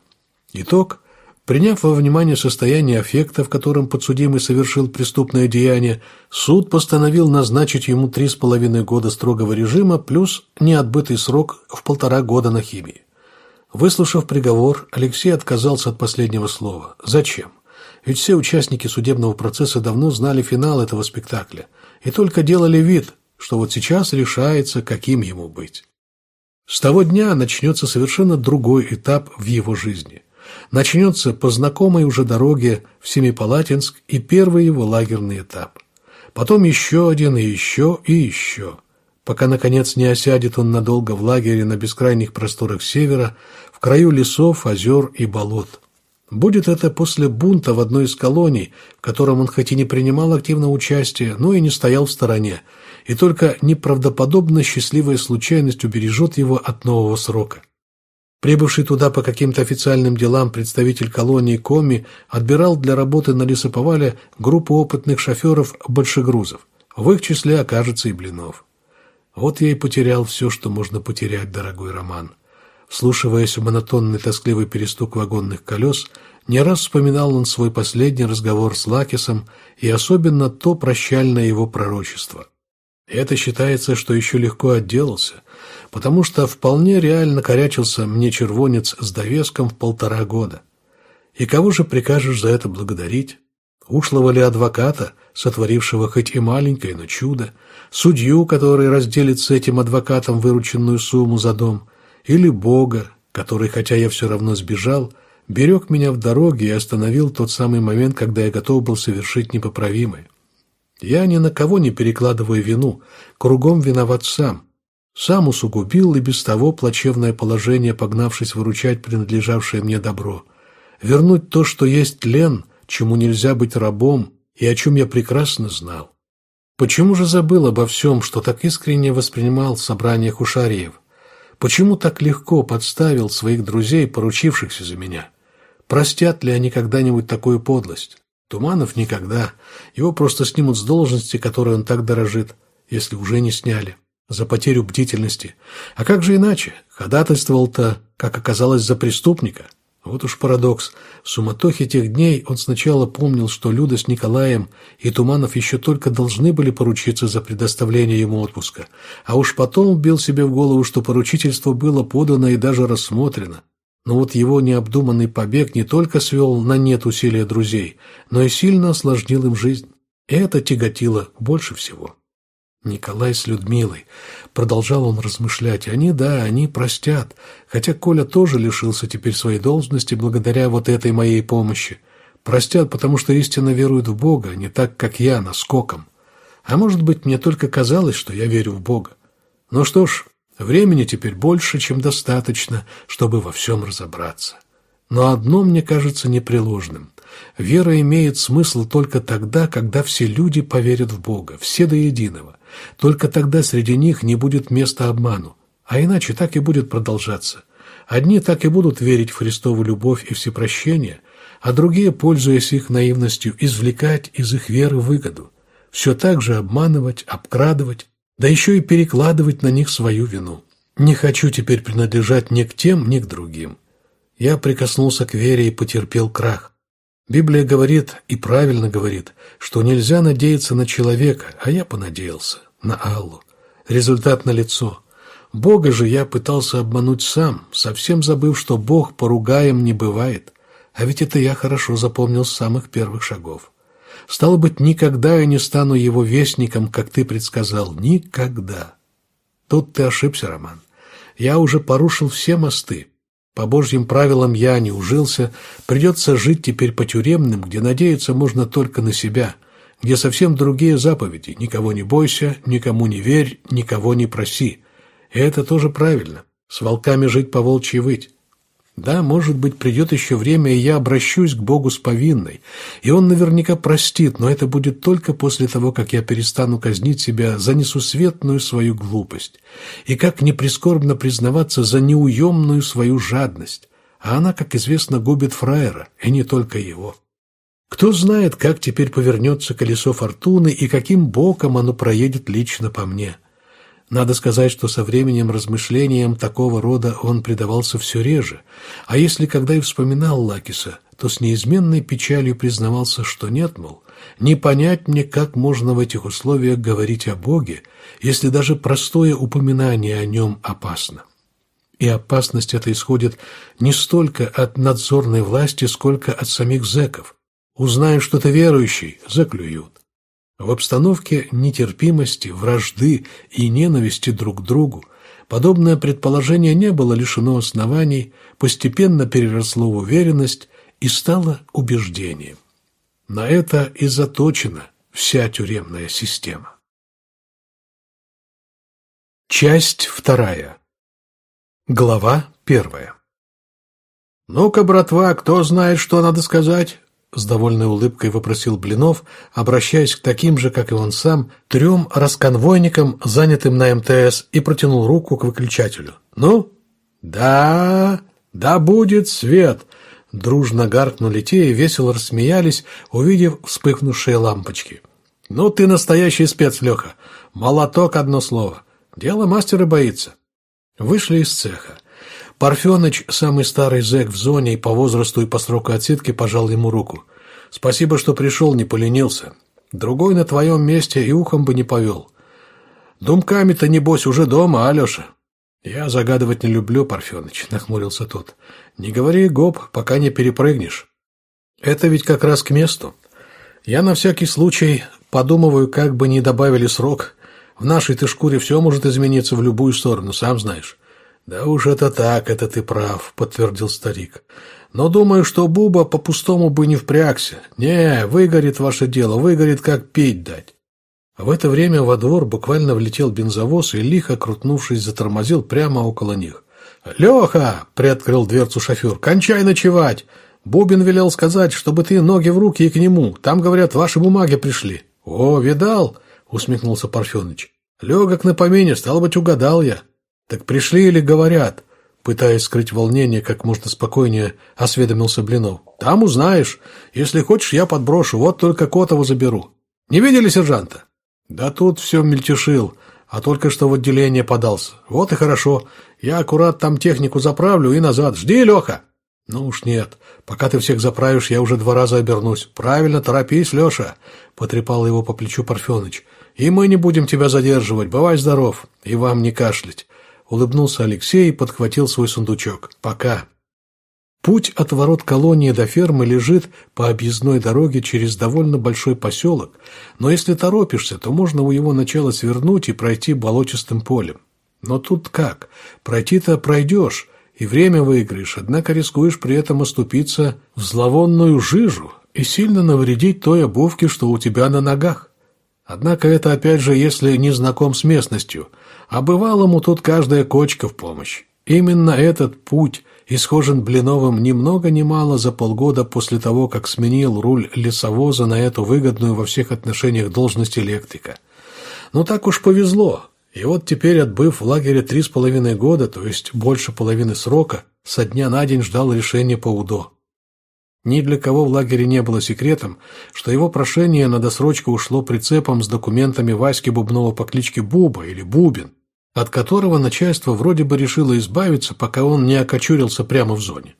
Итог – Приняв во внимание состояние аффекта, в котором подсудимый совершил преступное деяние, суд постановил назначить ему три с половиной года строгого режима плюс неотбытый срок в полтора года на химии. Выслушав приговор, Алексей отказался от последнего слова. Зачем? Ведь все участники судебного процесса давно знали финал этого спектакля и только делали вид, что вот сейчас решается, каким ему быть. С того дня начнется совершенно другой этап в его жизни – начнется по знакомой уже дороге в Семипалатинск и первый его лагерный этап. Потом еще один и еще и еще, пока, наконец, не осядет он надолго в лагере на бескрайних просторах севера, в краю лесов, озер и болот. Будет это после бунта в одной из колоний, в котором он хоть и не принимал активного участия, но и не стоял в стороне, и только неправдоподобно счастливая случайность убережет его от нового срока. Прибывший туда по каким-то официальным делам представитель колонии Коми отбирал для работы на лесоповале группу опытных шоферов большегрузов. В их числе окажется и Блинов. Вот я и потерял все, что можно потерять, дорогой Роман. Вслушиваясь в монотонный тоскливый перестук вагонных колес, не раз вспоминал он свой последний разговор с Лакисом и особенно то прощальное его пророчество. Это считается, что еще легко отделался – потому что вполне реально корячился мне червонец с довеском в полтора года. И кого же прикажешь за это благодарить? Ушлого ли адвоката, сотворившего хоть и маленькое, но чудо, судью, который разделит с этим адвокатом вырученную сумму за дом, или Бога, который, хотя я все равно сбежал, берег меня в дороге и остановил тот самый момент, когда я готов был совершить непоправимое. Я ни на кого не перекладываю вину, кругом виноват сам, сам усугубил и без того плачевное положение, погнавшись выручать принадлежавшее мне добро. Вернуть то, что есть тлен, чему нельзя быть рабом, и о чем я прекрасно знал. Почему же забыл обо всем, что так искренне воспринимал в собраниях Ушариев? Почему так легко подставил своих друзей, поручившихся за меня? Простят ли они когда-нибудь такую подлость? Туманов никогда. Его просто снимут с должности, которой он так дорожит, если уже не сняли. За потерю бдительности. А как же иначе? Ходатайствовал-то, как оказалось, за преступника. Вот уж парадокс. В суматохе тех дней он сначала помнил, что Люда с Николаем и Туманов еще только должны были поручиться за предоставление ему отпуска, а уж потом вбил себе в голову, что поручительство было подано и даже рассмотрено. Но вот его необдуманный побег не только свел на нет усилия друзей, но и сильно осложнил им жизнь. Это тяготило больше всего. Николай с Людмилой. Продолжал он размышлять. Они, да, они простят. Хотя Коля тоже лишился теперь своей должности благодаря вот этой моей помощи. Простят, потому что истинно веруют в Бога, а не так, как я, наскоком. А может быть, мне только казалось, что я верю в Бога. Ну что ж, времени теперь больше, чем достаточно, чтобы во всем разобраться. Но одно мне кажется непреложным. Вера имеет смысл только тогда, когда все люди поверят в Бога, все до единого. Только тогда среди них не будет места обману, а иначе так и будет продолжаться. Одни так и будут верить в Христову любовь и всепрощение, а другие, пользуясь их наивностью, извлекать из их веры выгоду. Все так же обманывать, обкрадывать, да еще и перекладывать на них свою вину. Не хочу теперь принадлежать ни к тем, ни к другим. Я прикоснулся к вере и потерпел крах. Библия говорит, и правильно говорит, что нельзя надеяться на человека, а я понадеялся на Аллу. Результат налицо. Бога же я пытался обмануть сам, совсем забыв, что Бог поругаем не бывает. А ведь это я хорошо запомнил с самых первых шагов. Стало быть, никогда я не стану его вестником, как ты предсказал. Никогда. Тут ты ошибся, Роман. Я уже порушил все мосты. По божьим правилам я не ужился, придется жить теперь по тюремным, где надеяться можно только на себя, где совсем другие заповеди «никого не бойся», «никому не верь», «никого не проси». И это тоже правильно, с волками жить по волчьи выть. Да, может быть, придет еще время, и я обращусь к Богу с повинной, и Он наверняка простит, но это будет только после того, как я перестану казнить себя за несусветную свою глупость, и как неприскорбно признаваться за неуемную свою жадность, а она, как известно, губит фраера, и не только его. Кто знает, как теперь повернется колесо фортуны и каким боком оно проедет лично по мне. Надо сказать, что со временем размышлениям такого рода он предавался все реже, а если когда и вспоминал Лакиса, то с неизменной печалью признавался, что нет, мол, не понять мне, как можно в этих условиях говорить о Боге, если даже простое упоминание о нем опасно. И опасность эта исходит не столько от надзорной власти, сколько от самих зэков. Узнаем, что ты верующий, заклюют. В обстановке нетерпимости, вражды и ненависти друг к другу подобное предположение не было лишено оснований, постепенно переросло в уверенность и стало убеждением. На это и заточена вся тюремная система. Часть вторая. Глава первая. «Ну-ка, братва, кто знает, что надо сказать?» С довольной улыбкой вопросил Блинов, обращаясь к таким же, как и он сам, трем расконвойникам, занятым на МТС, и протянул руку к выключателю. «Ну?» «Да, да будет свет!» Дружно гаркнули те и весело рассмеялись, увидев вспыхнувшие лампочки. «Ну ты настоящий спец, Леха! Молоток одно слово! Дело мастера боится!» Вышли из цеха. Парфеныч, самый старый зэк в зоне и по возрасту и по сроку отсидки, пожал ему руку. «Спасибо, что пришел, не поленился. Другой на твоем месте и ухом бы не повел. Думками-то, небось, уже дома, Алеша?» «Я загадывать не люблю, Парфеныч», — нахмурился тот. «Не говори гоп, пока не перепрыгнешь. Это ведь как раз к месту. Я на всякий случай подумываю, как бы не добавили срок. В нашей-то шкуре все может измениться в любую сторону, сам знаешь. «Да уж это так, это ты прав», — подтвердил старик. «Но думаю, что Буба по-пустому бы не впрягся. Не, выгорит ваше дело, выгорит, как пить дать». В это время во двор буквально влетел бензовоз и, лихо крутнувшись, затормозил прямо около них. «Леха!» — приоткрыл дверцу шофер. «Кончай ночевать! Бубин велел сказать, чтобы ты ноги в руки и к нему. Там, говорят, ваши бумаги пришли». «О, видал?» — усмехнулся Парфеныч. «Легок на помине, стало быть, угадал я». Так пришли или говорят?» Пытаясь скрыть волнение, как можно спокойнее осведомился Блинов. «Там узнаешь. Если хочешь, я подброшу. Вот только Котова заберу. Не видели сержанта?» «Да тут все мельтешил, а только что в отделение подался. Вот и хорошо. Я аккурат там технику заправлю и назад. Жди, Леха!» «Ну уж нет. Пока ты всех заправишь, я уже два раза обернусь. Правильно, торопись, Леша!» Потрепал его по плечу Парфеныч. «И мы не будем тебя задерживать. Бывай здоров. И вам не кашлять». Улыбнулся Алексей и подхватил свой сундучок. «Пока». Путь от ворот колонии до фермы лежит по объездной дороге через довольно большой поселок, но если торопишься, то можно у его начала свернуть и пройти болотистым полем. Но тут как? Пройти-то пройдешь, и время выиграешь, однако рискуешь при этом оступиться в зловонную жижу и сильно навредить той обувке, что у тебя на ногах. Однако это опять же, если не знаком с местностью, а бывалому тут каждая кочка в помощь. Именно этот путь исхожен Блиновым ни много ни мало за полгода после того, как сменил руль лесовоза на эту выгодную во всех отношениях должность электрика. Ну так уж повезло, и вот теперь, отбыв в лагере три с половиной года, то есть больше половины срока, со дня на день ждал решения по УДО. Ни для кого в лагере не было секретом, что его прошение на досрочку ушло прицепом с документами Васьки Бубнова по кличке Буба или Бубин, от которого начальство вроде бы решило избавиться, пока он не окочурился прямо в зоне.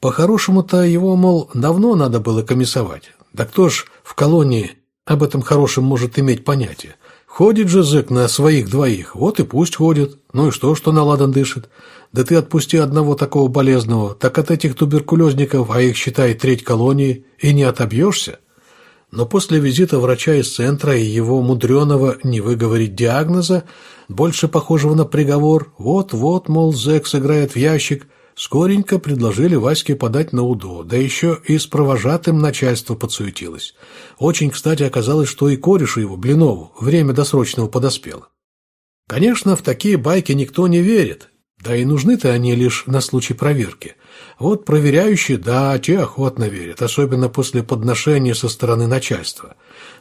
По-хорошему-то его, мол, давно надо было комиссовать. Да кто ж в колонии об этом хорошем может иметь понятие? Ходит же зэк на своих двоих, вот и пусть ходит. Ну и что, что на ладан дышит? Да ты отпусти одного такого болезного, так от этих туберкулезников, а их, считай, треть колонии, и не отобьешься. Но после визита врача из центра и его мудреного не выговорить диагноза, больше похожего на приговор, вот-вот, мол, зэк сыграет в ящик – Скоренько предложили Ваське подать на УДО, да еще и с провожатым начальство подсуетилось. Очень, кстати, оказалось, что и корешу его, Блинову, время досрочного подоспело. Конечно, в такие байки никто не верит, да и нужны-то они лишь на случай проверки. Вот проверяющие, да, те охотно верят, особенно после подношения со стороны начальства.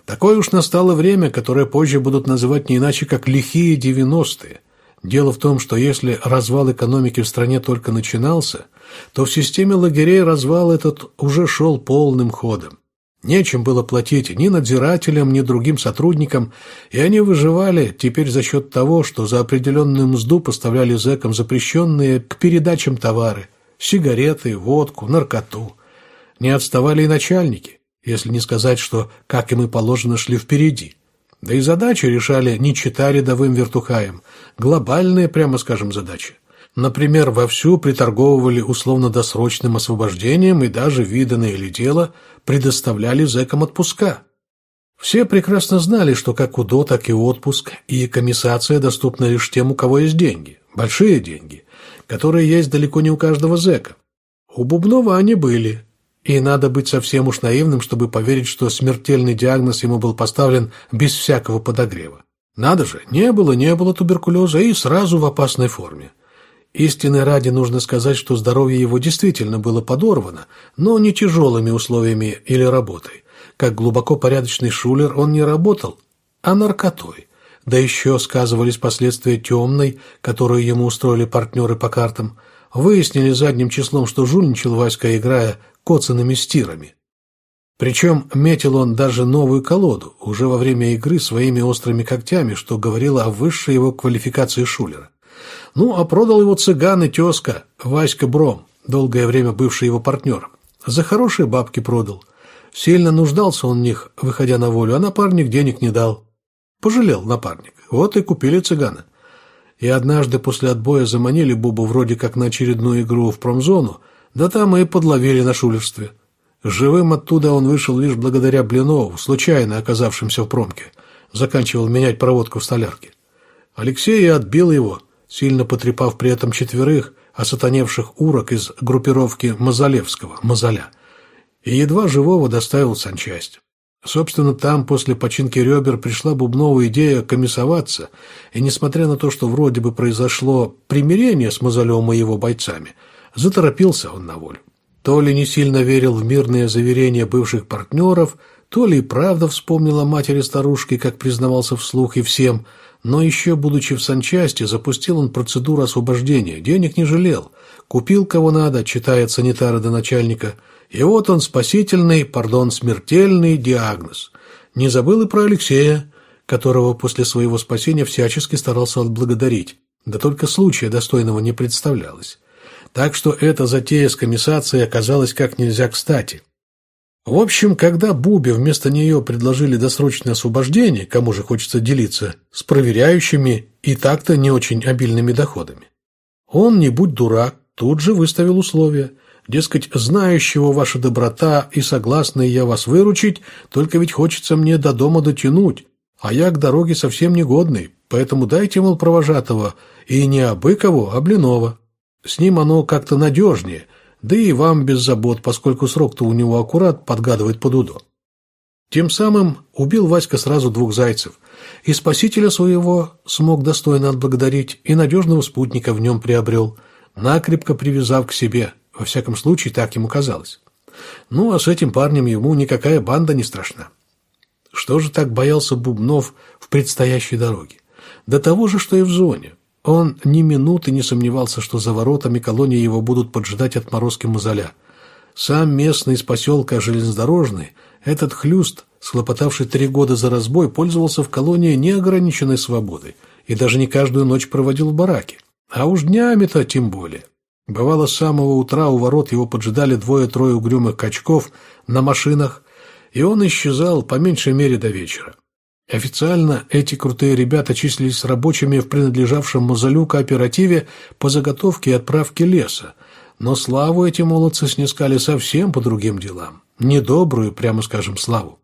Такое уж настало время, которое позже будут называть не иначе, как «лихие девяностые». Дело в том, что если развал экономики в стране только начинался, то в системе лагерей развал этот уже шел полным ходом. Нечем было платить ни надзирателям, ни другим сотрудникам, и они выживали теперь за счет того, что за определенную мзду поставляли зэкам запрещенные к передачам товары – сигареты, водку, наркоту. Не отставали и начальники, если не сказать, что, как им и положено, шли впереди. Да и задачи решали не чита рядовым вертухаем, глобальные, прямо скажем, задачи. Например, вовсю приторговывали условно-досрочным освобождением и даже виданное ли дело предоставляли зэкам отпуска. Все прекрасно знали, что как УДО, так и отпуск и комиссация доступны лишь тем, у кого есть деньги, большие деньги, которые есть далеко не у каждого зэка. У Бубнова они были, и надо быть совсем уж наивным, чтобы поверить, что смертельный диагноз ему был поставлен без всякого подогрева. Надо же, не было, не было туберкулеза и сразу в опасной форме. Истины ради нужно сказать, что здоровье его действительно было подорвано, но не тяжелыми условиями или работой. Как глубоко порядочный шулер он не работал, а наркотой. Да еще сказывались последствия темной, которую ему устроили партнеры по картам. Выяснили задним числом, что жульничал Васька, играя коцанными стирами. Причем метил он даже новую колоду, уже во время игры своими острыми когтями, что говорило о высшей его квалификации шулера. Ну, а продал его цыган и тезка, Васька Бром, долгое время бывший его партнером. За хорошие бабки продал. Сильно нуждался он в них, выходя на волю, а напарник денег не дал. Пожалел напарник. Вот и купили цыгана. И однажды после отбоя заманили Бубу вроде как на очередную игру в промзону, да там и подловили на шулерстве. Живым оттуда он вышел лишь благодаря Блинову, случайно оказавшимся в промке. Заканчивал менять проводку в столярке. Алексей отбил его, сильно потрепав при этом четверых осатаневших урок из группировки Мазалевского, Мазаля, и едва живого доставил санчасть. Собственно, там после починки ребер пришла Бубнова идея комиссоваться, и несмотря на то, что вроде бы произошло примирение с Мазалем и его бойцами – Заторопился он на волю. То ли не сильно верил в мирные заверения бывших партнеров, то ли и правда вспомнил о матери старушки, как признавался вслух и всем, Но еще будучи в санчасти, запустил он процедуру освобождения, денег не жалел, купил кого надо, читает санитары до начальника, и вот он спасительный, пардон, смертельный диагноз. Не забыл и про Алексея, которого после своего спасения всячески старался отблагодарить, да только случая достойного не представлялось. Так что эта затея с комиссацией оказалась как нельзя кстати. В общем, когда Бубе вместо нее предложили досрочное освобождение, кому же хочется делиться с проверяющими и так-то не очень обильными доходами, он, не будь дурак, тут же выставил условия. Дескать, знающего ваша доброта и согласный я вас выручить, только ведь хочется мне до дома дотянуть, а я к дороге совсем негодный, поэтому дайте, мол, провожатого, и не абы кого, а Блинова. С ним оно как-то надежнее – да и вам без забот, поскольку срок-то у него аккурат подгадывает под УДО. Тем самым убил Васька сразу двух зайцев, и спасителя своего смог достойно отблагодарить, и надежного спутника в нем приобрел, накрепко привязав к себе, во всяком случае так ему казалось. Ну, а с этим парнем ему никакая банда не страшна. Что же так боялся Бубнов в предстоящей дороге? До того же, что и в зоне. Он ни минуты не сомневался, что за воротами колонии его будут поджидать отморозки мозоля. Сам местный из поселка Железнодорожный, этот хлюст, схлопотавший три года за разбой, пользовался в колонии неограниченной свободой и даже не каждую ночь проводил в бараке. А уж днями-то тем более. Бывало, с самого утра у ворот его поджидали двое-трое угрюмых качков на машинах, и он исчезал по меньшей мере до вечера. Официально эти крутые ребята числились рабочими в принадлежавшем Мозолю кооперативе по заготовке и отправке леса, но славу эти молодцы снискали совсем по другим делам. Недобрую, прямо скажем, славу.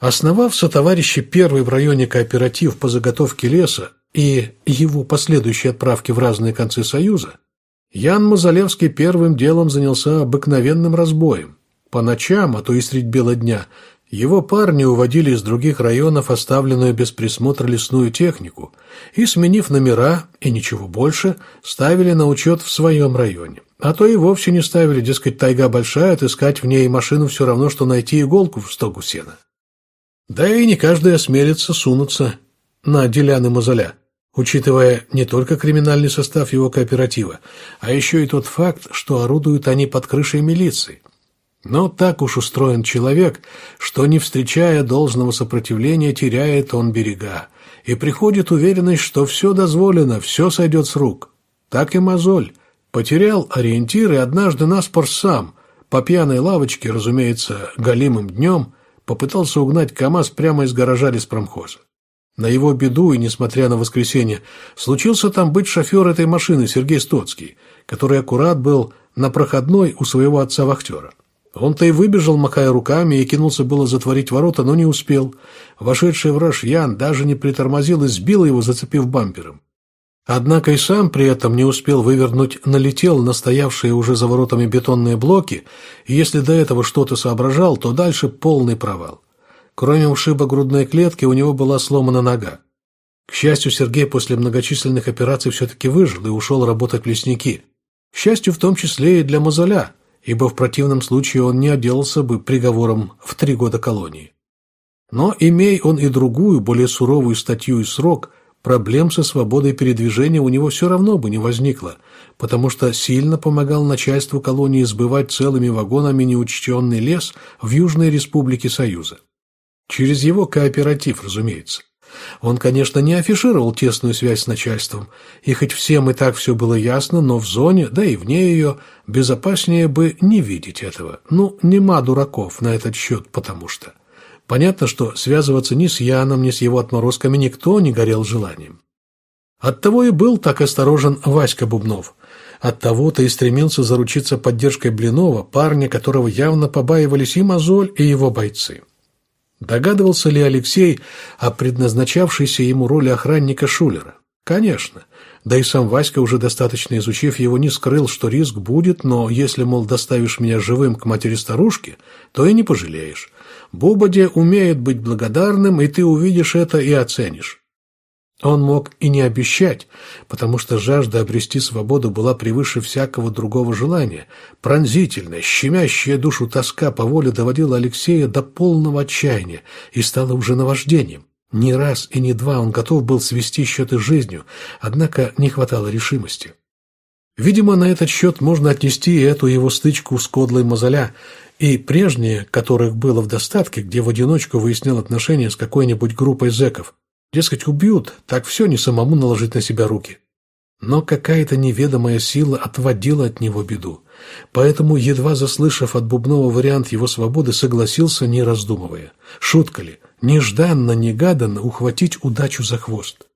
Основав сотоварищи первый в районе кооператив по заготовке леса и его последующей отправке в разные концы Союза, Ян Мазалевский первым делом занялся обыкновенным разбоем. По ночам, а то и средь бела дня, его парни уводили из других районов оставленную без присмотра лесную технику и, сменив номера и ничего больше, ставили на учет в своем районе. А то и вовсе не ставили, дескать, тайга большая, отыскать в ней машину все равно, что найти иголку в стогу сена. Да и не каждый осмелится сунуться на деляны мозоля, учитывая не только криминальный состав его кооператива, а еще и тот факт, что орудуют они под крышей милиции. Но так уж устроен человек, что, не встречая должного сопротивления, теряет он берега, и приходит уверенность, что все дозволено, все сойдет с рук. Так и мозоль. Потерял ориентир и однажды наспор сам, по пьяной лавочке, разумеется, голимым днем, попытался угнать КамАЗ прямо из гаража леспромхоза. На его беду и, несмотря на воскресенье, случился там быть шофер этой машины Сергей Стоцкий, который аккурат был на проходной у своего отца-вахтера. Он-то и выбежал, махая руками, и кинулся было затворить ворота, но не успел. Вошедший враж Ян даже не притормозил и сбил его, зацепив бампером. Однако и сам при этом не успел вывернуть, налетел на стоявшие уже за воротами бетонные блоки, и если до этого что-то соображал, то дальше полный провал. Кроме ушиба грудной клетки, у него была сломана нога. К счастью, Сергей после многочисленных операций все-таки выжил и ушел работать в лесники. К счастью, в том числе и для мозоля, ибо в противном случае он не отделался бы приговором в три года колонии. Но, имей он и другую, более суровую статью и срок, проблем со свободой передвижения у него все равно бы не возникло, потому что сильно помогал начальству колонии сбывать целыми вагонами неучтенный лес в Южной Республике Союза. Через его кооператив, разумеется. Он, конечно, не афишировал тесную связь с начальством, и хоть всем и так все было ясно, но в зоне, да и вне ее, безопаснее бы не видеть этого. Ну, нема дураков на этот счет, потому что... Понятно, что связываться ни с Яном, ни с его отморозками никто не горел желанием. Оттого и был так осторожен Васька Бубнов. Оттого-то и стремился заручиться поддержкой Блинова, парня, которого явно побаивались и Мозоль, и его бойцы. Догадывался ли Алексей о предназначавшейся ему роли охранника Шулера? Конечно. Да и сам Васька, уже достаточно изучив его, не скрыл, что риск будет, но если, мол, доставишь меня живым к матери-старушке, то и не пожалеешь. Бубаде умеет быть благодарным, и ты увидишь это и оценишь. Он мог и не обещать, потому что жажда обрести свободу была превыше всякого другого желания. Пронзительная, щемящая душу тоска по воле доводила Алексея до полного отчаяния и стала уже наваждением. Не раз и не два он готов был свести счеты с жизнью, однако не хватало решимости. Видимо, на этот счет можно отнести и эту его стычку с Кодлой Мозоля, и прежние, которых было в достатке, где в одиночку выяснял отношения с какой-нибудь группой зэков. Дескать, убьют, так все не самому наложить на себя руки. Но какая-то неведомая сила отводила от него беду. Поэтому, едва заслышав от Бубнова вариант его свободы, согласился, не раздумывая. Шутка ли? Нежданно-негаданно ухватить удачу за хвост.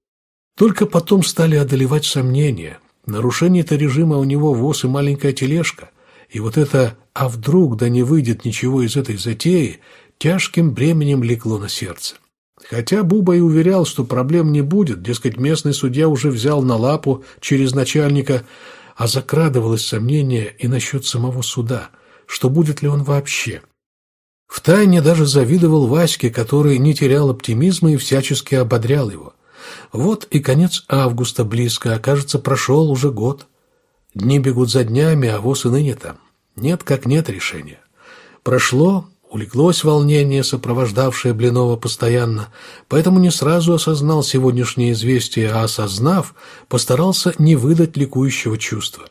Только потом стали одолевать сомнения. Нарушение-то режима у него воз и маленькая тележка. И вот это «а вдруг да не выйдет ничего из этой затеи» тяжким бременем легло на сердце. Хотя Буба и уверял, что проблем не будет, дескать, местный судья уже взял на лапу через начальника, а закрадывалось сомнение и насчет самого суда, что будет ли он вообще. Втайне даже завидовал Ваське, который не терял оптимизма и всячески ободрял его. Вот и конец августа близко, а кажется, прошел уже год. Дни бегут за днями, а воз и ныне там. Нет как нет решения. Прошло, Улеглось волнение, сопровождавшее Блинова постоянно, поэтому не сразу осознал сегодняшнее известие, а осознав, постарался не выдать ликующего чувства.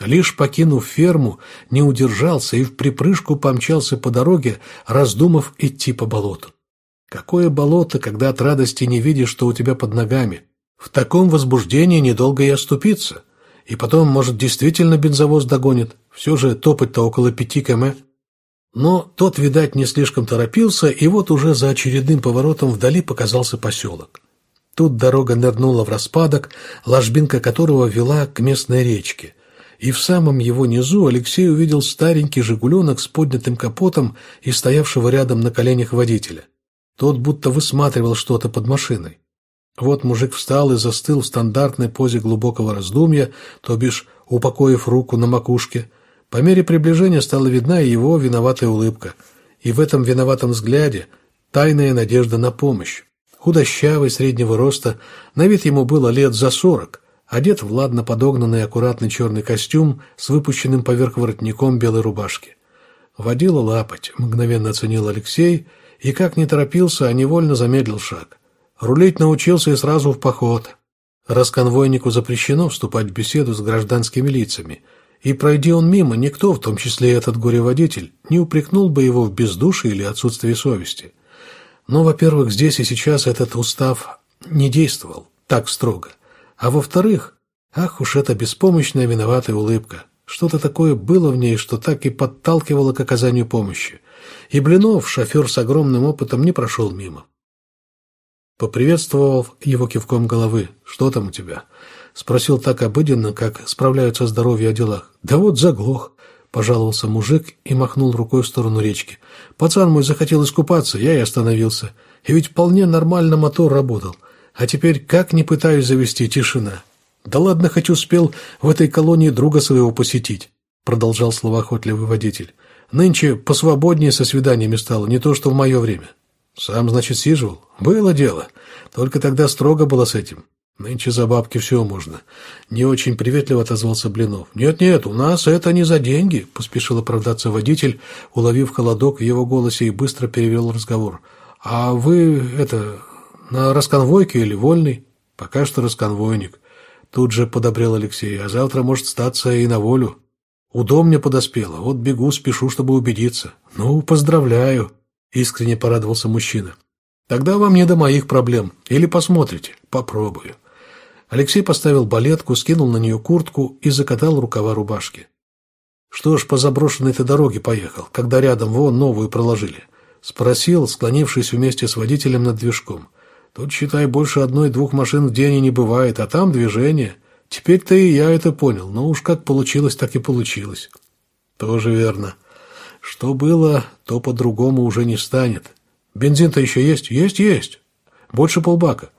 Лишь покинув ферму, не удержался и в припрыжку помчался по дороге, раздумав идти по болоту. Какое болото, когда от радости не видишь, что у тебя под ногами? В таком возбуждении недолго и оступиться. И потом, может, действительно бензовоз догонит. Все же топать-то около пяти км. Но тот, видать, не слишком торопился, и вот уже за очередным поворотом вдали показался поселок. Тут дорога нырнула в распадок, ложбинка которого вела к местной речке. И в самом его низу Алексей увидел старенький «Жигуленок» с поднятым капотом и стоявшего рядом на коленях водителя. Тот будто высматривал что-то под машиной. Вот мужик встал и застыл в стандартной позе глубокого раздумья, то бишь упокоив руку на макушке – по мере приближения стала видна и его виноватая улыбка, и в этом виноватом взгляде тайная надежда на помощь. Худощавый, среднего роста, на вид ему было лет за сорок, одет в ладно подогнанный аккуратный черный костюм с выпущенным поверх воротником белой рубашки. Водила лапоть, мгновенно оценил Алексей, и как не торопился, а невольно замедлил шаг. Рулить научился и сразу в поход. Расконвойнику запрещено вступать в беседу с гражданскими лицами – и пройди он мимо, никто, в том числе и этот горе-водитель, не упрекнул бы его в бездушии или отсутствии совести. Но, во-первых, здесь и сейчас этот устав не действовал так строго. А во-вторых, ах уж эта беспомощная виноватая улыбка. Что-то такое было в ней, что так и подталкивало к оказанию помощи. И Блинов, шофер с огромным опытом, не прошел мимо. Поприветствовал его кивком головы. «Что там у тебя?» Спросил так обыденно, как справляются здоровье о делах. «Да вот заглох», – пожаловался мужик и махнул рукой в сторону речки. «Пацан мой захотел искупаться, я и остановился. И ведь вполне нормально мотор работал. А теперь как не пытаюсь завести тишина. Да ладно, хоть успел в этой колонии друга своего посетить», – продолжал словоохотливый водитель. «Нынче посвободнее со свиданиями стало, не то что в мое время». «Сам, значит, сиживал? Было дело. Только тогда строго было с этим. «Нынче за бабки все можно». Не очень приветливо отозвался Блинов. «Нет-нет, у нас это не за деньги», – поспешил оправдаться водитель, уловив холодок в его голосе и быстро перевел разговор. «А вы, это, на расконвойке или вольный?» «Пока что расконвойник». Тут же подобрел Алексей. «А завтра может статься и на волю. Удом мне подоспело. Вот бегу, спешу, чтобы убедиться». «Ну, поздравляю», – искренне порадовался мужчина. «Тогда вам не до моих проблем. Или посмотрите. Попробую». Алексей поставил балетку, скинул на нее куртку и закатал рукава рубашки. «Что ж, по заброшенной-то дороге поехал, когда рядом вон новую проложили?» Спросил, склонившись вместе с водителем над движком. «Тут, считай, больше одной-двух машин в день и не бывает, а там движение. Теперь-то и я это понял, но уж как получилось, так и получилось». «Тоже верно. Что было, то по-другому уже не станет. Бензин-то еще есть?» «Есть, есть. Больше полбака.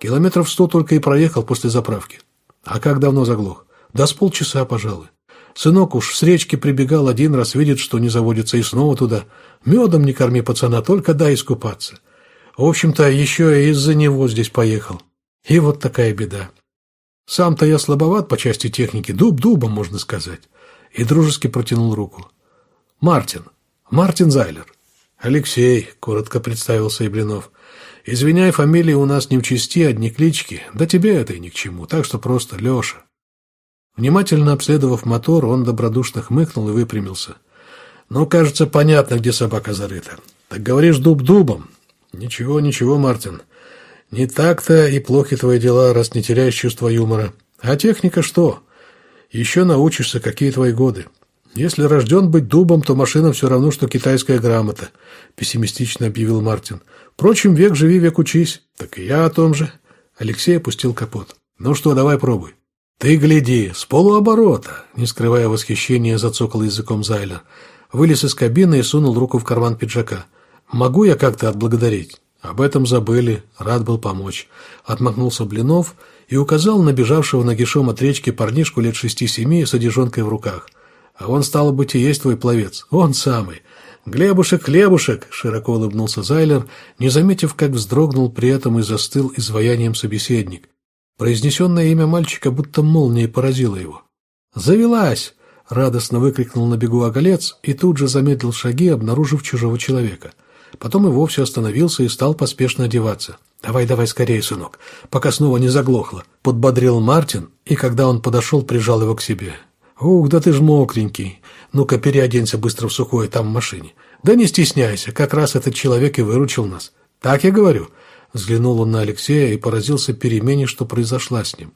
Километров сто только и проехал после заправки. А как давно заглох? Да с полчаса, пожалуй. Сынок уж с речки прибегал один раз, видит, что не заводится, и снова туда. Медом не корми пацана, только дай искупаться. В общем-то, еще и из-за него здесь поехал. И вот такая беда. Сам-то я слабоват по части техники, дуб дубом, можно сказать. И дружески протянул руку. Мартин. Мартин Зайлер. «Алексей», — коротко представился Иблинов. «Извиняй, фамилии у нас не в чести, одни клички. Да тебе это и ни к чему, так что просто Леша». Внимательно обследовав мотор, он добродушно хмыкнул и выпрямился. «Ну, кажется, понятно, где собака зарыта. Так говоришь, дуб дубом?» «Ничего, ничего, Мартин. Не так-то и плохи твои дела, раз не теряешь чувство юмора. А техника что? Еще научишься, какие твои годы. Если рожден быть дубом, то машина все равно, что китайская грамота», — пессимистично объявил Мартин. «Впрочем, век живи, век учись. Так и я о том же». Алексей опустил капот. «Ну что, давай пробуй». «Ты гляди, с полуоборота!» Не скрывая восхищения, зацокал языком Зайлер. Вылез из кабины и сунул руку в карман пиджака. «Могу я как-то отблагодарить?» «Об этом забыли. Рад был помочь». Отмахнулся Блинов и указал на бежавшего нагишом от речки парнишку лет шести-семи с одежонкой в руках. «А он, стало быть, и есть твой пловец. Он самый». «Глебушек, Глебушек!» — широко улыбнулся Зайлер, не заметив, как вздрогнул при этом и застыл изваянием собеседник. Произнесенное имя мальчика будто молнией поразило его. «Завелась!» — радостно выкрикнул на бегу оголец и тут же замедлил шаги, обнаружив чужого человека. Потом и вовсе остановился и стал поспешно одеваться. «Давай, давай скорее, сынок, пока снова не заглохло», — подбодрил Мартин, и когда он подошел, прижал его к себе. «Ух, да ты ж мокренький. Ну-ка, переоденься быстро в сухое там в машине. Да не стесняйся, как раз этот человек и выручил нас. Так я говорю?» Взглянул он на Алексея и поразился перемене, что произошла с ним.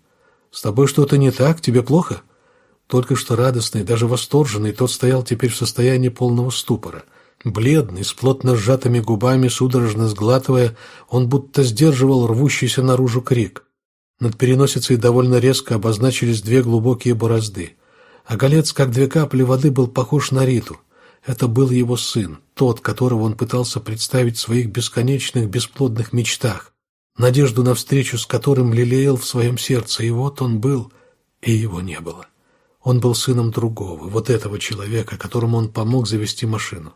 «С тобой что-то не так? Тебе плохо?» Только что радостный, даже восторженный, тот стоял теперь в состоянии полного ступора. Бледный, с плотно сжатыми губами, судорожно сглатывая, он будто сдерживал рвущийся наружу крик. Над переносицей довольно резко обозначились две глубокие борозды. А голец, как две капли воды, был похож на Риту — это был его сын, тот, которого он пытался представить в своих бесконечных бесплодных мечтах, надежду на встречу с которым лелеял в своем сердце, и вот он был, и его не было. Он был сыном другого, вот этого человека, которому он помог завести машину.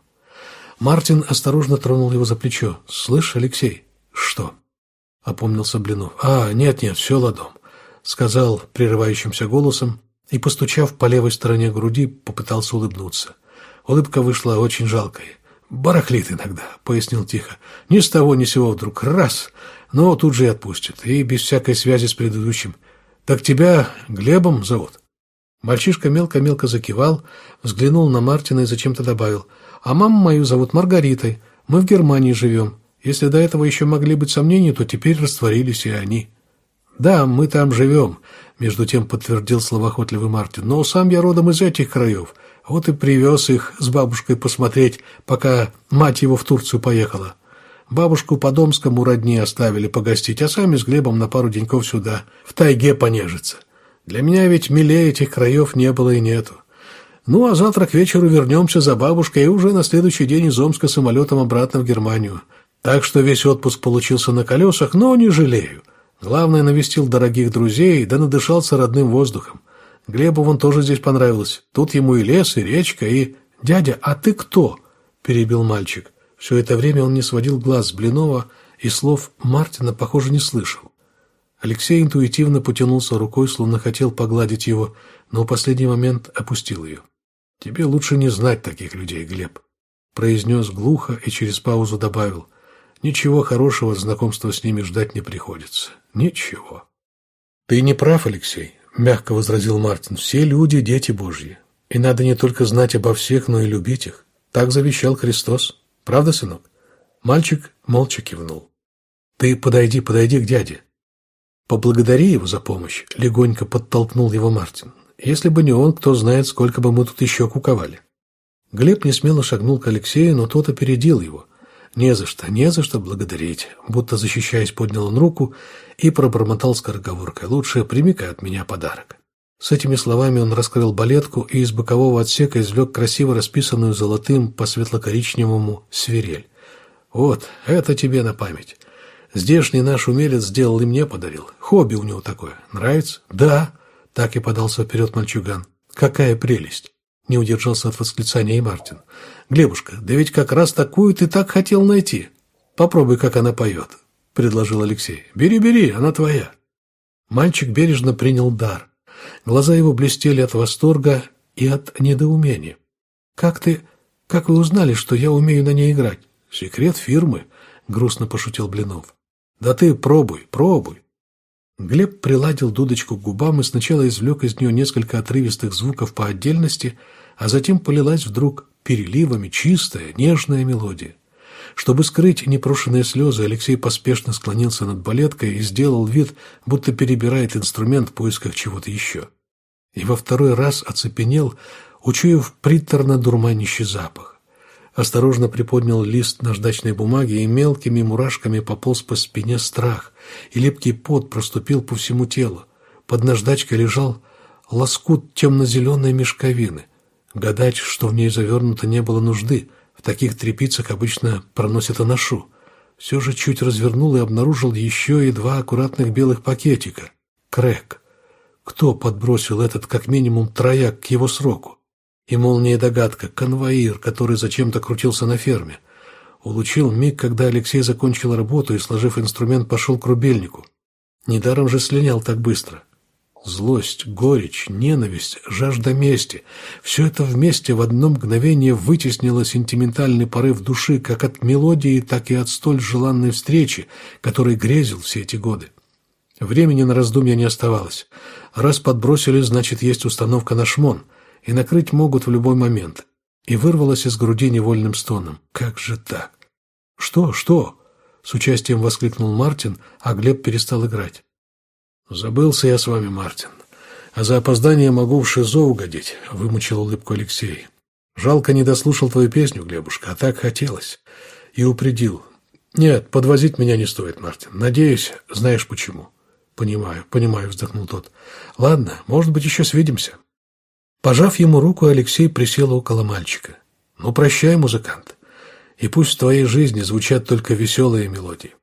Мартин осторожно тронул его за плечо. «Слышь, Алексей?» «Что?» — опомнился Блинов. «А, нет-нет, все ладом», — сказал прерывающимся голосом и, постучав по левой стороне груди, попытался улыбнуться. — Улыбка вышла очень жалкой. «Барахлит иногда», — пояснил тихо. «Ни с того, ни сего вдруг. Раз. Но тут же и отпустит. И без всякой связи с предыдущим. Так тебя Глебом зовут?» Мальчишка мелко-мелко закивал, взглянул на Мартина и зачем-то добавил. «А маму мою зовут Маргаритой. Мы в Германии живем. Если до этого еще могли быть сомнения, то теперь растворились и они». «Да, мы там живем», — между тем подтвердил словоохотливый Мартин. «Но сам я родом из этих краев». Вот и привез их с бабушкой посмотреть, пока мать его в Турцию поехала. Бабушку по Домскому родни оставили погостить, а сами с Глебом на пару деньков сюда, в тайге понежиться. Для меня ведь милее этих краев не было и нету. Ну, а завтра к вечеру вернемся за бабушкой и уже на следующий день из Омска самолетом обратно в Германию. Так что весь отпуск получился на колесах, но не жалею. Главное, навестил дорогих друзей, да надышался родным воздухом. Глебу вон тоже здесь понравилось. Тут ему и лес, и речка, и... «Дядя, а ты кто?» – перебил мальчик. Все это время он не сводил глаз с Блинова и слов Мартина, похоже, не слышал. Алексей интуитивно потянулся рукой, словно хотел погладить его, но в последний момент опустил ее. «Тебе лучше не знать таких людей, Глеб», – произнес глухо и через паузу добавил. «Ничего хорошего от знакомства с ними ждать не приходится. Ничего». «Ты не прав, Алексей. — мягко возразил Мартин, — «все люди — дети Божьи. И надо не только знать обо всех, но и любить их. Так завещал Христос. Правда, сынок?» Мальчик молча кивнул. «Ты подойди, подойди к дяде». «Поблагодари его за помощь», — легонько подтолкнул его Мартин. «Если бы не он, кто знает, сколько бы мы тут еще куковали». Глеб несмело шагнул к Алексею, но тот опередил его. «Не за что, не за что благодарить», будто защищаясь, поднял он руку и пробормотал скороговоркой. «Лучше прими-ка от меня подарок». С этими словами он раскрыл балетку и из бокового отсека извлек красиво расписанную золотым по светло-коричневому свирель. «Вот, это тебе на память. Здешний наш умелец сделал и мне подарил. Хобби у него такое. Нравится?» «Да», — так и подался вперед мальчуган. «Какая прелесть!» — не удержался от восклицания и Мартин. «Глебушка, да ведь как раз такую ты так хотел найти. Попробуй, как она поет», — предложил Алексей. «Бери, бери, она твоя». Мальчик бережно принял дар. Глаза его блестели от восторга и от недоумения. «Как ты... как вы узнали, что я умею на ней играть?» Секрет фирмы, грустно пошутил Блинов. Да ты пробуй, пробуй. Глеб приладил дудочку к губам и сначала извлек из нее несколько отрывистых звуков по отдельности, а затем полилась вдруг переливами чистая, нежная мелодия. Чтобы скрыть непрошенные слезы, Алексей поспешно склонился над балеткой и сделал вид, будто перебирает инструмент в поисках чего-то еще. И во второй раз оцепенел, учуяв приторно-дурманящий запах. Осторожно приподнял лист наждачной бумаги и мелкими мурашками пополз по спине страх, и липкий пот проступил по всему телу. Под наждачкой лежал лоскут темно-зеленой мешковины. Гадать, что в ней завернуто, не было нужды. В таких трепицах обычно проносят аношу. Все же чуть развернул и обнаружил еще и два аккуратных белых пакетика. Крэк. Кто подбросил этот, как минимум, трояк к его сроку? И молния догадка, конвоир, который зачем-то крутился на ферме. Улучил миг, когда Алексей закончил работу и, сложив инструмент, пошел к рубельнику. Недаром же слинял так быстро. Злость, горечь, ненависть, жажда мести — все это вместе в одно мгновение вытеснило сентиментальный порыв души как от мелодии, так и от столь желанной встречи, которой грезил все эти годы. Времени на раздумья не оставалось. Раз подбросили, значит, есть установка на шмон — и накрыть могут в любой момент. И вырвалось из груди невольным стоном. Как же так? Что, что? С участием воскликнул Мартин, а Глеб перестал играть. Забылся я с вами, Мартин. А за опоздание могу в ШИЗО угодить, вымучил улыбку Алексей. Жалко не дослушал твою песню, Глебушка, а так хотелось. И упредил. Нет, подвозить меня не стоит, Мартин. Надеюсь, знаешь почему. Понимаю, понимаю, вздохнул тот. Ладно, может быть, еще свидимся. Пожав ему руку, Алексей присел около мальчика. «Ну, прощай, музыкант, и пусть в твоей жизни звучат только веселые мелодии».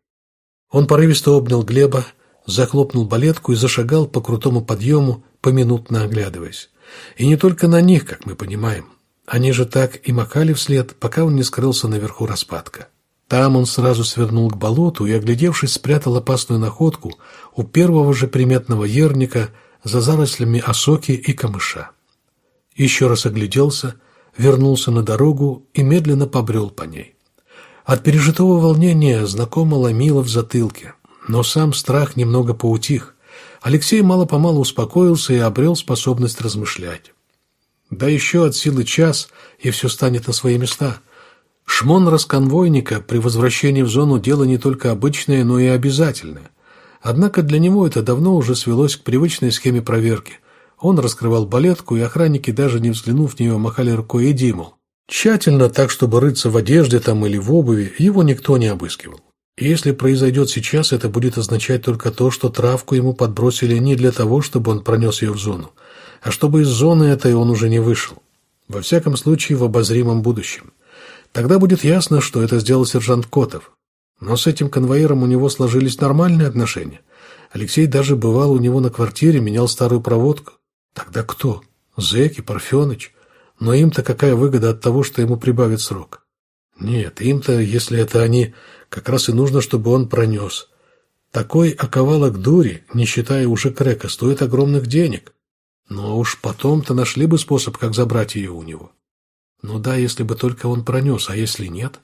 Он порывисто обнял Глеба, захлопнул балетку и зашагал по крутому подъему, поминутно оглядываясь. И не только на них, как мы понимаем. Они же так и макали вслед, пока он не скрылся наверху распадка. Там он сразу свернул к болоту и, оглядевшись, спрятал опасную находку у первого же приметного ерника за зарослями осоки и камыша еще раз огляделся, вернулся на дорогу и медленно побрел по ней. От пережитого волнения знакомо ломило в затылке, но сам страх немного поутих. Алексей мало-помалу успокоился и обрел способность размышлять. Да еще от силы час, и все станет на свои места. Шмон расконвойника при возвращении в зону дело не только обычное, но и обязательное. Однако для него это давно уже свелось к привычной схеме проверки. Он раскрывал балетку, и охранники, даже не взглянув в нее, махали рукой «иди, мол». Тщательно, так, чтобы рыться в одежде там или в обуви, его никто не обыскивал. Если произойдет сейчас, это будет означать только то, что травку ему подбросили не для того, чтобы он пронес ее в зону, а чтобы из зоны этой он уже не вышел. Во всяком случае, в обозримом будущем. Тогда будет ясно, что это сделал сержант Котов. Но с этим конвоиром у него сложились нормальные отношения. Алексей даже бывал у него на квартире, менял старую проводку. Тогда кто? Зэки, Парфеныч? Но им-то какая выгода от того, что ему прибавят срок? Нет, им-то, если это они, как раз и нужно, чтобы он пронес. Такой оковалок дури, не считая уже крека, стоит огромных денег. Но уж потом-то нашли бы способ, как забрать ее у него. Ну да, если бы только он пронес, а если нет?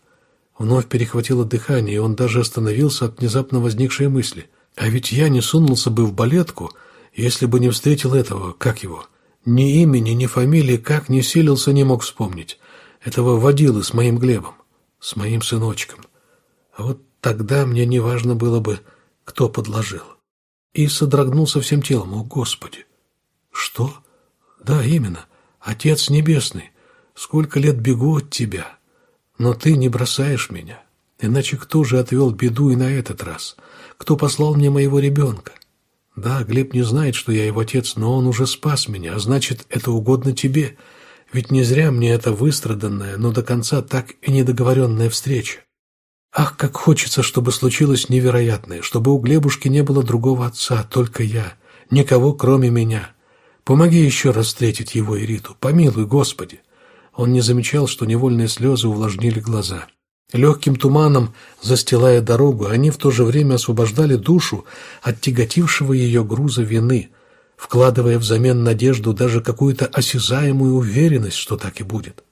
Вновь перехватило дыхание, и он даже остановился от внезапно возникшей мысли. А ведь я не сунулся бы в балетку, если бы не встретил этого, как его, ни имени, ни фамилии, как не силился, не мог вспомнить. Этого водилы с моим Глебом, с моим сыночком. А вот тогда мне не важно было бы, кто подложил. И содрогнулся всем телом. О, Господи! Что? Да, именно. Отец Небесный, сколько лет бегу от Тебя, но Ты не бросаешь меня. Иначе кто же отвел беду и на этот раз? Кто послал мне моего ребенка? Да, Глеб не знает, что я его отец, но он уже спас меня, а значит, это угодно тебе. Ведь не зря мне эта выстраданная, но до конца так и недоговоренная встреча. Ах, как хочется, чтобы случилось невероятное, чтобы у Глебушки не было другого отца, только я, никого кроме меня. Помоги еще раз встретить его и Риту, помилуй, Господи. Он не замечал, что невольные слезы увлажнили глаза. Легким туманом, застилая дорогу, они в то же время освобождали душу от тяготившего ее груза вины, вкладывая взамен надежду даже какую-то осязаемую уверенность, что так и будет.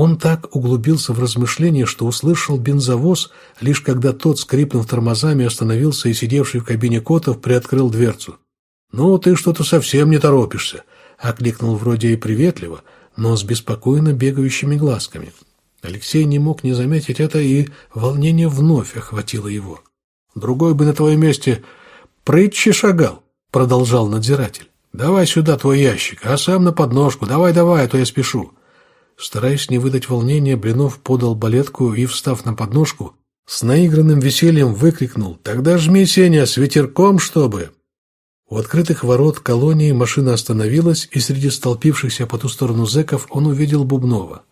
Он так углубился в размышления, что услышал бензовоз, лишь когда тот, скрипнув тормозами, остановился и сидевший в кабине Котов приоткрыл дверцу. «Ну, ты что-то совсем не торопишься», — окликнул вроде и приветливо, но с беспокойно бегающими глазками. Алексей не мог не заметить это, и волнение вновь охватило его. «Другой бы на твоем месте прытче шагал», — продолжал надзиратель. «Давай сюда твой ящик, а сам на подножку. Давай-давай, а то я спешу». Стараясь не выдать волнения, Блинов подал балетку и, встав на подножку, с наигранным весельем выкрикнул «Тогда жми, Сеня, с ветерком, чтобы!» У открытых ворот колонии машина остановилась, и среди столпившихся по ту сторону зэков он увидел Бубнова.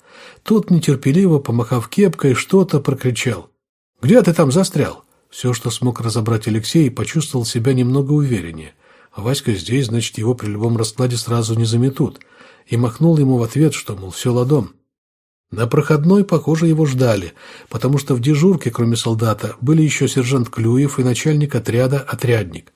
Тот, нетерпеливо, помахав кепкой, что-то прокричал. «Где ты там застрял?» Все, что смог разобрать Алексей, почувствовал себя немного увереннее. Васька здесь, значит, его при любом раскладе сразу не заметут – и махнул ему в ответ, что, мол, все ладом. На проходной, похоже, его ждали, потому что в дежурке, кроме солдата, были еще сержант Клюев и начальник отряда «Отрядник».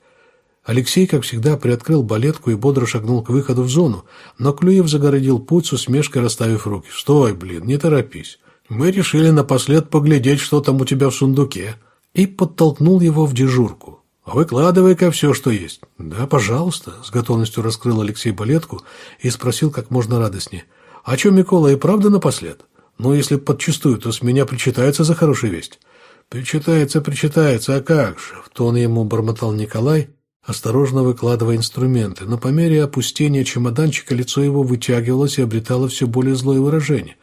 Алексей, как всегда, приоткрыл балетку и бодро шагнул к выходу в зону, но Клюев загородил путь с усмешкой, расставив руки. «Стой, блин, не торопись. Мы решили напослед поглядеть, что там у тебя в сундуке». И подтолкнул его в дежурку. «Выкладывай-ка все, что есть». «Да, пожалуйста», — с готовностью раскрыл Алексей балетку и спросил как можно радостнее. «А что, Микола, и правда напослед? Ну, если подчистую, то с меня причитается за хорошую весть». «Причитается, причитается, а как же?» — в тон ему бормотал Николай, осторожно выкладывая инструменты, но по мере опустения чемоданчика лицо его вытягивалось и обретало все более злое выражение.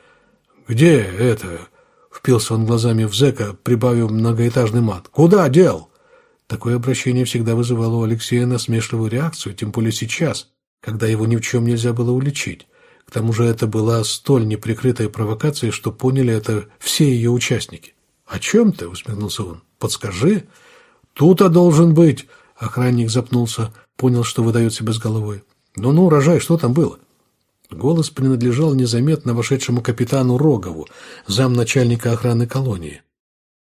«Где это?» — впился он глазами в зэка, прибавив многоэтажный мат. «Куда дел?» Такое обращение всегда вызывало у Алексея насмешливую реакцию, тем более сейчас, когда его ни в чем нельзя было уличить. К тому же это была столь неприкрытая провокация, что поняли это все ее участники. «О чем ты?» — усмехнулся он. «Подскажи». «Тут-то должен быть!» — охранник запнулся, понял, что выдает себя с головой. «Ну-ну, рожай, что там было?» Голос принадлежал незаметно вошедшему капитану Рогову, замначальника охраны колонии.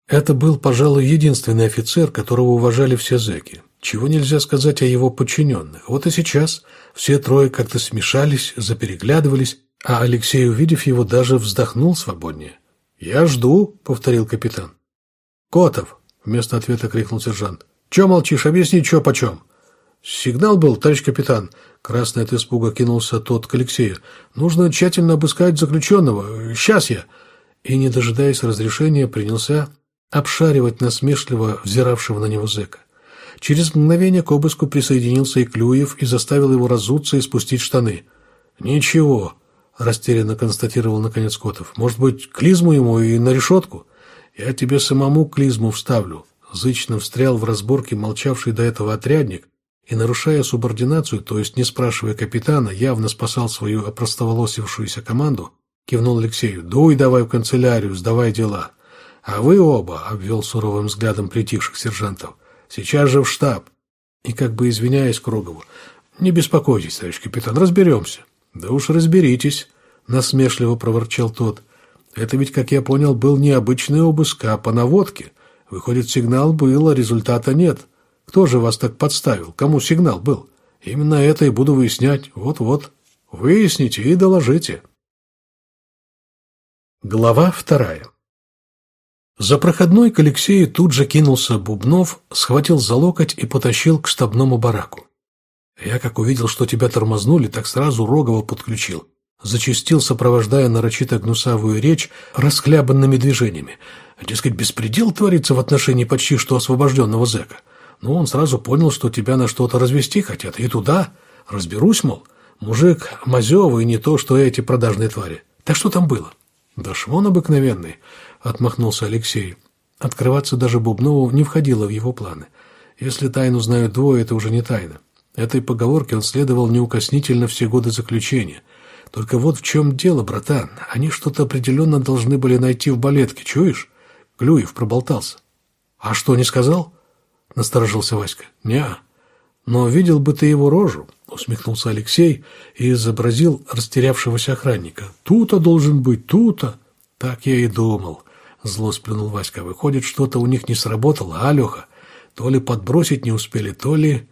Это был, пожалуй, единственный офицер, которого уважали все зэки. Чего нельзя сказать о его подчиненных. Вот и сейчас все трое как-то смешались, запереглядывались, а Алексей, увидев его, даже вздохнул свободнее. «Я жду», — повторил капитан. «Котов», — вместо ответа крикнул сержант. «Че молчишь? Объясни, че почем?» «Сигнал был, товарищ капитан». Красный от испуга кинулся тот к Алексею. «Нужно тщательно обыскать заключенного. Сейчас я». И, не дожидаясь разрешения, принялся обшаривать насмешливо взиравшего на него зэка. Через мгновение к обыску присоединился и Клюев и заставил его разуться и спустить штаны. «Ничего», — растерянно констатировал наконец Котов. «Может быть, клизму ему и на решетку? Я тебе самому клизму вставлю». Зычно встрял в разборке молчавший до этого отрядник и, нарушая субординацию, то есть не спрашивая капитана, явно спасал свою опростоволосившуюся команду, кивнул Алексею. «Дуй давай в канцелярию, сдавай дела». «А вы оба», — обвел суровым взглядом притихших сержантов, — «сейчас же в штаб». И как бы извиняясь Кругову, «Не беспокойтесь, товарищ капитан, разберемся». «Да уж разберитесь», — насмешливо проворчал тот. «Это ведь, как я понял, был не обычный обыск, а по наводке. Выходит, сигнал был, а результата нет. Кто же вас так подставил? Кому сигнал был? Именно это и буду выяснять. Вот-вот. Выясните и доложите». Глава вторая за проходной к Алексею тут же кинулся Бубнов, схватил за локоть и потащил к штабному бараку. Я, как увидел, что тебя тормознули, так сразу Рогова подключил. Зачастил, сопровождая нарочито гнусавую речь расхлябанными движениями. Дескать, беспредел творится в отношении почти что освобожденного зэка. Ну, он сразу понял, что тебя на что-то развести хотят. И туда. Разберусь, мол. Мужик мазевый, не то, что эти продажные твари. Так что там было? Да шмон обыкновенный отмахнулся Алексей. Открываться даже Бубнову не входило в его планы. Если тайну знают двое, это уже не тайна. Этой поговорке он следовал неукоснительно все годы заключения. Только вот в чем дело, братан. Они что-то определенно должны были найти в балетке, чуешь? Клюев проболтался. «А что, не сказал?» — насторожился Васька. не «Но видел бы ты его рожу», — усмехнулся Алексей и изобразил растерявшегося охранника. «Тут-то должен быть, тут-то». «Так я и думал», Зло сплюнул Васька. Выходит, что-то у них не сработало, а, Леха? То ли подбросить не успели, то ли...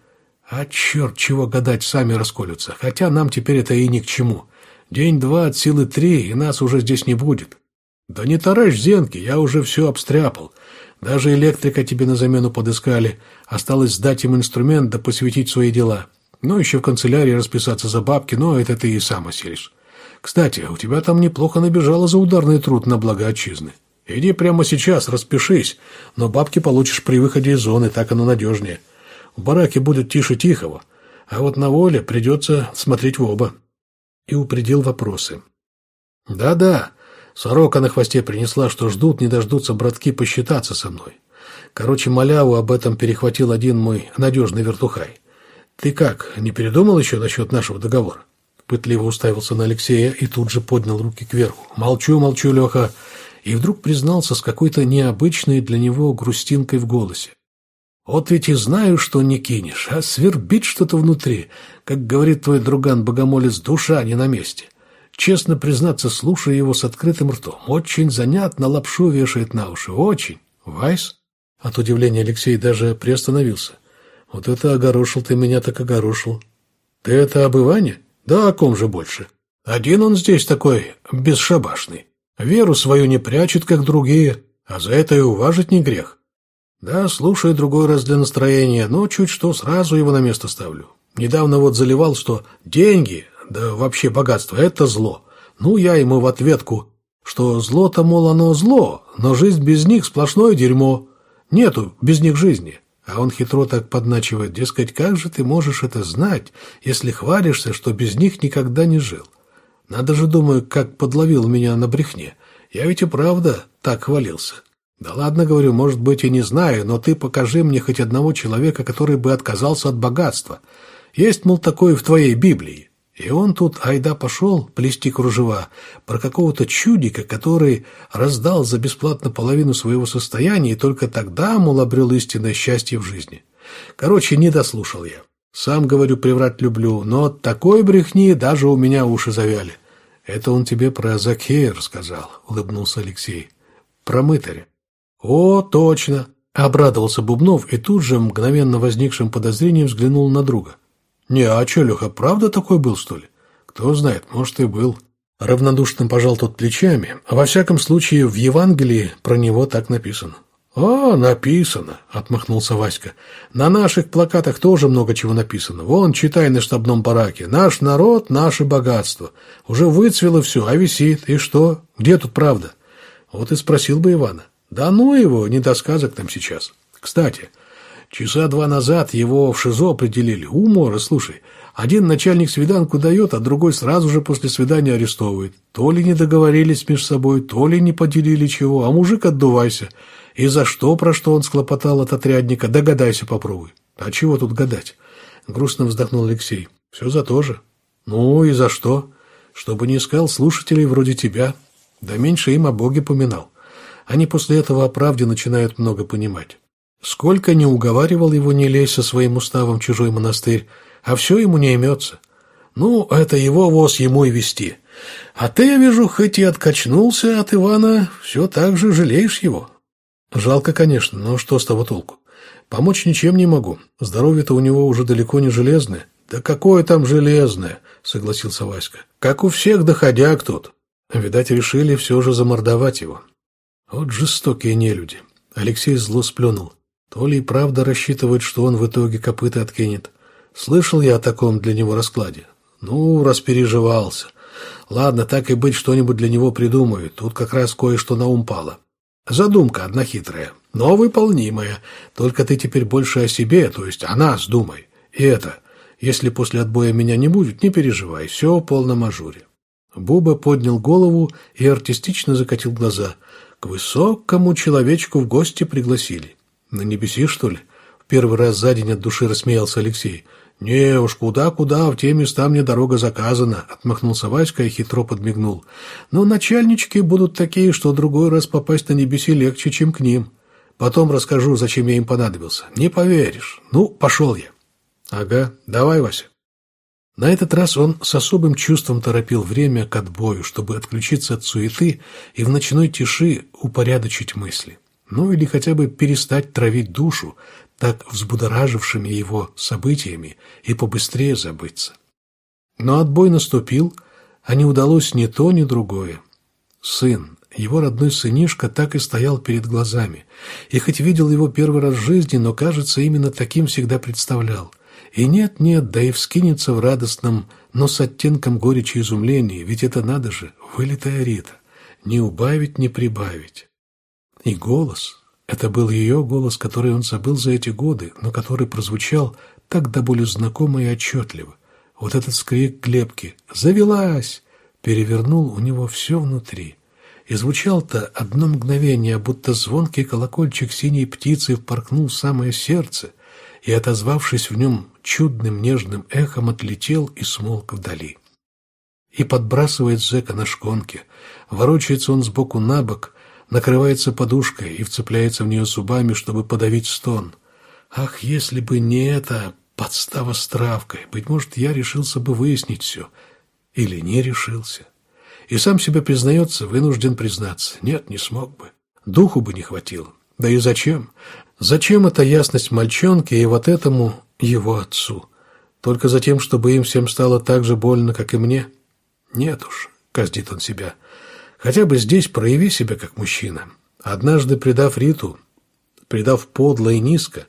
А черт, чего гадать, сами расколются. Хотя нам теперь это и ни к чему. День-два от силы три, и нас уже здесь не будет. Да не таращ зенки, я уже все обстряпал. Даже электрика тебе на замену подыскали. Осталось сдать им инструмент да посвятить свои дела. Ну, еще в канцелярии расписаться за бабки, но это ты и сам осилишь. Кстати, у тебя там неплохо набежало за ударный труд на благо отчизны. Иди прямо сейчас, распишись, но бабки получишь при выходе из зоны, так оно надежнее. В бараке будет тише тихого, а вот на воле придется смотреть в оба. И упредил вопросы. Да-да, сорока на хвосте принесла, что ждут, не дождутся братки посчитаться со мной. Короче, маляву об этом перехватил один мой надежный вертухай. Ты как, не передумал еще насчет нашего договора? Пытливо уставился на Алексея и тут же поднял руки кверху. «Молчу, молчу, Леха!» И вдруг признался с какой-то необычной для него грустинкой в голосе. «Вот ведь и знаю, что не кинешь, а свербит что-то внутри. Как говорит твой друган-богомолец, душа не на месте. Честно признаться, слушая его с открытым ртом, очень занятно лапшу вешает на уши, очень. Вайс?» От удивления Алексей даже приостановился. «Вот это огорошил ты меня, так огорошил. Ты это об Иване?» Да о ком же больше? Один он здесь такой бесшабашный. Веру свою не прячет, как другие, а за это и уважить не грех. Да, слушаю другой раз для настроения, но чуть что сразу его на место ставлю. Недавно вот заливал, что деньги, да вообще богатство – это зло. Ну, я ему в ответку, что зло-то, мол, оно зло, но жизнь без них – сплошное дерьмо. Нету без них жизни. А он хитро так подначивает, дескать, как же ты можешь это знать, если хвалишься, что без них никогда не жил? Надо же, думаю, как подловил меня на брехне. Я ведь и правда так хвалился. Да ладно, говорю, может быть, и не знаю, но ты покажи мне хоть одного человека, который бы отказался от богатства. Есть, мол, такое в твоей Библии. И он тут, айда, пошел плести кружева про какого-то чудика, который раздал за бесплатно половину своего состояния и только тогда, мол, обрел истинное счастье в жизни. Короче, не дослушал я. Сам, говорю, приврать люблю, но от такой брехни даже у меня уши завяли. Это он тебе про Закея рассказал, улыбнулся Алексей. Про мытаря. О, точно! Обрадовался Бубнов и тут же, мгновенно возникшим подозрением, взглянул на друга. «Не, а че, Леха, правда такой был, что ли?» «Кто знает, может, и был». Равнодушно пожал тот плечами. А во всяком случае, в Евангелии про него так написано. «А, написано», — отмахнулся Васька. «На наших плакатах тоже много чего написано. Вон, читай на штабном бараке. Наш народ, наше богатство. Уже выцвело все, а висит. И что? Где тут правда?» Вот и спросил бы Ивана. «Да ну его, не до сказок там сейчас. Кстати, Часа два назад его в ШИЗО определили. Умора, слушай. Один начальник свиданку дает, а другой сразу же после свидания арестовывает. То ли не договорились между собой, то ли не поделили чего, а мужик отдувайся. И за что, про что он склопотал от отрядника, догадайся, попробуй. А чего тут гадать? Грустно вздохнул Алексей. Все за то же. Ну и за что? Чтобы не искал слушателей вроде тебя. Да меньше им о Боге поминал. Они после этого о правде начинают много понимать. Сколько не уговаривал его не лезть со своим уставом в чужой монастырь, а все ему не имется. Ну, это его воз ему и вести. А ты, я вижу, хоть и откачнулся от Ивана, все так же жалеешь его. Жалко, конечно, но что с того толку? Помочь ничем не могу. Здоровье-то у него уже далеко не железное. Да какое там железное, согласился Васька. Как у всех доходяг тут. Видать, решили все же замордовать его. Вот жестокие нелюди. Алексей зло сплюнул. То ли и правда рассчитывает, что он в итоге копыта откинет. Слышал я о таком для него раскладе. Ну, распереживался. Ладно, так и быть, что-нибудь для него придумаю. Тут как раз кое-что на ум пало. Задумка одна хитрая, но выполнимая. Только ты теперь больше о себе, то есть о нас думай. И это, если после отбоя меня не будет, не переживай, все в полном ажуре. Буба поднял голову и артистично закатил глаза. К высокому человечку в гости пригласили. «На небеси, что ли?» В первый раз за день от души рассмеялся Алексей. «Не уж куда-куда, в те места мне дорога заказана», — отмахнулся Васька и хитро подмигнул. «Но начальнички будут такие, что другой раз попасть на небеси легче, чем к ним. Потом расскажу, зачем я им понадобился. Не поверишь. Ну, пошел я». «Ага, давай, Вася». На этот раз он с особым чувством торопил время к отбою, чтобы отключиться от суеты и в ночной тиши упорядочить мысли ну или хотя бы перестать травить душу так взбудоражившими его событиями и побыстрее забыться. Но отбой наступил, а не удалось ни то, ни другое. Сын, его родной сынишка так и стоял перед глазами. И хоть видел его первый раз в жизни, но, кажется, именно таким всегда представлял. И нет-нет, да и вскинется в радостном, но с оттенком горечи изумления, ведь это надо же, вылитая Рита. Не убавить, не прибавить. И голос, это был ее голос, который он забыл за эти годы, но который прозвучал так до боли знакомо и отчетливо. Вот этот скрик Глебки «Завелась!» перевернул у него все внутри. И звучал-то одно мгновение, будто звонкий колокольчик синей птицы впоркнул в самое сердце и, отозвавшись в нем чудным нежным эхом, отлетел и смолк вдали. И подбрасывает зэка на шконке, ворочается он сбоку на бок, накрывается подушкой и вцепляется в нее зубами, чтобы подавить стон. Ах, если бы не это подстава с травкой, быть может, я решился бы выяснить все. Или не решился. И сам себе признается, вынужден признаться. Нет, не смог бы. Духу бы не хватило. Да и зачем? Зачем эта ясность мальчонке и вот этому его отцу? Только за тем, чтобы им всем стало так же больно, как и мне? Нет уж, казнит он себя. Хотя бы здесь прояви себя как мужчина. Однажды предав Риту, предав подло и низко,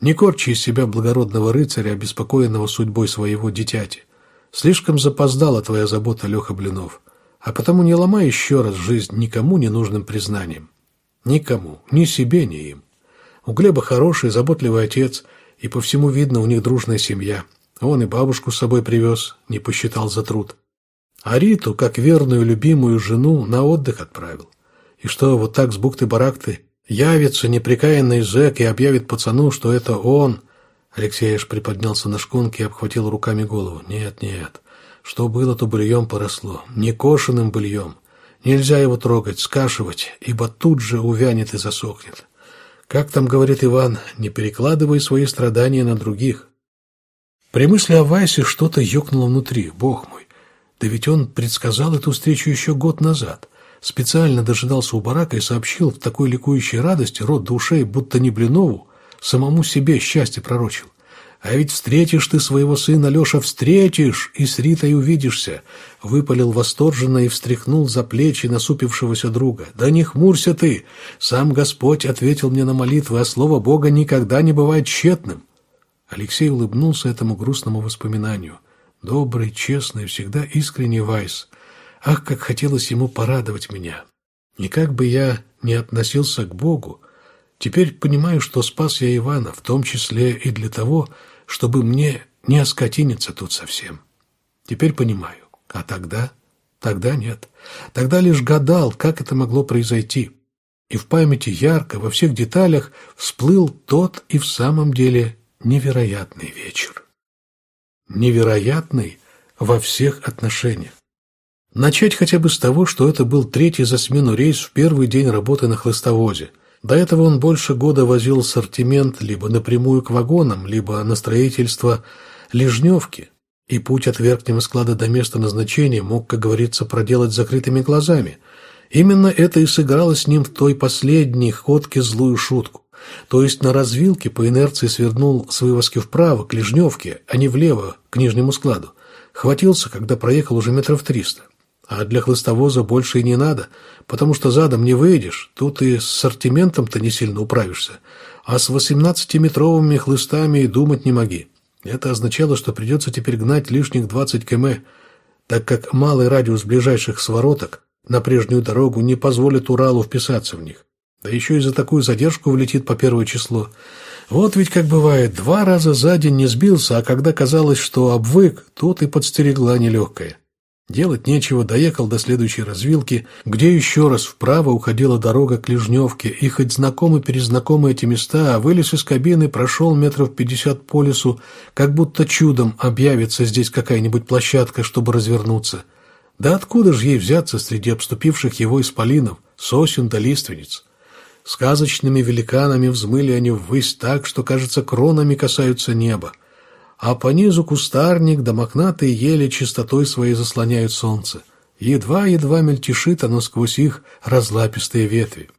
не корчи из себя благородного рыцаря, обеспокоенного судьбой своего дитяти. Слишком запоздала твоя забота, Леха Блинов. А потому не ломай еще раз жизнь никому ненужным признанием. Никому, ни себе, ни им. У Глеба хороший, заботливый отец, и по всему видно, у них дружная семья. Он и бабушку с собой привез, не посчитал за труд. А Риту, как верную любимую жену, на отдых отправил. И что, вот так с бухты-барахты явится неприкаянный зэк и объявит пацану, что это он... Алексей аж приподнялся на шконке и обхватил руками голову. Нет, нет, что было, то быльем поросло, не кошеным быльем. Нельзя его трогать, скашивать, ибо тут же увянет и засохнет. Как там говорит Иван, не перекладывай свои страдания на других. При мысли о Вайсе что-то ёкнуло внутри, бог мой. Да ведь он предсказал эту встречу еще год назад. Специально дожидался у барака и сообщил в такой ликующей радости рот до ушей, будто не Блинову, самому себе счастье пророчил. А ведь встретишь ты своего сына, Леша, встретишь, и с Ритой увидишься. Выпалил восторженно и встряхнул за плечи насупившегося друга. Да не хмурься ты! Сам Господь ответил мне на молитвы, а слово Бога никогда не бывает тщетным. Алексей улыбнулся этому грустному воспоминанию. Добрый, честный, всегда искренний Вайс. Ах, как хотелось ему порадовать меня. И как бы я ни относился к Богу, теперь понимаю, что спас я Ивана, в том числе и для того, чтобы мне не оскотиниться тут совсем. Теперь понимаю. А тогда? Тогда нет. Тогда лишь гадал, как это могло произойти. И в памяти ярко, во всех деталях, всплыл тот и в самом деле невероятный вечер. Невероятный во всех отношениях. Начать хотя бы с того, что это был третий за смену рейс в первый день работы на хлыстовозе – до этого он больше года возил ассортимент либо напрямую к вагонам, либо на строительство лежневки, и путь от верхнего склада до места назначения мог, как говорится, проделать закрытыми глазами. Именно это и сыграло с ним в той последней ходке злую шутку. То есть на развилке по инерции свернул с вывозки вправо, к Лежневке, а не влево, к нижнему складу. Хватился, когда проехал уже метров триста. А для хлыстовоза больше и не надо, потому что задом не выйдешь, тут и с ассортиментом-то не сильно управишься. А с восемнадцатиметровыми хлыстами и думать не моги. Это означало, что придется теперь гнать лишних 20 км, так как малый радиус ближайших свороток на прежнюю дорогу не позволит Уралу вписаться в них. Да еще и за такую задержку влетит по первое число. Вот ведь как бывает, два раза за день не сбился, а когда казалось, что обвык, тут и подстерегла нелегкая. Делать нечего, доехал до следующей развилки, где еще раз вправо уходила дорога к Лежневке, и хоть знакомы-перезнакомы эти места, а вылез из кабины, прошел метров пятьдесят по лесу, как будто чудом объявится здесь какая-нибудь площадка, чтобы развернуться. Да откуда же ей взяться среди обступивших его исполинов, сосен да лиственниц? Сказочными великанами взмыли они ввысь так, что, кажется, кронами касаются неба а по низу кустарник да мохнатые ели чистотой своей заслоняют солнце. Едва-едва мельтешит оно сквозь их разлапистые ветви.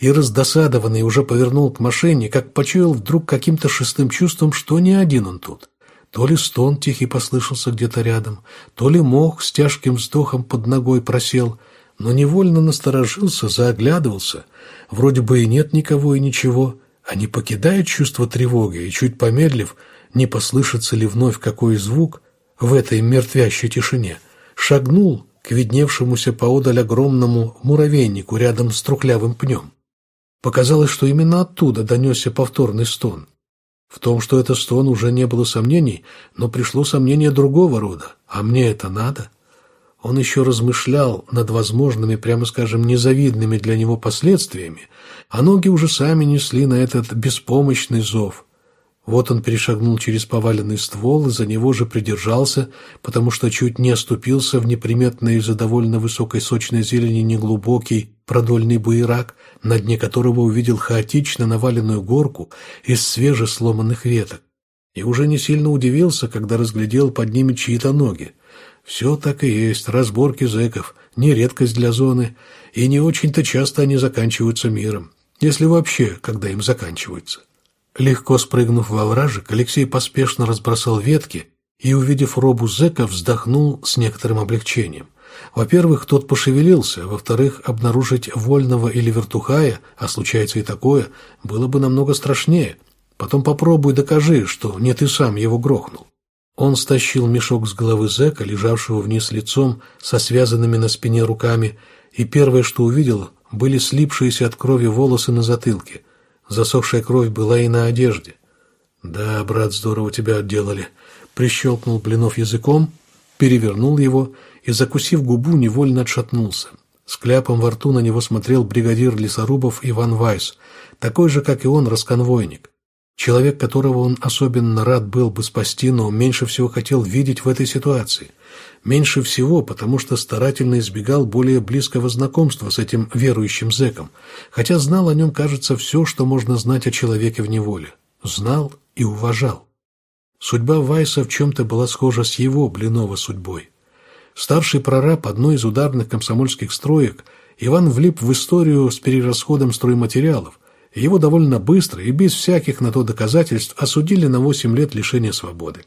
И раздосадованный уже повернул к машине, как почуял вдруг каким-то шестым чувством, что не один он тут. То ли стон тихий послышался где-то рядом, то ли мох с тяжким вздохом под ногой просел, но невольно насторожился, заоглядывался. Вроде бы и нет никого и ничего, а не покидает чувство тревоги, и чуть помедлив, не послышится ли вновь какой звук в этой мертвящей тишине, шагнул к видневшемуся поодаль огромному муравейнику рядом с трухлявым пнем. Показалось, что именно оттуда донесся повторный стон. В том, что это стон, уже не было сомнений, но пришло сомнение другого рода. А мне это надо? Он еще размышлял над возможными, прямо скажем, незавидными для него последствиями, а ноги уже сами несли на этот беспомощный зов. Вот он перешагнул через поваленный ствол и за него же придержался, потому что чуть не оступился в неприметной из-за довольно высокой сочной зелени неглубокий продольный буерак, на дне которого увидел хаотично наваленную горку из свежесломанных веток. И уже не сильно удивился, когда разглядел под ними чьи-то ноги. Все так и есть, разборки зэков, не редкость для зоны, и не очень-то часто они заканчиваются миром, если вообще, когда им заканчиваются. Легко спрыгнув во вражек, Алексей поспешно разбросал ветки и, увидев робу зэка, вздохнул с некоторым облегчением. Во-первых, тот пошевелился, во-вторых, обнаружить вольного или вертухая, а случается и такое, было бы намного страшнее. Потом попробуй докажи, что не ты сам его грохнул. Он стащил мешок с головы зэка, лежавшего вниз лицом, со связанными на спине руками, и первое, что увидел, были слипшиеся от крови волосы на затылке. Засохшая кровь была и на одежде. «Да, брат, здорово тебя отделали», — прищелкнул Блинов языком, перевернул его и, закусив губу, невольно отшатнулся. С кляпом во рту на него смотрел бригадир лесорубов Иван Вайс, такой же, как и он, расконвойник. Человек, которого он особенно рад был бы спасти, но меньше всего хотел видеть в этой ситуации. Меньше всего, потому что старательно избегал более близкого знакомства с этим верующим зэком, хотя знал о нем, кажется, все, что можно знать о человеке в неволе. Знал и уважал. Судьба Вайса в чем-то была схожа с его, Блинова, судьбой. Старший прораб одной из ударных комсомольских строек, Иван влип в историю с перерасходом стройматериалов, его довольно быстро и без всяких на то доказательств осудили на 8 лет лишения свободы.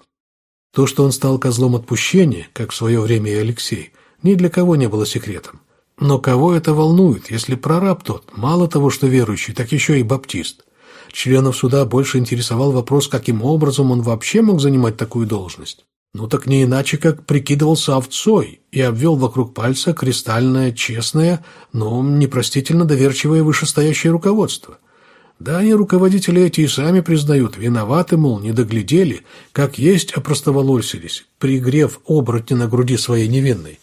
То, что он стал козлом отпущения, как в свое время и Алексей, ни для кого не было секретом. Но кого это волнует, если прораб тот, мало того, что верующий, так еще и баптист? Членов суда больше интересовал вопрос, каким образом он вообще мог занимать такую должность. Ну так не иначе, как прикидывался овцой и обвел вокруг пальца кристальное, честное, но непростительно доверчивое вышестоящее руководство – да они, руководители эти, и сами признают, виноваты, мол, не доглядели, как есть опростоволосились, пригрев оборотня на груди своей невинной.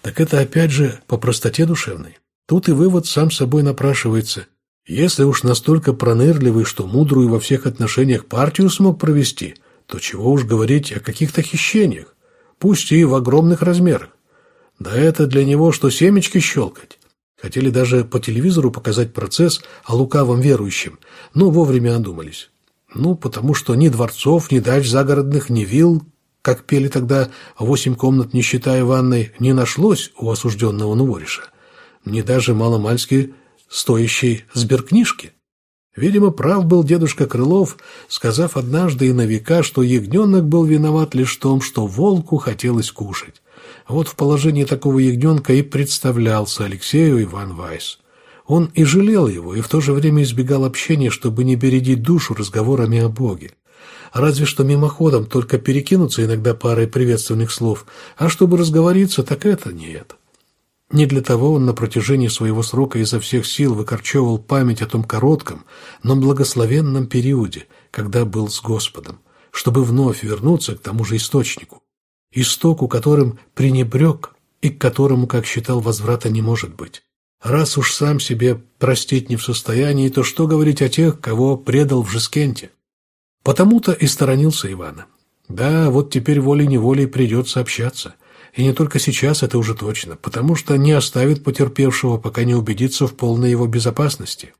Так это опять же по простоте душевной. Тут и вывод сам собой напрашивается. Если уж настолько пронырливый, что мудрую во всех отношениях партию смог провести, то чего уж говорить о каких-то хищениях, пусть и в огромных размерах. Да это для него, что семечки щелкать. Хотели даже по телевизору показать процесс о лукавом верующем, но вовремя одумались. Ну, потому что ни дворцов, ни дач загородных, ни вилл, как пели тогда «восемь комнат, не считая ванной», не нашлось у осужденного Новориша, ни даже маломальски стоящей сберкнижки. Видимо, прав был дедушка Крылов, сказав однажды и на века, что ягненок был виноват лишь в том, что волку хотелось кушать. Вот в положении такого ягненка и представлялся Алексею Иван Вайс. Он и жалел его, и в то же время избегал общения, чтобы не бередить душу разговорами о Боге. Разве что мимоходом только перекинуться иногда парой приветственных слов, а чтобы разговориться, так это нет. Не для того он на протяжении своего срока изо всех сил выкорчевывал память о том коротком, но благословенном периоде, когда был с Господом, чтобы вновь вернуться к тому же источнику, истоку которым пренебрег и к которому, как считал, возврата не может быть. Раз уж сам себе простить не в состоянии, то что говорить о тех, кого предал в Жескенте? Потому-то и сторонился Ивана. Да, вот теперь волей-неволей придется общаться. И не только сейчас, это уже точно, потому что не оставит потерпевшего, пока не убедится в полной его безопасности.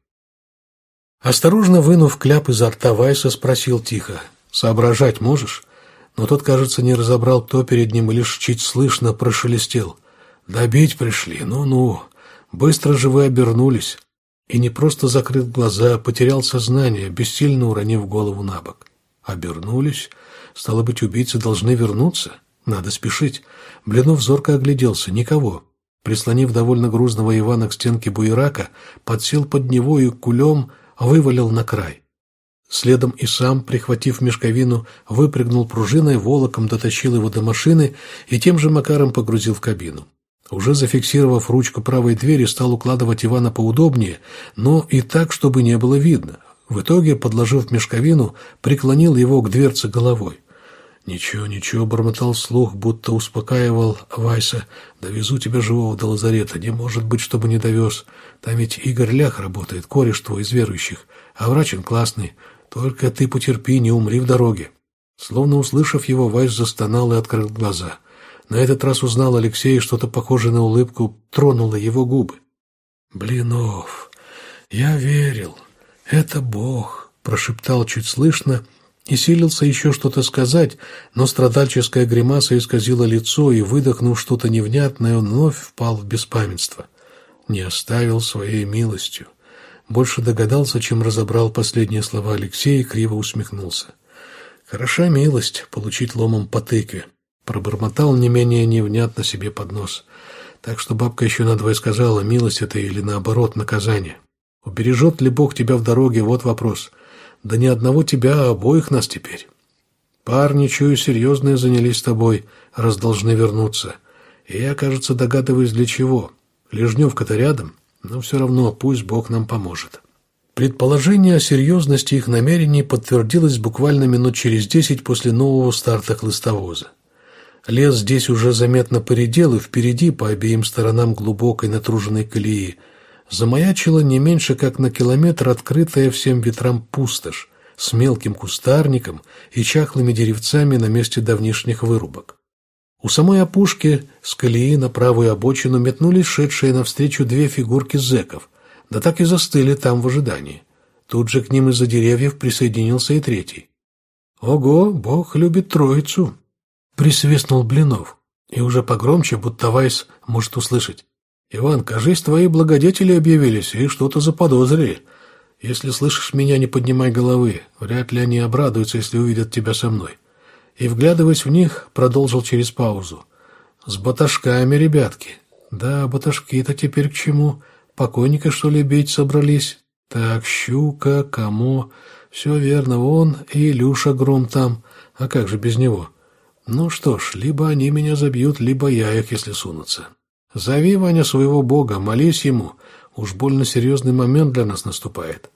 Осторожно вынув кляп изо рта Вайса, спросил тихо, «Соображать можешь?» Но тот, кажется, не разобрал, кто перед ним, и лишь чуть слышно прошелестел. «Добить пришли, ну-ну, быстро же вы обернулись». И не просто закрыв глаза, потерял сознание, бессильно уронив голову на бок. Обернулись? Стало быть, убийцы должны вернуться. Надо спешить. Блинов зорко огляделся. Никого. Прислонив довольно грузного Ивана к стенке буерака, подсел под него и кулем вывалил на край. Следом и сам, прихватив мешковину, выпрыгнул пружиной, волоком дотащил его до машины и тем же макаром погрузил в кабину. Уже зафиксировав ручку правой двери, стал укладывать Ивана поудобнее, но и так, чтобы не было видно. В итоге, подложив мешковину, преклонил его к дверце головой. «Ничего, ничего», — бормотал слух, будто успокаивал Вайса. «Довезу тебя живого до лазарета. Не может быть, чтобы не довез. Там ведь Игорь Лях работает, кореш твой из верующих. А врач он классный. Только ты потерпи, не умри в дороге». Словно услышав его, Вайс застонал и открыл глаза. На этот раз узнал Алексей, что-то похожее на улыбку тронуло его губы. «Блинов, я верил. Это Бог», — прошептал чуть слышно, — и силился еще что-то сказать, но страдальческая гримаса исказила лицо, и, выдохнув что-то невнятное, он вновь впал в беспамятство. Не оставил своей милостью. Больше догадался, чем разобрал последние слова Алексея и криво усмехнулся. «Хороша милость получить ломом по тыкве», — пробормотал не менее невнятно себе под нос. Так что бабка еще надвое сказала, милость это или наоборот наказание. Убережет ли Бог тебя в дороге, вот вопрос — да не одного тебя, а обоих нас теперь. Парни, чую, серьезные занялись тобой, раз должны вернуться. И я, кажется, догадываюсь, для чего. Лежневка-то рядом, но все равно пусть Бог нам поможет». Предположение о серьезности их намерений подтвердилось буквально минут через десять после нового старта хлыстовоза. Лес здесь уже заметно поредел, и впереди, по обеим сторонам глубокой натруженной колеи, замаячила не меньше как на километр открытая всем ветрам пустошь с мелким кустарником и чахлыми деревцами на месте давнишних вырубок. У самой опушки с колеи на правую обочину метнулись шедшие навстречу две фигурки зэков, да так и застыли там в ожидании. Тут же к ним из-за деревьев присоединился и третий. «Ого, Бог любит троицу!» — присвистнул Блинов, и уже погромче, будто Вайс может услышать. «Иван, кажись, твои благодетели объявились и что-то заподозрили. Если слышишь меня, не поднимай головы. Вряд ли они обрадуются, если увидят тебя со мной». И, вглядываясь в них, продолжил через паузу. «С баташками, ребятки. Да, баташки-то теперь к чему? Покойника, что ли, бить собрались? Так, щука, кому? Все верно, вон и Илюша Гром там. А как же без него? Ну что ж, либо они меня забьют, либо я их, если сунутся». Зови, Ваня, своего Бога, молись ему. Уж больно серьезный момент для нас наступает.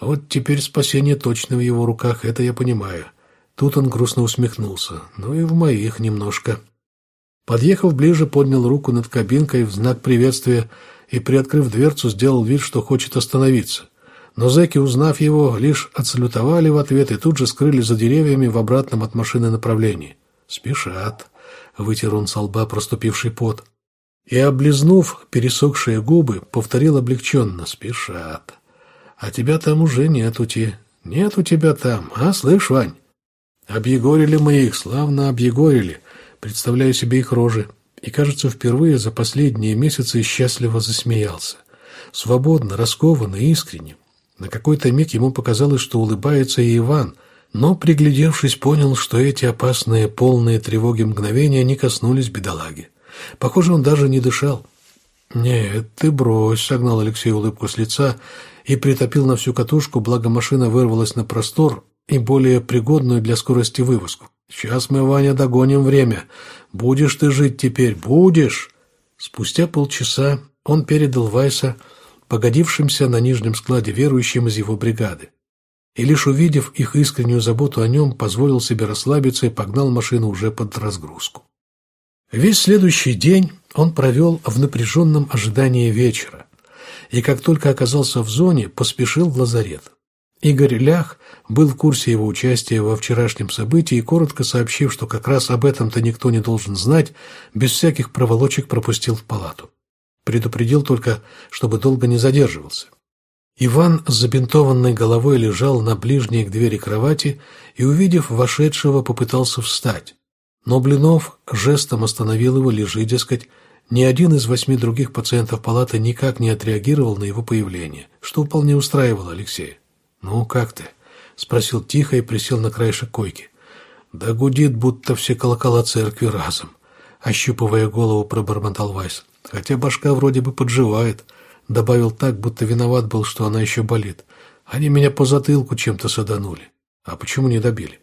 Вот теперь спасение точно в его руках, это я понимаю. Тут он грустно усмехнулся. Ну и в моих немножко. Подъехав ближе, поднял руку над кабинкой в знак приветствия и, приоткрыв дверцу, сделал вид, что хочет остановиться. Но зэки, узнав его, лишь отсалютовали в ответ и тут же скрыли за деревьями в обратном от машины направлении. «Спешат», — вытер он со лба проступивший пот и, облизнув пересохшие губы, повторил облегченно «Спешат». «А тебя там уже нету, те. Нет у тебя там, а, слышь, Вань?» Объегорили мы их, славно объегорили, представляю себе их рожи. И, кажется, впервые за последние месяцы счастливо засмеялся. Свободно, раскованно, искренне. На какой-то миг ему показалось, что улыбается и Иван, но, приглядевшись, понял, что эти опасные, полные тревоги мгновения не коснулись бедолаги. Похоже, он даже не дышал. «Нет, ты брось», — согнал Алексей улыбку с лица и притопил на всю катушку, благо машина вырвалась на простор и более пригодную для скорости вывозку. «Сейчас мы, Ваня, догоним время. Будешь ты жить теперь, будешь!» Спустя полчаса он передал Вайса погодившимся на нижнем складе верующим из его бригады. И лишь увидев их искреннюю заботу о нем, позволил себе расслабиться и погнал машину уже под разгрузку. Весь следующий день он провел в напряженном ожидании вечера, и как только оказался в зоне, поспешил в лазарет. Игорь Лях был в курсе его участия во вчерашнем событии и, коротко сообщив, что как раз об этом-то никто не должен знать, без всяких проволочек пропустил в палату. Предупредил только, чтобы долго не задерживался. Иван с забинтованной головой лежал на ближней к двери кровати и, увидев вошедшего, попытался встать. Но Блинов жестом остановил его, лежи, дескать, ни один из восьми других пациентов палаты никак не отреагировал на его появление, что вполне устраивало Алексея. «Ну, как ты?» — спросил тихо и присел на краешек койки. Да гудит, будто все колокола церкви разом. Ощупывая голову, пробормотал Вайс. Хотя башка вроде бы подживает. Добавил так, будто виноват был, что она еще болит. Они меня по затылку чем-то саданули. А почему не добили?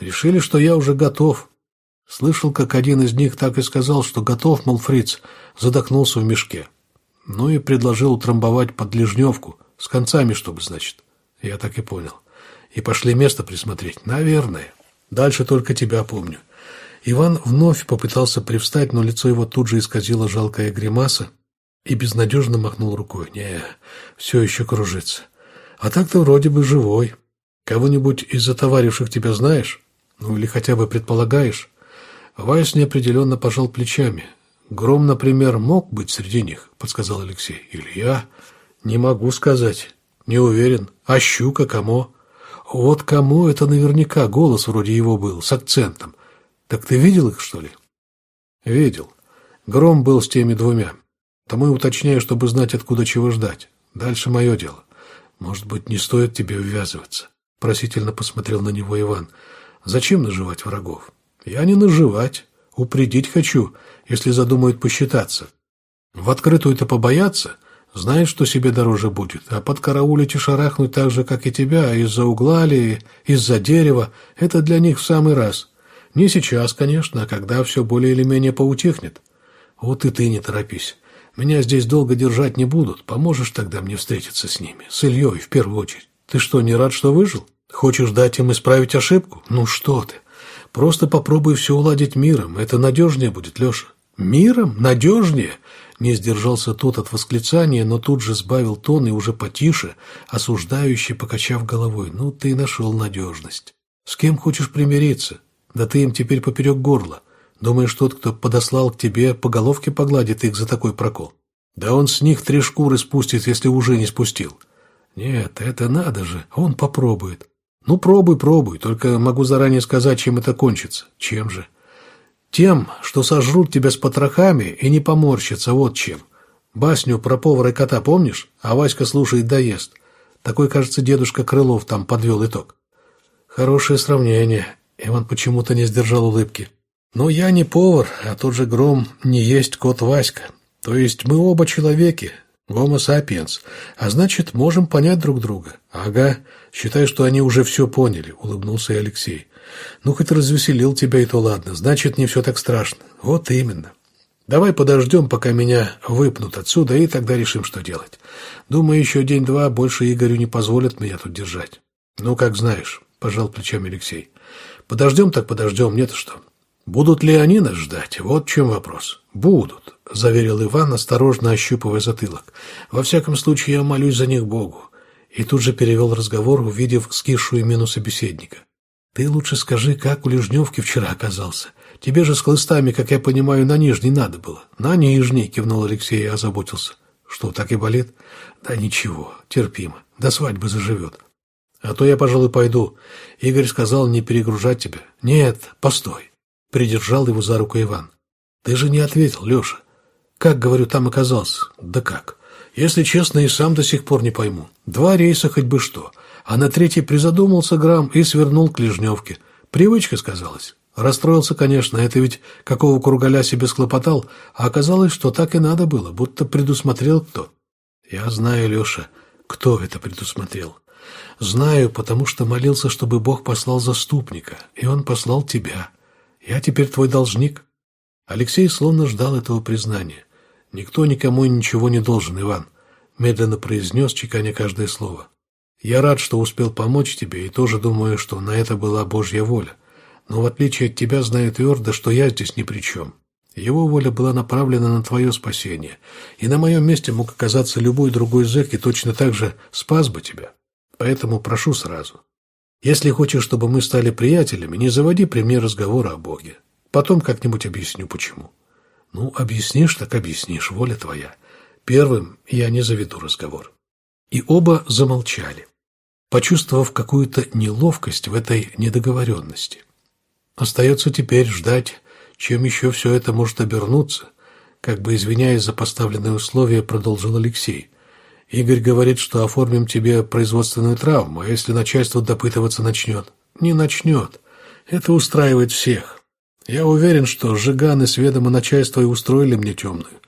Решили, что я уже готов. Слышал, как один из них так и сказал, что готов, мол, фриц, задохнулся в мешке. Ну и предложил утрамбовать под лежневку, с концами, чтобы, значит. Я так и понял. И пошли место присмотреть. Наверное. Дальше только тебя помню. Иван вновь попытался привстать, но лицо его тут же исказило жалкая гримаса и безнадежно махнул рукой. Не, все еще кружится. А так-то вроде бы живой. Кого-нибудь из затоваривших тебя знаешь? Ну или хотя бы предполагаешь? Вайс неопределенно пожал плечами. Гром, например, мог быть среди них, подсказал Алексей. Или я? Не могу сказать. Не уверен. А щука кому? Вот кому это наверняка голос вроде его был, с акцентом. Так ты видел их, что ли? Видел. Гром был с теми двумя. Тому и уточняю, чтобы знать, откуда чего ждать. Дальше мое дело. Может быть, не стоит тебе ввязываться? Просительно посмотрел на него Иван. Зачем наживать врагов? Я не наживать. Упредить хочу, если задумают посчитаться. В открытую-то побояться — Знает, что себе дороже будет, а подкараулить и шарахнуть так же, как и тебя, из-за угла ли, из-за дерева – это для них в самый раз. Не сейчас, конечно, а когда все более или менее поутихнет. Вот и ты не торопись. Меня здесь долго держать не будут. Поможешь тогда мне встретиться с ними, с Ильей в первую очередь. Ты что, не рад, что выжил? Хочешь дать им исправить ошибку? Ну что ты. Просто попробуй все уладить миром. Это надежнее будет, Леша. Миром? Надежнее? Не сдержался тот от восклицания, но тут же сбавил тон и уже потише, осуждающий, покачав головой. «Ну, ты нашел надежность. С кем хочешь примириться? Да ты им теперь поперек горла. Думаешь, тот, кто подослал к тебе, по головке погладит их за такой прокол? Да он с них три шкуры спустит, если уже не спустил. Нет, это надо же, он попробует. Ну, пробуй, пробуй, только могу заранее сказать, чем это кончится. Чем же?» Тем, что сожрут тебя с потрохами и не поморщатся, вот чем. Басню про повара и кота помнишь? А Васька слушает да ест. Такой, кажется, дедушка Крылов там подвел итог. Хорошее сравнение. Иван почему-то не сдержал улыбки. Но я не повар, а тот же Гром не есть кот Васька. То есть мы оба человеки, гомо сапиенс, а значит, можем понять друг друга. Ага, считай, что они уже все поняли, улыбнулся и Алексей. Ну, хоть развеселил тебя, и то ладно. Значит, не все так страшно. Вот именно. Давай подождем, пока меня выпнут отсюда, и тогда решим, что делать. Думаю, еще день-два больше Игорю не позволят меня тут держать. Ну, как знаешь, — пожал плечами Алексей. Подождем так подождем, нет что. Будут ли они нас ждать? Вот в чем вопрос. Будут, — заверил Иван, осторожно ощупывая затылок. Во всяком случае, я молюсь за них Богу. И тут же перевел разговор, увидев скисшую мину собеседника. Ты лучше скажи, как у Лежневки вчера оказался. Тебе же с хлыстами, как я понимаю, на нижний надо было. На нижний, кивнул Алексей и озаботился. Что, так и болит? Да ничего, терпимо. До свадьбы заживет. А то я, пожалуй, пойду. Игорь сказал не перегружать тебя. Нет, постой. Придержал его за руку Иван. Ты же не ответил, Леша. Как, говорю, там оказался? Да как? Если честно, и сам до сих пор не пойму. Два рейса хоть бы что а на третий призадумался грамм и свернул к Лежневке. Привычка сказалась. Расстроился, конечно, это ведь какого кругаля себе схлопотал, а оказалось, что так и надо было, будто предусмотрел кто. Я знаю, Леша, кто это предусмотрел. Знаю, потому что молился, чтобы Бог послал заступника, и он послал тебя. Я теперь твой должник. Алексей словно ждал этого признания. Никто никому ничего не должен, Иван, медленно произнес, чеканя каждое слово. Я рад, что успел помочь тебе, и тоже думаю, что на это была Божья воля. Но в отличие от тебя знаю твердо, что я здесь ни при чем. Его воля была направлена на твое спасение, и на моем месте мог оказаться любой другой зэк и точно так же спас бы тебя. Поэтому прошу сразу. Если хочешь, чтобы мы стали приятелями, не заводи при мне разговора о Боге. Потом как-нибудь объясню, почему. Ну, объяснишь, так объяснишь, воля твоя. Первым я не заведу разговор. И оба замолчали почувствовав какую-то неловкость в этой недоговоренности. Остается теперь ждать, чем еще все это может обернуться, как бы извиняясь за поставленные условия, продолжил Алексей. Игорь говорит, что оформим тебе производственную травму, а если начальство допытываться начнет? Не начнет. Это устраивает всех. Я уверен, что Жиган и сведомо начальство и устроили мне темную.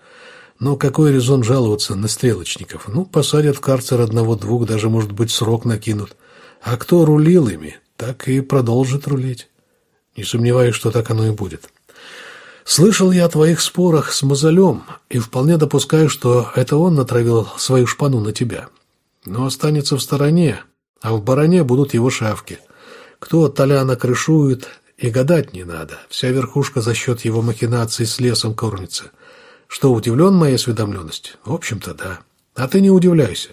Но какой резон жаловаться на стрелочников? Ну, посадят в карцер одного-двух, даже, может быть, срок накинут. А кто рулил ими, так и продолжит рулить. Не сомневаюсь, что так оно и будет. Слышал я о твоих спорах с Мозолем и вполне допускаю, что это он натравил свою шпану на тебя. Но останется в стороне, а в бароне будут его шавки. Кто Толяна крышует, и гадать не надо. Вся верхушка за счет его махинаций с лесом кормится. Что, удивлен моей осведомленности? В общем-то, да. А ты не удивляйся.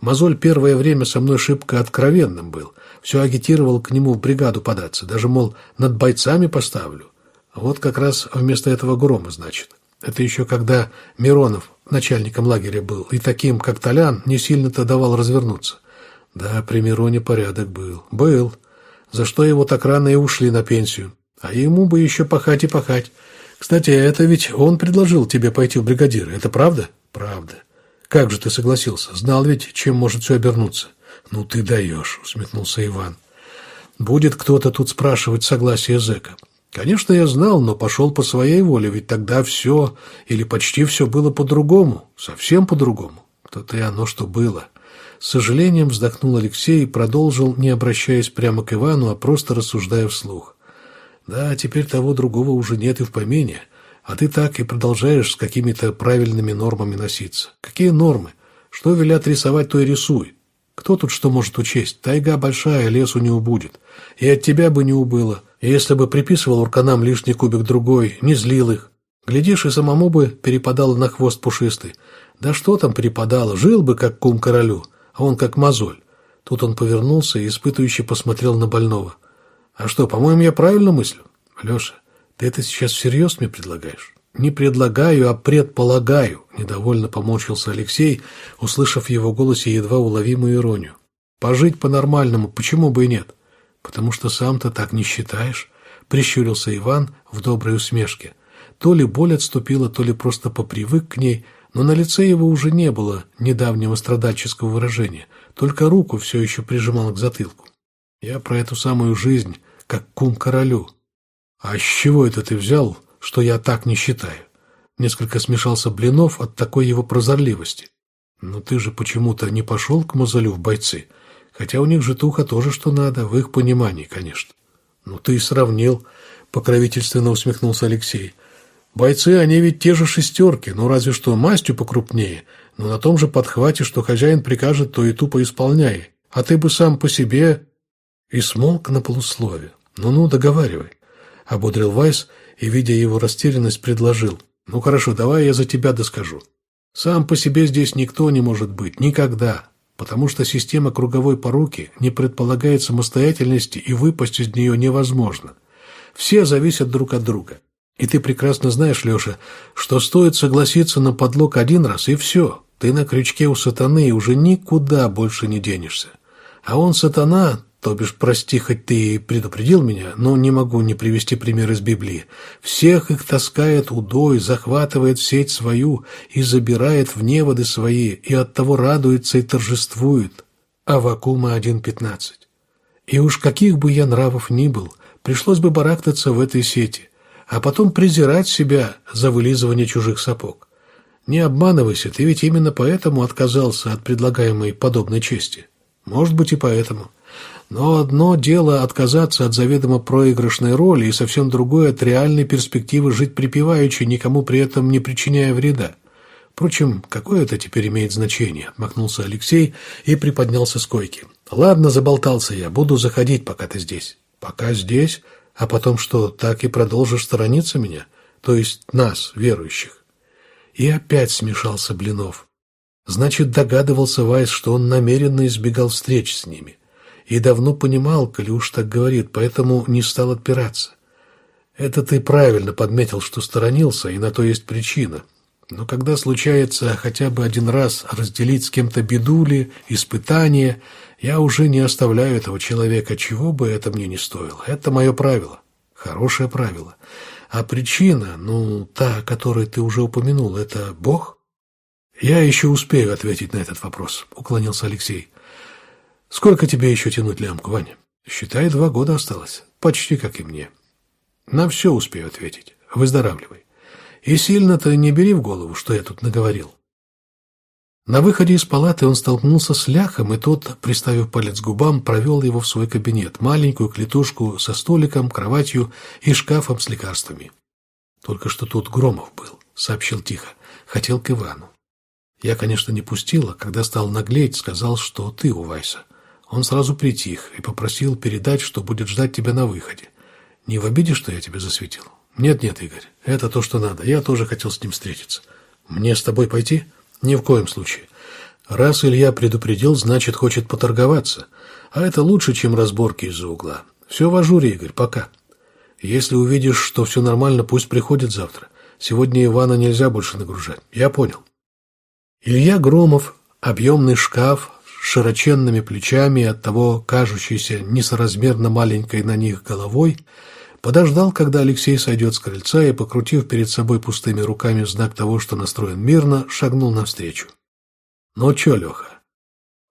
Мозоль первое время со мной шибко откровенным был. Все агитировал к нему в бригаду податься. Даже, мол, над бойцами поставлю. Вот как раз вместо этого грома, значит. Это еще когда Миронов начальником лагеря был, и таким, как Толян, не сильно-то давал развернуться. Да, при Мироне порядок был. Был. За что его так рано и ушли на пенсию. А ему бы еще пахать и пахать. Кстати, это ведь он предложил тебе пойти в бригадиры. Это правда? Правда. Как же ты согласился? Знал ведь, чем может все обернуться. Ну ты даешь, усмехнулся Иван. Будет кто-то тут спрашивать согласие зэка. Конечно, я знал, но пошел по своей воле, ведь тогда все или почти все было по-другому, совсем по-другому. То-то и оно, что было. С сожалением вздохнул Алексей и продолжил, не обращаясь прямо к Ивану, а просто рассуждая вслух. Да, теперь того другого уже нет и в помине, а ты так и продолжаешь с какими-то правильными нормами носиться. Какие нормы? Что велят рисовать, то и рисуй. Кто тут что может учесть? Тайга большая, лесу не убудет. И от тебя бы не убыло. Если бы приписывал урканам лишний кубик другой, не злил их. Глядишь, и самому бы перепадало на хвост пушистый. Да что там перепадало, жил бы как кум королю, а он как мозоль. Тут он повернулся и испытывающе посмотрел на больного. А что, по-моему, я правильно мыслю? Леша, ты это сейчас всерьез мне предлагаешь? Не предлагаю, а предполагаю, недовольно поморщился Алексей, услышав в его голосе едва уловимую иронию. Пожить по-нормальному, почему бы и нет? Потому что сам-то так не считаешь, прищурился Иван в доброй усмешке. То ли боль отступила, то ли просто попривык к ней, но на лице его уже не было недавнего страдальческого выражения, только руку все еще прижимал к затылку. Я про эту самую жизнь, как кум королю. А с чего это ты взял, что я так не считаю? Несколько смешался Блинов от такой его прозорливости. Но ты же почему-то не пошел к Мозолю в бойцы, хотя у них житуха тоже что надо, в их понимании, конечно. Ну ты и сравнил, покровительственно усмехнулся Алексей. Бойцы, они ведь те же шестерки, ну разве что мастью покрупнее, но на том же подхвате, что хозяин прикажет, то и тупо исполняй. А ты бы сам по себе и смолк на полуслове. «Ну-ну, договаривай», — ободрил Вайс и, видя его растерянность, предложил. «Ну хорошо, давай я за тебя доскажу. Сам по себе здесь никто не может быть, никогда, потому что система круговой поруки не предполагает самостоятельности и выпасть из нее невозможно. Все зависят друг от друга. И ты прекрасно знаешь, Леша, что стоит согласиться на подлог один раз, и все, ты на крючке у сатаны и уже никуда больше не денешься. А он, сатана, то бишь, прости, хоть ты и предупредил меня, но не могу не привести пример из Библии. Всех их таскает удой, захватывает сеть свою и забирает в неводы свои, и оттого радуется и торжествует. Авакума 1.15. И уж каких бы я нравов ни был, пришлось бы барахтаться в этой сети, а потом презирать себя за вылизывание чужих сапог. Не обманывайся, ты ведь именно поэтому отказался от предлагаемой подобной чести. Может быть и поэтому. Но одно дело отказаться от заведомо проигрышной роли и совсем другое от реальной перспективы жить припеваючи, никому при этом не причиняя вреда. Впрочем, какое это теперь имеет значение? Махнулся Алексей и приподнялся с койки. Ладно, заболтался я, буду заходить, пока ты здесь. Пока здесь? А потом что, так и продолжишь сторониться меня? То есть нас, верующих? И опять смешался Блинов. Значит, догадывался Вайс, что он намеренно избегал встреч с ними и давно понимал, коли уж так говорит, поэтому не стал отпираться. Это ты правильно подметил, что сторонился, и на то есть причина. Но когда случается хотя бы один раз разделить с кем-то беду ли, испытание, я уже не оставляю этого человека, чего бы это мне не стоило. Это мое правило. Хорошее правило. А причина, ну, та, о которой ты уже упомянул, это Бог? Я еще успею ответить на этот вопрос, уклонился Алексей. Сколько тебе еще тянуть лямку, Ваня? Считай, два года осталось. почти как и мне. На все успею ответить. Выздоравливай. И сильно-то не бери в голову, что я тут наговорил. На выходе из палаты он столкнулся с ляхом, и тот, приставив палец к губам, провел его в свой кабинет, маленькую клетушку со столиком, кроватью и шкафом с лекарствами. «Только что тут Громов был», — сообщил тихо. «Хотел к Ивану. Я, конечно, не пустила, когда стал наглеть, сказал, что ты у Вайса. Он сразу притих и попросил передать, что будет ждать тебя на выходе. Не в обиде, что я тебя засветил? Нет-нет, Игорь, это то, что надо. Я тоже хотел с ним встретиться. Мне с тобой пойти?» Ни в коем случае. Раз Илья предупредил, значит, хочет поторговаться. А это лучше, чем разборки из-за угла. Все в ажуре, Игорь, пока. Если увидишь, что все нормально, пусть приходит завтра. Сегодня Ивана нельзя больше нагружать. Я понял. Илья Громов, объемный шкаф, широченными плечами и оттого кажущейся несоразмерно маленькой на них головой, Подождал, когда Алексей сойдет с крыльца и, покрутив перед собой пустыми руками знак того, что настроен мирно, шагнул навстречу. «Ну чё, Леха,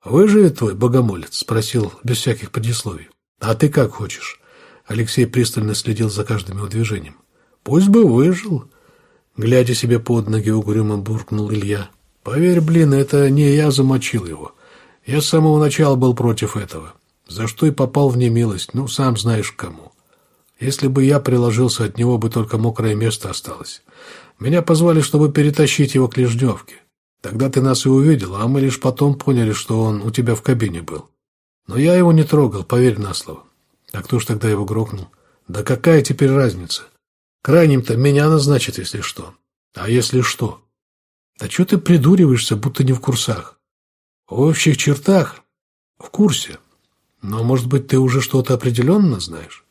выживет твой богомолец?» — спросил без всяких предисловий. «А ты как хочешь?» Алексей пристально следил за каждым его движением. «Пусть бы выжил!» Глядя себе под ноги, угрюмо буркнул Илья. «Поверь, блин, это не я замочил его. Я с самого начала был против этого. За что и попал в немилость, ну, сам знаешь кому. Если бы я приложился, от него бы только мокрое место осталось. Меня позвали, чтобы перетащить его к Лежневке. Тогда ты нас и увидел, а мы лишь потом поняли, что он у тебя в кабине был. Но я его не трогал, поверь на слово. А кто ж тогда его грохнул? Да какая теперь разница? Крайним-то меня назначат, если что. А если что? Да что ты придуриваешься, будто не в курсах? В общих чертах в курсе. Но, может быть, ты уже что-то определенно знаешь?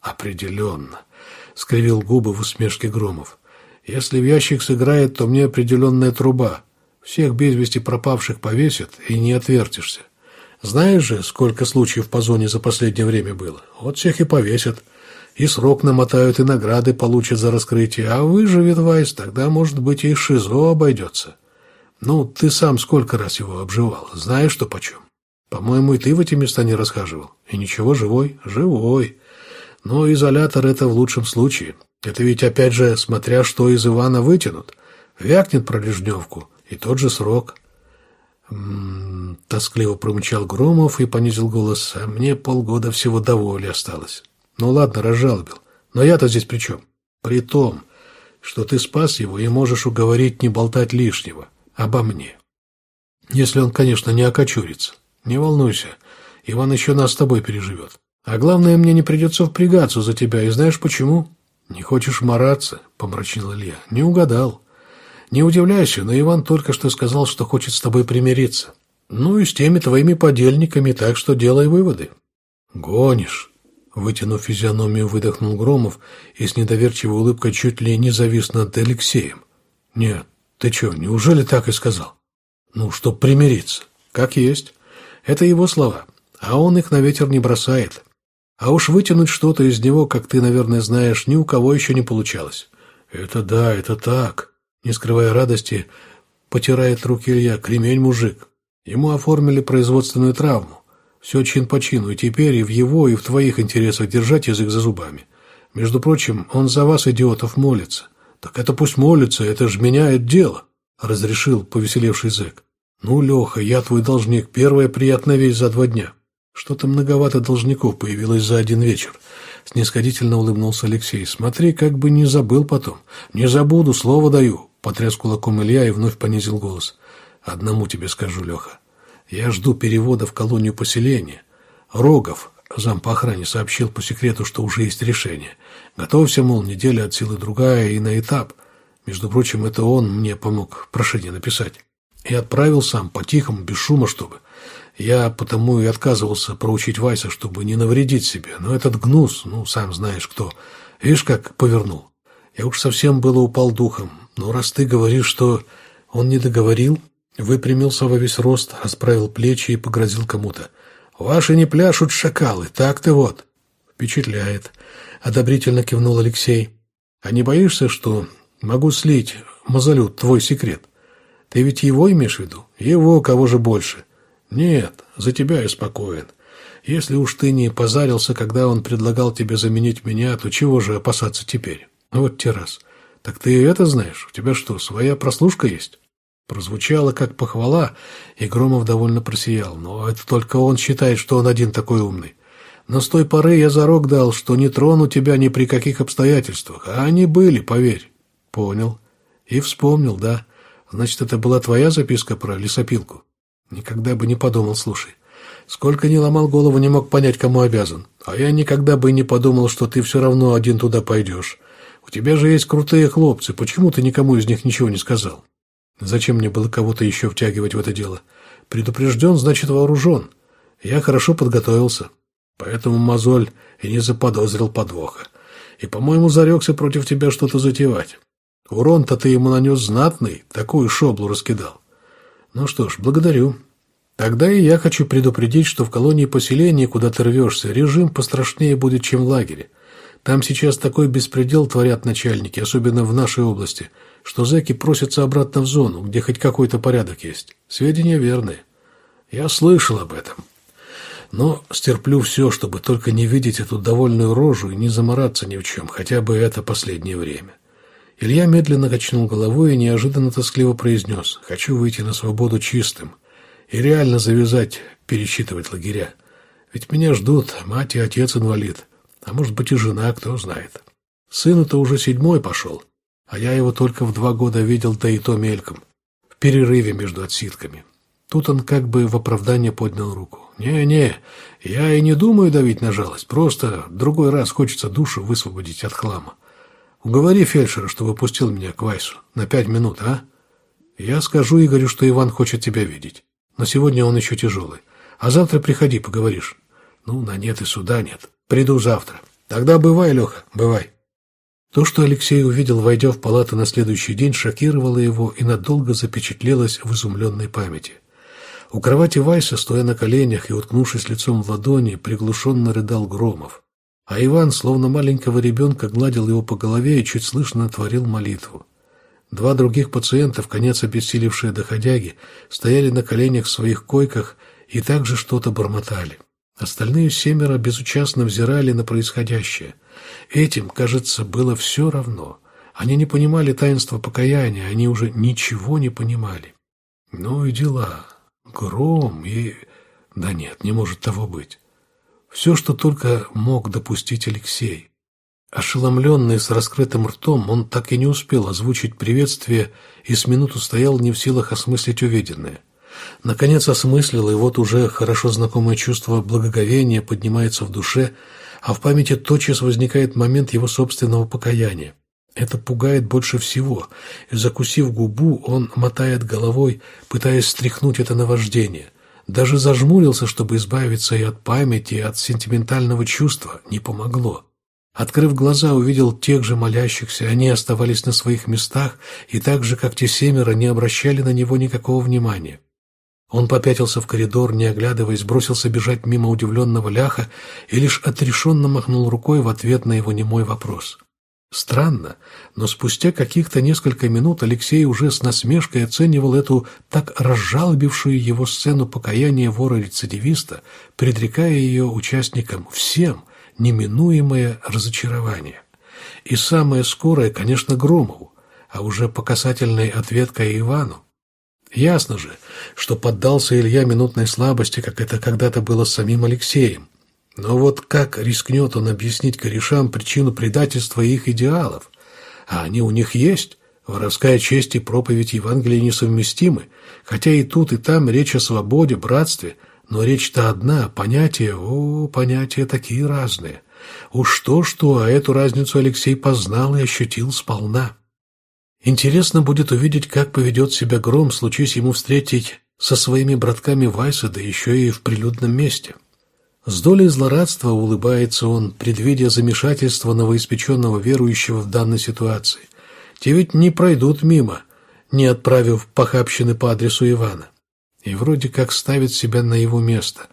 «Определенно», — скривил губы в усмешке Громов. «Если в ящик сыграет, то мне определенная труба. Всех без вести пропавших повесят, и не отвертишься. Знаешь же, сколько случаев по зоне за последнее время было? Вот всех и повесят. И срок намотают, и награды получат за раскрытие. А выживет Вайс, тогда, может быть, и ШИЗО обойдется. Ну, ты сам сколько раз его обживал, знаешь, что почем? По-моему, и ты в эти места не расхаживал. И ничего, живой, живой». Но изолятор это в лучшем случае. Это ведь, опять же, смотря что из Ивана вытянут. Вякнет про Лежневку, и тот же срок. М -м -м, тоскливо промычал Громов и понизил голос. А мне полгода всего до осталось. Ну ладно, разжалобил. Но я-то здесь при чем? При том, что ты спас его и можешь уговорить не болтать лишнего. Обо мне. Если он, конечно, не окочурится. Не волнуйся, Иван еще нас с тобой переживет. А главное, мне не придется впрягаться за тебя, и знаешь почему? Не хочешь мараться, помрачил Илья. Не угадал. Не удивляйся, но Иван только что сказал, что хочет с тобой примириться. Ну и с теми твоими подельниками, так что делай выводы. Гонишь. Вытянув физиономию, выдохнул Громов и с недоверчивой улыбкой чуть ли не завис над Алексеем. «Нет, ты что, неужели так и сказал?» «Ну, чтоб примириться. Как есть. Это его слова. А он их на ветер не бросает. А уж вытянуть что-то из него, как ты, наверное, знаешь, ни у кого еще не получалось. Это да, это так. Не скрывая радости, потирает руки Илья. Кремень мужик. Ему оформили производственную травму. Все чин по чину, и теперь и в его, и в твоих интересах держать язык за зубами. Между прочим, он за вас, идиотов, молится. Так это пусть молится, это ж меняет дело, — разрешил повеселевший зэк. Ну, Леха, я твой должник, первая приятная вещь за два дня. Что-то многовато должников появилось за один вечер. Снисходительно улыбнулся Алексей. Смотри, как бы не забыл потом. Не забуду, слово даю. Потряс кулаком Илья и вновь понизил голос. Одному тебе скажу, Леха. Я жду перевода в колонию поселения. Рогов, зам по охране, сообщил по секрету, что уже есть решение. Готовься, мол, неделя от силы другая и на этап. Между прочим, это он мне помог прошение написать. И отправил сам, по-тихому, без шума, чтобы. Я потому и отказывался проучить Вайса, чтобы не навредить себе. Но этот гнус, ну, сам знаешь кто, видишь, как повернул. Я уж совсем было упал духом. Но раз ты говоришь, что он не договорил, выпрямился во весь рост, расправил плечи и погрозил кому-то. «Ваши не пляшут шакалы, так-то вот». «Впечатляет», — одобрительно кивнул Алексей. «А не боишься, что могу слить, мазолют, твой секрет? Ты ведь его имеешь в виду? Его, кого же больше? «Нет, за тебя я спокоен. Если уж ты не позарился, когда он предлагал тебе заменить меня, то чего же опасаться теперь? Вот те раз. Так ты это знаешь? У тебя что, своя прослушка есть? Прозвучало как похвала, и Громов довольно просиял. Но это только он считает, что он один такой умный. Но с той поры я зарок дал, что не трону тебя ни при каких обстоятельствах. А они были, поверь. Понял. И вспомнил, да. Значит, это была твоя записка про лесопилку? Никогда бы не подумал, слушай. Сколько ни ломал голову, не мог понять, кому обязан. А я никогда бы не подумал, что ты все равно один туда пойдешь. У тебя же есть крутые хлопцы, почему ты никому из них ничего не сказал? Зачем мне было кого-то еще втягивать в это дело? Предупрежден, значит вооружен. Я хорошо подготовился. Поэтому мозоль и не заподозрил подвоха. И, по-моему, зарекся против тебя что-то затевать. Урон-то ты ему нанес знатный, такую шоблу раскидал. Ну что ж, благодарю. Тогда и я хочу предупредить, что в колонии поселения, куда ты рвешься, режим пострашнее будет, чем в лагере. Там сейчас такой беспредел творят начальники, особенно в нашей области, что зэки просятся обратно в зону, где хоть какой-то порядок есть. Сведения верные. Я слышал об этом. Но стерплю все, чтобы только не видеть эту довольную рожу и не замораться ни в чем, хотя бы это последнее время. Илья медленно качнул головой и неожиданно тоскливо произнес «Хочу выйти на свободу чистым» и реально завязать пересчитывать лагеря. Ведь меня ждут мать и отец инвалид, а может быть и жена, кто знает. Сыну-то уже седьмой пошел, а я его только в два года видел, да и то мельком, в перерыве между отсидками. Тут он как бы в оправдание поднял руку. «Не-не, я и не думаю давить на жалость, просто другой раз хочется душу высвободить от хлама. Уговори фельдшера, что выпустил меня к Вайсу на пять минут, а? Я скажу Игорю, что Иван хочет тебя видеть. Но сегодня он еще тяжелый. А завтра приходи, поговоришь. Ну, на нет и суда нет. Приду завтра. Тогда бывай, Леха, бывай. То, что Алексей увидел, войдя в палату на следующий день, шокировало его и надолго запечатлелось в изумленной памяти. У кровати Вайса, стоя на коленях и уткнувшись лицом в ладони, приглушенно рыдал Громов. А Иван, словно маленького ребенка, гладил его по голове и чуть слышно творил молитву. Два других пациента, в конец обессилевшие доходяги, стояли на коленях в своих койках и также что-то бормотали. Остальные семеро безучастно взирали на происходящее. Этим, кажется, было все равно. Они не понимали таинства покаяния, они уже ничего не понимали. Ну и дела. Гром и... Да нет, не может того быть. Все, что только мог допустить Алексей. Ошеломленный с раскрытым ртом, он так и не успел озвучить приветствие и с минуту стоял не в силах осмыслить увиденное. Наконец осмыслил, и вот уже хорошо знакомое чувство благоговения поднимается в душе, а в памяти тотчас возникает момент его собственного покаяния. Это пугает больше всего, закусив губу, он мотает головой, пытаясь стряхнуть это наваждение. Даже зажмурился, чтобы избавиться и от памяти, и от сентиментального чувства. Не помогло. Открыв глаза, увидел тех же молящихся, они оставались на своих местах и так же, как те семеро, не обращали на него никакого внимания. Он попятился в коридор, не оглядываясь, бросился бежать мимо удивленного ляха и лишь отрешенно махнул рукой в ответ на его немой вопрос. Странно, но спустя каких-то несколько минут Алексей уже с насмешкой оценивал эту так разжалобившую его сцену покаяния вора-рецидивиста, предрекая ее участникам всем, неминуемое разочарование. И самое скорое, конечно, Громову, а уже по касательной ответкой Ивану. Ясно же, что поддался Илья минутной слабости, как это когда-то было с самим Алексеем. Но вот как рискнет он объяснить корешам причину предательства их идеалов? А они у них есть. Воровская честь и проповедь Евангелия несовместимы, хотя и тут, и там речь о свободе, братстве – но речь-то одна, понятия, о, понятия такие разные. Уж что-что, а эту разницу Алексей познал и ощутил сполна. Интересно будет увидеть, как поведет себя Гром, случись ему встретить со своими братками Вайса, да еще и в прилюдном месте. С долей злорадства улыбается он, предвидя замешательство новоиспеченного верующего в данной ситуации. Те ведь не пройдут мимо, не отправив похабщины по адресу Ивана и вроде как ставит себя на его место.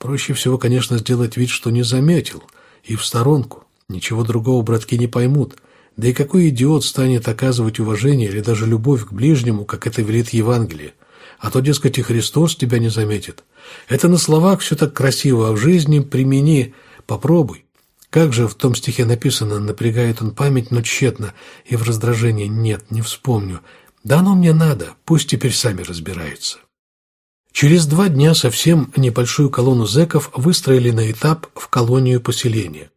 Проще всего, конечно, сделать вид, что не заметил, и в сторонку. Ничего другого братки не поймут. Да и какой идиот станет оказывать уважение или даже любовь к ближнему, как это велит Евангелие? А то, дескать, и Христос тебя не заметит. Это на словах все так красиво, а в жизни примени, попробуй. Как же в том стихе написано, напрягает он память, но тщетно, и в раздражении нет, не вспомню. Да оно мне надо, пусть теперь сами разбираются. Через два дня совсем небольшую колонну зэков выстроили на этап в колонию поселения.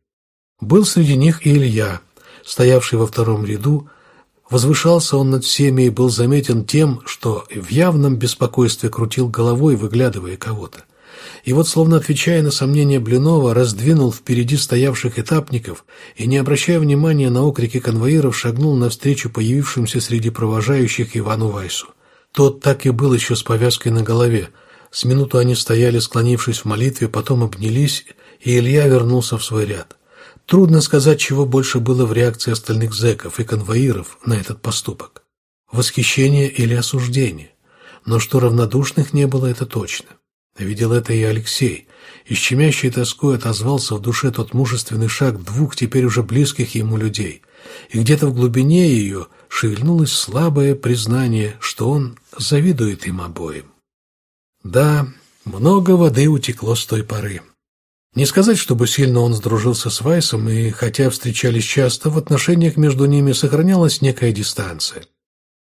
Был среди них и Илья, стоявший во втором ряду, Возвышался он над всеми и был заметен тем, что в явном беспокойстве крутил головой, выглядывая кого-то. И вот, словно отвечая на сомнения Блинова, раздвинул впереди стоявших этапников и, не обращая внимания на окрики конвоиров, шагнул навстречу появившимся среди провожающих Ивану Вайсу. Тот так и был еще с повязкой на голове. С минуту они стояли, склонившись в молитве, потом обнялись, и Илья вернулся в свой ряд. Трудно сказать, чего больше было в реакции остальных зэков и конвоиров на этот поступок. Восхищение или осуждение. Но что равнодушных не было, это точно. Видел это и Алексей, и с щемящей тоской отозвался в душе тот мужественный шаг двух теперь уже близких ему людей. И где-то в глубине ее шевельнулось слабое признание, что он завидует им обоим. Да, много воды утекло с той поры. Не сказать, чтобы сильно он сдружился с Вайсом, и хотя встречались часто, в отношениях между ними сохранялась некая дистанция.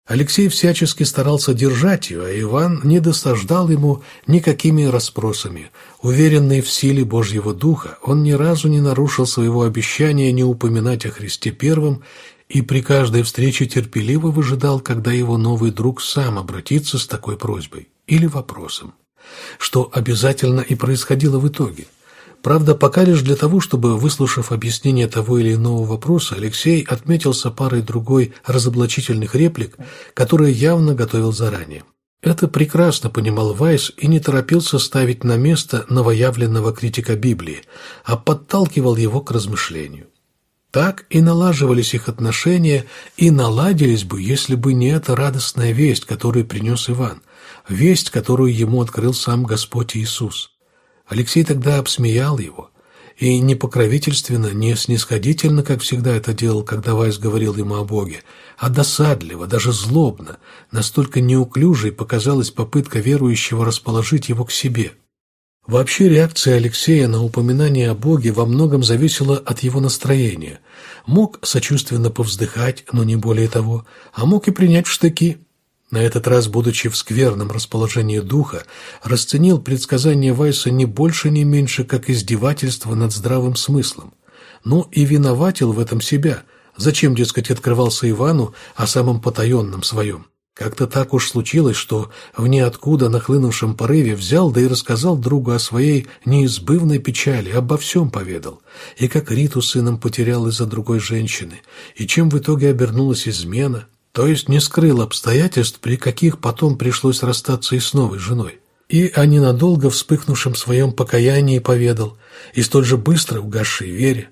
Алексей всячески старался держать ее, а Иван не досаждал ему никакими расспросами. Уверенный в силе Божьего Духа, он ни разу не нарушил своего обещания не упоминать о Христе Первом и при каждой встрече терпеливо выжидал, когда его новый друг сам обратится с такой просьбой или вопросом, что обязательно и происходило в итоге – Правда, пока лишь для того, чтобы, выслушав объяснение того или иного вопроса, Алексей отметился парой другой разоблачительных реплик, которые явно готовил заранее. Это прекрасно понимал Вайс и не торопился ставить на место новоявленного критика Библии, а подталкивал его к размышлению. Так и налаживались их отношения, и наладились бы, если бы не эта радостная весть, которую принес Иван, весть, которую ему открыл сам Господь Иисус. Алексей тогда обсмеял его, и не покровительственно, не снисходительно, как всегда это делал, когда Вайс говорил ему о Боге, а досадливо, даже злобно, настолько неуклюжей показалась попытка верующего расположить его к себе. Вообще реакция Алексея на упоминание о Боге во многом зависела от его настроения. Мог сочувственно повздыхать, но не более того, а мог и принять в штыки – на этот раз, будучи в скверном расположении духа, расценил предсказание Вайса не больше, не меньше, как издевательство над здравым смыслом. Ну и виноватил в этом себя. Зачем, дескать, открывался Ивану о самом потаенном своем? Как-то так уж случилось, что в ниоткуда нахлынувшем порыве взял да и рассказал другу о своей неизбывной печали, обо всем поведал. И как Риту сыном потерял из-за другой женщины, и чем в итоге обернулась измена, то есть не скрыл обстоятельств, при каких потом пришлось расстаться и с новой женой. И о ненадолго вспыхнувшем своем покаянии поведал, и столь же быстро угасшей вере.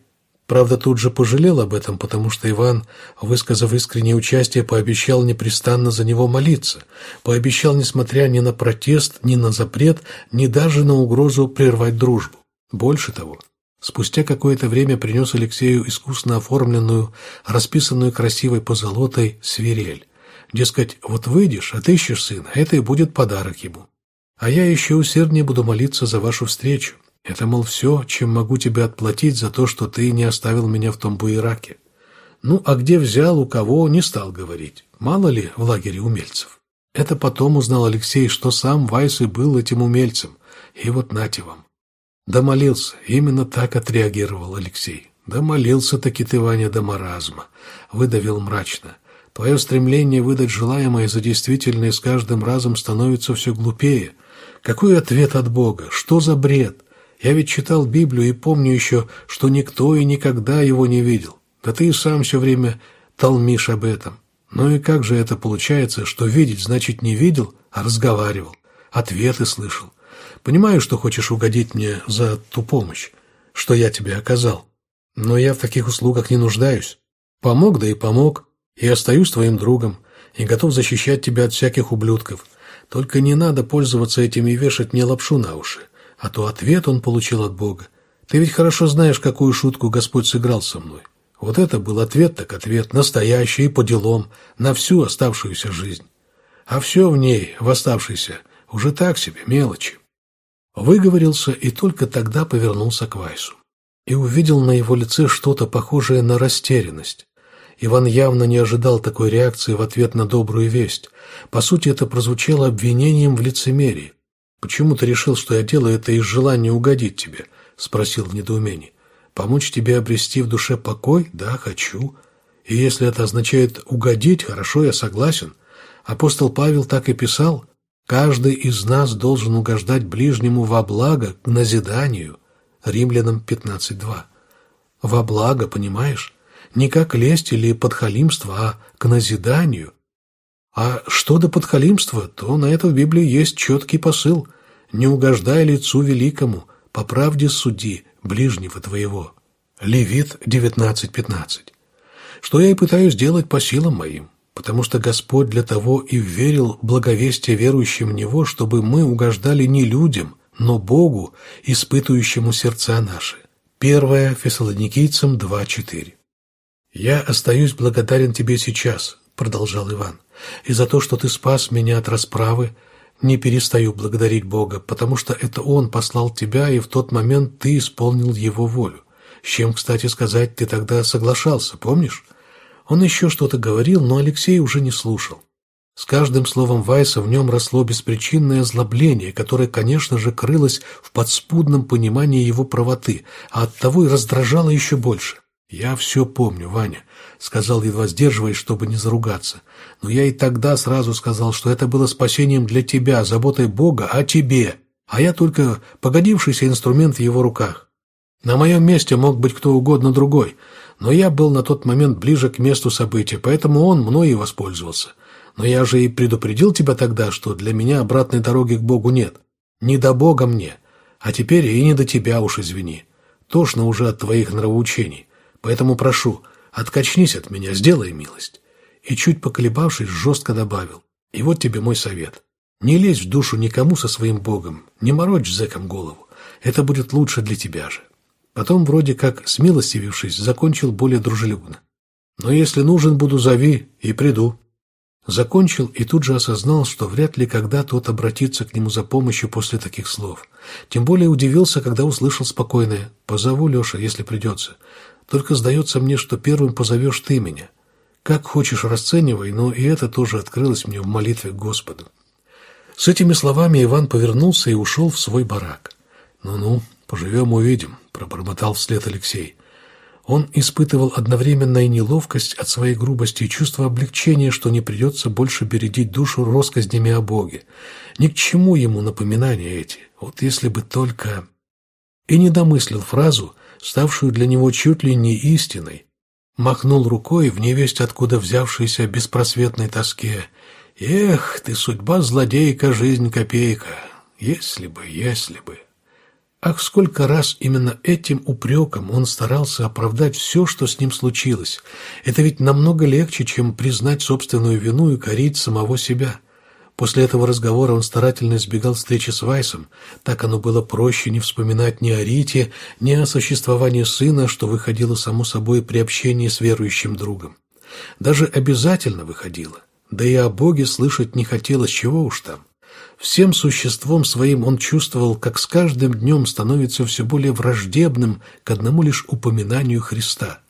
Правда, тут же пожалел об этом, потому что Иван, высказав искреннее участие, пообещал непрестанно за него молиться, пообещал, несмотря ни на протест, ни на запрет, ни даже на угрозу прервать дружбу. Больше того, Спустя какое-то время принес Алексею искусно оформленную, расписанную красивой позолотой свирель. Дескать, вот выйдешь, отыщешь сына, это и будет подарок ему. А я еще усерднее буду молиться за вашу встречу. Это, мол, все, чем могу тебе отплатить за то, что ты не оставил меня в том буераке. Ну, а где взял, у кого, не стал говорить. Мало ли в лагере умельцев. Это потом узнал Алексей, что сам Вайс и был этим умельцем. И вот нате вам. Домолился, именно так отреагировал Алексей. Домолился-таки ты, Ваня, до маразма. Выдавил мрачно. Твое стремление выдать желаемое за действительное с каждым разом становится все глупее. Какой ответ от Бога? Что за бред? Я ведь читал Библию и помню еще, что никто и никогда его не видел. Да ты и сам все время толмишь об этом. Ну и как же это получается, что видеть значит не видел, а разговаривал, ответы слышал? Понимаю, что хочешь угодить мне за ту помощь, что я тебе оказал. Но я в таких услугах не нуждаюсь. Помог, да и помог. И остаюсь твоим другом, и готов защищать тебя от всяких ублюдков. Только не надо пользоваться этим и вешать мне лапшу на уши. А то ответ он получил от Бога. Ты ведь хорошо знаешь, какую шутку Господь сыграл со мной. Вот это был ответ так ответ, настоящий и по делам, на всю оставшуюся жизнь. А все в ней, в оставшейся, уже так себе, мелочи. Выговорился и только тогда повернулся к Вайсу. И увидел на его лице что-то похожее на растерянность. Иван явно не ожидал такой реакции в ответ на добрую весть. По сути, это прозвучало обвинением в лицемерии. «Почему ты решил, что я делаю это из желания угодить тебе?» – спросил в недоумении. «Помочь тебе обрести в душе покой? Да, хочу. И если это означает угодить, хорошо, я согласен. Апостол Павел так и писал. Каждый из нас должен угождать ближнему во благо, к назиданию. Римлянам 15.2. Во благо, понимаешь? Не как лесть или подхалимство, а к назиданию. А что до подхалимства, то на это в Библии есть четкий посыл. «Не угождай лицу великому, по правде суди ближнего твоего». Левит 19.15. Что я и пытаюсь делать по силам моим, потому что Господь для того и верил благовестие верующим в Него, чтобы мы угождали не людям, но Богу, испытывающему сердца наши. 1 Фессалоникийцам 2.4 «Я остаюсь благодарен тебе сейчас», — продолжал Иван, «и за то, что ты спас меня от расправы, не перестаю благодарить Бога, потому что это Он послал тебя, и в тот момент ты исполнил Его волю. С чем, кстати сказать, ты тогда соглашался, помнишь?» Он еще что-то говорил, но Алексей уже не слушал. С каждым словом Вайса в нем росло беспричинное озлобление, которое, конечно же, крылось в подспудном понимании его правоты, а оттого и раздражало еще больше. «Я все помню, Ваня», — сказал, едва сдерживаясь, чтобы не заругаться. «Но я и тогда сразу сказал, что это было спасением для тебя, заботой Бога о тебе, а я только погодившийся инструмент в его руках. На моем месте мог быть кто угодно другой, но я был на тот момент ближе к месту события, поэтому он мной и воспользовался. Но я же и предупредил тебя тогда, что для меня обратной дороги к Богу нет. Не до Бога мне, а теперь и не до тебя уж извини. Тошно уже от твоих нравоучений. Поэтому прошу, откачнись от меня, сделай милость». И чуть поколебавшись, жестко добавил. «И вот тебе мой совет. Не лезь в душу никому со своим Богом, не морочь зэком голову. Это будет лучше для тебя же». Потом, вроде как смилостивившись, закончил более дружелюбно. «Но если нужен буду, зови, и приду». Закончил и тут же осознал, что вряд ли когда тот обратится к нему за помощью после таких слов. Тем более удивился, когда услышал спокойное «Позову, Леша, если придется. Только сдается мне, что первым позовешь ты меня. Как хочешь расценивай, но и это тоже открылось мне в молитве к Господу». С этими словами Иван повернулся и ушел в свой барак. «Ну-ну, поживем, увидим», — пробормотал вслед Алексей. Он испытывал одновременно и неловкость от своей грубости и чувство облегчения, что не придется больше бередить душу россказнями о Боге. Ни к чему ему напоминания эти. Вот если бы только... И не домыслил фразу, ставшую для него чуть ли не истиной. Махнул рукой в невесть, откуда взявшейся беспросветной тоске. «Эх, ты судьба злодейка, жизнь копейка! Если бы, если бы!» Ах, сколько раз именно этим упреком он старался оправдать все, что с ним случилось. Это ведь намного легче, чем признать собственную вину и корить самого себя. После этого разговора он старательно избегал встречи с Вайсом. Так оно было проще не вспоминать ни о Рите, ни о существовании сына, что выходило само собой при общении с верующим другом. Даже обязательно выходило. Да и о Боге слышать не хотелось, чего уж там. Всем существом своим он чувствовал, как с каждым днем становится все более враждебным к одному лишь упоминанию Христа.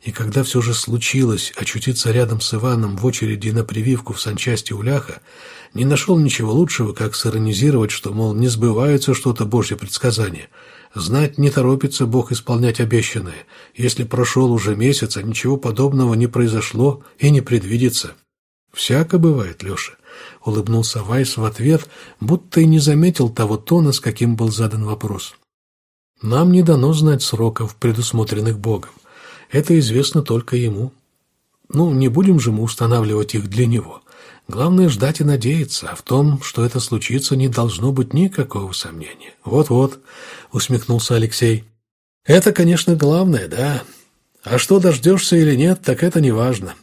И когда все же случилось очутиться рядом с Иваном в очереди на прививку в санчасти Уляха, не нашел ничего лучшего, как сиронизировать, что, мол, не сбывается что-то Божье предсказание. Знать не торопится Бог исполнять обещанное. Если прошел уже месяц, а ничего подобного не произошло и не предвидится. Всяко бывает, Леша. — улыбнулся Вайс в ответ, будто и не заметил того тона, с каким был задан вопрос. «Нам не дано знать сроков, предусмотренных Богом. Это известно только Ему. Ну, не будем же мы устанавливать их для Него. Главное — ждать и надеяться, а в том, что это случится, не должно быть никакого сомнения. Вот-вот», — усмехнулся Алексей. «Это, конечно, главное, да. А что дождешься или нет, так это не важно.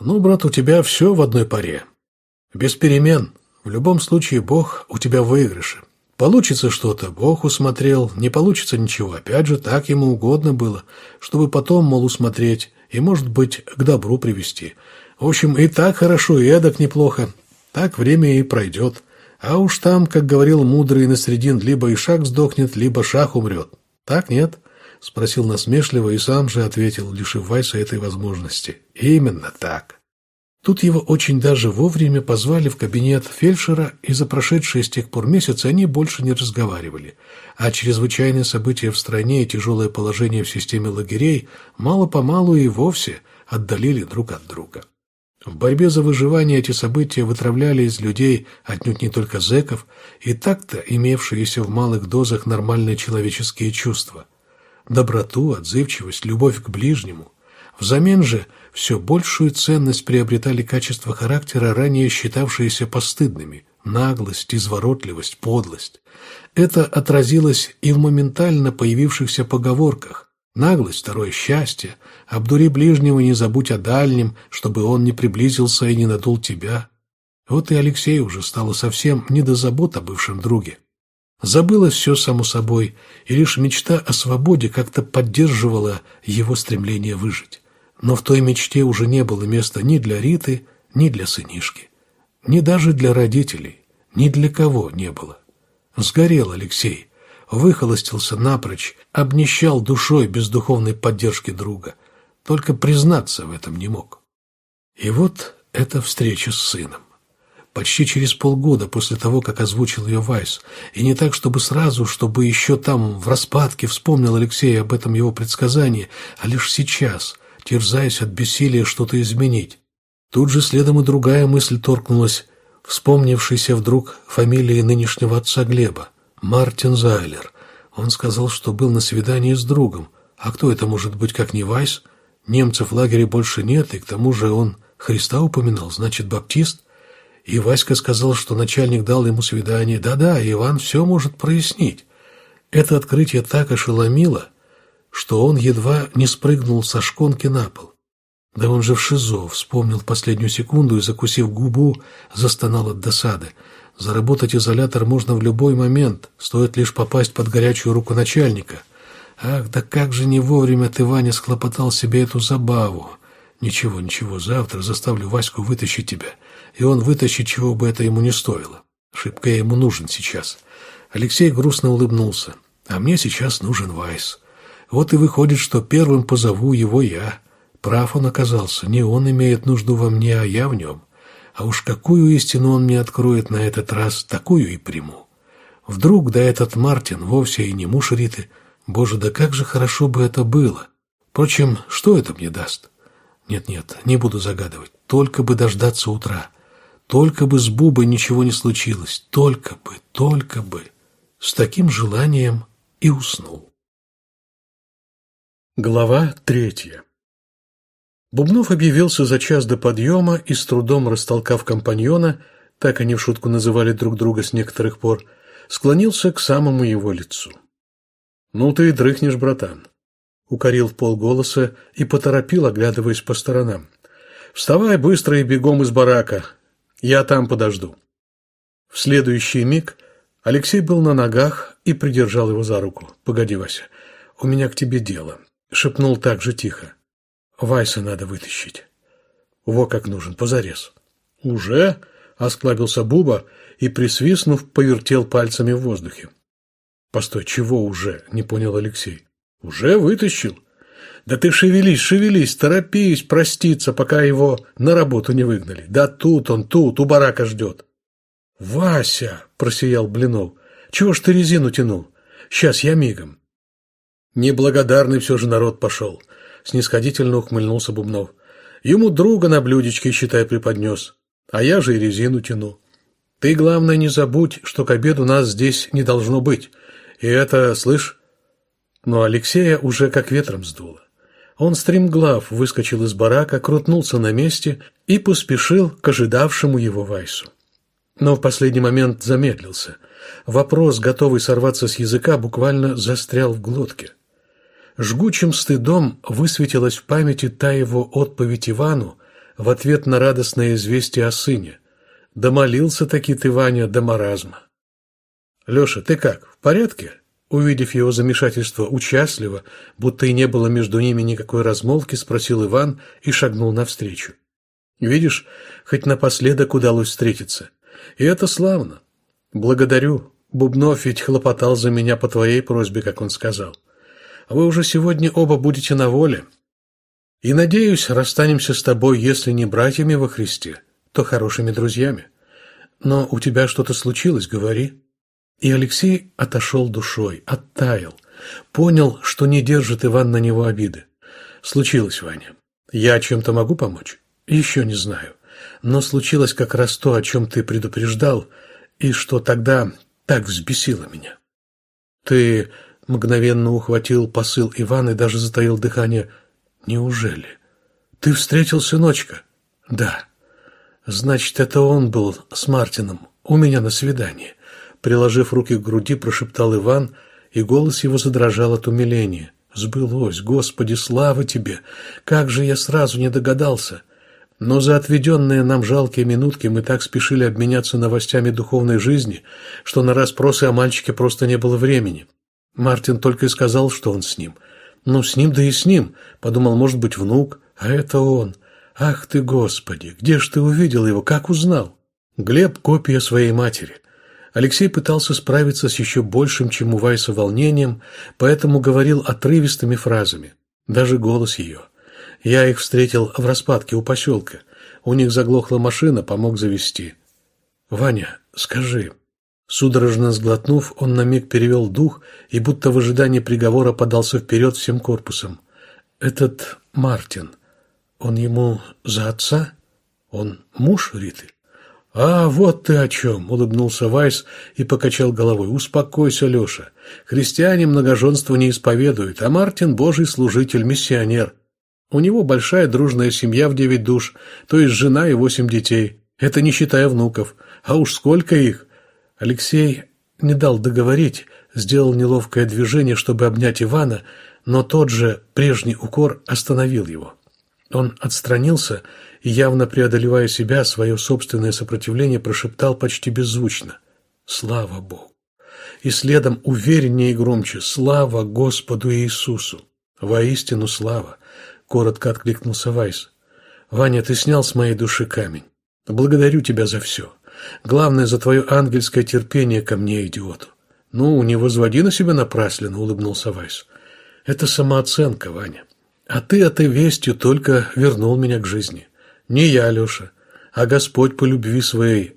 Ну, брат, у тебя все в одной паре. Без перемен. В любом случае Бог у тебя в выигрыше. Получится что-то, Бог усмотрел, не получится ничего. Опять же, так ему угодно было, чтобы потом, мол, усмотреть и, может быть, к добру привести. В общем, и так хорошо, и эдак неплохо. Так время и пройдет. А уж там, как говорил мудрый на средин, либо Ишак сдохнет, либо Шах умрет. Так нет? Спросил насмешливо и сам же ответил, лишив Вайса этой возможности. Именно так. Тут его очень даже вовремя позвали в кабинет фельдшера, и за прошедшие с тех пор месяцы они больше не разговаривали. А чрезвычайные события в стране и тяжелое положение в системе лагерей мало-помалу и вовсе отдалили друг от друга. В борьбе за выживание эти события вытравляли из людей отнюдь не только зэков, и так-то имевшиеся в малых дозах нормальные человеческие чувства. Доброту, отзывчивость, любовь к ближнему. Взамен же все большую ценность приобретали качества характера, ранее считавшиеся постыдными – наглость, изворотливость, подлость. Это отразилось и в моментально появившихся поговорках Наглость – второе счастье. Обдури ближнего, не забудь о дальнем, чтобы он не приблизился и не надул тебя. Вот и Алексею уже стало совсем не до забот о бывшем друге. Забылось все само собой, и лишь мечта о свободе как-то поддерживала его стремление выжить. Но в той мечте уже не было места ни для Риты, ни для сынишки. Ни даже для родителей, ни для кого не было. Сгорел Алексей – выхолостился напрочь, обнищал душой без духовной поддержки друга, только признаться в этом не мог. И вот эта встреча с сыном. Почти через полгода после того, как озвучил ее Вайс, и не так, чтобы сразу, чтобы еще там, в распадке, вспомнил Алексей об этом его предсказании, а лишь сейчас, терзаясь от бессилия что-то изменить. Тут же следом и другая мысль торкнулась, вспомнившейся вдруг фамилии нынешнего отца Глеба. Мартин Зайлер. Он сказал, что был на свидании с другом. А кто это может быть, как не Вайс? Немцев в лагере больше нет, и к тому же он Христа упоминал, значит, баптист. И Васька сказал, что начальник дал ему свидание. Да-да, Иван все может прояснить. Это открытие так ошеломило, что он едва не спрыгнул со шконки на пол. Да он же в ШИЗО, вспомнил последнюю секунду и, закусив губу, застонал от досады. Заработать изолятор можно в любой момент, стоит лишь попасть под горячую руку начальника. Ах, да как же не вовремя ты, Ваня, схлопотал себе эту забаву. Ничего, ничего, завтра заставлю Ваську вытащить тебя, и он вытащит, чего бы это ему не стоило. Шибко я ему нужен сейчас. Алексей грустно улыбнулся. А мне сейчас нужен Вайс. Вот и выходит, что первым позову его я. Прав он оказался, не он имеет нужду во мне, а я в нем. А уж какую истину он мне откроет на этот раз, такую и приму. Вдруг да этот Мартин вовсе и не муж Риты. Боже, да как же хорошо бы это было. Впрочем, что это мне даст? Нет-нет, не буду загадывать. Только бы дождаться утра. Только бы с Бубой ничего не случилось. Только бы, только бы. С таким желанием и уснул. Глава третья Бубнов объявился за час до подъема и, с трудом растолкав компаньона, так они в шутку называли друг друга с некоторых пор, склонился к самому его лицу. «Ну ты и дрыхнешь, братан», — укорил в полголоса и поторопил, оглядываясь по сторонам. «Вставай быстро и бегом из барака. Я там подожду». В следующий миг Алексей был на ногах и придержал его за руку. «Погоди, Вася, у меня к тебе дело», — шепнул так же тихо. Вайса надо вытащить. Во как нужен, позарез. Уже? Осклабился Буба и, присвистнув, повертел пальцами в воздухе. Постой, чего уже? Не понял Алексей. Уже вытащил? Да ты шевелись, шевелись, торопись проститься, пока его на работу не выгнали. Да тут он, тут, у барака ждет. Вася, просиял Блинов, чего ж ты резину тянул? Сейчас я мигом. Неблагодарный все же народ пошел снисходительно ухмыльнулся Бубнов. Ему друга на блюдечке, считай, преподнес. А я же и резину тяну. Ты, главное, не забудь, что к обеду нас здесь не должно быть. И это, слышь... Но Алексея уже как ветром сдуло. Он стремглав выскочил из барака, крутнулся на месте и поспешил к ожидавшему его Вайсу. Но в последний момент замедлился. Вопрос, готовый сорваться с языка, буквально застрял в глотке. Жгучим стыдом высветилась в памяти та его отповедь Ивану в ответ на радостное известие о сыне. Домолился таки ты, Ваня, до маразма. «Леша, ты как, в порядке?» Увидев его замешательство участливо, будто и не было между ними никакой размолвки, спросил Иван и шагнул навстречу. «Видишь, хоть напоследок удалось встретиться. И это славно. Благодарю. Бубнов ведь хлопотал за меня по твоей просьбе, как он сказал. Вы уже сегодня оба будете на воле. И, надеюсь, расстанемся с тобой, если не братьями во Христе, то хорошими друзьями. Но у тебя что-то случилось, говори. И Алексей отошел душой, оттаял, понял, что не держит Иван на него обиды. Случилось, Ваня. Я чем-то могу помочь? Еще не знаю. Но случилось как раз то, о чем ты предупреждал, и что тогда так взбесило меня. Ты мгновенно ухватил посыл Ивана и даже затаил дыхание. Неужели? Ты встретил сыночка? Да. Значит, это он был с Мартином у меня на свидании. Приложив руки к груди, прошептал Иван, и голос его задрожал от умиления. «Сбылось! Господи, слава тебе! Как же я сразу не догадался!» Но за отведенные нам жалкие минутки мы так спешили обменяться новостями духовной жизни, что на расспросы о мальчике просто не было времени. Мартин только и сказал, что он с ним. «Ну, с ним да и с ним», — подумал, может быть, внук, а это он. «Ах ты, Господи, где ж ты увидел его, как узнал?» Глеб — копия своей матери. Алексей пытался справиться с еще большим, чем у Вайса, волнением, поэтому говорил отрывистыми фразами. Даже голос ее. Я их встретил в распадке у поселка. У них заглохла машина, помог завести. «Ваня, скажи...» Судорожно сглотнув, он на миг перевел дух и, будто в ожидании приговора, подался вперед всем корпусом. «Этот Мартин, он ему за отца? Он муж Риты?» «А, вот ты о чем!» – улыбнулся Вайс и покачал головой. «Успокойся, Леша. Христиане многоженство не исповедуют, а Мартин – божий служитель, миссионер. У него большая дружная семья в девять душ, то есть жена и восемь детей. Это не считая внуков. А уж сколько их!» Алексей не дал договорить, сделал неловкое движение, чтобы обнять Ивана, но тот же прежний укор остановил его. Он отстранился и, явно преодолевая себя, свое собственное сопротивление прошептал почти беззвучно «Слава Богу!» И следом увереннее и громче «Слава Господу Иисусу!» «Воистину слава!» — коротко откликнулся Вайс. «Ваня, ты снял с моей души камень. Благодарю тебя за все. Главное, за твое ангельское терпение ко мне, идиоту». «Ну, не возводи на себя напрасленно», — улыбнулся Вайс. «Это самооценка, Ваня. А ты этой вестью только вернул меня к жизни. Не я, Леша, а Господь по любви своей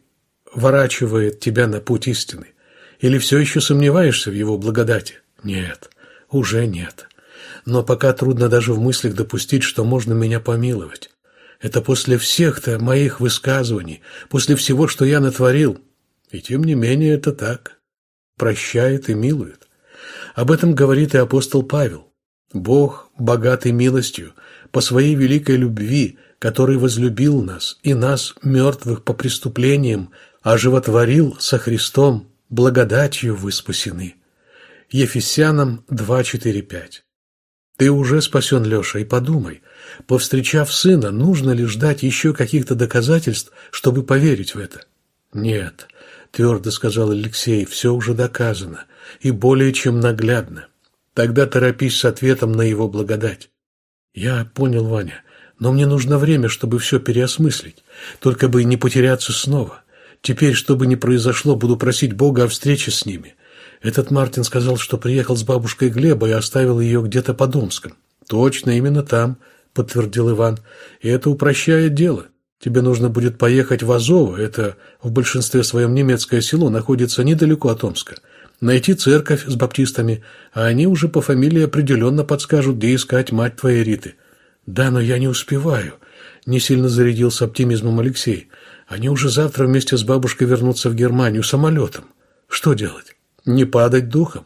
ворачивает тебя на путь истины. Или все еще сомневаешься в его благодати? Нет, уже нет. Но пока трудно даже в мыслях допустить, что можно меня помиловать. Это после всех-то моих высказываний, после всего, что я натворил. И тем не менее это так. Прощает и милует. Об этом говорит и апостол Павел. Бог, богатый милостью, по своей великой любви, который возлюбил нас и нас, мертвых по преступлениям, оживотворил со Христом, благодатью вы спасены. Ефесянам 2.4.5 Ты уже спасен, Леша, и подумай, повстречав сына, нужно ли ждать еще каких-то доказательств, чтобы поверить в это? Нет, твердо сказал Алексей, все уже доказано, и более чем наглядно. Тогда торопись с ответом на его благодать. Я понял, Ваня. Но мне нужно время, чтобы все переосмыслить. Только бы не потеряться снова. Теперь, что бы ни произошло, буду просить Бога о встрече с ними. Этот Мартин сказал, что приехал с бабушкой Глеба и оставил ее где-то по Домском. Точно, именно там, подтвердил Иван. И это упрощает дело. Тебе нужно будет поехать в Азово, это в большинстве своем немецкое село, находится недалеко от Омска. Найти церковь с баптистами, а они уже по фамилии определенно подскажут, где искать мать твоей Риты. «Да, но я не успеваю», — не сильно зарядился оптимизмом Алексей. «Они уже завтра вместе с бабушкой вернутся в Германию самолетом. Что делать? Не падать духом.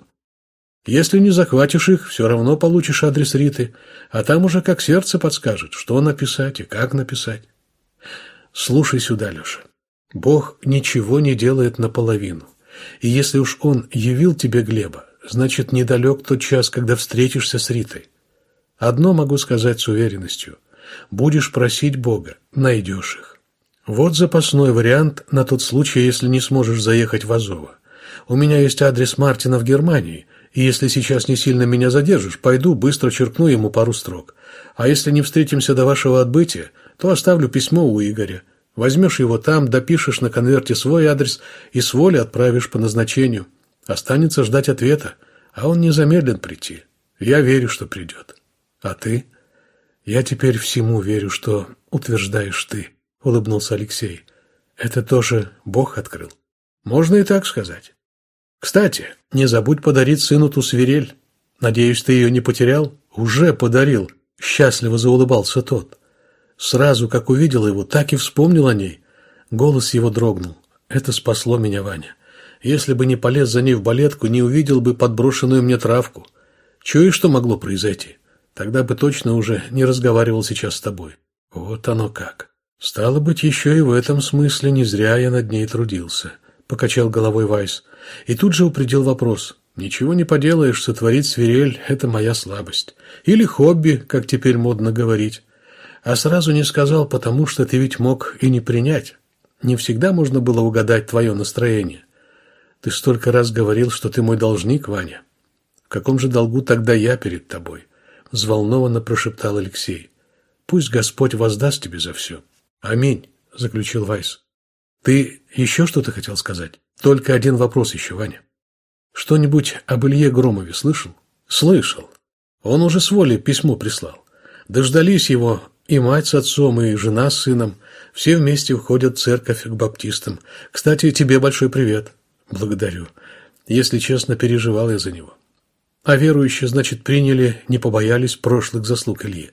Если не захватишь их, все равно получишь адрес Риты, а там уже как сердце подскажет, что написать и как написать. Слушай сюда, Леша. Бог ничего не делает наполовину. И если уж Он явил тебе Глеба, значит, недалек тот час, когда встретишься с Ритой. Одно могу сказать с уверенностью. Будешь просить Бога, найдешь их. Вот запасной вариант на тот случай, если не сможешь заехать в Азово. У меня есть адрес Мартина в Германии, и если сейчас не сильно меня задержишь, пойду, быстро черкну ему пару строк. А если не встретимся до вашего отбытия, то оставлю письмо у Игоря. Возьмешь его там, допишешь на конверте свой адрес и с воли отправишь по назначению. Останется ждать ответа, а он не замедлен прийти. Я верю, что придет. А ты? Я теперь всему верю, что утверждаешь ты, улыбнулся Алексей. Это тоже Бог открыл. Можно и так сказать. Кстати, не забудь подарить сыну ту свирель. Надеюсь, ты ее не потерял? Уже подарил. Счастливо заулыбался тот. Сразу, как увидел его, так и вспомнил о ней. Голос его дрогнул. Это спасло меня, Ваня. Если бы не полез за ней в балетку, не увидел бы подброшенную мне травку. Чуешь, что могло произойти? Тогда бы точно уже не разговаривал сейчас с тобой. Вот оно как. Стало быть, еще и в этом смысле не зря я над ней трудился. Покачал головой Вайс. И тут же упредил вопрос. Ничего не поделаешь, сотворить свирель – это моя слабость. Или хобби, как теперь модно говорить. А сразу не сказал, потому что ты ведь мог и не принять. Не всегда можно было угадать твое настроение. Ты столько раз говорил, что ты мой должник, Ваня. В каком же долгу тогда я перед тобой? Взволнованно прошептал Алексей. Пусть Господь воздаст тебе за все. Аминь, заключил Вайс. Ты еще что-то хотел сказать? Только один вопрос еще, Ваня. Что-нибудь об Илье Громове слышал? Слышал. Он уже с воли письмо прислал. Дождались его и мать с отцом, и жена с сыном. Все вместе уходят в церковь к баптистам. Кстати, тебе большой привет. Благодарю. Если честно, переживал я за него. А верующие, значит, приняли, не побоялись прошлых заслуг Ильи.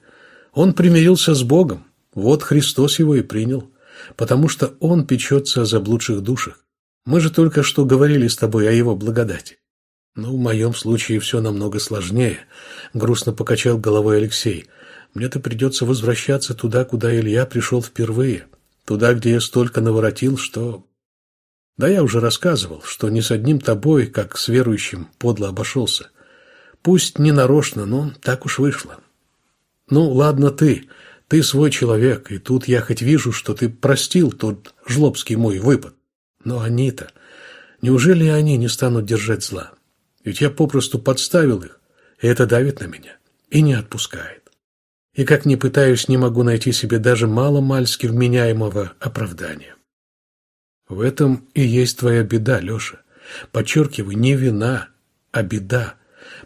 Он примирился с Богом. Вот Христос его и принял. Потому что Он печется о заблудших душах. Мы же только что говорили с тобой о его благодати. Ну, в моем случае все намного сложнее, грустно покачал головой Алексей. Мне-то придется возвращаться туда, куда Илья пришел впервые. Туда, где я столько наворотил, что... Да я уже рассказывал, что ни с одним тобой, как с верующим, подло обошелся. Пусть не нарочно, но так уж вышло. Ну, ладно ты, ты свой человек, и тут я хоть вижу, что ты простил тот жлобский мой выпад. Но они-то... Неужели они не станут держать зла? Ведь я попросту подставил их, и это давит на меня и не отпускает. И как ни пытаюсь, не могу найти себе даже мало-мальски вменяемого оправдания. В этом и есть твоя беда, Леша. Подчеркиваю, не вина, а беда,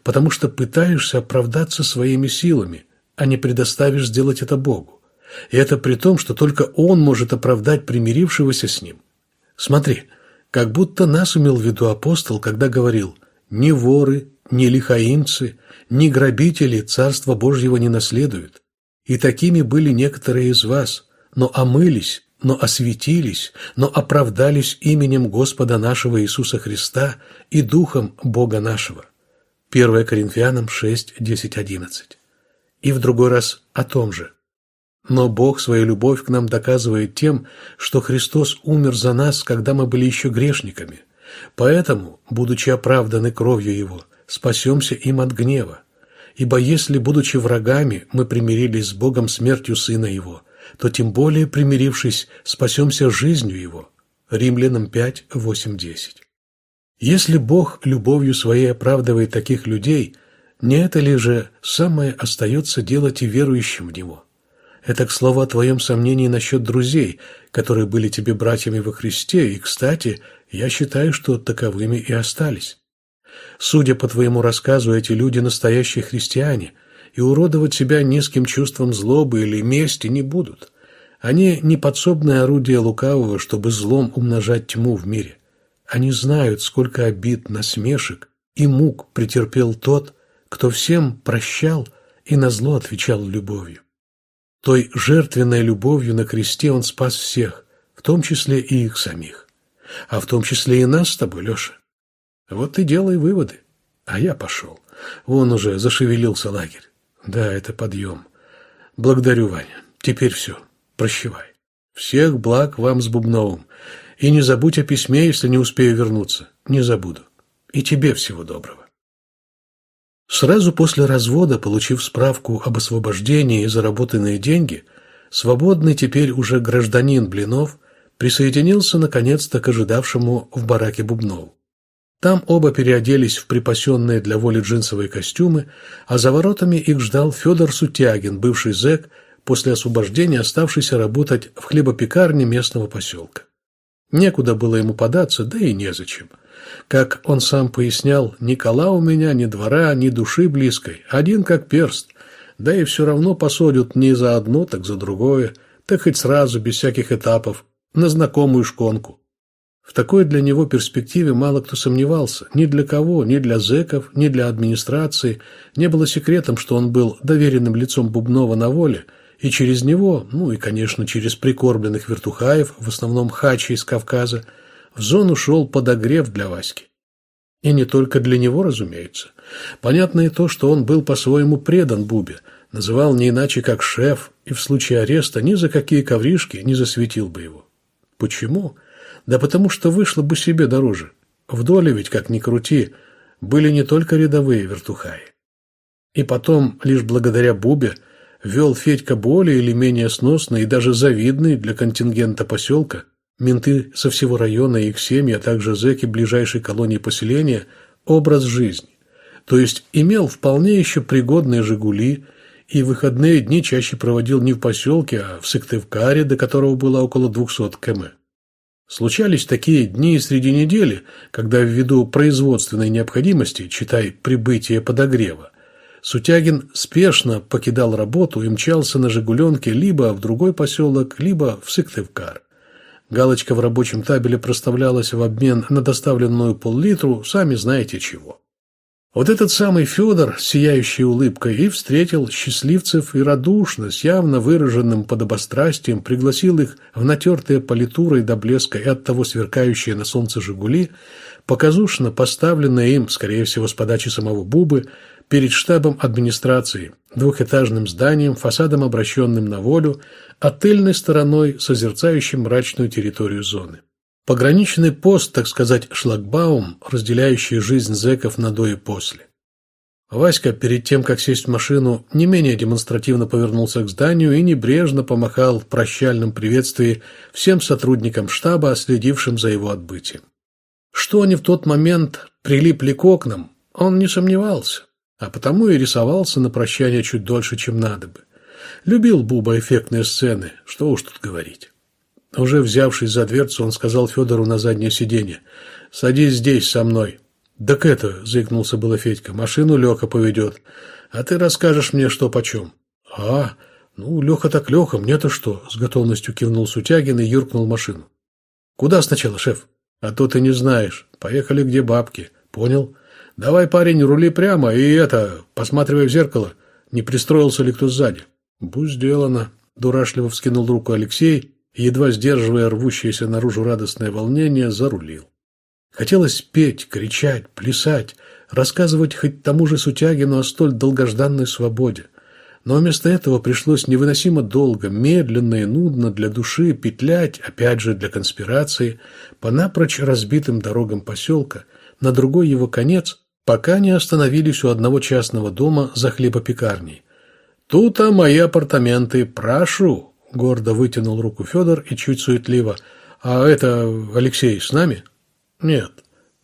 потому что пытаешься оправдаться своими силами, а не предоставишь сделать это Богу. И это при том, что только Он может оправдать примирившегося с Ним – Смотри, как будто нас имел в виду апостол, когда говорил «ни воры, ни лихаимцы, ни грабители Царства Божьего не наследуют». И такими были некоторые из вас, но омылись, но осветились, но оправдались именем Господа нашего Иисуса Христа и Духом Бога нашего. 1 Коринфянам 6, 10, 11. И в другой раз о том же. Но Бог свою любовь к нам доказывает тем, что Христос умер за нас, когда мы были еще грешниками. Поэтому, будучи оправданы кровью Его, спасемся им от гнева. Ибо если, будучи врагами, мы примирились с Богом смертью Сына Его, то тем более, примирившись, спасемся жизнью Его. Римлянам 5, 8, 10. Если Бог любовью Своей оправдывает таких людей, не это ли же самое остается делать и верующим в Него? Это, к слову, о твоем сомнении насчет друзей, которые были тебе братьями во Христе, и, кстати, я считаю, что таковыми и остались. Судя по твоему рассказу, эти люди настоящие христиане, и уродовать себя низким чувством злобы или мести не будут. Они не подсобное орудие лукавого, чтобы злом умножать тьму в мире. Они знают, сколько обид, насмешек и мук претерпел тот, кто всем прощал и на зло отвечал любовью. Той жертвенной любовью на кресте он спас всех, в том числе и их самих. А в том числе и нас с тобой, Леша. Вот ты делай выводы. А я пошел. Вон уже зашевелился лагерь. Да, это подъем. Благодарю, Ваня. Теперь все. Прощевай. Всех благ вам с Бубновым. И не забудь о письме, если не успею вернуться. Не забуду. И тебе всего доброго. Сразу после развода, получив справку об освобождении и заработанные деньги, свободный теперь уже гражданин Блинов присоединился наконец-то к ожидавшему в бараке Бубнову. Там оба переоделись в припасенные для воли джинсовые костюмы, а за воротами их ждал Федор Сутягин, бывший зэк, после освобождения оставшийся работать в хлебопекарне местного поселка. Некуда было ему податься, да и незачем. Как он сам пояснял, ни кола у меня, ни двора, ни души близкой, один как перст, да и все равно посадят не за одно, так за другое, так хоть сразу, без всяких этапов, на знакомую шконку. В такой для него перспективе мало кто сомневался. Ни для кого, ни для зэков, ни для администрации. Не было секретом, что он был доверенным лицом Бубнова на воле, и через него, ну и, конечно, через прикормленных вертухаев, в основном хачи из Кавказа, в зону шел подогрев для Васьки. И не только для него, разумеется. Понятно и то, что он был по-своему предан Бубе, называл не иначе как шеф, и в случае ареста ни за какие ковришки не засветил бы его. Почему? Да потому что вышло бы себе дороже. В доле ведь, как ни крути, были не только рядовые вертухаи. И потом, лишь благодаря Бубе, вел Федька более или менее сносный и даже завидный для контингента поселка, менты со всего района и их семьи, а также зэки ближайшей колонии поселения, образ жизни. То есть имел вполне еще пригодные «Жигули», и выходные дни чаще проводил не в поселке, а в Сыктывкаре, до которого было около 200 км. Случались такие дни среди недели, когда ввиду производственной необходимости, читай прибытие подогрева, Сутягин спешно покидал работу и мчался на «Жигуленке» либо в другой поселок, либо в Сыктывкар. Галочка в рабочем табеле проставлялась в обмен на доставленную пол-литру, сами знаете чего. Вот этот самый Федор, сияющей улыбкой, и встретил счастливцев и радушно, с явно выраженным подобострастием, пригласил их в натертые политурой до блеска и оттого сверкающие на солнце «Жигули», показушно поставленные им, скорее всего, с подачи самого Бубы, перед штабом администрации, двухэтажным зданием, фасадом, обращенным на волю, тыльной стороной, созерцающим мрачную территорию зоны. Пограничный пост, так сказать, шлагбаум, разделяющий жизнь зэков на до и после. Васька, перед тем, как сесть в машину, не менее демонстративно повернулся к зданию и небрежно помахал в прощальном приветствии всем сотрудникам штаба, следившим за его отбытием. Что они в тот момент прилипли к окнам, он не сомневался, а потому и рисовался на прощание чуть дольше, чем надо бы. Любил Буба эффектные сцены, что уж тут говорить. Уже взявшись за дверцу, он сказал Федору на заднее сиденье. «Садись здесь со мной». «Так это», — заикнулся было Федька, — «машину Леха поведет. А ты расскажешь мне, что почем». «А, ну, Леха так Леха, мне-то что?» — с готовностью кивнул Сутягин и юркнул машину. «Куда сначала, шеф?» «А то ты не знаешь. Поехали, где бабки. Понял? Давай, парень, рули прямо и это, посматривай в зеркало, не пристроился ли кто сзади». «Будь сделано», — дурашливо вскинул руку Алексей едва сдерживая рвущееся наружу радостное волнение, зарулил. Хотелось петь, кричать, плясать, рассказывать хоть тому же Сутягину о столь долгожданной свободе. Но вместо этого пришлось невыносимо долго, медленно и нудно для души петлять, опять же для конспирации, по напрочь разбитым дорогам поселка, на другой его конец, пока не остановились у одного частного дома за хлебопекарней. «Тут-то мои апартаменты, прошу!» Гордо вытянул руку Федор и чуть суетливо. «А это Алексей с нами?» «Нет.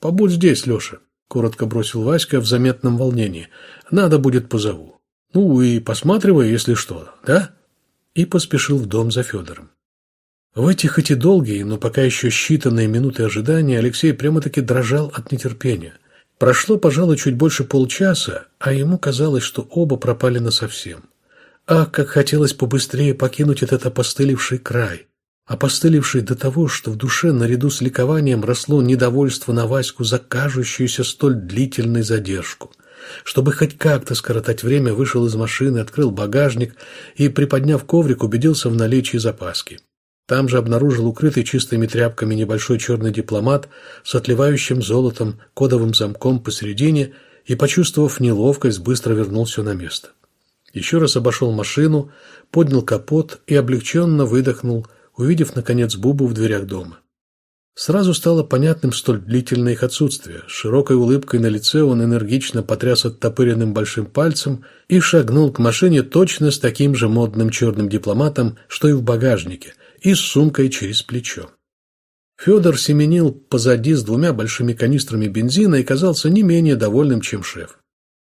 Побудь здесь, Леша», — коротко бросил Васька в заметном волнении. «Надо будет позову. Ну и посматривай, если что, да?» И поспешил в дом за Федором. В эти хоть и долгие, но пока еще считанные минуты ожидания Алексей прямо-таки дрожал от нетерпения. Прошло, пожалуй, чуть больше полчаса, а ему казалось, что оба пропали насовсем. Ах, как хотелось побыстрее покинуть этот опостылевший край, опостылевший до того, что в душе наряду с ликованием росло недовольство на Ваську за кажущуюся столь длительной задержку. Чтобы хоть как-то скоротать время, вышел из машины, открыл багажник и, приподняв коврик, убедился в наличии запаски. Там же обнаружил укрытый чистыми тряпками небольшой черный дипломат с отливающим золотом кодовым замком посередине и, почувствовав неловкость, быстро вернул все на место. Еще раз обошел машину, поднял капот и облегченно выдохнул, увидев, наконец, Бубу в дверях дома. Сразу стало понятным столь длительное их отсутствие. С широкой улыбкой на лице он энергично потряс оттопыренным большим пальцем и шагнул к машине точно с таким же модным черным дипломатом, что и в багажнике, и с сумкой через плечо. Федор семенил позади с двумя большими канистрами бензина и казался не менее довольным, чем шеф.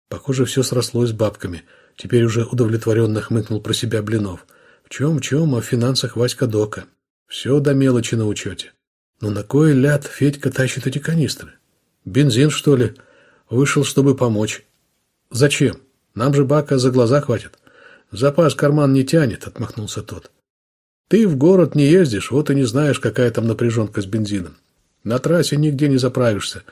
Похоже, все срослось бабками – Теперь уже удовлетворенно хмыкнул про себя Блинов. В чем-в чем, а в финансах Васька Дока. Все до мелочи на учете. Но на кой ляд Федька тащит эти канистры? Бензин, что ли? Вышел, чтобы помочь. Зачем? Нам же бака за глаза хватит. Запас карман не тянет, отмахнулся тот. Ты в город не ездишь, вот и не знаешь, какая там напряженка с бензином. На трассе нигде не заправишься,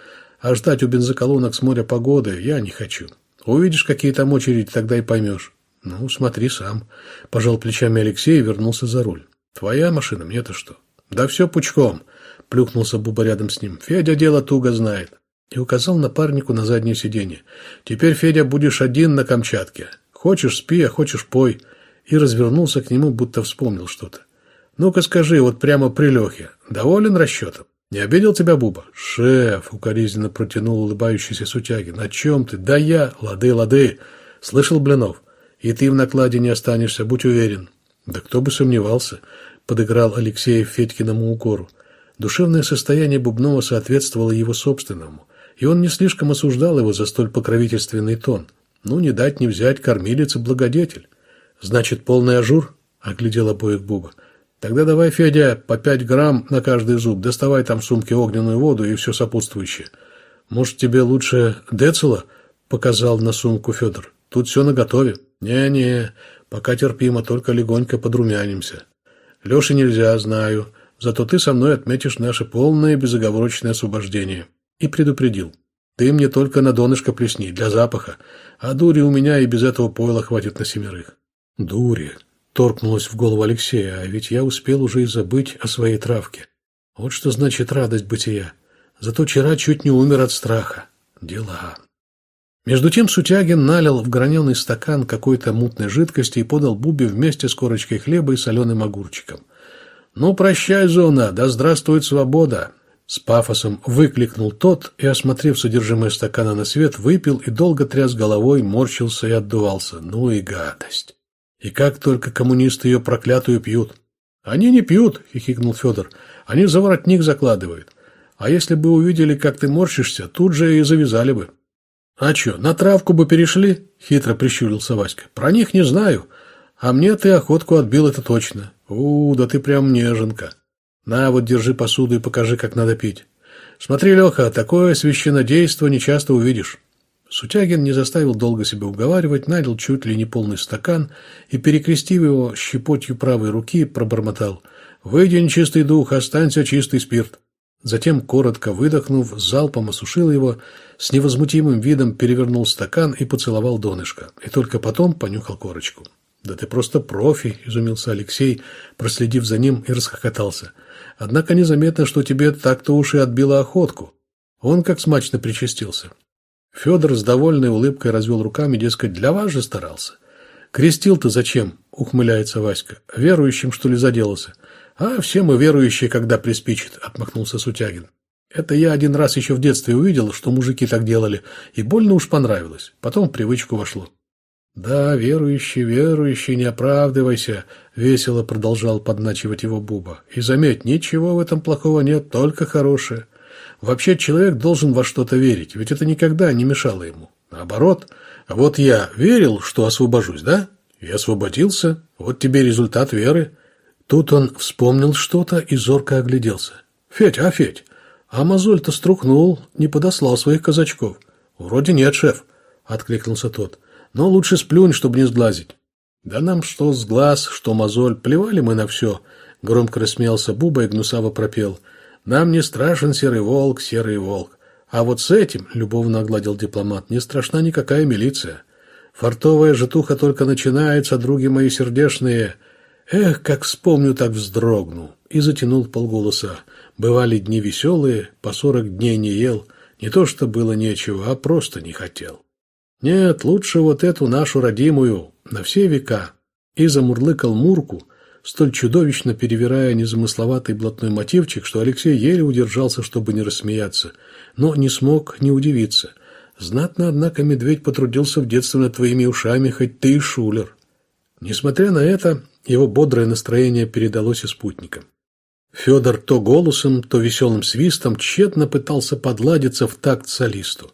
а ждать у бензоколонок с моря погоды я не хочу. Увидишь, какие там очереди, тогда и поймешь. Ну, смотри сам. Пожал плечами Алексей и вернулся за руль. Твоя машина, мне-то что? Да все пучком. Плюхнулся Буба рядом с ним. Федя дело туго знает. И указал напарнику на заднее сиденье. Теперь, Федя, будешь один на Камчатке. Хочешь спи, а хочешь пой. И развернулся к нему, будто вспомнил что-то. Ну-ка скажи, вот прямо при Лехе, доволен расчетом? Не обидел тебя Буба? Шеф, укоризненно протянул улыбающийся Сутягин. О чем ты? Да я. Лады, лады. Слышал, Блинов? И ты в накладе не останешься, будь уверен. Да кто бы сомневался, подыграл Алексеев Федькиному укору. Душевное состояние Бубнова соответствовало его собственному, и он не слишком осуждал его за столь покровительственный тон. Ну, ни дать ни взять, кормилец и благодетель. Значит, полный ажур? Оглядел обоих Буба. Тогда давай, Федя, по пять грамм на каждый зуб. Доставай там в сумке огненную воду и все сопутствующее. Может, тебе лучше децела? Показал на сумку Федор. Тут все наготове. Не-не, пока терпимо, только легонько подрумянимся. Леше нельзя, знаю. Зато ты со мной отметишь наше полное безоговорочное освобождение. И предупредил. Ты мне только на донышко плесни, для запаха. А дури у меня и без этого пойла хватит на семерых. Дури. Торкнулось в голову Алексея, а ведь я успел уже и забыть о своей травке. Вот что значит радость бытия. Зато вчера чуть не умер от страха. Дела. Между тем Сутягин налил в граненый стакан какой-то мутной жидкости и подал Бубе вместе с корочкой хлеба и соленым огурчиком. «Ну, прощай, зона, да здравствует свобода!» С пафосом выкликнул тот и, осмотрев содержимое стакана на свет, выпил и долго тряс головой, морщился и отдувался. Ну и гадость! И как только коммунисты ее проклятую пьют. Они не пьют, хихикнул Федор. Они за воротник закладывают. А если бы увидели, как ты морщишься, тут же и завязали бы. А что, на травку бы перешли? Хитро прищурился Васька. Про них не знаю. А мне ты охотку отбил, это точно. У, да ты прям неженка. На, вот держи посуду и покажи, как надо пить. Смотри, Леха, такое священнодейство не часто увидишь. Сутягин не заставил долго себя уговаривать, налил чуть ли не полный стакан и, перекрестив его щепотью правой руки, пробормотал «Выйди, нечистый дух, останься чистый спирт». Затем, коротко выдохнув, залпом осушил его, с невозмутимым видом перевернул стакан и поцеловал донышко, и только потом понюхал корочку. «Да ты просто профи!» – изумился Алексей, проследив за ним и расхохотался. «Однако незаметно, что тебе так-то уж и отбило охотку. Он как смачно причастился. Федор с довольной улыбкой развел руками, дескать, для вас же старался. «Крестил-то зачем?» – ухмыляется Васька. «Верующим, что ли, заделался?» «А все мы верующие, когда приспичит», – отмахнулся Сутягин. «Это я один раз еще в детстве увидел, что мужики так делали, и больно уж понравилось. Потом в привычку вошло». «Да, верующий, верующий, не оправдывайся», — весело продолжал подначивать его Буба. «И заметь, ничего в этом плохого нет, только хорошее. Вообще человек должен во что-то верить, ведь это никогда не мешало ему. Наоборот, вот я верил, что освобожусь, да? И освободился. Вот тебе результат веры. Тут он вспомнил что-то и зорко огляделся. «Федь, а Федь, а мозоль-то струхнул, не подослал своих казачков». «Вроде нет, шеф», — откликнулся тот. «Но лучше сплюнь, чтобы не сглазить». «Да нам что с глаз, что мозоль, плевали мы на все», — громко рассмеялся Буба и гнусаво пропел — нам не страшен серый волк, серый волк. А вот с этим, — любовно огладил дипломат, — не страшна никакая милиция. Фартовая житуха только начинается, други мои сердешные. Эх, как вспомню, так вздрогну. И затянул полголоса. Бывали дни веселые, по сорок дней не ел. Не то что было нечего, а просто не хотел. Нет, лучше вот эту нашу родимую, на все века. И замурлыкал Мурку — столь чудовищно перевирая незамысловатый блатной мотивчик, что Алексей еле удержался, чтобы не рассмеяться, но не смог не удивиться. Знатно, однако, медведь потрудился в детстве над твоими ушами, хоть ты и шулер. Несмотря на это, его бодрое настроение передалось и спутникам. Федор то голосом, то веселым свистом тщетно пытался подладиться в такт солисту.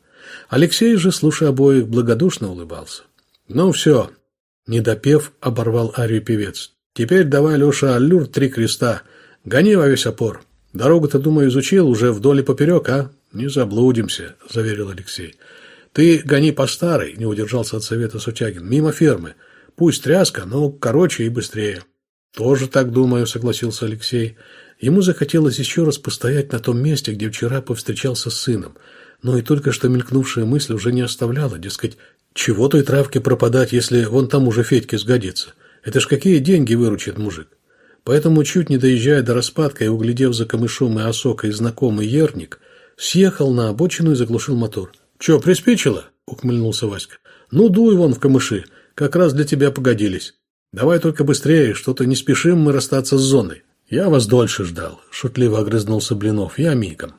Алексей же, слушая обоих, благодушно улыбался. «Ну все», — недопев, оборвал арию певец. Теперь давай, Леша, аллюр три креста. Гони во весь опор. Дорогу-то, думаю, изучил уже вдоль и поперек, а? Не заблудимся, заверил Алексей. Ты гони по старой, не удержался от совета Сутягин, мимо фермы. Пусть тряска, но короче и быстрее. Тоже так думаю, согласился Алексей. Ему захотелось еще раз постоять на том месте, где вчера повстречался с сыном. Но и только что мелькнувшая мысль уже не оставляла, дескать, чего той травке пропадать, если вон там уже Федьке сгодится. Это ж какие деньги выручит мужик. Поэтому, чуть не доезжая до распадка и углядев за камышом и осокой знакомый ерник, съехал на обочину и заглушил мотор. «Че, приспичило?» – ухмыльнулся Васька. «Ну, дуй вон в камыши, как раз для тебя погодились. Давай только быстрее, что-то не спешим мы расстаться с зоной». «Я вас дольше ждал», – шутливо огрызнулся Блинов. «Я мигом».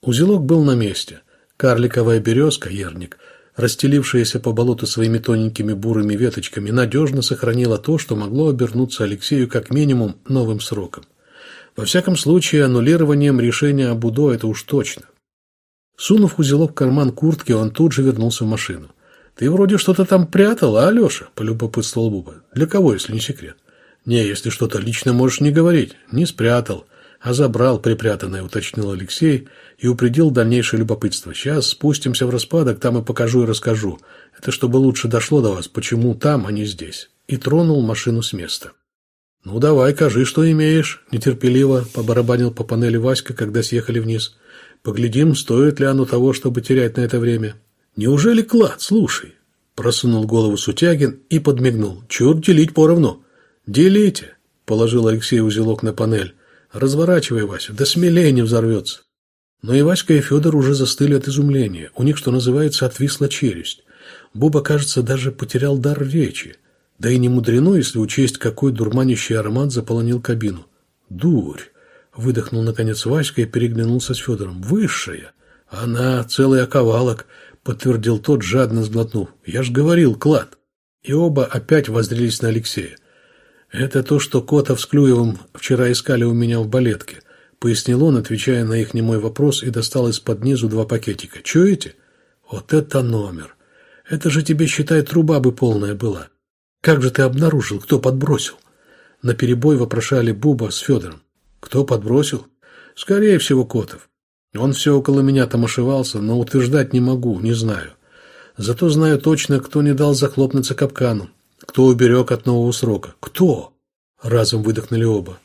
Узелок был на месте. Карликовая березка, ерник – расстелившаяся по болоту своими тоненькими бурыми веточками, надежно сохранила то, что могло обернуться Алексею как минимум новым сроком. Во всяком случае, аннулированием решения об УДО это уж точно. Сунув узелок в карман куртки, он тут же вернулся в машину. «Ты вроде что-то там прятал, а, Алеша?» – полюбопытствовал Буба. «Для кого, если не секрет?» «Не, если что-то лично можешь не говорить. Не спрятал а забрал припрятанное, уточнил Алексей и упредил дальнейшее любопытство. Сейчас спустимся в распадок, там и покажу и расскажу. Это чтобы лучше дошло до вас, почему там, а не здесь. И тронул машину с места. «Ну, давай, кажи, что имеешь», – нетерпеливо побарабанил по панели Васька, когда съехали вниз. «Поглядим, стоит ли оно того, чтобы терять на это время». «Неужели клад? Слушай». Просунул голову Сутягин и подмигнул. «Чур делить поровну». «Делите», – положил Алексей узелок на панель. Разворачивай, Вася, да смелее не взорвется. Но и Васька, и Федор уже застыли от изумления. У них, что называется, отвисла челюсть. Буба, кажется, даже потерял дар речи. Да и не мудрено, если учесть, какой дурманящий аромат заполонил кабину. «Дурь!» — выдохнул, наконец, Васька и переглянулся с Федором. «Высшая! Она целый оковалок!» — подтвердил тот, жадно сглотнув. «Я ж говорил, клад!» И оба опять воззрелись на Алексея. «Это то, что Котов с Клюевым вчера искали у меня в балетке», — пояснил он, отвечая на их немой вопрос, и достал из-под низу два пакетика. «Чуете? Вот это номер! Это же тебе, считай, труба бы полная была. Как же ты обнаружил, кто подбросил?» На перебой вопрошали Буба с Федором. «Кто подбросил?» «Скорее всего, Котов. Он все около меня там ошивался, но утверждать не могу, не знаю. Зато знаю точно, кто не дал захлопнуться капкану. Кто уберег от нового срока? Кто? Разом выдохнули оба.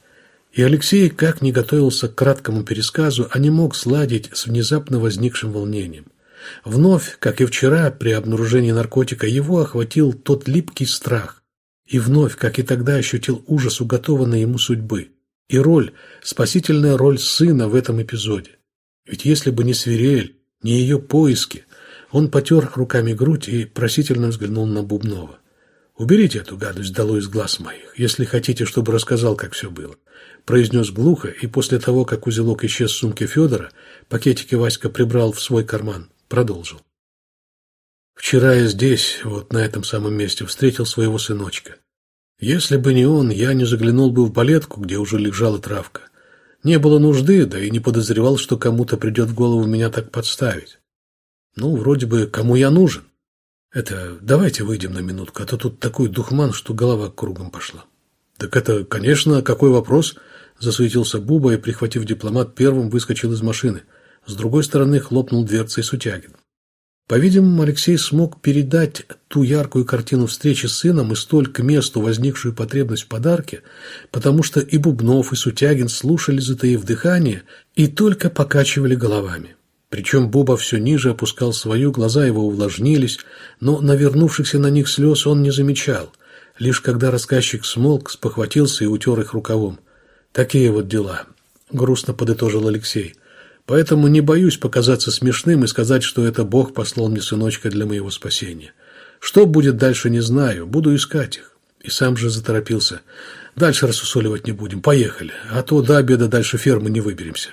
И Алексей, как не готовился к краткому пересказу, а не мог сладить с внезапно возникшим волнением. Вновь, как и вчера, при обнаружении наркотика, его охватил тот липкий страх. И вновь, как и тогда, ощутил ужас уготованной ему судьбы. И роль, спасительная роль сына в этом эпизоде. Ведь если бы не Свирель, не ее поиски, он потер руками грудь и просительно взглянул на Бубнова. «Уберите эту гадость долой из глаз моих, если хотите, чтобы рассказал, как все было», произнес глухо, и после того, как узелок исчез в сумке Федора, пакетики Васька прибрал в свой карман, продолжил. «Вчера я здесь, вот на этом самом месте, встретил своего сыночка. Если бы не он, я не заглянул бы в балетку, где уже лежала травка. Не было нужды, да и не подозревал, что кому-то придет в голову меня так подставить. Ну, вроде бы, кому я нужен. Это давайте выйдем на минутку, а то тут такой духман, что голова кругом пошла. Так это, конечно, какой вопрос? Засуетился Буба и, прихватив дипломат, первым выскочил из машины. С другой стороны хлопнул дверцей Сутягин. По-видимому, Алексей смог передать ту яркую картину встречи с сыном и столь к месту возникшую потребность в подарке, потому что и Бубнов, и Сутягин слушали, затаив дыхание, и только покачивали головами. Причем Буба все ниже опускал свою, глаза его увлажнились, но навернувшихся на них слез он не замечал. Лишь когда рассказчик смолк, спохватился и утер их рукавом. «Такие вот дела», — грустно подытожил Алексей. «Поэтому не боюсь показаться смешным и сказать, что это Бог послал мне сыночка для моего спасения. Что будет дальше, не знаю, буду искать их». И сам же заторопился. «Дальше рассусоливать не будем, поехали, а то до обеда дальше фермы не выберемся».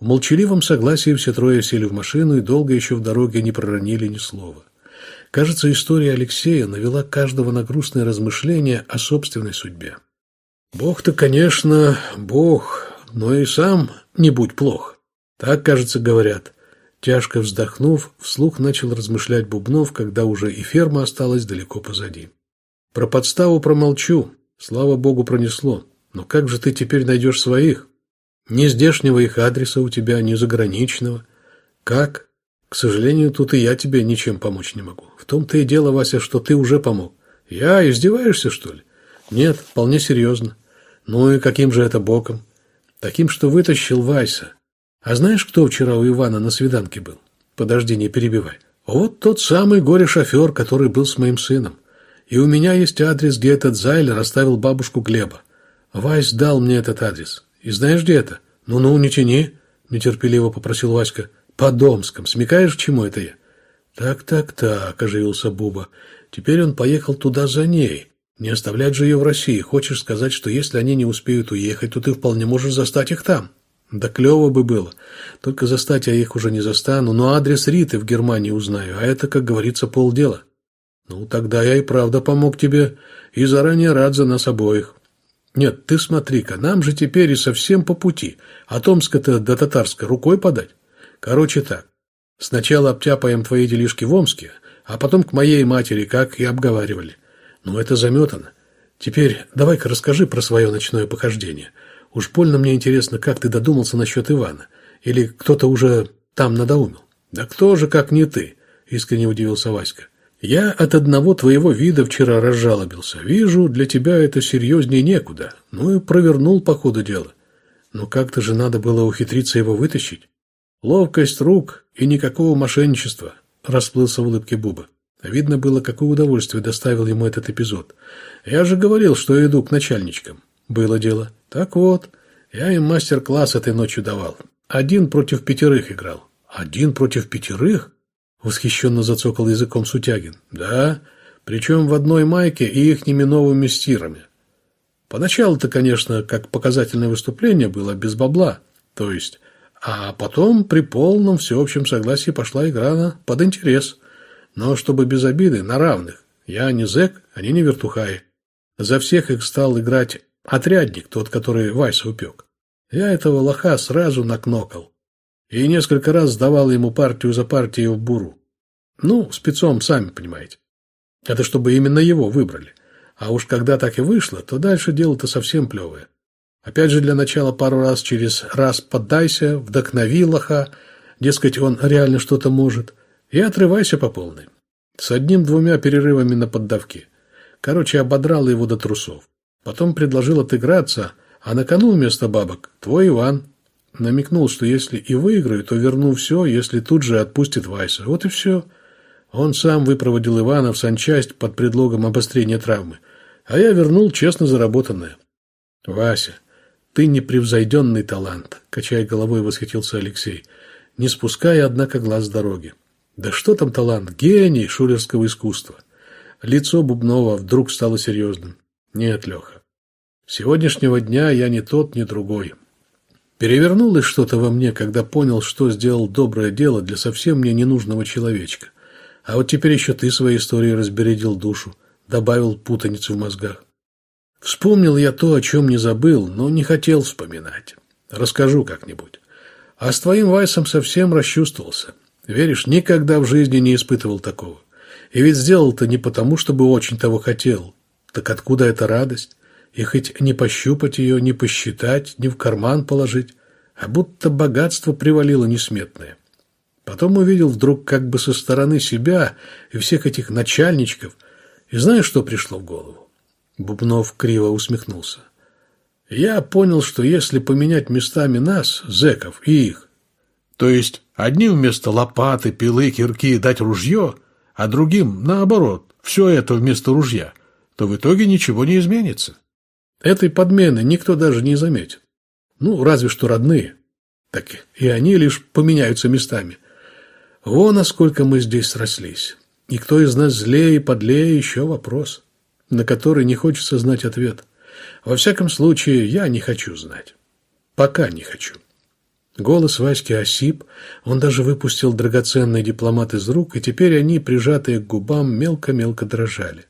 В молчаливом согласии все трое сели в машину и долго еще в дороге не проронили ни слова. Кажется, история Алексея навела каждого на грустное размышление о собственной судьбе. «Бог-то, конечно, Бог, но и сам не будь плох». Так, кажется, говорят. Тяжко вздохнув, вслух начал размышлять Бубнов, когда уже и ферма осталась далеко позади. Про подставу промолчу. Слава богу, пронесло. Но как же ты теперь найдешь своих? Ни здешнего их адреса у тебя, ни заграничного. Как? К сожалению, тут и я тебе ничем помочь не могу. В том-то и дело, Вася, что ты уже помог. Я издеваешься, что ли? Нет, вполне серьезно. Ну и каким же это боком? Таким, что вытащил Вайса. А знаешь, кто вчера у Ивана на свиданке был? Подожди, не перебивай. Вот тот самый горе-шофер, который был с моим сыном. И у меня есть адрес, где этот Зайлер оставил бабушку Глеба. Вайс дал мне этот адрес. И знаешь, где это? Ну-ну, не тяни, нетерпеливо попросил Васька. По Домском. Смекаешь, чему это я? Так-так-так, оживился Буба. Теперь он поехал туда за ней. Не оставлять же ее в России. Хочешь сказать, что если они не успеют уехать, то ты вполне можешь застать их там? Да клево бы было. Только застать я их уже не застану, но адрес Риты в Германии узнаю, а это, как говорится, полдела. Ну, тогда я и правда помог тебе, и заранее рад за нас обоих. Нет, ты смотри-ка, нам же теперь и совсем по пути, а Томска-то до Татарска рукой подать. Короче так, сначала обтяпаем твои делишки в Омске, а потом к моей матери, как и обговаривали. Ну, это заметано. Теперь давай-ка расскажи про свое ночное похождение. Уж больно мне интересно, как ты додумался насчет Ивана. Или кто-то уже там надоумил? Да кто же, как не ты? Искренне удивился Васька. Я от одного твоего вида вчера разжалобился. Вижу, для тебя это серьезнее некуда. Ну и провернул по ходу дела. Но как-то же надо было ухитриться его вытащить. Ловкость рук и никакого мошенничества, расплылся в улыбке Буба. Видно было, какое удовольствие доставил ему этот эпизод. Я же говорил, что иду к начальничкам. Было дело. Так вот, я им мастер-класс этой ночью давал. Один против пятерых играл. Один против пятерых? Восхищенно зацокал языком Сутягин. Да, причем в одной майке и ихними новыми стирами. Поначалу-то, конечно, как показательное выступление было без бабла. То есть, а потом при полном всеобщем согласии пошла игра на под интерес. Но чтобы без обиды, на равных. Я не зэк, они не вертухаи. За всех их стал играть отрядник, тот, который Вайса упек. Я этого лоха сразу накнокал. И несколько раз сдавал ему партию за партией в буру. Ну, спецом, сами понимаете. Это чтобы именно его выбрали. А уж когда так и вышло, то дальше дело-то совсем плевое. Опять же, для начала пару раз через раз поддайся, вдохнови лоха, дескать, он реально что-то может, и отрывайся по полной. С одним-двумя перерывами на поддавки. Короче, ободрал его до трусов. Потом предложил отыграться, а на кону вместо бабок твой Иван. Намекнул, что если и выиграю, то верну все, если тут же отпустит Вайса. Вот и все. Он сам выпроводил Ивана в санчасть под предлогом обострения травмы. А я вернул честно заработанное. Вася, ты непревзойденный талант, качая головой, восхитился Алексей, не спуская, однако, глаз с дороги. Да что там талант? Гений шулерского искусства. Лицо Бубнова вдруг стало серьезным. Нет, Леха, сегодняшнего дня я не тот, ни другой. Перевернулось что-то во мне, когда понял, что сделал доброе дело для совсем мне ненужного человечка. А вот теперь еще ты своей историей разбередил душу, добавил путаницу в мозгах. Вспомнил я то, о чем не забыл, но не хотел вспоминать. Расскажу как-нибудь. А с твоим Вайсом совсем расчувствовался. Веришь, никогда в жизни не испытывал такого. И ведь сделал-то не потому, чтобы очень того хотел, так откуда эта радость? И хоть не пощупать ее, не посчитать, не в карман положить, а будто богатство привалило несметное. Потом увидел вдруг как бы со стороны себя и всех этих начальничков, и знаешь, что пришло в голову? Бубнов криво усмехнулся. Я понял, что если поменять местами нас, зэков, и их, то есть одним вместо лопаты, пилы, кирки дать ружье, а другим, наоборот, все это вместо ружья, то в итоге ничего не изменится. Этой подмены никто даже не заметит. Ну, разве что родные. Так и они лишь поменяются местами. Вон, насколько мы здесь срослись. Никто из нас злее и подлее еще вопрос, на который не хочется знать ответ. Во всяком случае, я не хочу знать. Пока не хочу. Голос Васьки осип, он даже выпустил драгоценный дипломат из рук, и теперь они, прижатые к губам, мелко-мелко дрожали.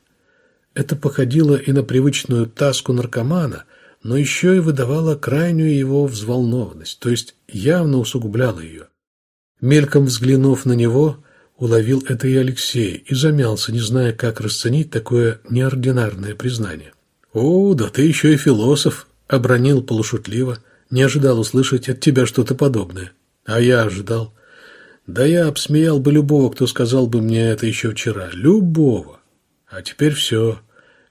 Это походило и на привычную таску наркомана, но еще и выдавало крайнюю его взволнованность, то есть явно усугубляло ее. Мельком взглянув на него, уловил это и Алексей и замялся, не зная, как расценить такое неординарное признание. «О, да ты еще и философ!» — обронил полушутливо. Не ожидал услышать от тебя что-то подобное. А я ожидал. Да я обсмеял бы любого, кто сказал бы мне это еще вчера. Любого. А теперь все.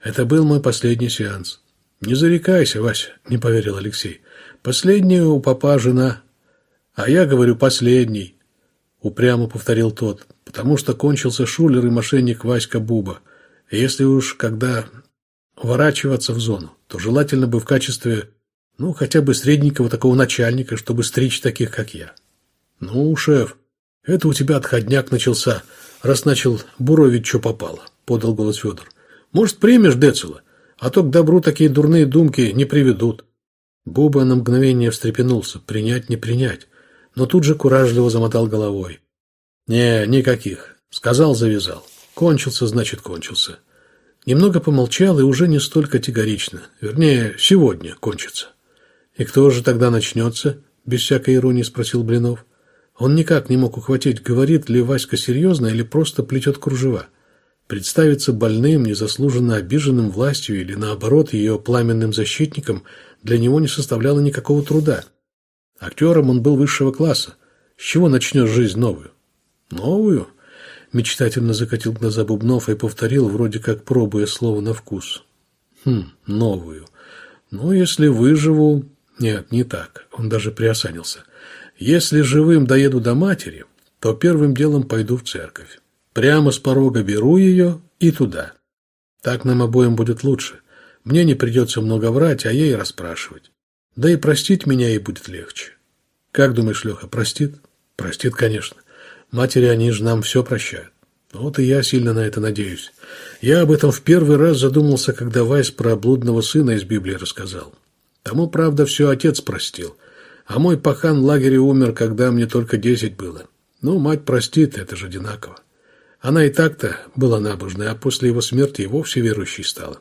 Это был мой последний сеанс. Не зарекайся, Вася, не поверил Алексей. Последняя у папа жена. А я говорю последний. Упрямо повторил тот. Потому что кончился шулер и мошенник Васька Буба. Если уж когда ворачиваться в зону, то желательно бы в качестве, ну, хотя бы средненького такого начальника, чтобы стричь таких, как я. Ну, шеф, это у тебя отходняк начался, раз начал буровить, что попало, подал голос Федор. Может, примешь Децела? А то к добру такие дурные думки не приведут. Буба на мгновение встрепенулся, принять не принять, но тут же куражливо замотал головой. Не, никаких. Сказал, завязал. Кончился, значит, кончился. Немного помолчал и уже не столь категорично. Вернее, сегодня кончится. И кто же тогда начнется? Без всякой иронии спросил Блинов. Он никак не мог ухватить, говорит ли Васька серьезно или просто плетет кружева. Представиться больным, незаслуженно обиженным властью или, наоборот, ее пламенным защитником для него не составляло никакого труда. Актером он был высшего класса. С чего начнешь жизнь новую? Новую? Мечтательно закатил глаза Бубнов и повторил, вроде как пробуя слово на вкус. Хм, новую. Ну, если выживу... Нет, не так. Он даже приосанился. Если живым доеду до матери, то первым делом пойду в церковь. Прямо с порога беру ее и туда. Так нам обоим будет лучше. Мне не придется много врать, а ей расспрашивать. Да и простить меня ей будет легче. Как думаешь, Леха, простит? Простит, конечно. Матери, они же нам все прощают. Вот и я сильно на это надеюсь. Я об этом в первый раз задумался, когда Вайс про блудного сына из Библии рассказал. Тому, правда, все отец простил – а мой пахан в лагере умер, когда мне только десять было. Ну, мать простит, это же одинаково. Она и так-то была набожной, а после его смерти и вовсе верующей стала.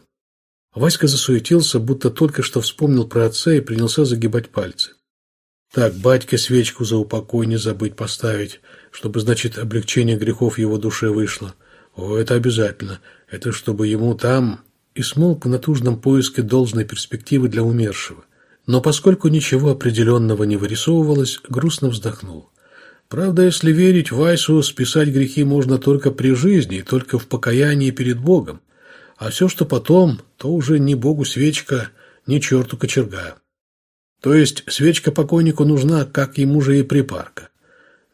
Васька засуетился, будто только что вспомнил про отца и принялся загибать пальцы. Так, батьке свечку за упокой не забыть поставить, чтобы, значит, облегчение грехов его душе вышло. О, это обязательно. Это чтобы ему там... И смолк в натужном поиске должной перспективы для умершего. Но поскольку ничего определенного не вырисовывалось, грустно вздохнул. Правда, если верить Вайсу, списать грехи можно только при жизни, только в покаянии перед Богом. А все, что потом, то уже ни Богу свечка, ни черту кочерга. То есть свечка покойнику нужна, как ему же и припарка.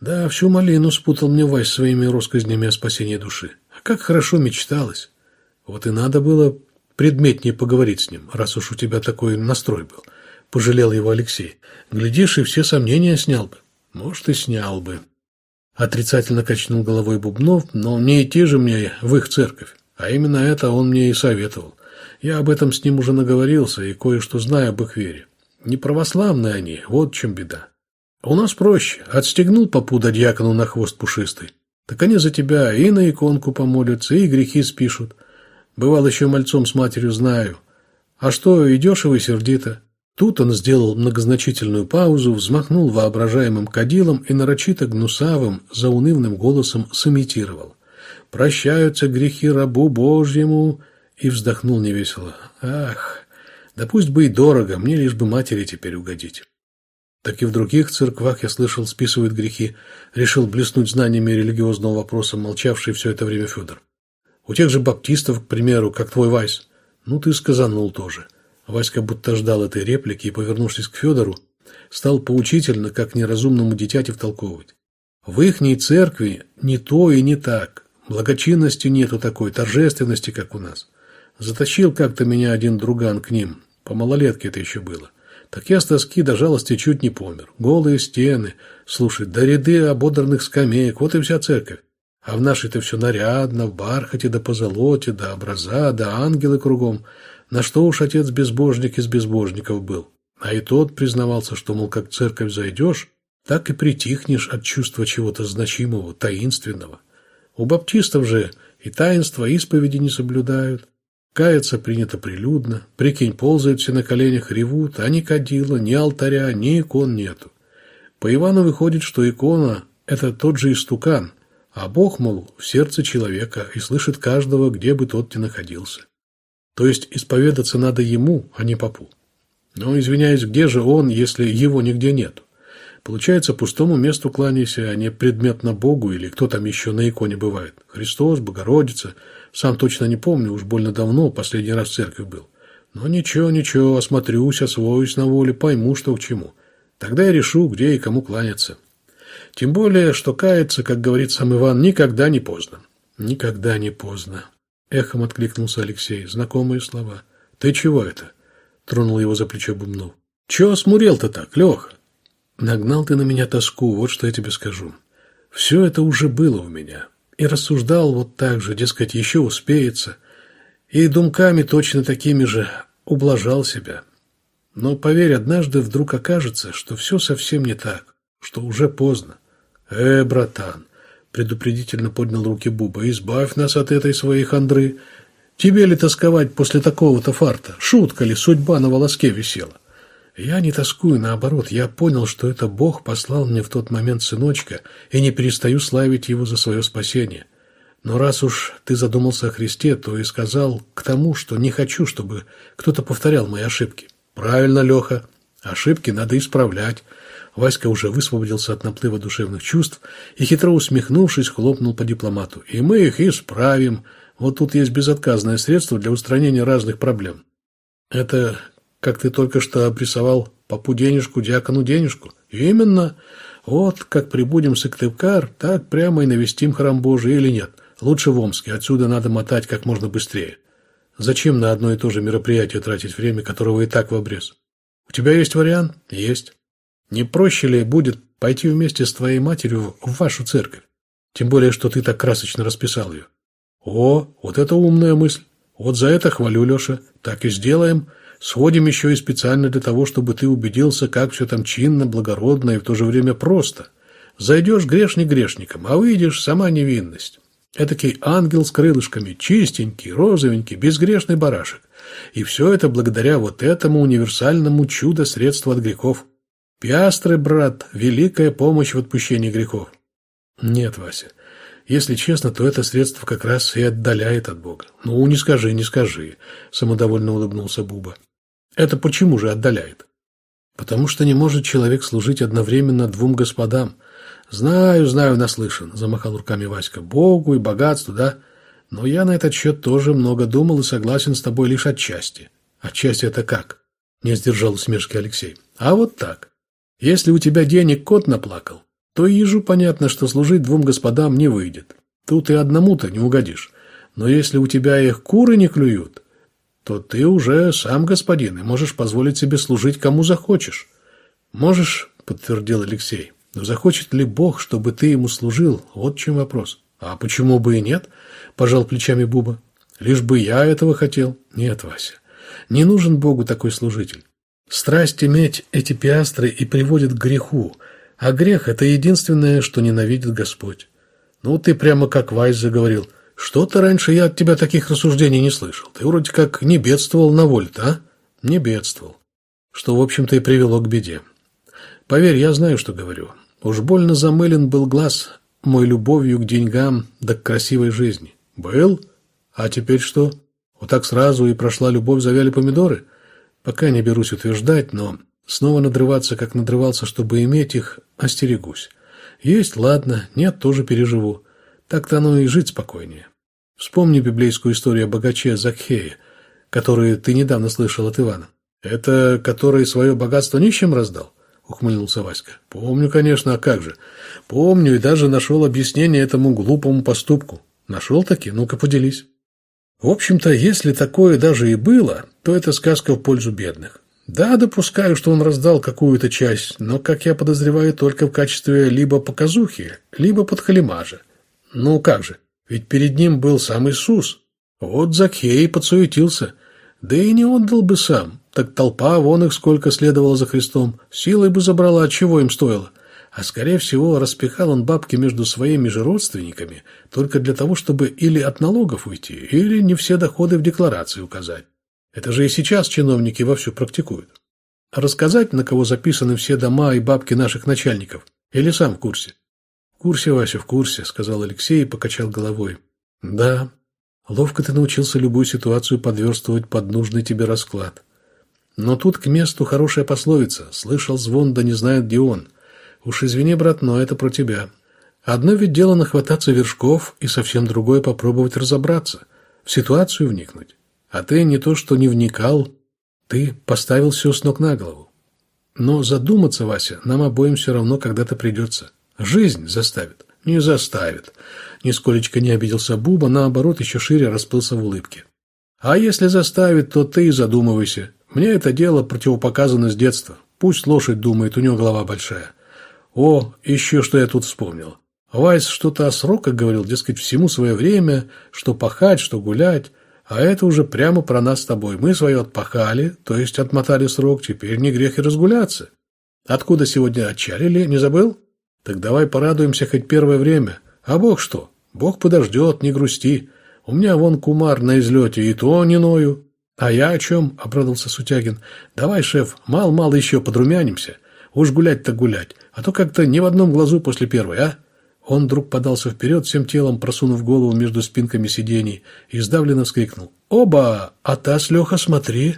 Да, всю малину спутал мне Вайс своими россказнями о спасении души. А как хорошо мечталось. Вот и надо было предметнее поговорить с ним, раз уж у тебя такой настрой был. – пожалел его Алексей. «Глядишь, и все сомнения снял бы». «Может, и снял бы». Отрицательно качнул головой Бубнов, но не идти же мне в их церковь. А именно это он мне и советовал. Я об этом с ним уже наговорился и кое-что знаю об их вере. Не православные они, вот чем беда. У нас проще. Отстегнул попу да дьякону на хвост пушистый. Так они за тебя и на иконку помолятся, и грехи спишут. Бывал еще мальцом с матерью знаю. А что, идешь и вы сердито? Тут он сделал многозначительную паузу, взмахнул воображаемым кадилом и нарочито гнусавым, заунывным голосом сымитировал. «Прощаются грехи рабу Божьему!» и вздохнул невесело. «Ах, да пусть бы и дорого, мне лишь бы матери теперь угодить». Так и в других церквах, я слышал, списывают грехи. Решил блеснуть знаниями религиозного вопроса, молчавший все это время Федор. У тех же баптистов, к примеру, как твой Вайс. Ну, ты сказанул тоже. Васька будто ждал этой реплики и, повернувшись к Федору, стал поучительно, как неразумному дитяти втолковывать. В ихней церкви не то и не так. Благочинности нету такой, торжественности, как у нас. Затащил как-то меня один друган к ним. По малолетке это еще было. Так я с тоски до жалости чуть не помер. Голые стены, слушай, до ряды ободранных скамеек, вот и вся церковь. А в нашей-то все нарядно, в бархате да позолоте, да образа, да ангелы кругом. На что уж отец безбожник из безбожников был. А и тот признавался, что, мол, как церковь зайдешь, так и притихнешь от чувства чего-то значимого, таинственного. У баптистов же и таинства исповеди не соблюдают. Каяться принято прилюдно, прикинь, ползают все на коленях, ревут, а ни кадила, ни алтаря, ни икон нету. По Ивану выходит, что икона – это тот же истукан, а Бог, мол, в сердце человека и слышит каждого, где бы тот ни находился. То есть исповедаться надо ему, а не попу. Но, извиняюсь, где же он, если его нигде нет? Получается, пустому месту кланяйся, а не предметно Богу или кто там еще на иконе бывает. Христос, Богородица. Сам точно не помню, уж больно давно, последний раз в церкви был. Но ничего, ничего, осмотрюсь, освоюсь на воле, пойму, что к чему. Тогда я решу, где и кому кланяться. Тем более, что каяться, как говорит сам Иван, никогда не поздно. Никогда не поздно. Эхом откликнулся Алексей. Знакомые слова. Ты чего это? Тронул его за плечо Бумнов. Чего смурел-то так, Леха? Нагнал ты на меня тоску, вот что я тебе скажу. Все это уже было у меня. И рассуждал вот так же, дескать, еще успеется. И думками точно такими же ублажал себя. Но, поверь, однажды вдруг окажется, что все совсем не так, что уже поздно. «Э, братан!» — предупредительно поднял руки Буба. «Избавь нас от этой своей хандры. Тебе ли тосковать после такого-то фарта? Шутка ли, судьба на волоске висела?» Я не тоскую, наоборот, я понял, что это Бог послал мне в тот момент сыночка, и не перестаю славить его за свое спасение. Но раз уж ты задумался о Христе, то и сказал к тому, что не хочу, чтобы кто-то повторял мои ошибки. Правильно, Леха, ошибки надо исправлять. Васька уже высвободился от наплыва душевных чувств и, хитро усмехнувшись, хлопнул по дипломату. И мы их исправим. Вот тут есть безотказное средство для устранения разных проблем. Это как ты только что обрисовал попу денежку, дьякону денежку. Именно. Вот как прибудем в Сыктывкар, так прямо и навестим храм Божий или нет. Лучше в Омске, отсюда надо мотать как можно быстрее. Зачем на одно и то же мероприятие тратить время, которого и так в обрез? У тебя есть вариант? Есть. Не проще ли будет пойти вместе с твоей матерью в вашу церковь? Тем более, что ты так красочно расписал ее. О, вот это умная мысль. Вот за это хвалю, Леша. Так и сделаем. Сходим еще и специально для того, чтобы ты убедился, как все там чинно, благородно и в то же время просто. Зайдешь грешник грешником, а выйдешь сама невинность. Этакий ангел с крылышками, чистенький, розовенький, безгрешный барашек. И все это благодаря вот этому универсальному чудо-средству от грехов. Пиастры, брат, великая помощь в отпущении грехов. Нет, Вася, если честно, то это средство как раз и отдаляет от Бога. Ну, не скажи, не скажи, самодовольно улыбнулся Буба. Это почему же отдаляет? Потому что не может человек служить одновременно двум господам. Знаю, знаю, наслышан, замахал руками Васька. Богу и богатству, да? Но я на этот счет тоже много думал и согласен с тобой лишь отчасти. Отчасти это как? Не сдержал усмешки Алексей. А вот так. Если у тебя денег кот наплакал, то ежу понятно, что служить двум господам не выйдет. Тут и одному-то не угодишь. Но если у тебя их куры не клюют, то ты уже сам господин и можешь позволить себе служить кому захочешь. Можешь, подтвердил Алексей. Но захочет ли Бог, чтобы ты ему служил? Вот чем вопрос. А почему бы и нет? Пожал плечами Буба. Лишь бы я этого хотел. Нет, Вася, не нужен Богу такой служитель. Страсть иметь эти пиастры и приводит к греху, а грех – это единственное, что ненавидит Господь. Ну, ты прямо как Вайс заговорил. Что-то раньше я от тебя таких рассуждений не слышал. Ты вроде как не бедствовал на вольт, а? Не бедствовал. Что, в общем-то, и привело к беде. Поверь, я знаю, что говорю. Уж больно замылен был глаз мой любовью к деньгам да к красивой жизни. Был? А теперь что? Вот так сразу и прошла любовь, завяли помидоры? Пока не берусь утверждать, но снова надрываться, как надрывался, чтобы иметь их, остерегусь. Есть, ладно, нет, тоже переживу. Так-то оно и жить спокойнее. Вспомни библейскую историю о богаче Закхее, которую ты недавно слышал от Ивана. Это который свое богатство нищим раздал? Ухмыльнулся Васька. Помню, конечно, а как же. Помню и даже нашел объяснение этому глупому поступку. Нашел таки? Ну-ка поделись. В общем-то, если такое даже и было, то это сказка в пользу бедных. Да, допускаю, что он раздал какую-то часть, но, как я подозреваю, только в качестве либо показухи, либо подхалимажа. Ну как же, ведь перед ним был сам Иисус. Вот Закхей подсуетился. Да и не отдал бы сам, так толпа вон их сколько следовало за Христом, силой бы забрала, чего им стоило. А скорее всего, распихал он бабки между своими же родственниками только для того, чтобы или от налогов уйти, или не все доходы в декларации указать. Это же и сейчас чиновники вовсю практикуют. рассказать, на кого записаны все дома и бабки наших начальников? Или сам в курсе? «В курсе, Вася, в курсе», — сказал Алексей и покачал головой. «Да, Ловко ты научился любую ситуацию подверстывать под нужный тебе расклад. Но тут к месту хорошая пословица «Слышал звон, да не знает, где он». Уж извини, брат, но это про тебя. Одно ведь дело нахвататься вершков, и совсем другое попробовать разобраться, в ситуацию вникнуть. А ты не то что не вникал, ты поставил все с ног на голову. Но задуматься, Вася, нам обоим все равно когда-то придется. Жизнь заставит. Не заставит. Нисколечко не обиделся Буба, наоборот, еще шире расплылся в улыбке. А если заставит, то ты и задумывайся. Мне это дело противопоказано с детства. Пусть лошадь думает, у нее голова большая. О, еще что я тут вспомнил. Вайс что-то о сроках говорил, дескать, всему свое время, что пахать, что гулять. А это уже прямо про нас с тобой. Мы свое отпахали, то есть отмотали срок, теперь не грех и разгуляться. Откуда сегодня отчалили, не забыл? Так давай порадуемся хоть первое время. А Бог что? Бог подождет, не грусти. У меня вон кумар на излете, и то не ною. А я о чем? — обрадовался Сутягин. Давай, шеф, мал-мал еще подрумянимся. Уж гулять-то гулять, а то как-то ни в одном глазу после первой, а? Он вдруг подался вперед, всем телом просунув голову между спинками сидений, и сдавленно вскрикнул. «Оба! А таз, Леха, смотри!»